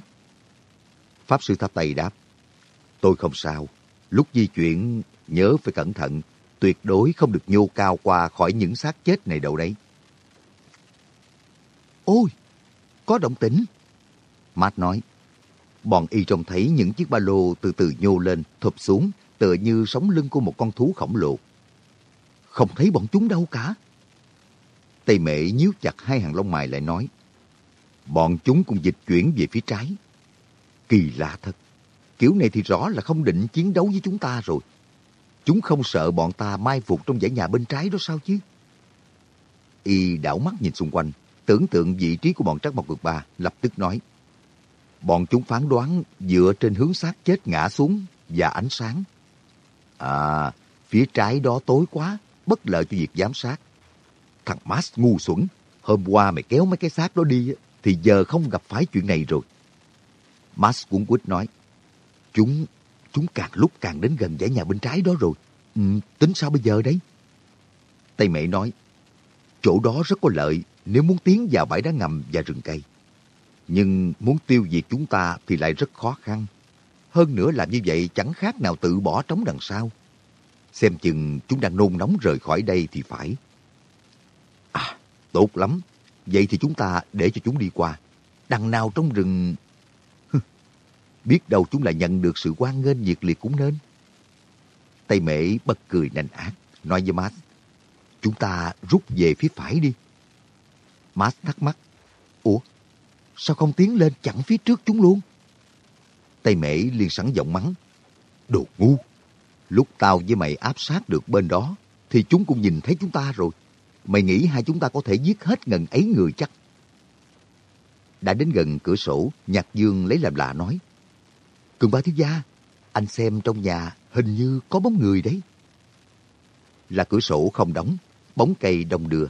Pháp sư tháp Tây đáp. Tôi không sao. Lúc di chuyển, nhớ phải cẩn thận. Tuyệt đối không được nhô cao qua khỏi những xác chết này đâu đấy. Ôi, có động tĩnh. Matt nói. Bọn y trông thấy những chiếc ba lô từ từ nhô lên, thụp xuống, tựa như sống lưng của một con thú khổng lồ. Không thấy bọn chúng đâu cả. Tây Mệ nhíu chặt hai hàng lông mày lại nói. Bọn chúng cũng dịch chuyển về phía trái. Kỳ lạ thật. Kiểu này thì rõ là không định chiến đấu với chúng ta rồi. Chúng không sợ bọn ta mai phục trong dãy nhà bên trái đó sao chứ? Y đảo mắt nhìn xung quanh, tưởng tượng vị trí của bọn trắc mọc vượt ba, lập tức nói. Bọn chúng phán đoán dựa trên hướng xác chết ngã xuống và ánh sáng. À, phía trái đó tối quá, bất lợi cho việc giám sát. Thằng Max ngu xuẩn, hôm qua mày kéo mấy cái xác đó đi, thì giờ không gặp phải chuyện này rồi. Max cũng quýt nói, chúng, chúng càng lúc càng đến gần dãy nhà bên trái đó rồi. Ừ, tính sao bây giờ đấy? Tây Mẹ nói, chỗ đó rất có lợi nếu muốn tiến vào bãi đá ngầm và rừng cây. Nhưng muốn tiêu diệt chúng ta thì lại rất khó khăn. Hơn nữa làm như vậy chẳng khác nào tự bỏ trống đằng sau. Xem chừng chúng đang nôn nóng rời khỏi đây thì phải. À, tốt lắm. Vậy thì chúng ta để cho chúng đi qua. Đằng nào trong rừng... Biết đâu chúng lại nhận được sự quan nghênh nhiệt liệt cũng nên. Tây Mễ bật cười nành ác, nói với Matt. Chúng ta rút về phía phải đi. Matt thắc mắc. Ủa, sao không tiến lên chặn phía trước chúng luôn? Tây Mễ liền sẵn giọng mắng. Đồ ngu! Lúc tao với mày áp sát được bên đó, thì chúng cũng nhìn thấy chúng ta rồi. Mày nghĩ hai chúng ta có thể giết hết ngần ấy người chắc? Đã đến gần cửa sổ, Nhạc Dương lấy làm lạ nói. Cường ba thiếu gia, anh xem trong nhà hình như có bóng người đấy. Là cửa sổ không đóng, bóng cây đông đưa.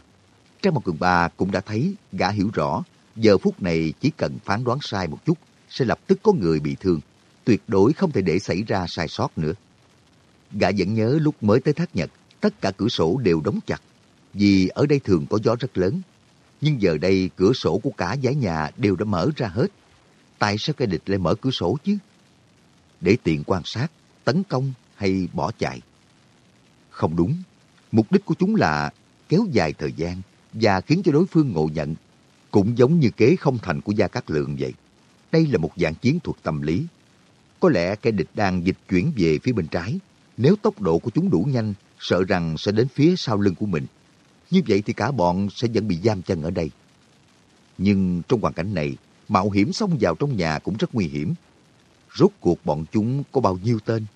Trang một cường ba cũng đã thấy, gã hiểu rõ, giờ phút này chỉ cần phán đoán sai một chút, sẽ lập tức có người bị thương. Tuyệt đối không thể để xảy ra sai sót nữa. Gã vẫn nhớ lúc mới tới Thác Nhật, tất cả cửa sổ đều đóng chặt, vì ở đây thường có gió rất lớn. Nhưng giờ đây cửa sổ của cả dãy nhà đều đã mở ra hết. Tại sao kẻ địch lại mở cửa sổ chứ? Để tiện quan sát, tấn công hay bỏ chạy? Không đúng. Mục đích của chúng là kéo dài thời gian và khiến cho đối phương ngộ nhận. Cũng giống như kế không thành của Gia Cát Lượng vậy. Đây là một dạng chiến thuật tâm lý. Có lẽ kẻ địch đang dịch chuyển về phía bên trái. Nếu tốc độ của chúng đủ nhanh, sợ rằng sẽ đến phía sau lưng của mình. Như vậy thì cả bọn sẽ vẫn bị giam chân ở đây. Nhưng trong hoàn cảnh này, mạo hiểm xông vào trong nhà cũng rất nguy hiểm. Rốt cuộc bọn chúng có bao nhiêu tên?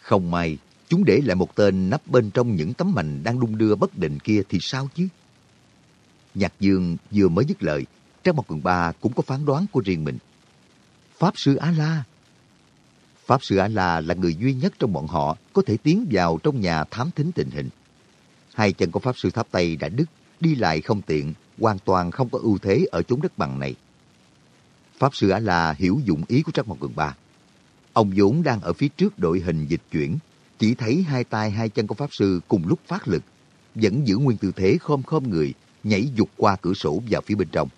Không may, chúng để lại một tên nắp bên trong những tấm mành đang đung đưa bất định kia thì sao chứ? Nhạc Dương vừa mới dứt lời, Trang một Cường Ba cũng có phán đoán của riêng mình. Pháp Sư A-La Pháp Sư A-La là người duy nhất trong bọn họ có thể tiến vào trong nhà thám thính tình hình. Hai chân của Pháp Sư Tháp Tây đã đứt, đi lại không tiện, hoàn toàn không có ưu thế ở chốn đất bằng này. Pháp Sư A-La hiểu dụng ý của trang Mộc Cường Ba. Ông vốn đang ở phía trước đội hình dịch chuyển, chỉ thấy hai tay hai chân của Pháp Sư cùng lúc phát lực, vẫn giữ nguyên tư thế khom khom người, nhảy dục qua cửa sổ vào phía bên trong.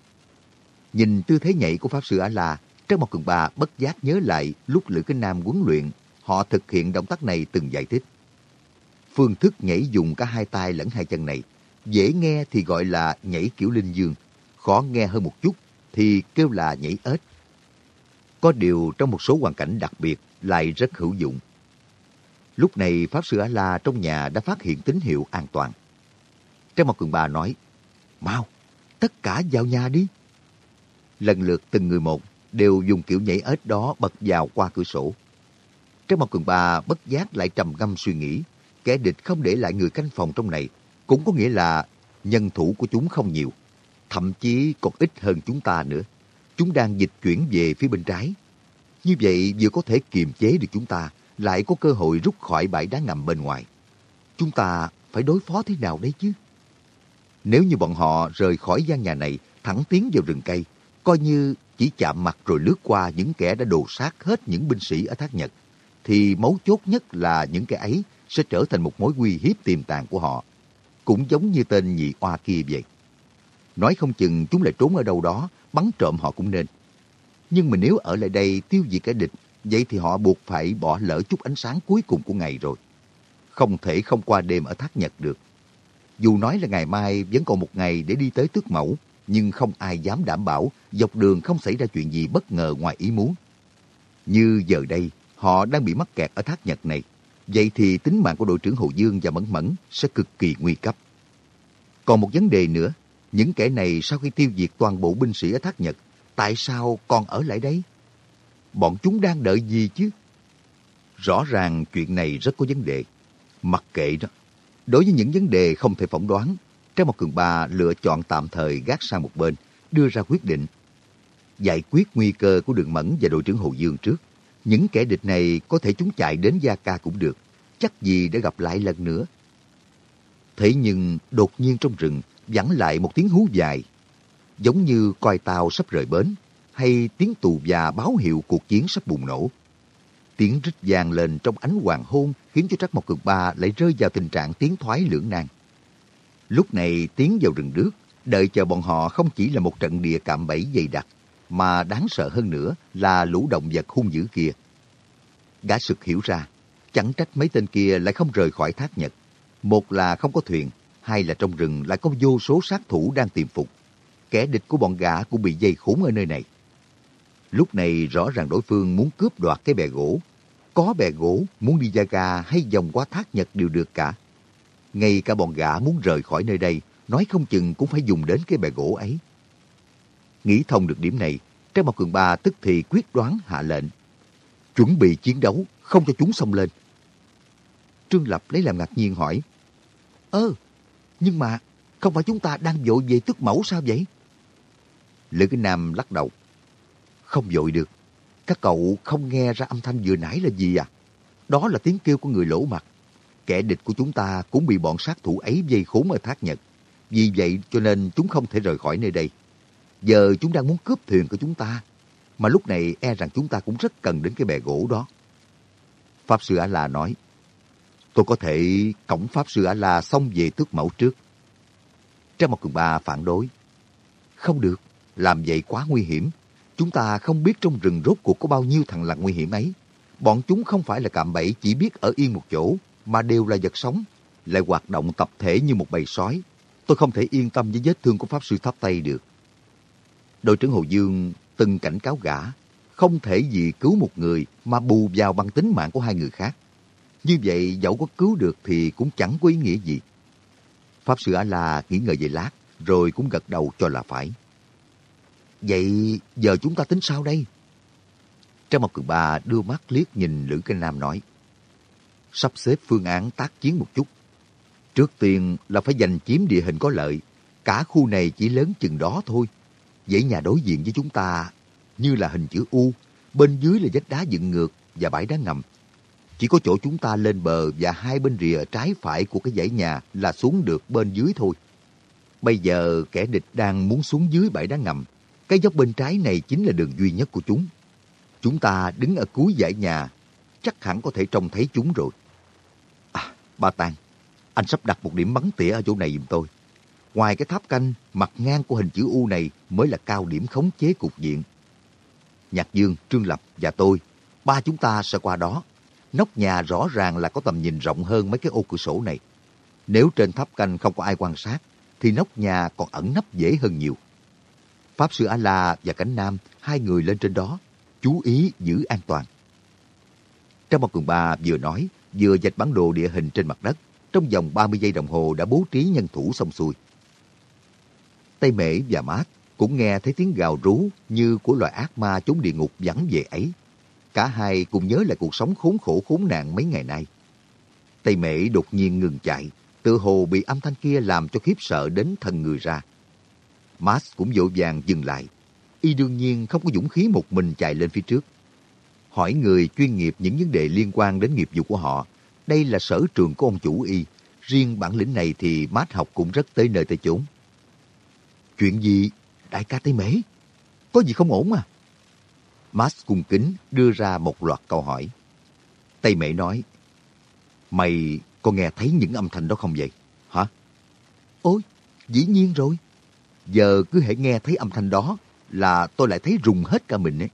Nhìn tư thế nhảy của Pháp Sư A-La, Trác Mộc Cường Ba bất giác nhớ lại lúc Lữ Kinh Nam huấn luyện, họ thực hiện động tác này từng giải thích. Phương thức nhảy dùng cả hai tay lẫn hai chân này, dễ nghe thì gọi là nhảy kiểu linh dương, khó nghe hơn một chút thì kêu là nhảy ếch. Có điều trong một số hoàn cảnh đặc biệt lại rất hữu dụng. Lúc này Pháp Sư A-La trong nhà đã phát hiện tín hiệu an toàn. Trang Mộc Cường Ba nói, Mau, tất cả vào nhà đi. Lần lượt từng người một đều dùng kiểu nhảy ếch đó bật vào qua cửa sổ. Trong một Cường bà bất giác lại trầm ngâm suy nghĩ, kẻ địch không để lại người canh phòng trong này, cũng có nghĩa là nhân thủ của chúng không nhiều, thậm chí còn ít hơn chúng ta nữa. Chúng đang dịch chuyển về phía bên trái. Như vậy vừa có thể kiềm chế được chúng ta, lại có cơ hội rút khỏi bãi đá ngầm bên ngoài. Chúng ta phải đối phó thế nào đấy chứ? Nếu như bọn họ rời khỏi gian nhà này, thẳng tiến vào rừng cây, coi như chỉ chạm mặt rồi lướt qua những kẻ đã đồ sát hết những binh sĩ ở Thác Nhật, thì mấu chốt nhất là những kẻ ấy sẽ trở thành một mối uy hiếp tiềm tàng của họ. Cũng giống như tên nhị oa kia vậy. Nói không chừng chúng lại trốn ở đâu đó, bắn trộm họ cũng nên. Nhưng mà nếu ở lại đây tiêu diệt kẻ địch, vậy thì họ buộc phải bỏ lỡ chút ánh sáng cuối cùng của ngày rồi. Không thể không qua đêm ở Thác Nhật được. Dù nói là ngày mai vẫn còn một ngày để đi tới tước mẫu, nhưng không ai dám đảm bảo dọc đường không xảy ra chuyện gì bất ngờ ngoài ý muốn. Như giờ đây, họ đang bị mắc kẹt ở Thác Nhật này. vậy thì tính mạng của đội trưởng Hồ Dương và Mẫn Mẫn sẽ cực kỳ nguy cấp. Còn một vấn đề nữa, những kẻ này sau khi tiêu diệt toàn bộ binh sĩ ở Thác Nhật, tại sao còn ở lại đây? Bọn chúng đang đợi gì chứ? Rõ ràng chuyện này rất có vấn đề. Mặc kệ đó. Đối với những vấn đề không thể phỏng đoán, Trang một cường ba lựa chọn tạm thời gác sang một bên, đưa ra quyết định. Giải quyết nguy cơ của đường Mẫn và đội trưởng Hồ Dương trước. Những kẻ địch này có thể chúng chạy đến Gia Ca cũng được. Chắc gì để gặp lại lần nữa. Thế nhưng đột nhiên trong rừng vẳng lại một tiếng hú dài. Giống như coi tàu sắp rời bến hay tiếng tù già báo hiệu cuộc chiến sắp bùng nổ. Tiếng rít vang lên trong ánh hoàng hôn khiến cho Trắc Mộc Cường Ba lại rơi vào tình trạng tiếng thoái lưỡng nan. Lúc này tiến vào rừng nước, đợi chờ bọn họ không chỉ là một trận địa cạm bẫy dày đặc, mà đáng sợ hơn nữa là lũ động vật hung dữ kia. Gã sực hiểu ra, chẳng trách mấy tên kia lại không rời khỏi thác Nhật. Một là không có thuyền, hai là trong rừng lại có vô số sát thủ đang tìm phục. Kẻ địch của bọn gã cũng bị dây khốn ở nơi này. Lúc này rõ ràng đối phương muốn cướp đoạt cái bè gỗ. Có bè gỗ, muốn đi ra ga hay vòng qua thác Nhật đều được cả. Ngay cả bọn gã muốn rời khỏi nơi đây, nói không chừng cũng phải dùng đến cái bè gỗ ấy. Nghĩ thông được điểm này, Trang Mộc Cường Ba tức thì quyết đoán hạ lệnh. Chuẩn bị chiến đấu, không cho chúng xông lên. Trương Lập lấy làm ngạc nhiên hỏi. Ơ, nhưng mà không phải chúng ta đang vội về tức mẫu sao vậy? Lữ Kinh Nam lắc đầu. Không vội được. Các cậu không nghe ra âm thanh vừa nãy là gì à? Đó là tiếng kêu của người lỗ mặt. Kẻ địch của chúng ta cũng bị bọn sát thủ ấy dây khốn ở Thác Nhật. Vì vậy cho nên chúng không thể rời khỏi nơi đây. Giờ chúng đang muốn cướp thuyền của chúng ta. Mà lúc này e rằng chúng ta cũng rất cần đến cái bè gỗ đó. Pháp Sư A-La nói, tôi có thể cổng Pháp Sư A-La xong về tước mẫu trước. Trang một cường ba phản đối. Không được, làm vậy quá nguy hiểm. Chúng ta không biết trong rừng rốt cuộc có bao nhiêu thằng lằn nguy hiểm ấy. Bọn chúng không phải là cạm bẫy chỉ biết ở yên một chỗ, mà đều là vật sống, lại hoạt động tập thể như một bầy sói. Tôi không thể yên tâm với vết thương của Pháp Sư Tháp Tây được. Đội trưởng Hồ Dương từng cảnh cáo gã, không thể vì cứu một người mà bù vào bằng tính mạng của hai người khác. Như vậy dẫu có cứu được thì cũng chẳng có ý nghĩa gì. Pháp Sư A-La nghĩ ngợi về lát, rồi cũng gật đầu cho là phải. Vậy giờ chúng ta tính sao đây? Trang Mộc Cường Ba đưa mắt liếc nhìn Lữ Kinh Nam nói sắp xếp phương án tác chiến một chút. Trước tiên là phải giành chiếm địa hình có lợi. Cả khu này chỉ lớn chừng đó thôi. Dãy nhà đối diện với chúng ta như là hình chữ U, bên dưới là vách đá dựng ngược và bãi đá ngầm. Chỉ có chỗ chúng ta lên bờ và hai bên rìa trái phải của cái dãy nhà là xuống được bên dưới thôi. Bây giờ kẻ địch đang muốn xuống dưới bãi đá ngầm. Cái dốc bên trái này chính là đường duy nhất của chúng. Chúng ta đứng ở cuối dãy nhà, chắc hẳn có thể trông thấy chúng rồi. À, ba Tàng, anh sắp đặt một điểm bắn tỉa ở chỗ này giùm tôi. Ngoài cái tháp canh, mặt ngang của hình chữ U này mới là cao điểm khống chế cục diện. Nhạc Dương, Trương Lập và tôi, ba chúng ta sẽ qua đó. Nóc nhà rõ ràng là có tầm nhìn rộng hơn mấy cái ô cửa sổ này. Nếu trên tháp canh không có ai quan sát, thì nóc nhà còn ẩn nấp dễ hơn nhiều. Pháp Sư A-La và Cảnh Nam, hai người lên trên đó, chú ý giữ an toàn. Trong một cường ba vừa nói, vừa dạch bản đồ địa hình trên mặt đất, trong vòng 30 giây đồng hồ đã bố trí nhân thủ xong xuôi. Tây Mễ và Mát cũng nghe thấy tiếng gào rú như của loài ác ma trốn địa ngục vắng về ấy. Cả hai cùng nhớ lại cuộc sống khốn khổ khốn nạn mấy ngày nay. Tây Mễ đột nhiên ngừng chạy, tự hồ bị âm thanh kia làm cho khiếp sợ đến thần người ra. Max cũng vội vàng dừng lại. Y đương nhiên không có dũng khí một mình chạy lên phía trước hỏi người chuyên nghiệp những vấn đề liên quan đến nghiệp vụ của họ. Đây là sở trường của ông chủ y. Riêng bản lĩnh này thì Max học cũng rất tới nơi tới chốn. Chuyện gì? Đại ca Tây Mễ? Có gì không ổn à? Max cung kính đưa ra một loạt câu hỏi. Tây Mễ nói, Mày có nghe thấy những âm thanh đó không vậy? Hả? Ôi, dĩ nhiên rồi. Giờ cứ hãy nghe thấy âm thanh đó là tôi lại thấy rùng hết cả mình ấy.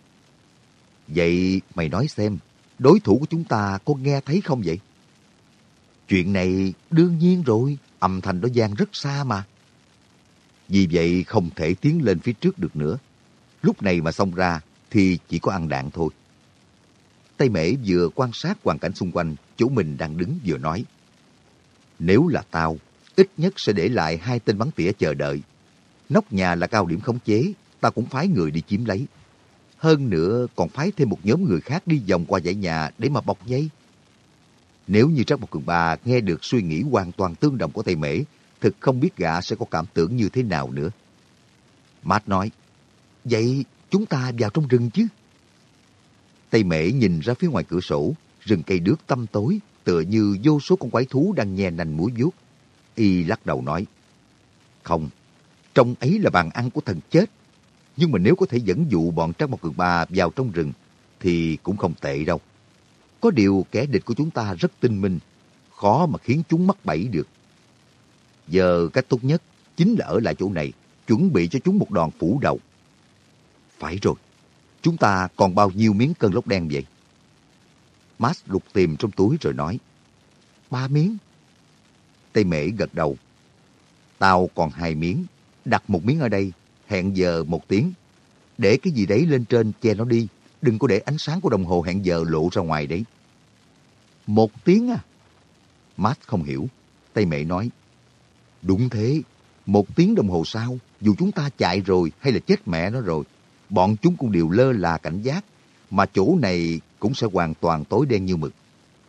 Vậy mày nói xem, đối thủ của chúng ta có nghe thấy không vậy? Chuyện này đương nhiên rồi, âm thanh đó gian rất xa mà. Vì vậy không thể tiến lên phía trước được nữa. Lúc này mà xông ra thì chỉ có ăn đạn thôi. Tây Mễ vừa quan sát hoàn cảnh xung quanh, chỗ mình đang đứng vừa nói. Nếu là tao, ít nhất sẽ để lại hai tên bắn tỉa chờ đợi. Nóc nhà là cao điểm khống chế, ta cũng phái người đi chiếm lấy. Hơn nữa còn phái thêm một nhóm người khác đi vòng qua dãy nhà để mà bọc dây. Nếu như Trác Mộc Cường Ba nghe được suy nghĩ hoàn toàn tương đồng của Tây Mễ, thực không biết gã sẽ có cảm tưởng như thế nào nữa. Mát nói, vậy chúng ta vào trong rừng chứ? Tây Mễ nhìn ra phía ngoài cửa sổ, rừng cây đước tăm tối, tựa như vô số con quái thú đang nhè nành mũi vuốt. Y lắc đầu nói, không, trong ấy là bàn ăn của thần chết. Nhưng mà nếu có thể dẫn dụ bọn Trác Mộc Cường Ba vào trong rừng, thì cũng không tệ đâu. Có điều kẻ địch của chúng ta rất tinh minh, khó mà khiến chúng mắc bẫy được. Giờ cách tốt nhất chính là ở lại chỗ này, chuẩn bị cho chúng một đòn phủ đầu. Phải rồi, chúng ta còn bao nhiêu miếng cân lốc đen vậy? Max lục tìm trong túi rồi nói, ba miếng. Tây Mễ gật đầu. Tao còn hai miếng, đặt một miếng ở đây, hẹn giờ một tiếng. Để cái gì đấy lên trên che nó đi, đừng có để ánh sáng của đồng hồ hẹn giờ lộ ra ngoài đấy. Một tiếng à? Matt không hiểu. tay Mẹ nói, đúng thế, một tiếng đồng hồ sau, dù chúng ta chạy rồi hay là chết mẹ nó rồi, bọn chúng cũng đều lơ là cảnh giác, mà chỗ này cũng sẽ hoàn toàn tối đen như mực.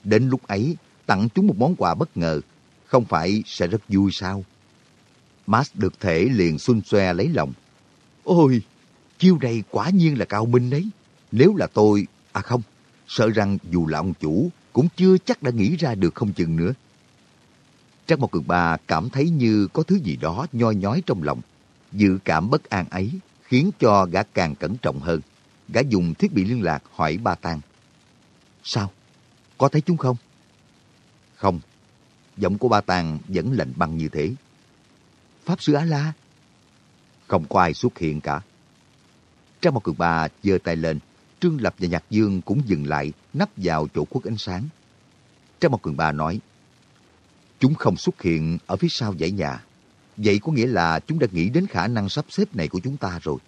Đến lúc ấy, tặng chúng một món quà bất ngờ, không phải sẽ rất vui sao? Max được thể liền xun xoe lấy lòng. Ôi, chiêu này quả nhiên là cao minh đấy. Nếu là tôi, à không, sợ rằng dù là ông chủ cũng chưa chắc đã nghĩ ra được không chừng nữa. Trang một Cường bà cảm thấy như có thứ gì đó nhoi nhói trong lòng. Dự cảm bất an ấy khiến cho gã càng cẩn trọng hơn. Gã dùng thiết bị liên lạc hỏi Ba Tang. Sao? Có thấy chúng không? Không. Giọng của Ba Tang vẫn lạnh băng như thế. Pháp Sư A-La? Không có ai xuất hiện cả. Trang một cường bà giơ tay lên, Trương Lập và Nhạc Dương cũng dừng lại, nắp vào chỗ khuất ánh sáng. Trang một cường bà nói, Chúng không xuất hiện ở phía sau dãy nhà. Vậy có nghĩa là chúng đã nghĩ đến khả năng sắp xếp này của chúng ta rồi.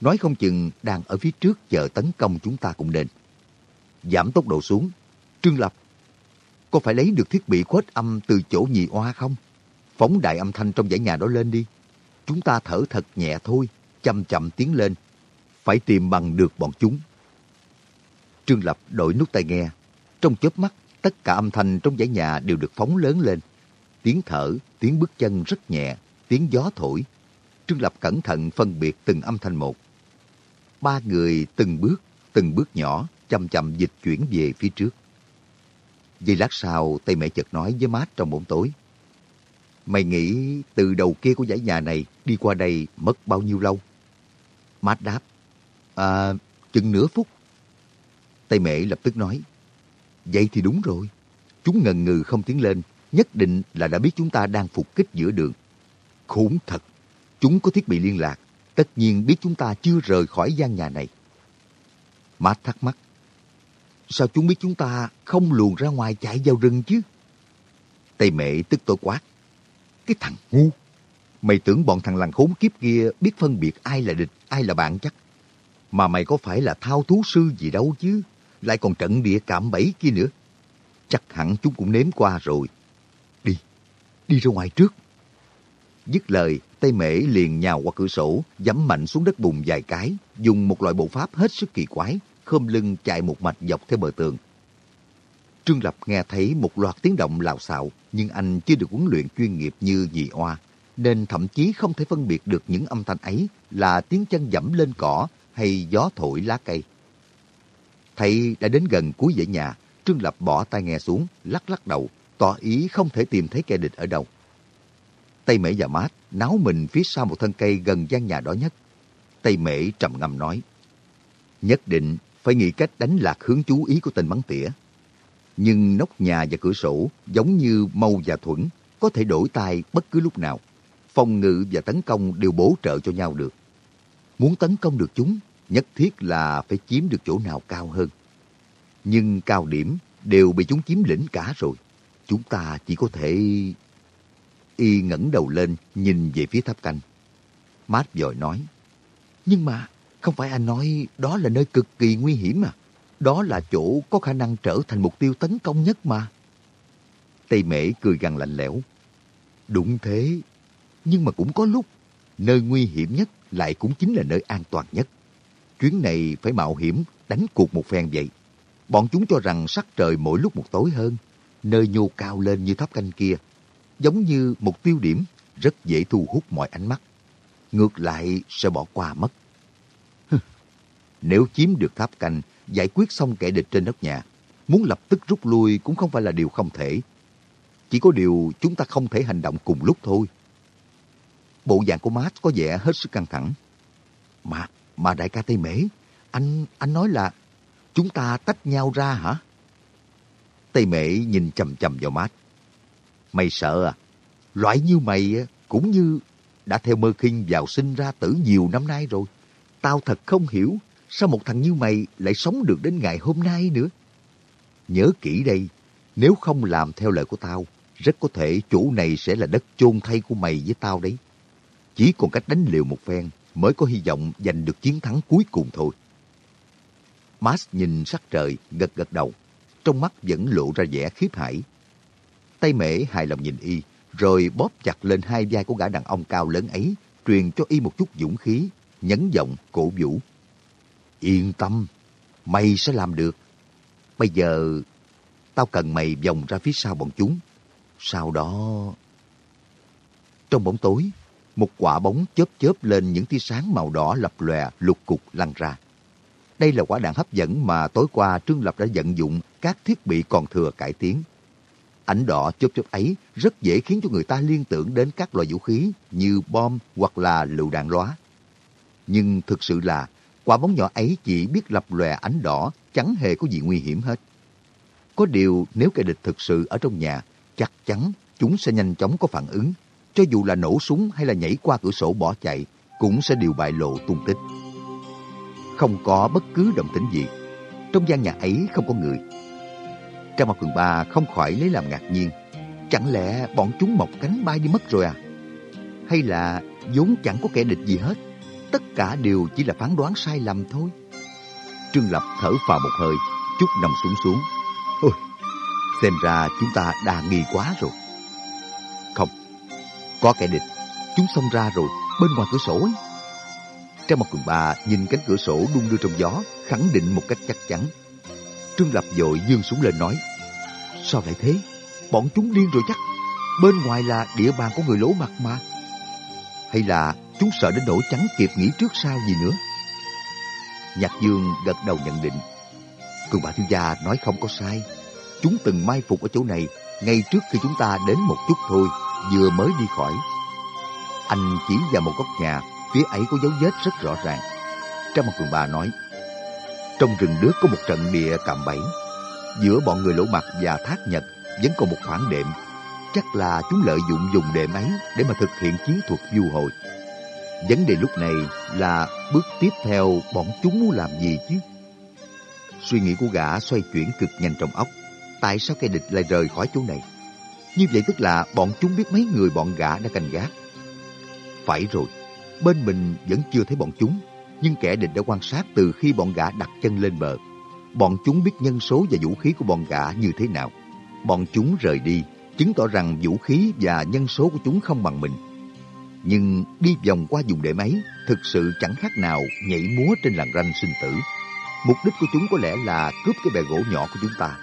Nói không chừng đang ở phía trước chờ tấn công chúng ta cũng nên. Giảm tốc độ xuống. Trương Lập, có phải lấy được thiết bị khuếch âm từ chỗ nhì oa không? Phóng đại âm thanh trong dãy nhà đó lên đi. Chúng ta thở thật nhẹ thôi, chậm chậm tiến lên. Phải tìm bằng được bọn chúng. Trương Lập đổi nút tai nghe. Trong chớp mắt, tất cả âm thanh trong dãy nhà đều được phóng lớn lên. Tiếng thở, tiếng bước chân rất nhẹ, tiếng gió thổi. Trương Lập cẩn thận phân biệt từng âm thanh một. Ba người từng bước, từng bước nhỏ, chậm chậm dịch chuyển về phía trước. Giây lát sau, tay mẹ chợt nói với mát trong bóng tối. Mày nghĩ từ đầu kia của dãy nhà này đi qua đây mất bao nhiêu lâu? Mát đáp. À, chừng nửa phút. Tây mẹ lập tức nói. Vậy thì đúng rồi. Chúng ngần ngừ không tiến lên, nhất định là đã biết chúng ta đang phục kích giữa đường. Khốn thật. Chúng có thiết bị liên lạc, tất nhiên biết chúng ta chưa rời khỏi gian nhà này. Mát thắc mắc. Sao chúng biết chúng ta không luồn ra ngoài chạy vào rừng chứ? Tây mẹ tức tôi quát. Cái thằng ngu! Mày tưởng bọn thằng làng khốn kiếp kia biết phân biệt ai là địch, ai là bạn chắc. Mà mày có phải là thao thú sư gì đâu chứ? Lại còn trận địa cạm bẫy kia nữa. Chắc hẳn chúng cũng nếm qua rồi. Đi, đi ra ngoài trước. Dứt lời, Tây Mễ liền nhào qua cửa sổ, giẫm mạnh xuống đất bùn vài cái, dùng một loại bộ pháp hết sức kỳ quái, khom lưng chạy một mạch dọc theo bờ tường. Trương Lập nghe thấy một loạt tiếng động lào xạo, nhưng anh chưa được huấn luyện chuyên nghiệp như dì oa, nên thậm chí không thể phân biệt được những âm thanh ấy là tiếng chân dẫm lên cỏ hay gió thổi lá cây. Thầy đã đến gần cuối dãy nhà, Trương Lập bỏ tai nghe xuống, lắc lắc đầu, tỏ ý không thể tìm thấy kẻ địch ở đâu. Tây Mễ và Mát náo mình phía sau một thân cây gần gian nhà đó nhất. Tây Mễ trầm ngâm nói, nhất định phải nghĩ cách đánh lạc hướng chú ý của tên bắn tỉa. Nhưng nóc nhà và cửa sổ giống như mâu và thuẫn, có thể đổi tay bất cứ lúc nào. Phòng ngự và tấn công đều bổ trợ cho nhau được. Muốn tấn công được chúng, nhất thiết là phải chiếm được chỗ nào cao hơn. Nhưng cao điểm đều bị chúng chiếm lĩnh cả rồi. Chúng ta chỉ có thể... Y ngẩng đầu lên, nhìn về phía tháp canh. Mát vội nói, Nhưng mà, không phải anh nói đó là nơi cực kỳ nguy hiểm à? Đó là chỗ có khả năng trở thành mục tiêu tấn công nhất mà. Tây Mễ cười gằn lạnh lẽo. Đúng thế, nhưng mà cũng có lúc, nơi nguy hiểm nhất lại cũng chính là nơi an toàn nhất. Chuyến này phải mạo hiểm, đánh cuộc một phen vậy. Bọn chúng cho rằng sắc trời mỗi lúc một tối hơn, nơi nhô cao lên như tháp canh kia, giống như một tiêu điểm rất dễ thu hút mọi ánh mắt. Ngược lại sẽ bỏ qua mất. [LAUGHS] Nếu chiếm được tháp canh, giải quyết xong kẻ địch trên nóc nhà, muốn lập tức rút lui cũng không phải là điều không thể. Chỉ có điều chúng ta không thể hành động cùng lúc thôi. Bộ dạng của Matt có vẻ hết sức căng thẳng. Mà, mà đại ca Tây Mễ, anh, anh nói là chúng ta tách nhau ra hả? Tây Mễ nhìn chầm chầm vào Matt. Mày sợ à? Loại như mày cũng như đã theo mơ khinh vào sinh ra tử nhiều năm nay rồi. Tao thật không hiểu sao một thằng như mày lại sống được đến ngày hôm nay nữa. Nhớ kỹ đây, nếu không làm theo lời của tao, rất có thể chỗ này sẽ là đất chôn thay của mày với tao đấy. Chỉ còn cách đánh liều một phen mới có hy vọng giành được chiến thắng cuối cùng thôi. Max nhìn sắc trời, gật gật đầu. Trong mắt vẫn lộ ra vẻ khiếp hãi Tay mễ hài lòng nhìn y, rồi bóp chặt lên hai vai của gã đàn ông cao lớn ấy, truyền cho y một chút dũng khí, nhấn giọng, cổ vũ. Yên tâm, mày sẽ làm được. Bây giờ, tao cần mày vòng ra phía sau bọn chúng. Sau đó... Trong bóng tối, một quả bóng chớp chớp lên những tia sáng màu đỏ lập lòe lục cục lăn ra. Đây là quả đạn hấp dẫn mà tối qua Trương Lập đã vận dụng các thiết bị còn thừa cải tiến. Ảnh đỏ chớp chớp ấy rất dễ khiến cho người ta liên tưởng đến các loại vũ khí như bom hoặc là lựu đạn lóa. Nhưng thực sự là quả bóng nhỏ ấy chỉ biết lập lòe ánh đỏ, chẳng hề có gì nguy hiểm hết. Có điều nếu kẻ địch thực sự ở trong nhà, chắc chắn chúng sẽ nhanh chóng có phản ứng. Cho dù là nổ súng hay là nhảy qua cửa sổ bỏ chạy, cũng sẽ đều bại lộ tung tích. Không có bất cứ động tĩnh gì. Trong gian nhà ấy không có người. Trang mặt phường ba không khỏi lấy làm ngạc nhiên. Chẳng lẽ bọn chúng mọc cánh bay đi mất rồi à? Hay là vốn chẳng có kẻ địch gì hết? Tất cả đều chỉ là phán đoán sai lầm thôi. Trương Lập thở phào một hơi, chút nằm xuống xuống. Ôi, xem ra chúng ta đa nghi quá rồi. Không, có kẻ địch. Chúng xông ra rồi, bên ngoài cửa sổ ấy. Trang mặt quần bà nhìn cánh cửa sổ đung đưa trong gió, khẳng định một cách chắc chắn. Trương Lập dội dương xuống lên nói, Sao lại thế? Bọn chúng điên rồi chắc. Bên ngoài là địa bàn của người lỗ mặt mà. Hay là chúng sợ đến nỗi chẳng kịp nghĩ trước sau gì nữa? Nhạc Dương gật đầu nhận định. Cường bà thiếu gia nói không có sai. Chúng từng mai phục ở chỗ này ngay trước khi chúng ta đến một chút thôi, vừa mới đi khỏi. Anh chỉ vào một góc nhà, phía ấy có dấu vết rất rõ ràng. Trong một cường bà nói, trong rừng nước có một trận địa cạm bẫy. Giữa bọn người lỗ mặt và thác nhật vẫn còn một khoảng đệm. Chắc là chúng lợi dụng dùng đệm ấy để mà thực hiện chiến thuật du hồi. Vấn đề lúc này là bước tiếp theo bọn chúng muốn làm gì chứ? Suy nghĩ của gã xoay chuyển cực nhanh trong óc. Tại sao kẻ địch lại rời khỏi chỗ này? Như vậy tức là bọn chúng biết mấy người bọn gã đã canh gác. Phải rồi, bên mình vẫn chưa thấy bọn chúng nhưng kẻ địch đã quan sát từ khi bọn gã đặt chân lên bờ. Bọn chúng biết nhân số và vũ khí của bọn gã như thế nào. Bọn chúng rời đi, chứng tỏ rằng vũ khí và nhân số của chúng không bằng mình. Nhưng đi vòng qua vùng đệm ấy thực sự chẳng khác nào nhảy múa trên làn ranh sinh tử. Mục đích của chúng có lẽ là cướp cái bè gỗ nhỏ của chúng ta.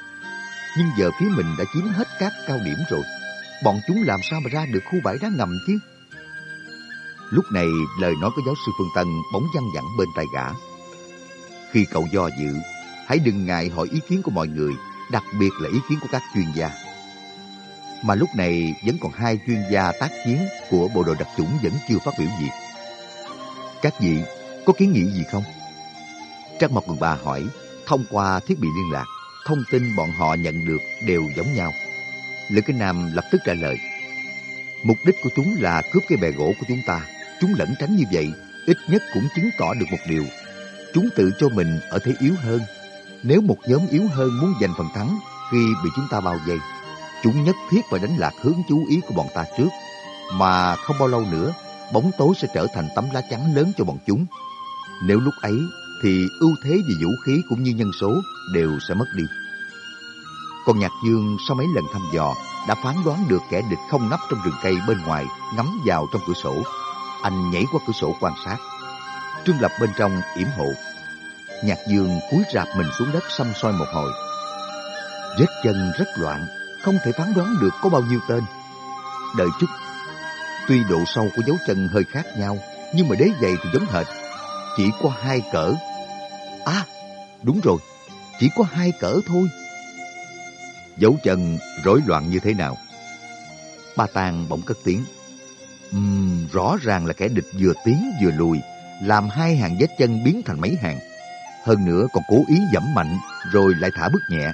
Nhưng giờ phía mình đã chiếm hết các cao điểm rồi. Bọn chúng làm sao mà ra được khu bãi đá ngầm chứ? Lúc này lời nói của giáo sư Phương Tân bỗng văng vẳng bên tai gã. Khi cậu do dự, hãy đừng ngại hỏi ý kiến của mọi người, đặc biệt là ý kiến của các chuyên gia. Mà lúc này vẫn còn hai chuyên gia tác chiến của bộ đội đặc chủng vẫn chưa phát biểu gì. Các vị có kiến nghị gì không? Trang Mộc Quần Ba hỏi, thông qua thiết bị liên lạc, thông tin bọn họ nhận được đều giống nhau. Lữ Kinh Nam lập tức trả lời, mục đích của chúng là cướp cái bè gỗ của chúng ta Chúng lẩn tránh như vậy, ít nhất cũng chứng tỏ được một điều. Chúng tự cho mình ở thế yếu hơn. Nếu một nhóm yếu hơn muốn giành phần thắng khi bị chúng ta bao vây, chúng nhất thiết phải đánh lạc hướng chú ý của bọn ta trước. Mà không bao lâu nữa, bóng tối sẽ trở thành tấm lá chắn lớn cho bọn chúng. Nếu lúc ấy thì ưu thế về vũ khí cũng như nhân số đều sẽ mất đi. Còn Nhạc Dương sau mấy lần thăm dò đã phán đoán được kẻ địch không nấp trong rừng cây bên ngoài ngắm vào trong cửa sổ. Anh nhảy qua cửa sổ quan sát. Trương Lập bên trong yểm hộ. Nhạc Dương cúi rạp mình xuống đất xăm soi một hồi. Vết chân rất loạn, không thể phán đoán được có bao nhiêu tên. Đợi chút, tuy độ sâu của dấu chân hơi khác nhau, nhưng mà đế giày thì giống hệt. Chỉ có hai cỡ. À, đúng rồi, chỉ có hai cỡ thôi. Dấu chân rối loạn như thế nào? Ba Tàng bỗng cất tiếng. Uhm, rõ ràng là kẻ địch vừa tiến vừa lùi, làm hai hàng vết chân biến thành mấy hàng. Hơn nữa còn cố ý dẫm mạnh rồi lại thả bước nhẹ.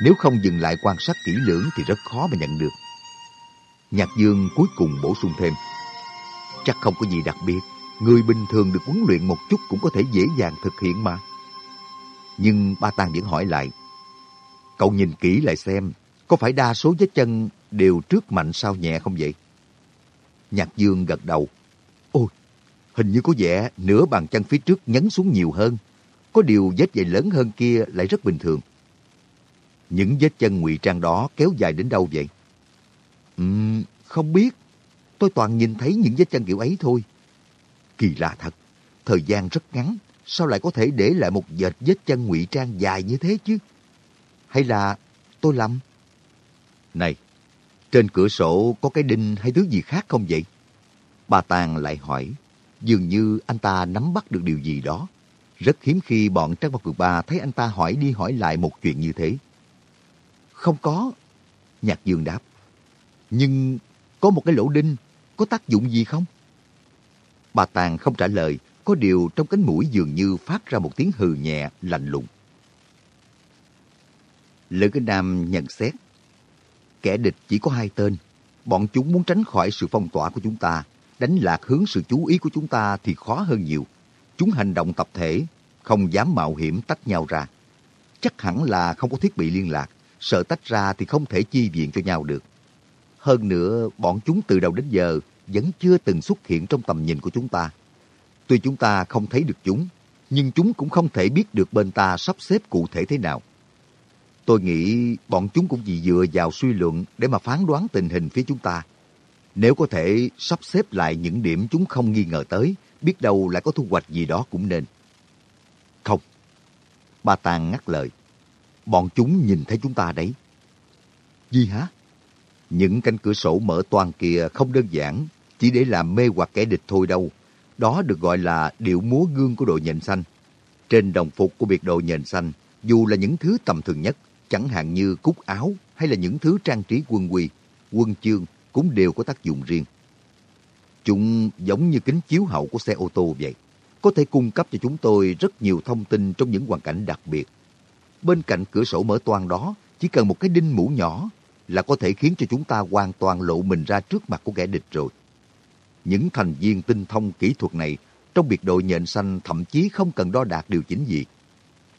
Nếu không dừng lại quan sát kỹ lưỡng thì rất khó mà nhận được. Nhạc Dương cuối cùng bổ sung thêm. Chắc không có gì đặc biệt. Người bình thường được huấn luyện một chút cũng có thể dễ dàng thực hiện mà. Nhưng ba Tàng vẫn hỏi lại. Cậu nhìn kỹ lại xem, có phải đa số vết chân đều trước mạnh sau nhẹ không vậy? Nhạc Dương gật đầu. Ôi, hình như có vẻ nửa bàn chân phía trước nhấn xuống nhiều hơn. Có điều vết dày lớn hơn kia lại rất bình thường. Những vết chân ngụy trang đó kéo dài đến đâu vậy? Ừm, không biết. Tôi toàn nhìn thấy những vết chân kiểu ấy thôi. Kỳ lạ thật. Thời gian rất ngắn. Sao lại có thể để lại một vệt vết chân ngụy trang dài như thế chứ? Hay là tôi lầm? Này, trên cửa sổ có cái đinh hay thứ gì khác không vậy? Bà Tàng lại hỏi. Dường như anh ta nắm bắt được điều gì đó. Rất hiếm khi bọn trang Bảo Cường Ba thấy anh ta hỏi đi hỏi lại một chuyện như thế. Không có. Nhạc Dương đáp. Nhưng có một cái lỗ đinh, có tác dụng gì không? Bà Tàng không trả lời, có điều trong cánh mũi dường như phát ra một tiếng hừ nhẹ, lạnh lùng. Lữ Kinh Nam nhận xét. Kẻ địch chỉ có hai tên. Bọn chúng muốn tránh khỏi sự phong tỏa của chúng ta, đánh lạc hướng sự chú ý của chúng ta thì khó hơn nhiều. Chúng hành động tập thể, không dám mạo hiểm tách nhau ra. Chắc hẳn là không có thiết bị liên lạc, sợ tách ra thì không thể chi viện cho nhau được. Hơn nữa, bọn chúng từ đầu đến giờ vẫn chưa từng xuất hiện trong tầm nhìn của chúng ta. Tuy chúng ta không thấy được chúng, nhưng chúng cũng không thể biết được bên ta sắp xếp cụ thể thế nào. Tôi nghĩ bọn chúng cũng chỉ dựa vào suy luận để mà phán đoán tình hình phía chúng ta. Nếu có thể sắp xếp lại những điểm chúng không nghi ngờ tới, biết đâu lại có thu hoạch gì đó cũng nên. Không. Bà Tàng ngắt lời. Bọn chúng nhìn thấy chúng ta đấy. Gì hả? Những cánh cửa sổ mở toan kia không đơn giản, chỉ để làm mê hoặc kẻ địch thôi đâu. Đó được gọi là điệu múa gương của đội nhện xanh. Trên đồng phục của biệt đội nhện xanh, dù là những thứ tầm thường nhất, chẳng hạn như cúc áo hay là những thứ trang trí quân quy, quân chương cũng đều có tác dụng riêng. Chúng giống như kính chiếu hậu của xe ô tô vậy, có thể cung cấp cho chúng tôi rất nhiều thông tin trong những hoàn cảnh đặc biệt. Bên cạnh cửa sổ mở toan đó, chỉ cần một cái đinh mũ nhỏ là có thể khiến cho chúng ta hoàn toàn lộ mình ra trước mặt của kẻ địch rồi. Những thành viên tinh thông kỹ thuật này trong biệt đội nhện xanh thậm chí không cần đo đạc điều chỉnh gì.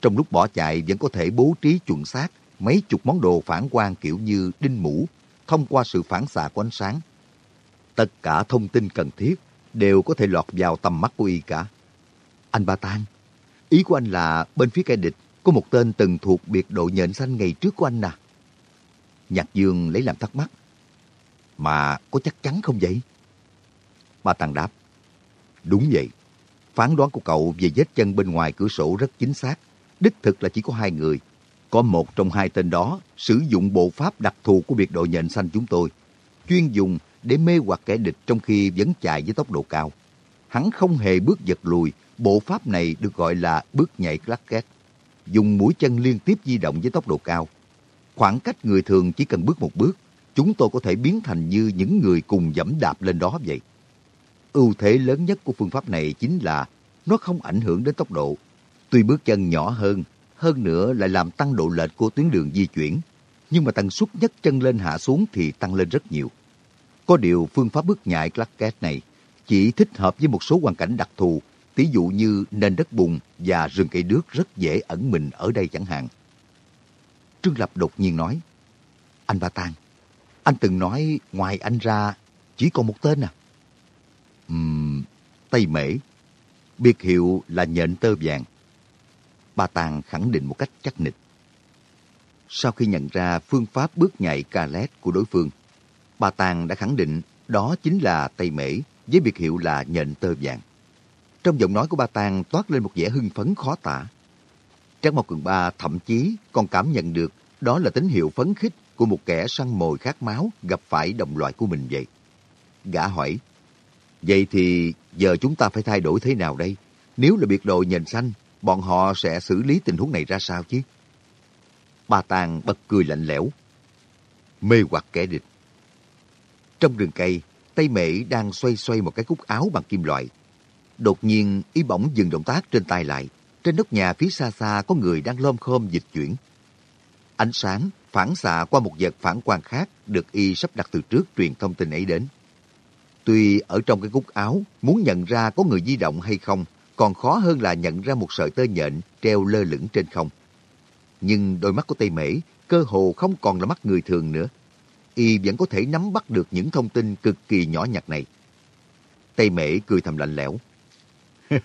Trong lúc bỏ chạy vẫn có thể bố trí chuẩn xác mấy chục món đồ phản quang kiểu như đinh mũ thông qua sự phản xạ của ánh sáng. Tất cả thông tin cần thiết đều có thể lọt vào tầm mắt của y cả. Anh Ba Tan, ý của anh là bên phía kẻ địch có một tên từng thuộc biệt đội nhện xanh ngày trước của anh à? Nhạc Dương lấy làm thắc mắc. Mà có chắc chắn không vậy? Ba Tăng đáp. Đúng vậy. Phán đoán của cậu về vết chân bên ngoài cửa sổ rất chính xác. Đích thực là chỉ có hai người. Có một trong hai tên đó sử dụng bộ pháp đặc thù của biệt đội nhện xanh chúng tôi, chuyên dùng để mê hoặc kẻ địch trong khi vẫn chạy với tốc độ cao. Hắn không hề bước giật lùi, bộ pháp này được gọi là bước nhảy clacket. Dùng mũi chân liên tiếp di động với tốc độ cao. Khoảng cách người thường chỉ cần bước một bước, chúng tôi có thể biến thành như những người cùng dẫm đạp lên đó vậy. Ưu thế lớn nhất của phương pháp này chính là nó không ảnh hưởng đến tốc độ. Tuy bước chân nhỏ hơn, hơn nữa lại làm tăng độ lệch của tuyến đường di chuyển, nhưng mà tần suất nhấc chân lên hạ xuống thì tăng lên rất nhiều. Có điều phương pháp bước nhảy clacket này chỉ thích hợp với một số hoàn cảnh đặc thù, Tí dụ như nền đất bùn và rừng cây đước rất dễ ẩn mình ở đây chẳng hạn. Trương Lập đột nhiên nói, Anh Ba Tàng, anh từng nói ngoài anh ra chỉ còn một tên à? Ừm, Tây Mễ, biệt hiệu là nhện tơ vàng. Bà Tàng khẳng định một cách chắc nịch. Sau khi nhận ra phương pháp bước nhảy ca lét của đối phương, bà Tàng đã khẳng định đó chính là Tây Mễ với biệt hiệu là nhện tơ vàng. Trong giọng nói của bà Tàng toát lên một vẻ hưng phấn khó tả. Trang Mộc Cường Ba thậm chí còn cảm nhận được đó là tín hiệu phấn khích của một kẻ săn mồi khát máu gặp phải đồng loại của mình vậy. Gã hỏi, vậy thì giờ chúng ta phải thay đổi thế nào đây? Nếu là biệt đội nhện xanh, bọn họ sẽ xử lý tình huống này ra sao chứ? Bà Tàng bật cười lạnh lẽo. Mê hoặc kẻ địch. Trong rừng cây, Tây Mễ đang xoay xoay một cái cúc áo bằng kim loại. Đột nhiên, y bỗng dừng động tác trên tay lại. Trên nóc nhà phía xa xa có người đang lom khom dịch chuyển. Ánh sáng phản xạ qua một vật phản quang khác được y sắp đặt từ trước truyền thông tin ấy đến. Tuy ở trong cái cúc áo, muốn nhận ra có người di động hay không, còn khó hơn là nhận ra một sợi tơ nhện treo lơ lửng trên không. Nhưng đôi mắt của Tây Mễ cơ hồ không còn là mắt người thường nữa. Y vẫn có thể nắm bắt được những thông tin cực kỳ nhỏ nhặt này. Tây Mễ cười thầm lạnh lẽo. [LAUGHS]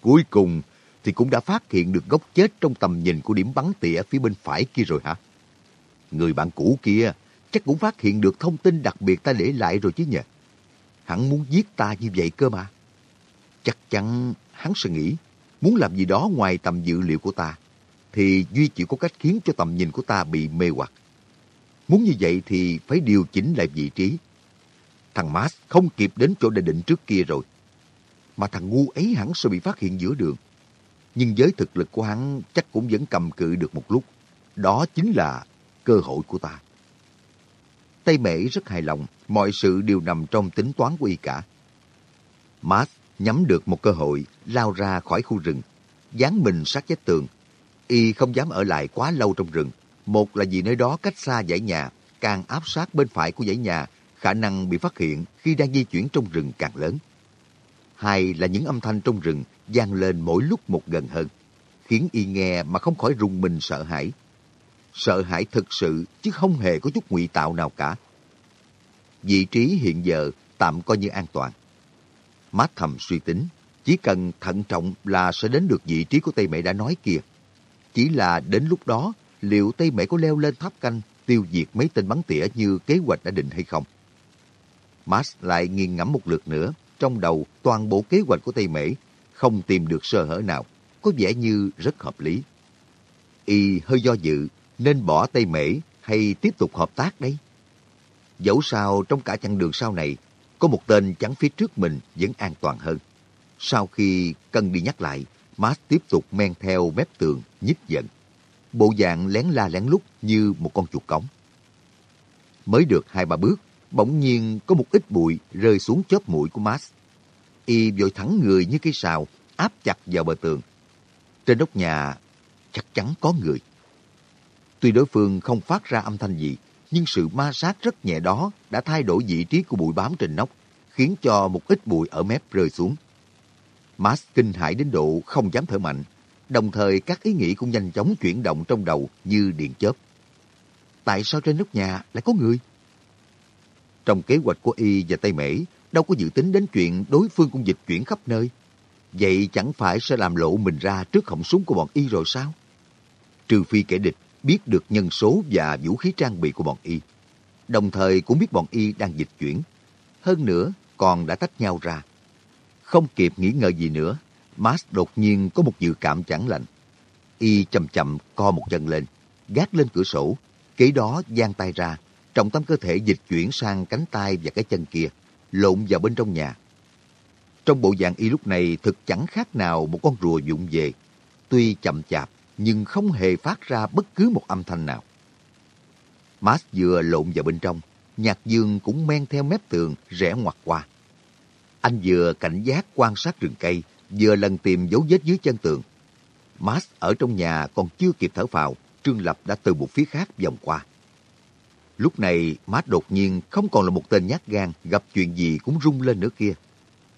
Cuối cùng thì cũng đã phát hiện được gốc chết trong tầm nhìn của điểm bắn tỉa phía bên phải kia rồi hả? Người bạn cũ kia chắc cũng phát hiện được thông tin đặc biệt ta để lại rồi chứ nhỉ? Hắn muốn giết ta như vậy cơ mà. Chắc chắn hắn sẽ nghĩ, muốn làm gì đó ngoài tầm dự liệu của ta, thì duy chỉ có cách khiến cho tầm nhìn của ta bị mê hoặc. Muốn như vậy thì phải điều chỉnh lại vị trí. Thằng Mas không kịp đến chỗ đã định trước kia rồi. Mà thằng ngu ấy hẳn sẽ bị phát hiện giữa đường. Nhưng với thực lực của hắn chắc cũng vẫn cầm cự được một lúc. Đó chính là cơ hội của ta. Tây Mễ rất hài lòng, mọi sự đều nằm trong tính toán của y cả. Mas nhắm được một cơ hội, lao ra khỏi khu rừng, dán mình sát vách tường. Y không dám ở lại quá lâu trong rừng. Một là vì nơi đó cách xa dãy nhà, càng áp sát bên phải của dãy nhà, khả năng bị phát hiện khi đang di chuyển trong rừng càng lớn. Hai là những âm thanh trong rừng vang lên mỗi lúc một gần hơn, khiến y nghe mà không khỏi rung mình sợ hãi. Sợ hãi thực sự chứ không hề có chút ngụy tạo nào cả. Vị trí hiện giờ tạm coi như an toàn. Mát thầm suy tính, chỉ cần thận trọng là sẽ đến được vị trí của Tây Mẹ đã nói kia. Chỉ là đến lúc đó, liệu Tây Mẹ có leo lên tháp canh tiêu diệt mấy tên bắn tỉa như kế hoạch đã định hay không? Max lại nghiêng ngẫm một lượt nữa, trong đầu toàn bộ kế hoạch của Tây Mễ, không tìm được sơ hở nào, có vẻ như rất hợp lý. Y hơi do dự, nên bỏ Tây Mễ hay tiếp tục hợp tác đây? Dẫu sao trong cả chặng đường sau này, có một tên chắn phía trước mình vẫn an toàn hơn. Sau khi cần đi nhắc lại, Matt tiếp tục men theo mép tường, nhích giận. Bộ dạng lén la lén lút như một con chuột cống. Mới được hai ba bước, bỗng nhiên có một ít bụi rơi xuống chóp mũi của Max. Y vội thẳng người như cây sào, áp chặt vào bờ tường. Trên nóc nhà chắc chắn có người. Tuy đối phương không phát ra âm thanh gì, nhưng sự ma sát rất nhẹ đó đã thay đổi vị trí của bụi bám trên nóc, khiến cho một ít bụi ở mép rơi xuống. Max kinh hãi đến độ không dám thở mạnh, đồng thời các ý nghĩ cũng nhanh chóng chuyển động trong đầu như điện chớp. Tại sao trên nóc nhà lại có người? Trong kế hoạch của Y và Tây Mễ, đâu có dự tính đến chuyện đối phương cũng dịch chuyển khắp nơi. Vậy chẳng phải sẽ làm lộ mình ra trước họng súng của bọn Y rồi sao? Trừ phi kẻ địch biết được nhân số và vũ khí trang bị của bọn Y. Đồng thời cũng biết bọn Y đang dịch chuyển. Hơn nữa, còn đã tách nhau ra. Không kịp nghĩ ngợi gì nữa, Max đột nhiên có một dự cảm chẳng lành. Y chậm chậm co một chân lên, gác lên cửa sổ, kế đó giang tay ra, trọng tâm cơ thể dịch chuyển sang cánh tay và cái chân kia, lộn vào bên trong nhà. Trong bộ dạng y lúc này thực chẳng khác nào một con rùa dụng về. Tuy chậm chạp, nhưng không hề phát ra bất cứ một âm thanh nào. Max vừa lộn vào bên trong, Nhạc Dương cũng men theo mép tường rẽ ngoặt qua. Anh vừa cảnh giác quan sát rừng cây, vừa lần tìm dấu vết dưới chân tường. Max ở trong nhà còn chưa kịp thở phào, Trương Lập đã từ một phía khác vòng qua. Lúc này, má đột nhiên không còn là một tên nhát gan, gặp chuyện gì cũng rung lên nữa kia.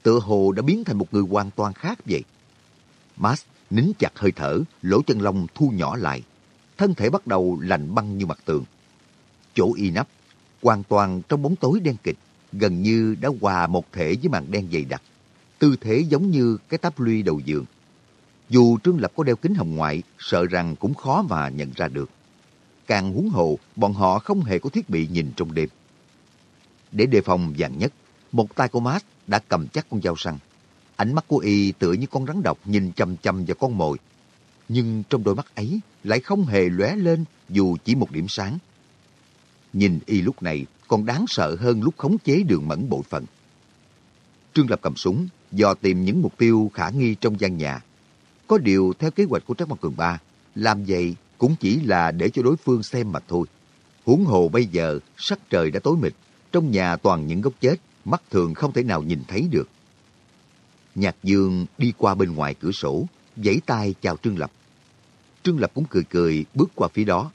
Tựa hồ đã biến thành một người hoàn toàn khác vậy. Max nín chặt hơi thở, lỗ chân lông thu nhỏ lại. Thân thể bắt đầu lạnh băng như mặt tường. Chỗ y nắp, hoàn toàn trong bóng tối đen kịch, gần như đã hòa một thể với màn đen dày đặc. Tư thế giống như cái táp luy đầu giường. Dù Trương Lập có đeo kính hồng ngoại, sợ rằng cũng khó mà nhận ra được. Càng huống hồ, bọn họ không hề có thiết bị nhìn trong đêm. Để đề phòng vàng nhất, một tay của Matt đã cầm chắc con dao săn. Ánh mắt của y tựa như con rắn độc nhìn chầm chầm vào con mồi. Nhưng trong đôi mắt ấy lại không hề lóe lên dù chỉ một điểm sáng. Nhìn y lúc này còn đáng sợ hơn lúc khống chế đường mẫn bội phận. Trương Lập cầm súng, dò tìm những mục tiêu khả nghi trong gian nhà. Có điều theo kế hoạch của Trác Mặt Cường Ba, làm vậy cũng chỉ là để cho đối phương xem mà thôi. Huống hồ bây giờ, sắc trời đã tối mịt, trong nhà toàn những gốc chết, mắt thường không thể nào nhìn thấy được. Nhạc Dương đi qua bên ngoài cửa sổ, giãy tay chào Trương Lập. Trương Lập cũng cười cười bước qua phía đó.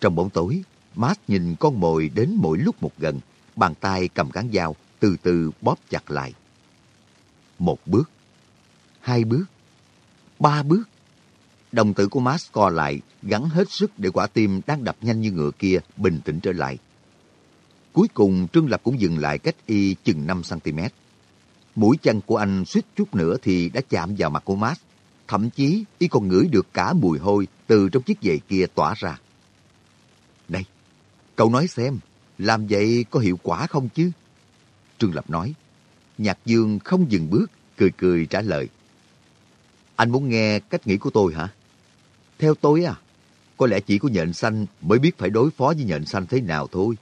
Trong bóng tối, Mát nhìn con mồi đến mỗi lúc một gần, bàn tay cầm cán dao, từ từ bóp chặt lại. Một bước, hai bước, ba bước. Đồng tử của Max co lại, gắn hết sức để quả tim đang đập nhanh như ngựa kia bình tĩnh trở lại. Cuối cùng Trương Lập cũng dừng lại cách y chừng 5cm. Mũi chân của anh suýt chút nữa thì đã chạm vào mặt của Max. Thậm chí y còn ngửi được cả mùi hôi từ trong chiếc giày kia tỏa ra. Này, cậu nói xem, làm vậy có hiệu quả không chứ? Trương Lập nói. Nhạc Dương không dừng bước, cười cười trả lời. Anh muốn nghe cách nghĩ của tôi hả? Theo tôi à, có lẽ chỉ có nhện xanh mới biết phải đối phó với nhện xanh thế nào thôi.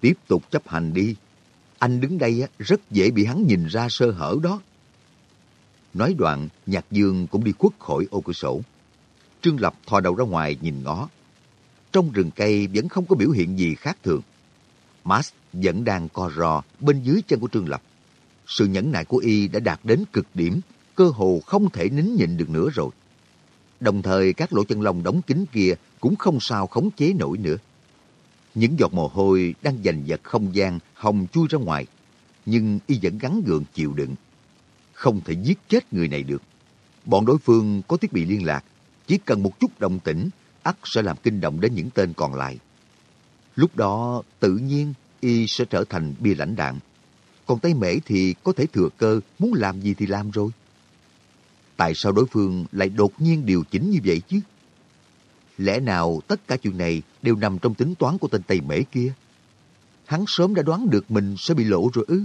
Tiếp tục chấp hành đi. Anh đứng đây rất dễ bị hắn nhìn ra sơ hở đó. Nói đoạn, Nhạc Dương cũng đi khuất khỏi ô cửa sổ. Trương Lập thò đầu ra ngoài nhìn ngó. Trong rừng cây vẫn không có biểu hiện gì khác thường. Max vẫn đang co rò bên dưới chân của Trương Lập. Sự nhẫn nại của y đã đạt đến cực điểm, cơ hồ không thể nín nhịn được nữa rồi. Đồng thời các lỗ chân lông đóng kín kia cũng không sao khống chế nổi nữa. Những giọt mồ hôi đang giành giật không gian hồng chui ra ngoài, nhưng y vẫn gắn gượng chịu đựng. Không thể giết chết người này được. Bọn đối phương có thiết bị liên lạc, chỉ cần một chút động tĩnh, ắt sẽ làm kinh động đến những tên còn lại. Lúc đó, tự nhiên, y sẽ trở thành bia lãnh đạn. Còn tay Mễ thì có thể thừa cơ, muốn làm gì thì làm rồi. Tại sao đối phương lại đột nhiên điều chỉnh như vậy chứ? Lẽ nào tất cả chuyện này đều nằm trong tính toán của tên Tây Mễ kia? Hắn sớm đã đoán được mình sẽ bị lộ rồi ư?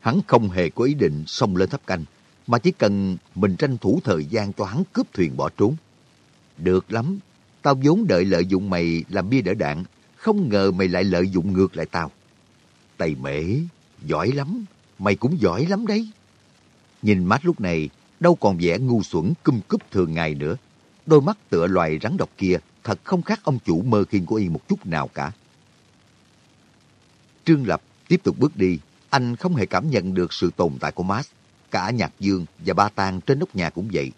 hắn không hề có ý định xông lên tháp canh, mà chỉ cần mình tranh thủ thời gian cho hắn cướp thuyền bỏ trốn. Được lắm, tao vốn đợi lợi dụng mày làm bia đỡ đạn, không ngờ mày lại lợi dụng ngược lại tao. Tây Mễ, giỏi lắm, mày cũng giỏi lắm đấy. Nhìn mát lúc này, đâu còn vẻ ngu xuẩn cung cúp thường ngày nữa. Đôi mắt tựa loài rắn độc kia thật không khác ông chủ mơ khiên của y một chút nào cả. Trương Lập tiếp tục bước đi, anh không hề cảm nhận được sự tồn tại của Max. Cả Nhạc Dương và Ba Tang trên nóc nhà cũng vậy.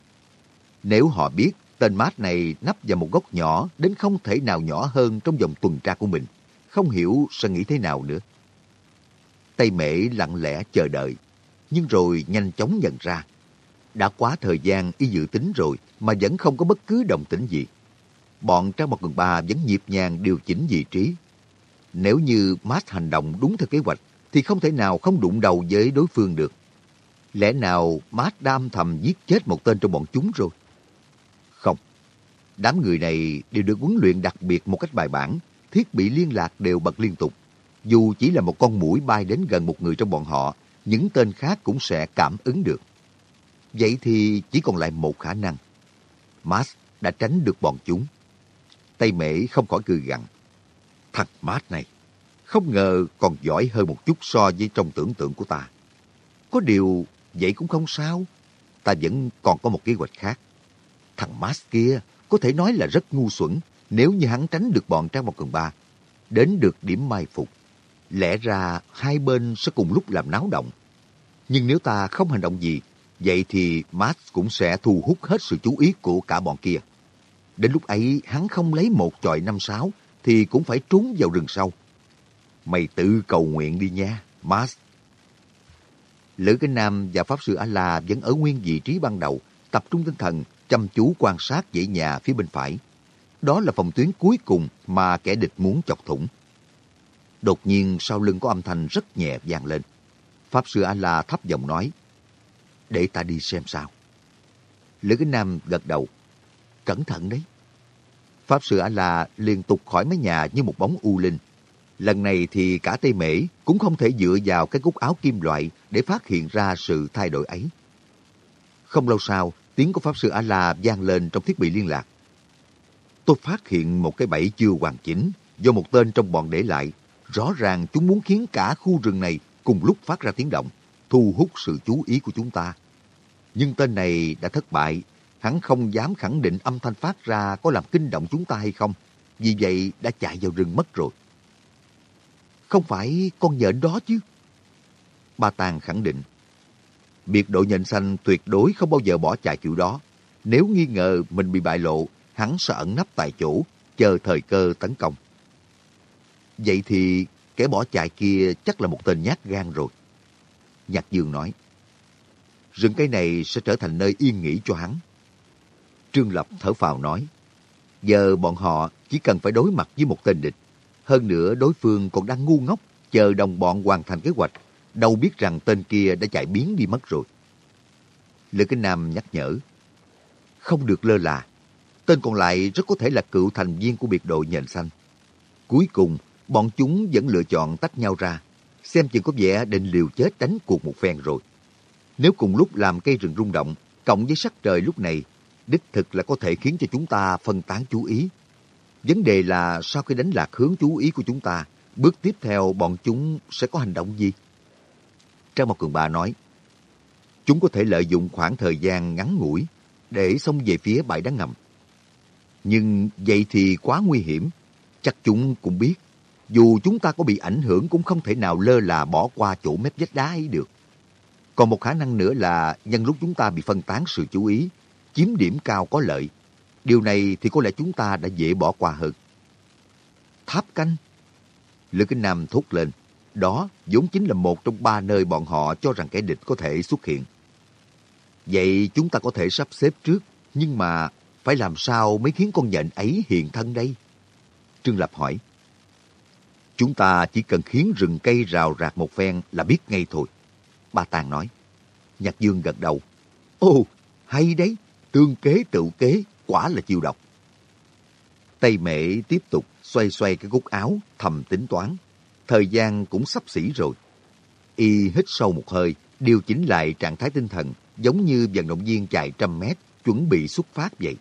Nếu họ biết tên Max này nấp vào một góc nhỏ đến không thể nào nhỏ hơn trong vòng tuần tra của mình, không hiểu sẽ nghĩ thế nào nữa. Tây Mễ lặng lẽ chờ đợi, nhưng rồi nhanh chóng nhận ra. Đã quá thời gian y dự tính rồi mà vẫn không có bất cứ đồng tĩnh gì. Bọn Trang một Cường Ba vẫn nhịp nhàng điều chỉnh vị trí. Nếu như Matt hành động đúng theo kế hoạch, thì không thể nào không đụng đầu với đối phương được. Lẽ nào Matt đam thầm giết chết một tên trong bọn chúng rồi? Không. Đám người này đều được huấn luyện đặc biệt một cách bài bản, thiết bị liên lạc đều bật liên tục. Dù chỉ là một con mũi bay đến gần một người trong bọn họ, những tên khác cũng sẽ cảm ứng được. Vậy thì chỉ còn lại một khả năng. Mas đã tránh được bọn chúng. Tây Mễ không khỏi cười gằn. Thằng Mas này, không ngờ còn giỏi hơn một chút so với trong tưởng tượng của ta. Có điều, vậy cũng không sao. Ta vẫn còn có một kế hoạch khác. Thằng Mas kia có thể nói là rất ngu xuẩn nếu như hắn tránh được bọn Trang một Cường Ba. Đến được điểm mai phục. Lẽ ra hai bên sẽ cùng lúc làm náo động. Nhưng nếu ta không hành động gì, vậy thì Matt cũng sẽ thu hút hết sự chú ý của cả bọn kia. Đến lúc ấy hắn không lấy một chọi năm sáu thì cũng phải trốn vào rừng sâu. Mày tự cầu nguyện đi nha, Matt. Lữ Kinh Nam và Pháp Sư A-La vẫn ở nguyên vị trí ban đầu, tập trung tinh thần, chăm chú quan sát dãy nhà phía bên phải. Đó là phòng tuyến cuối cùng mà kẻ địch muốn chọc thủng. Đột nhiên sau lưng có âm thanh rất nhẹ vang lên. Pháp Sư A-La thấp giọng nói, để ta đi xem sao. Lữ Kính Nam gật đầu. Cẩn thận đấy. Pháp Sư A-La liên tục khỏi mái nhà như một bóng u linh. Lần này thì cả Tây Mễ cũng không thể dựa vào cái cúc áo kim loại để phát hiện ra sự thay đổi ấy. Không lâu sau, tiếng của Pháp Sư A-La vang lên trong thiết bị liên lạc. Tôi phát hiện một cái bẫy chưa hoàn chỉnh do một tên trong bọn để lại. Rõ ràng chúng muốn khiến cả khu rừng này cùng lúc phát ra tiếng động, thu hút sự chú ý của chúng ta. Nhưng tên này đã thất bại, hắn không dám khẳng định âm thanh phát ra có làm kinh động chúng ta hay không. Vì vậy đã chạy vào rừng mất rồi. Không phải con nhện đó chứ? Ba Tàng khẳng định. Biệt đội nhện xanh tuyệt đối không bao giờ bỏ chạy kiểu đó. Nếu nghi ngờ mình bị bại lộ, hắn sẽ ẩn nấp tại chỗ, chờ thời cơ tấn công. Vậy thì kẻ bỏ chạy kia chắc là một tên nhát gan rồi. Nhạc Dương nói, rừng cây này sẽ trở thành nơi yên nghỉ cho hắn. Trương Lập thở phào nói, giờ bọn họ chỉ cần phải đối mặt với một tên địch. Hơn nữa đối phương còn đang ngu ngốc, chờ đồng bọn hoàn thành kế hoạch, đâu biết rằng tên kia đã chạy biến đi mất rồi. Lữ Kinh Nam nhắc nhở, không được lơ là. Tên còn lại rất có thể là cựu thành viên của biệt đội nhện xanh. Cuối cùng, bọn chúng vẫn lựa chọn tách nhau ra, xem chừng có vẻ định liều chết đánh cuộc một phen rồi. Nếu cùng lúc làm cây rừng rung động, cộng với sắc trời lúc này, đích thực là có thể khiến cho chúng ta phân tán chú ý. Vấn đề là sau khi đánh lạc hướng chú ý của chúng ta, bước tiếp theo bọn chúng sẽ có hành động gì? Trang Mộc Cường Ba nói, chúng có thể lợi dụng khoảng thời gian ngắn ngủi để xông về phía bãi đá ngầm. Nhưng vậy thì quá nguy hiểm. Chắc chúng cũng biết, dù chúng ta có bị ảnh hưởng cũng không thể nào lơ là bỏ qua chỗ mép vách đá ấy được. Còn một khả năng nữa là nhân lúc chúng ta bị phân tán sự chú ý, chiếm điểm cao có lợi. Điều này thì có lẽ chúng ta đã dễ bỏ qua hơn. Tháp canh. Lữ Kinh Nam thốt lên. Đó vốn chính là một trong ba nơi bọn họ cho rằng kẻ địch có thể xuất hiện. Vậy chúng ta có thể sắp xếp trước, nhưng mà phải làm sao mới khiến con nhện ấy hiện thân đây? Trương Lập hỏi. Chúng ta chỉ cần khiến rừng cây rào rạc một phen là biết ngay thôi. Ba Tàng nói. Nhạc Dương gật đầu. Ồ, hay đấy, tương kế tự kế, quả là chiêu độc. Tây Mễ tiếp tục xoay xoay cái cúc áo, thầm tính toán. Thời gian cũng sắp xỉ rồi. Y hít sâu một hơi, điều chỉnh lại trạng thái tinh thần, giống như vận động viên chạy trăm mét, chuẩn bị xuất phát vậy.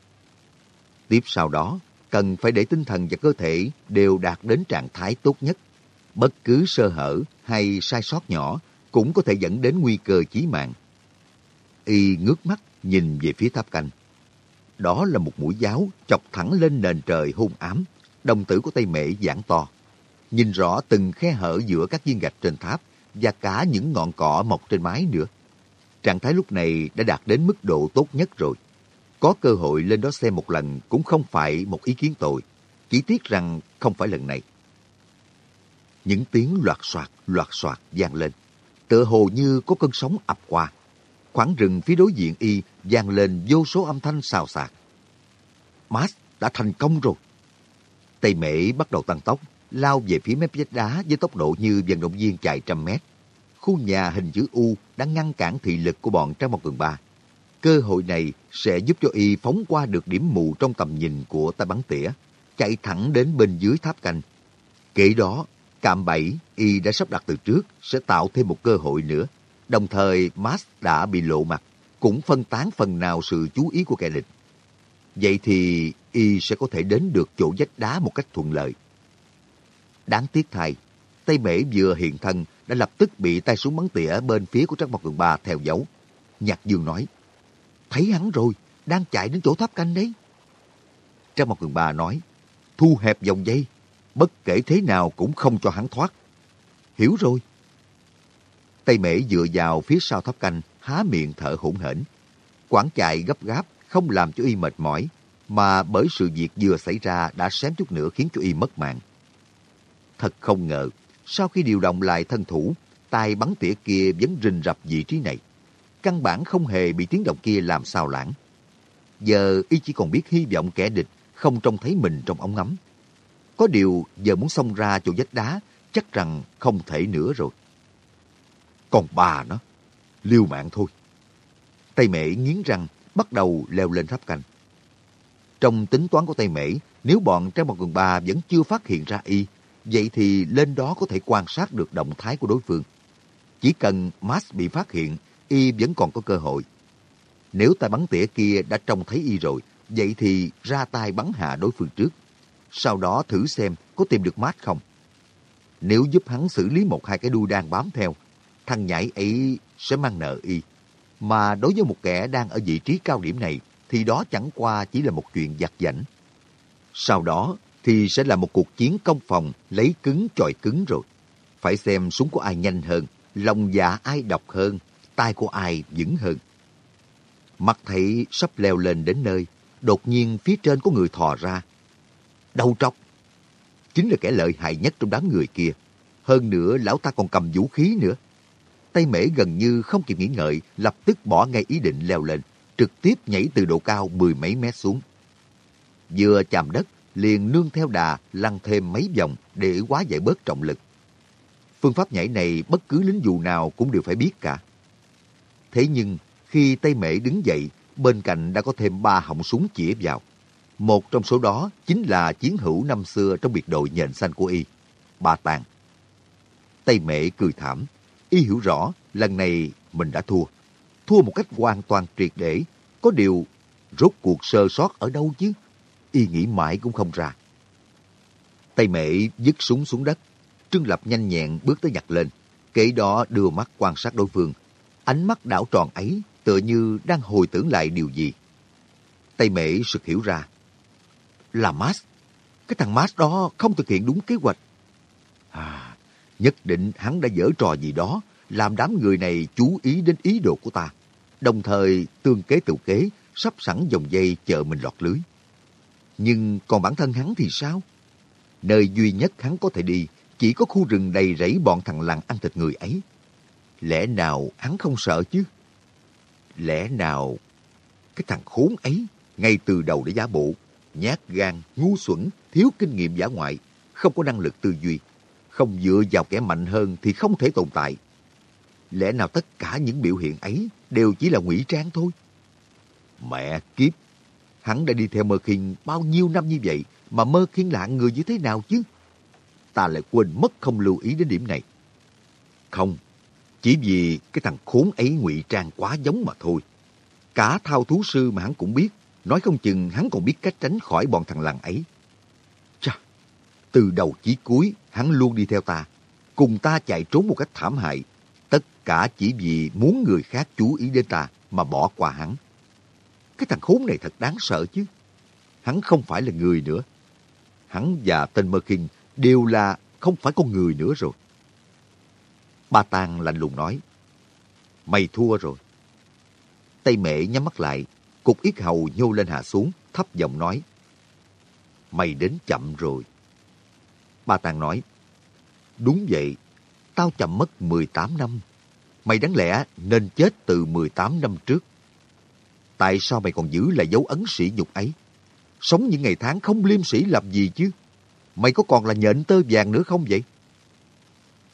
Tiếp sau đó, cần phải để tinh thần và cơ thể đều đạt đến trạng thái tốt nhất. Bất cứ sơ hở hay sai sót nhỏ cũng có thể dẫn đến nguy cơ chí mạng. Y ngước mắt nhìn về phía tháp canh. Đó là một mũi giáo chọc thẳng lên nền trời hung ám, đồng tử của Tây Mễ giãn to. Nhìn rõ từng khe hở giữa các viên gạch trên tháp và cả những ngọn cỏ mọc trên mái nữa. Trạng thái lúc này đã đạt đến mức độ tốt nhất rồi. Có cơ hội lên đó xem một lần cũng không phải một ý kiến tồi. Chỉ tiếc rằng không phải lần này. Những tiếng loạt soạt, loạt soạt vang lên. Tựa hồ như có cơn sóng ập qua. Khoảng rừng phía đối diện y vang lên vô số âm thanh xào xạc. Max đã thành công rồi. Tây Mễ bắt đầu tăng tốc, lao về phía mép vách đá với tốc độ như vận động viên chạy trăm mét. Khu nhà hình chữ U đã ngăn cản thị lực của bọn trong Một Cường Ba. Cơ hội này sẽ giúp cho y phóng qua được điểm mù trong tầm nhìn của tay bắn tỉa, chạy thẳng đến bên dưới tháp canh. Kể đó, cạm bẫy y đã sắp đặt từ trước sẽ tạo thêm một cơ hội nữa. Đồng thời, Max đã bị lộ mặt, cũng phân tán phần nào sự chú ý của kẻ địch. Vậy thì y sẽ có thể đến được chỗ vách đá một cách thuận lợi. Đáng tiếc thay, Tây Mễ vừa hiện thân đã lập tức bị tay súng bắn tỉa bên phía của Trắc Mộc Cường Ba theo dấu. Nhạc Dương nói, Thấy hắn rồi, đang chạy đến chỗ tháp canh đấy. Trang một người bà nói, thu hẹp dòng dây, bất kể thế nào cũng không cho hắn thoát. Hiểu rồi. Tây Mễ dựa vào phía sau tháp canh, há miệng thở hổn hển. Quảng chạy gấp gáp, không làm cho y mệt mỏi, mà bởi sự việc vừa xảy ra đã xém chút nữa khiến cho y mất mạng. Thật không ngờ, sau khi điều động lại thân thủ, tay bắn tỉa kia vẫn rình rập vị trí này căn bản không hề bị tiếng động kia làm sao lãng. Giờ y chỉ còn biết hy vọng kẻ địch không trông thấy mình trong ống ngắm. Có điều giờ muốn xông ra chỗ vách đá chắc rằng không thể nữa rồi. Còn bà nó, liêu mạng thôi. Tây mễ nghiến răng, bắt đầu leo lên tháp canh. Trong tính toán của Tây Mễ, nếu bọn Trang một Cường Ba vẫn chưa phát hiện ra y, vậy thì lên đó có thể quan sát được động thái của đối phương. Chỉ cần Max bị phát hiện, y vẫn còn có cơ hội. Nếu tay bắn tỉa kia đã trông thấy y rồi, vậy thì ra tay bắn hạ đối phương trước. Sau đó thử xem có tìm được mát không. Nếu giúp hắn xử lý một hai cái đuôi đang bám theo, thằng nhảy ấy sẽ mang nợ y. Mà đối với một kẻ đang ở vị trí cao điểm này, thì đó chẳng qua chỉ là một chuyện giặt giảnh. Sau đó thì sẽ là một cuộc chiến công phòng lấy cứng chọi cứng rồi. Phải xem súng của ai nhanh hơn, lòng dạ ai độc hơn, tay của ai vững hơn. Mặt thấy sắp leo lên đến nơi, đột nhiên phía trên có người thò ra. Đầu trọc! Chính là kẻ lợi hại nhất trong đám người kia. Hơn nữa, lão ta còn cầm vũ khí nữa. tay Mễ gần như không kịp nghĩ ngợi, lập tức bỏ ngay ý định leo lên, trực tiếp nhảy từ độ cao mười mấy mét xuống. Vừa chạm đất, liền nương theo đà lăn thêm mấy vòng để quá giải bớt trọng lực. Phương pháp nhảy này bất cứ lính dù nào cũng đều phải biết cả. Thế nhưng, khi Tây Mễ đứng dậy, bên cạnh đã có thêm ba họng súng chĩa vào. Một trong số đó chính là chiến hữu năm xưa trong biệt đội nhện xanh của y, Ba Tàng. Tây Mễ cười thảm, y hiểu rõ lần này mình đã thua. Thua một cách hoàn toàn triệt để, có điều rốt cuộc sơ sót ở đâu chứ? Y nghĩ mãi cũng không ra. Tây Mễ dứt súng xuống đất, Trương Lập nhanh nhẹn bước tới nhặt lên, kế đó đưa mắt quan sát đối phương. Ánh mắt đảo tròn ấy tựa như đang hồi tưởng lại điều gì. Tây Mễ sực hiểu ra. Là Max. Cái thằng Max đó không thực hiện đúng kế hoạch. À, nhất định hắn đã dở trò gì đó, làm đám người này chú ý đến ý đồ của ta. Đồng thời tương kế tự kế, sắp sẵn dòng dây chờ mình lọt lưới. Nhưng còn bản thân hắn thì sao? Nơi duy nhất hắn có thể đi chỉ có khu rừng đầy rẫy bọn thằng lằn ăn thịt người ấy. Lẽ nào hắn không sợ chứ? Lẽ nào cái thằng khốn ấy ngay từ đầu đã giả bộ, nhát gan, ngu xuẩn, thiếu kinh nghiệm giả ngoại, không có năng lực tư duy, không dựa vào kẻ mạnh hơn thì không thể tồn tại. Lẽ nào tất cả những biểu hiện ấy đều chỉ là ngụy trang thôi? Mẹ kiếp, hắn đã đi theo Mơ Khiên bao nhiêu năm như vậy mà Mơ Khiên lạ người như thế nào chứ? Ta lại quên mất không lưu ý đến điểm này. Không, chỉ vì cái thằng khốn ấy ngụy trang quá giống mà thôi. Cả thao thú sư mà hắn cũng biết, nói không chừng hắn còn biết cách tránh khỏi bọn thằng lằn ấy. Chà, từ đầu chí cuối, hắn luôn đi theo ta, cùng ta chạy trốn một cách thảm hại. Tất cả chỉ vì muốn người khác chú ý đến ta mà bỏ qua hắn. Cái thằng khốn này thật đáng sợ chứ. Hắn không phải là người nữa. Hắn và tên Mơ Kinh đều là không phải con người nữa rồi. Ba Tàng lạnh lùng nói, Mày thua rồi. Tây mẹ nhắm mắt lại, cục yết hầu nhô lên hạ xuống, thấp giọng nói, Mày đến chậm rồi. Ba Tàng nói, Đúng vậy, tao chậm mất 18 năm. Mày đáng lẽ nên chết từ 18 năm trước. Tại sao mày còn giữ lại dấu ấn sỉ nhục ấy? Sống những ngày tháng không liêm sĩ làm gì chứ? Mày có còn là nhện tơ vàng nữa không vậy?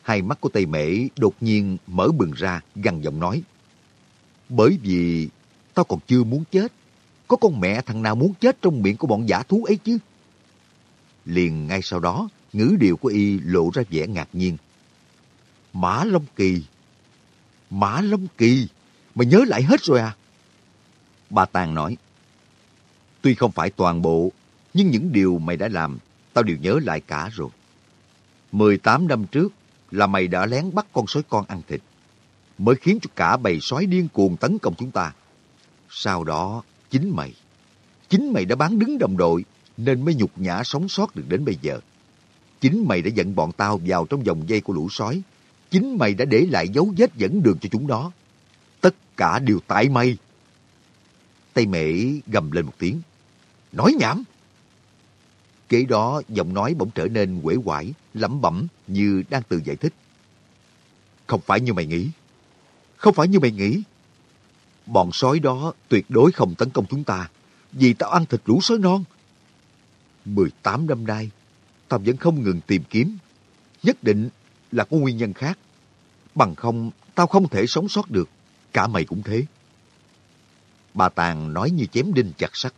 Hai mắt của Tây Mễ đột nhiên mở bừng ra, gằn giọng nói. Bởi vì tao còn chưa muốn chết. Có con mẹ thằng nào muốn chết trong miệng của bọn giả thú ấy chứ? Liền ngay sau đó, ngữ điệu của y lộ ra vẻ ngạc nhiên. Mã Long Kỳ! Mã Long Kỳ! Mày nhớ lại hết rồi à? Bà Tàng nói. Tuy không phải toàn bộ, nhưng những điều mày đã làm, tao đều nhớ lại cả rồi. 18 năm trước, là mày đã lén bắt con sói con ăn thịt, mới khiến cho cả bầy sói điên cuồng tấn công chúng ta. Sau đó, chính mày, chính mày đã bán đứng đồng đội, nên mới nhục nhã sống sót được đến bây giờ. Chính mày đã dẫn bọn tao vào trong vòng dây của lũ sói. Chính mày đã để lại dấu vết dẫn đường cho chúng đó. Tất cả đều tại mày. Tây mẹ gầm lên một tiếng. Nói nhảm! Kế đó giọng nói bỗng trở nên quể quải, lẩm bẩm như đang tự giải thích. Không phải như mày nghĩ. Không phải như mày nghĩ. Bọn sói đó tuyệt đối không tấn công chúng ta vì tao ăn thịt lũ sói non. 18 năm nay, tao vẫn không ngừng tìm kiếm. Nhất định là có nguyên nhân khác. Bằng không, tao không thể sống sót được. Cả mày cũng thế. Bà Tàng nói như chém đinh chặt sắt.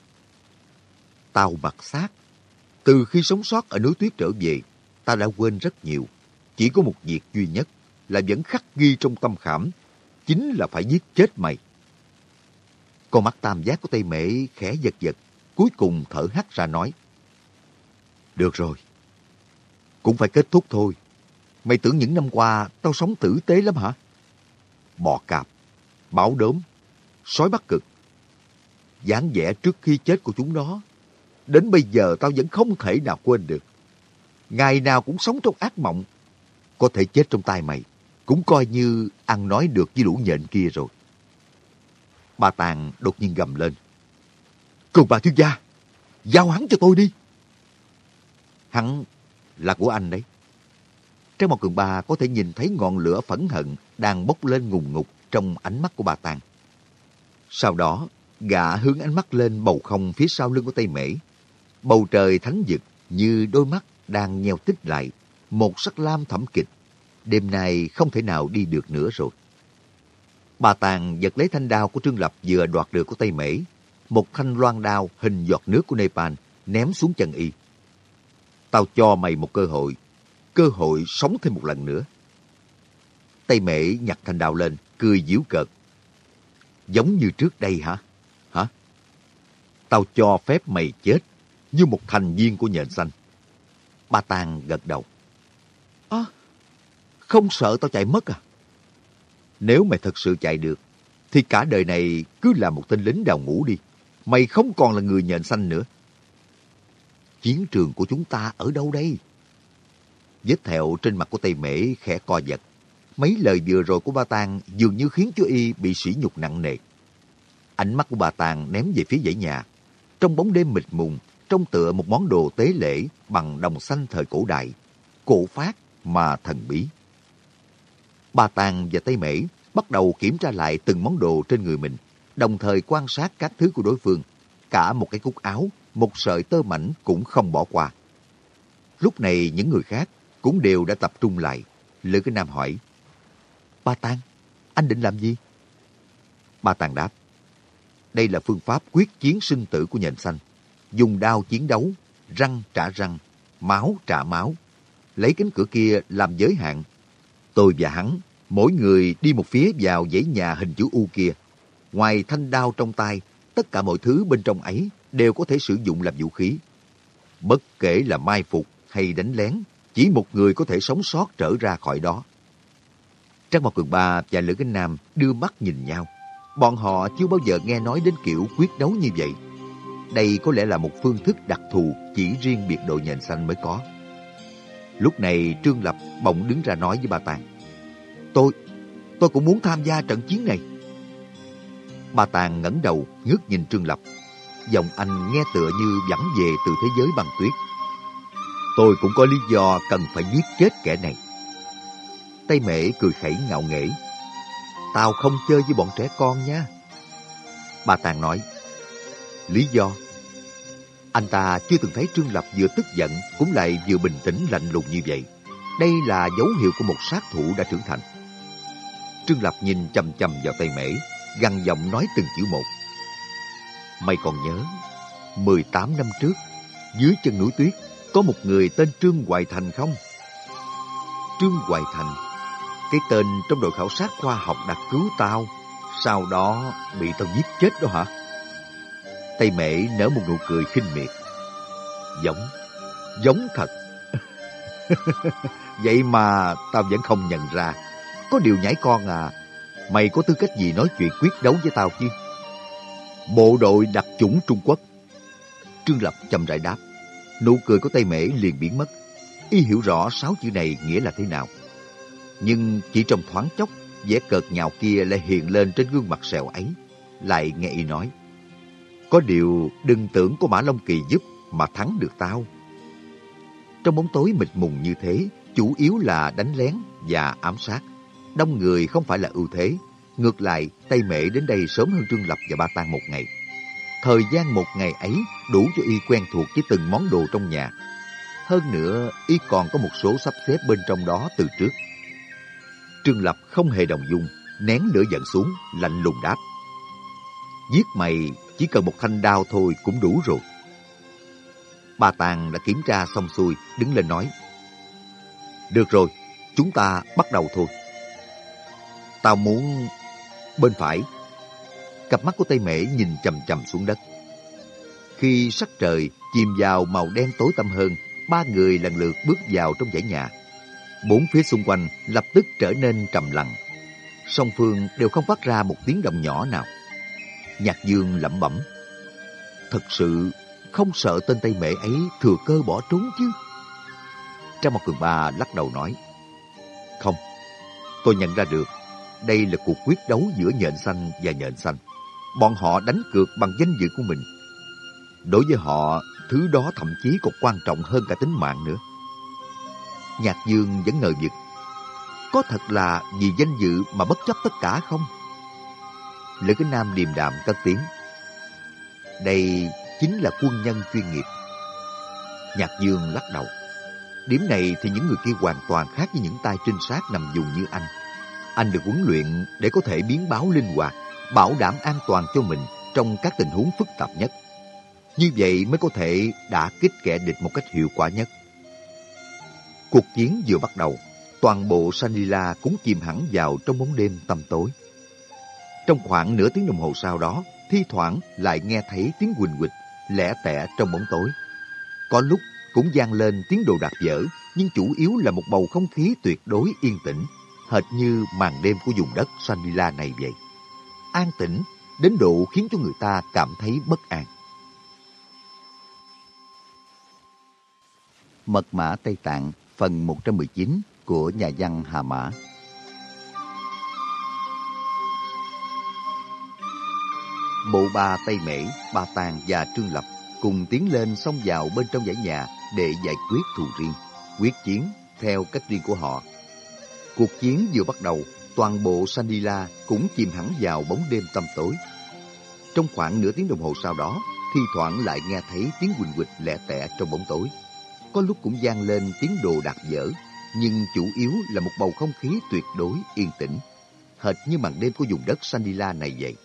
Tao mặc xác. Từ khi sống sót ở núi tuyết trở về, ta đã quên rất nhiều. Chỉ có một việc duy nhất là vẫn khắc ghi trong tâm khảm, chính là phải giết chết mày. Con mắt tam giác của Tây Mễ khẽ giật giật, cuối cùng thở hắt ra nói. Được rồi, cũng phải kết thúc thôi. Mày tưởng những năm qua tao sống tử tế lắm hả? Bò cạp, báo đốm, sói bắt cực. dáng vẻ trước khi chết của chúng nó, đến bây giờ tao vẫn không thể nào quên được. Ngày nào cũng sống trong ác mộng. Có thể chết trong tay mày, cũng coi như ăn nói được với lũ nhện kia rồi. Bà Tàng đột nhiên gầm lên. Cường bà thiếu gia, giao hắn cho tôi đi. Hắn là của anh đấy. Trong một cường ba có thể nhìn thấy ngọn lửa phẫn hận đang bốc lên ngùng ngục trong ánh mắt của bà Tàng. Sau đó, gã hướng ánh mắt lên bầu không phía sau lưng của Tây Mễ. Bầu trời thánh dực như đôi mắt đang nheo tích lại, một sắc lam thẩm kịch. Đêm nay không thể nào đi được nữa rồi. Bà Tàng giật lấy thanh đao của Trương Lập vừa đoạt được của Tây Mễ, một thanh loan đao hình giọt nước của Nepal ném xuống chân y. Tao cho mày một cơ hội, cơ hội sống thêm một lần nữa. Tây Mễ nhặt thanh đao lên, cười giễu cợt. Giống như trước đây hả? Hả? Tao cho phép mày chết như một thành viên của nhện xanh. Ba Tàng gật đầu. À, không sợ tao chạy mất à? Nếu mày thật sự chạy được, thì cả đời này cứ là một tên lính đào ngũ đi. Mày không còn là người nhện xanh nữa. Chiến trường của chúng ta ở đâu đây? Vết thẹo trên mặt của Tây Mễ khẽ co giật. Mấy lời vừa rồi của ba Tàng dường như khiến cho y bị sỉ nhục nặng nề. Ánh mắt của bà Tàng ném về phía dãy nhà. Trong bóng đêm mịt mùng, trông tựa một món đồ tế lễ bằng đồng xanh thời cổ đại, cổ phát mà thần bí. Bà Tàng và Tây Mễ bắt đầu kiểm tra lại từng món đồ trên người mình, đồng thời quan sát các thứ của đối phương. Cả một cái cúc áo, một sợi tơ mảnh cũng không bỏ qua. Lúc này những người khác cũng đều đã tập trung lại. Lữ cái Nam hỏi, bà Tàng, anh định làm gì? bà Tàng đáp, đây là phương pháp quyết chiến sinh tử của nhện xanh dùng đao chiến đấu, răng trả răng, máu trả máu. Lấy cánh cửa kia làm giới hạn. Tôi và hắn, mỗi người đi một phía vào dãy nhà hình chữ U kia. Ngoài thanh đao trong tay, tất cả mọi thứ bên trong ấy đều có thể sử dụng làm vũ khí. Bất kể là mai phục hay đánh lén, chỉ một người có thể sống sót trở ra khỏi đó. Trang Mộc Cường Ba và Lữ Kinh Nam đưa mắt nhìn nhau. Bọn họ chưa bao giờ nghe nói đến kiểu quyết đấu như vậy. Đây có lẽ là một phương thức đặc thù chỉ riêng biệt đội nhện xanh mới có. Lúc này Trương Lập bỗng đứng ra nói với bà Tàng. Tôi, tôi cũng muốn tham gia trận chiến này. Bà Tàng ngẩng đầu ngước nhìn Trương Lập. Giọng anh nghe tựa như vẳng về từ thế giới băng tuyết. Tôi cũng có lý do cần phải giết chết kẻ này. Tây Mễ cười khẩy ngạo nghễ. Tao không chơi với bọn trẻ con nha. Bà Tàng nói, Lý do? Anh ta chưa từng thấy Trương Lập vừa tức giận cũng lại vừa bình tĩnh lạnh lùng như vậy. Đây là dấu hiệu của một sát thủ đã trưởng thành. Trương Lập nhìn chầm chầm vào tay mễ, gằn giọng nói từng chữ một. Mày còn nhớ, 18 năm trước, dưới chân núi tuyết, có một người tên Trương Hoài Thành không? Trương Hoài Thành, cái tên trong đội khảo sát khoa học đã cứu tao, sau đó bị tao giết chết đó hả? Tây Mễ nở một nụ cười khinh miệt. Giống, giống thật. [LAUGHS] Vậy mà tao vẫn không nhận ra. Có điều nhảy con à, mày có tư cách gì nói chuyện quyết đấu với tao chứ? Bộ đội đặc chủng Trung Quốc. Trương Lập chậm rãi đáp. Nụ cười của Tây Mễ liền biến mất. Y hiểu rõ sáu chữ này nghĩa là thế nào. Nhưng chỉ trong thoáng chốc, vẻ cợt nhạo kia lại hiện lên trên gương mặt sẹo ấy. Lại nghe Y nói. Có điều đừng tưởng có Mã Long Kỳ giúp mà thắng được tao. Trong bóng tối mịt mùng như thế, chủ yếu là đánh lén và ám sát. Đông người không phải là ưu thế. Ngược lại, Tây Mễ đến đây sớm hơn Trương Lập và Ba Tang một ngày. Thời gian một ngày ấy đủ cho y quen thuộc với từng món đồ trong nhà. Hơn nữa, y còn có một số sắp xếp bên trong đó từ trước. Trương Lập không hề đồng dung, nén lửa giận xuống, lạnh lùng đáp. Giết mày chỉ cần một thanh đao thôi cũng đủ rồi. Bà Tàng đã kiểm tra xong xuôi, đứng lên nói. Được rồi, chúng ta bắt đầu thôi. Tao muốn... Bên phải. Cặp mắt của Tây Mễ nhìn chầm chầm xuống đất. Khi sắc trời chìm vào màu đen tối tăm hơn, ba người lần lượt bước vào trong dãy nhà. Bốn phía xung quanh lập tức trở nên trầm lặng. Song phương đều không phát ra một tiếng động nhỏ nào. Nhạc Dương lẩm bẩm. Thật sự không sợ tên Tây Mễ ấy thừa cơ bỏ trốn chứ. Trang một cường ba lắc đầu nói. Không, tôi nhận ra được đây là cuộc quyết đấu giữa nhện xanh và nhện xanh. Bọn họ đánh cược bằng danh dự của mình. Đối với họ, thứ đó thậm chí còn quan trọng hơn cả tính mạng nữa. Nhạc Dương vẫn ngờ vực. Có thật là vì danh dự mà bất chấp tất cả không? Lữ cái Nam điềm đạm cất tiếng. Đây chính là quân nhân chuyên nghiệp. Nhạc Dương lắc đầu. Điểm này thì những người kia hoàn toàn khác với những tay trinh sát nằm dùng như anh. Anh được huấn luyện để có thể biến báo linh hoạt, bảo đảm an toàn cho mình trong các tình huống phức tạp nhất. Như vậy mới có thể đả kích kẻ địch một cách hiệu quả nhất. Cuộc chiến vừa bắt đầu, toàn bộ Sanila cũng chìm hẳn vào trong bóng đêm tăm tối. Trong khoảng nửa tiếng đồng hồ sau đó, thi thoảng lại nghe thấy tiếng quỳnh quỳnh, lẻ tẻ trong bóng tối. Có lúc cũng vang lên tiếng đồ đạc dở, nhưng chủ yếu là một bầu không khí tuyệt đối yên tĩnh, hệt như màn đêm của vùng đất Sanila này vậy. An tĩnh đến độ khiến cho người ta cảm thấy bất an. Mật mã Tây Tạng phần 119 của nhà văn Hà Mã Bộ ba Tây Mễ, Ba Tàng và Trương Lập cùng tiến lên xông vào bên trong dãy nhà để giải quyết thù riêng, quyết chiến theo cách riêng của họ. Cuộc chiến vừa bắt đầu, toàn bộ Sandila cũng chìm hẳn vào bóng đêm tăm tối. Trong khoảng nửa tiếng đồng hồ sau đó, thi thoảng lại nghe thấy tiếng quỳnh quỳnh lẻ tẻ trong bóng tối. Có lúc cũng vang lên tiếng đồ đạc dở, nhưng chủ yếu là một bầu không khí tuyệt đối yên tĩnh, hệt như màn đêm của vùng đất Sandila này vậy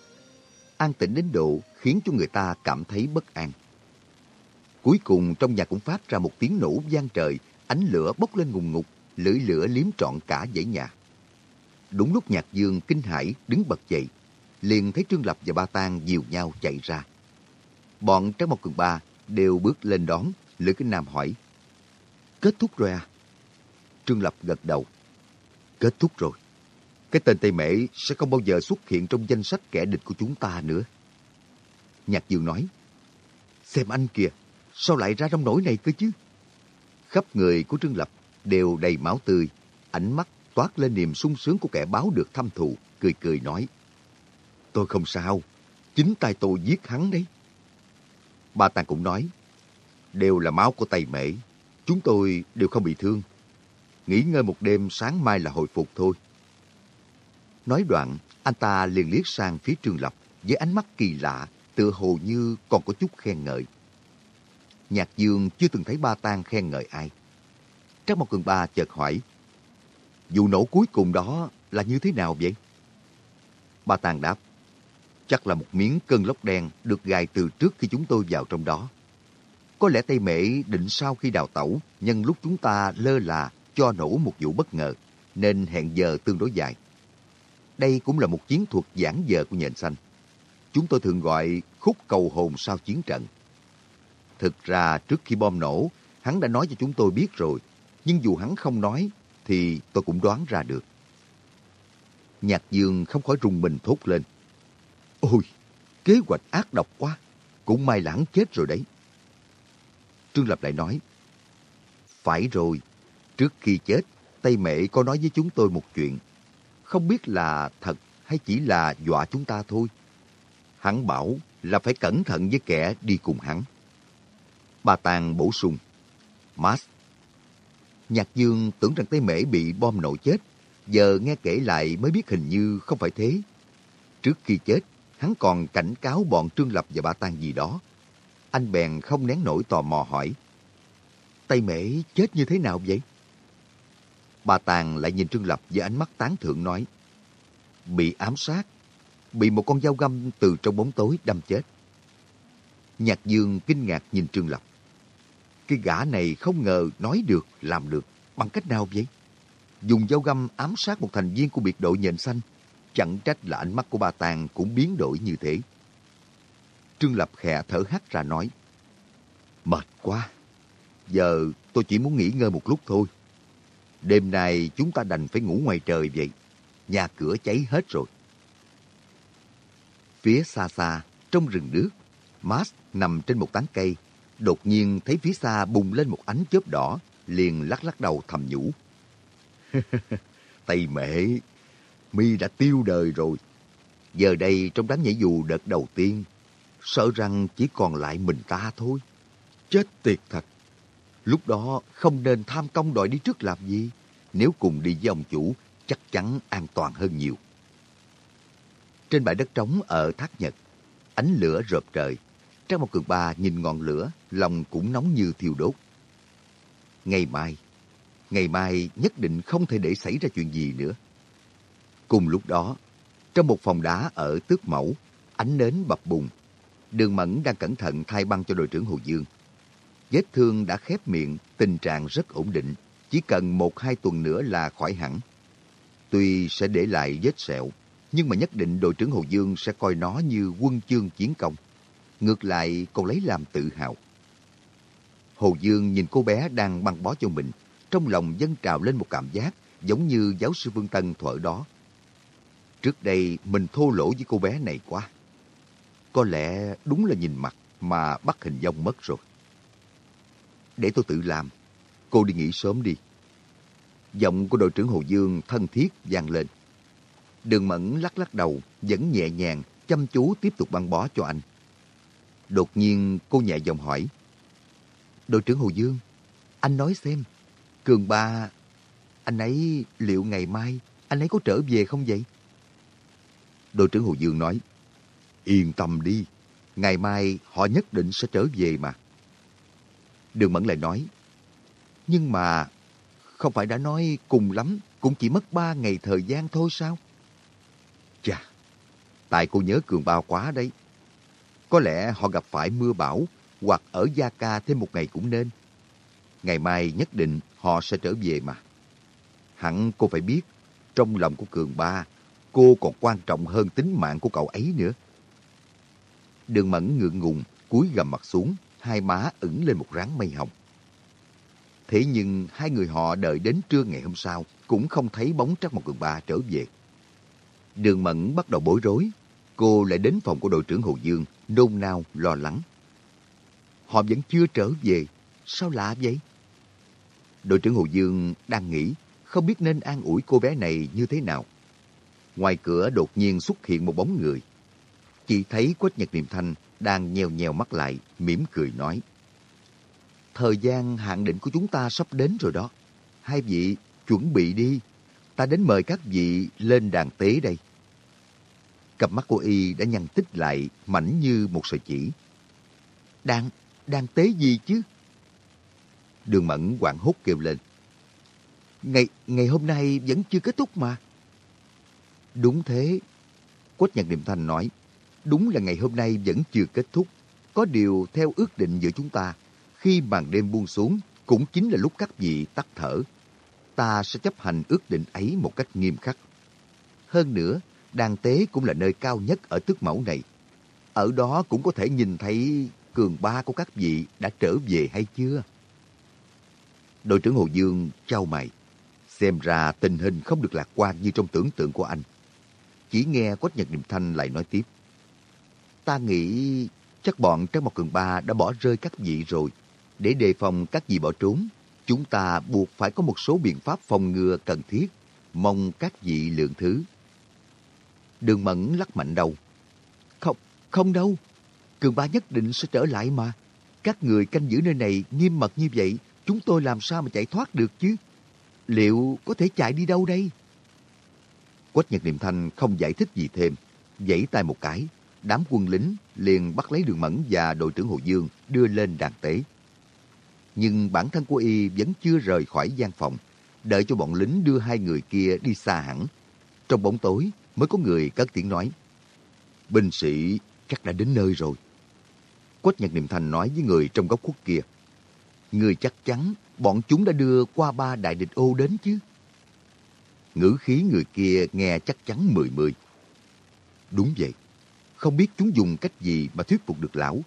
an tĩnh đến độ khiến cho người ta cảm thấy bất an. Cuối cùng trong nhà cũng phát ra một tiếng nổ vang trời, ánh lửa bốc lên ngùng ngục, lưỡi lửa liếm trọn cả dãy nhà. Đúng lúc Nhạc Dương kinh hãi đứng bật dậy, liền thấy Trương Lập và Ba Tang dìu nhau chạy ra. Bọn trong Mộc Cường Ba đều bước lên đón, Lữ Kinh Nam hỏi, Kết thúc rồi à? Trương Lập gật đầu. Kết thúc rồi cái tên Tây Mễ sẽ không bao giờ xuất hiện trong danh sách kẻ địch của chúng ta nữa. Nhạc Dương nói, xem anh kìa, sao lại ra trong nỗi này cơ chứ? Khắp người của Trương Lập đều đầy máu tươi, ánh mắt toát lên niềm sung sướng của kẻ báo được thăm thù, cười cười nói, tôi không sao, chính tay tôi giết hắn đấy. Ba Tàng cũng nói, đều là máu của Tây Mễ, chúng tôi đều không bị thương. Nghỉ ngơi một đêm sáng mai là hồi phục thôi. Nói đoạn, anh ta liền liếc sang phía Trương Lập với ánh mắt kỳ lạ, tựa hồ như còn có chút khen ngợi. Nhạc Dương chưa từng thấy Ba Tang khen ngợi ai. Trác Mộc Cường Ba chợt hỏi, vụ nổ cuối cùng đó là như thế nào vậy? Ba Tang đáp, chắc là một miếng cơn lốc đen được gài từ trước khi chúng tôi vào trong đó. Có lẽ Tây Mễ định sau khi đào tẩu, nhân lúc chúng ta lơ là cho nổ một vụ bất ngờ, nên hẹn giờ tương đối dài. Đây cũng là một chiến thuật giảng dở của nhện xanh. Chúng tôi thường gọi khúc cầu hồn sau chiến trận. Thực ra trước khi bom nổ, hắn đã nói cho chúng tôi biết rồi. Nhưng dù hắn không nói, thì tôi cũng đoán ra được. Nhạc dương không khỏi rùng mình thốt lên. Ôi, kế hoạch ác độc quá. Cũng may là hắn chết rồi đấy. Trương Lập lại nói. Phải rồi, trước khi chết, Tây Mệ có nói với chúng tôi một chuyện không biết là thật hay chỉ là dọa chúng ta thôi. Hắn bảo là phải cẩn thận với kẻ đi cùng hắn. Bà Tàng bổ sung. Mas. Nhạc Dương tưởng rằng Tây Mễ bị bom nổ chết. Giờ nghe kể lại mới biết hình như không phải thế. Trước khi chết, hắn còn cảnh cáo bọn Trương Lập và Bà Tàng gì đó. Anh bèn không nén nổi tò mò hỏi. Tây Mễ chết như thế nào vậy? Bà Tàng lại nhìn Trương Lập với ánh mắt tán thưởng nói, bị ám sát. bị một con dao găm từ trong bóng tối đâm chết. Nhạc Dương kinh ngạc nhìn Trương Lập. Cái gã này không ngờ nói được, làm được. Bằng cách nào vậy? Dùng dao găm ám sát một thành viên của biệt đội nhện xanh. Chẳng trách là ánh mắt của bà Tàng cũng biến đổi như thế. Trương Lập khẽ thở hắt ra nói. Mệt quá. Giờ tôi chỉ muốn nghỉ ngơi một lúc thôi. Đêm nay chúng ta đành phải ngủ ngoài trời vậy. Nhà cửa cháy hết rồi. Phía xa xa, trong rừng nước, Max nằm trên một tán cây. Đột nhiên thấy phía xa bùng lên một ánh chớp đỏ, liền lắc lắc đầu thầm nhủ. [LAUGHS] Tây mẹ, mi đã tiêu đời rồi. Giờ đây trong đám nhảy dù đợt đầu tiên, sợ rằng chỉ còn lại mình ta thôi. Chết tiệt thật. Lúc đó không nên tham công đòi đi trước làm gì. Nếu cùng đi với ông chủ, chắc chắn an toàn hơn nhiều. Trên bãi đất trống ở Thác Nhật, ánh lửa rợp trời. Trang một cường ba nhìn ngọn lửa, lòng cũng nóng như thiêu đốt. Ngày mai, ngày mai nhất định không thể để xảy ra chuyện gì nữa. Cùng lúc đó, trong một phòng đá ở Tước Mẫu, ánh nến bập bùng. Đường Mẫn đang cẩn thận thay băng cho đội trưởng Hồ Dương. Vết thương đã khép miệng, tình trạng rất ổn định. Chỉ cần một hai tuần nữa là khỏi hẳn. Tuy sẽ để lại vết sẹo, nhưng mà nhất định đội trưởng Hồ Dương sẽ coi nó như quân chương chiến công. Ngược lại còn lấy làm tự hào. Hồ Dương nhìn cô bé đang băng bó cho mình, trong lòng dâng trào lên một cảm giác giống như giáo sư Vương Tân thuở đó. Trước đây mình thô lỗ với cô bé này quá. Có lẽ đúng là nhìn mặt mà bắt hình dong mất rồi. Để tôi tự làm. Cô đi nghỉ sớm đi. Giọng của đội trưởng Hồ Dương thân thiết vang lên. Đường Mẫn lắc lắc đầu, vẫn nhẹ nhàng, chăm chú tiếp tục băng bó cho anh. Đột nhiên cô nhẹ giọng hỏi. Đội trưởng Hồ Dương, anh nói xem, Cường ba, anh ấy liệu ngày mai anh ấy có trở về không vậy? Đội trưởng Hồ Dương nói, yên tâm đi, ngày mai họ nhất định sẽ trở về mà. Đường Mẫn lại nói, nhưng mà không phải đã nói cùng lắm cũng chỉ mất ba ngày thời gian thôi sao? Chà, tại cô nhớ Cường Bao quá đấy. Có lẽ họ gặp phải mưa bão hoặc ở Gia Ca thêm một ngày cũng nên. Ngày mai nhất định họ sẽ trở về mà. Hẳn cô phải biết, trong lòng của Cường Ba, cô còn quan trọng hơn tính mạng của cậu ấy nữa. Đường Mẫn ngượng ngùng, cúi gầm mặt xuống, hai má ửng lên một ráng mây hồng. Thế nhưng hai người họ đợi đến trưa ngày hôm sau cũng không thấy bóng Trắc một Cường Ba trở về. Đường Mẫn bắt đầu bối rối. Cô lại đến phòng của đội trưởng Hồ Dương, nôn nao, lo lắng. Họ vẫn chưa trở về. Sao lạ vậy? Đội trưởng Hồ Dương đang nghĩ, không biết nên an ủi cô bé này như thế nào. Ngoài cửa đột nhiên xuất hiện một bóng người. Chỉ thấy Quách Nhật Niệm Thanh đang nheo nheo mắt lại, mỉm cười nói. Thời gian hạn định của chúng ta sắp đến rồi đó. Hai vị chuẩn bị đi. Ta đến mời các vị lên đàn tế đây. Cặp mắt của y đã nhăn tích lại, mảnh như một sợi chỉ. Đàn, đàn tế gì chứ? Đường Mẫn hoảng hốt kêu lên. Ngày, ngày hôm nay vẫn chưa kết thúc mà. Đúng thế. Quách Nhật Niệm Thanh nói. Đúng là ngày hôm nay vẫn chưa kết thúc. Có điều theo ước định giữa chúng ta, khi màn đêm buông xuống, cũng chính là lúc các vị tắt thở. Ta sẽ chấp hành ước định ấy một cách nghiêm khắc. Hơn nữa, đàn tế cũng là nơi cao nhất ở tước mẫu này. Ở đó cũng có thể nhìn thấy cường ba của các vị đã trở về hay chưa? Đội trưởng Hồ Dương trao mày. Xem ra tình hình không được lạc quan như trong tưởng tượng của anh. Chỉ nghe Quách Nhật Niệm Thanh lại nói tiếp. Ta nghĩ chắc bọn Trác Mộc Cường Ba đã bỏ rơi các vị rồi. Để đề phòng các vị bỏ trốn, chúng ta buộc phải có một số biện pháp phòng ngừa cần thiết. Mong các vị lượng thứ. Đường Mẫn lắc mạnh đầu. Không, không đâu. Cường Ba nhất định sẽ trở lại mà. Các người canh giữ nơi này nghiêm mật như vậy, chúng tôi làm sao mà chạy thoát được chứ? Liệu có thể chạy đi đâu đây? Quách Nhật Niệm Thanh không giải thích gì thêm, giãy tay một cái, đám quân lính liền bắt lấy Đường Mẫn và đội trưởng Hồ Dương đưa lên đàn tế. Nhưng bản thân của y vẫn chưa rời khỏi gian phòng, đợi cho bọn lính đưa hai người kia đi xa hẳn. Trong bóng tối mới có người cất tiếng nói. Binh sĩ chắc đã đến nơi rồi. Quách Nhật Niệm Thành nói với người trong góc khuất kia. Người chắc chắn bọn chúng đã đưa qua ba đại địch ô đến chứ. Ngữ khí người kia nghe chắc chắn mười mười. Đúng vậy. Không biết chúng dùng cách gì mà thuyết phục được lão.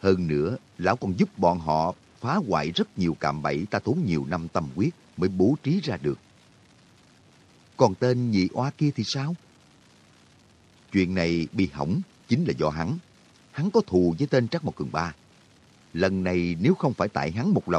Hơn nữa, lão còn giúp bọn họ phá hoại rất nhiều cạm bẫy ta tốn nhiều năm tâm huyết mới bố trí ra được. Còn tên nhị oa kia thì sao? Chuyện này bị hỏng chính là do hắn. Hắn có thù với tên Trắc Mộc Cường Ba. Lần này nếu không phải tại hắn một lòng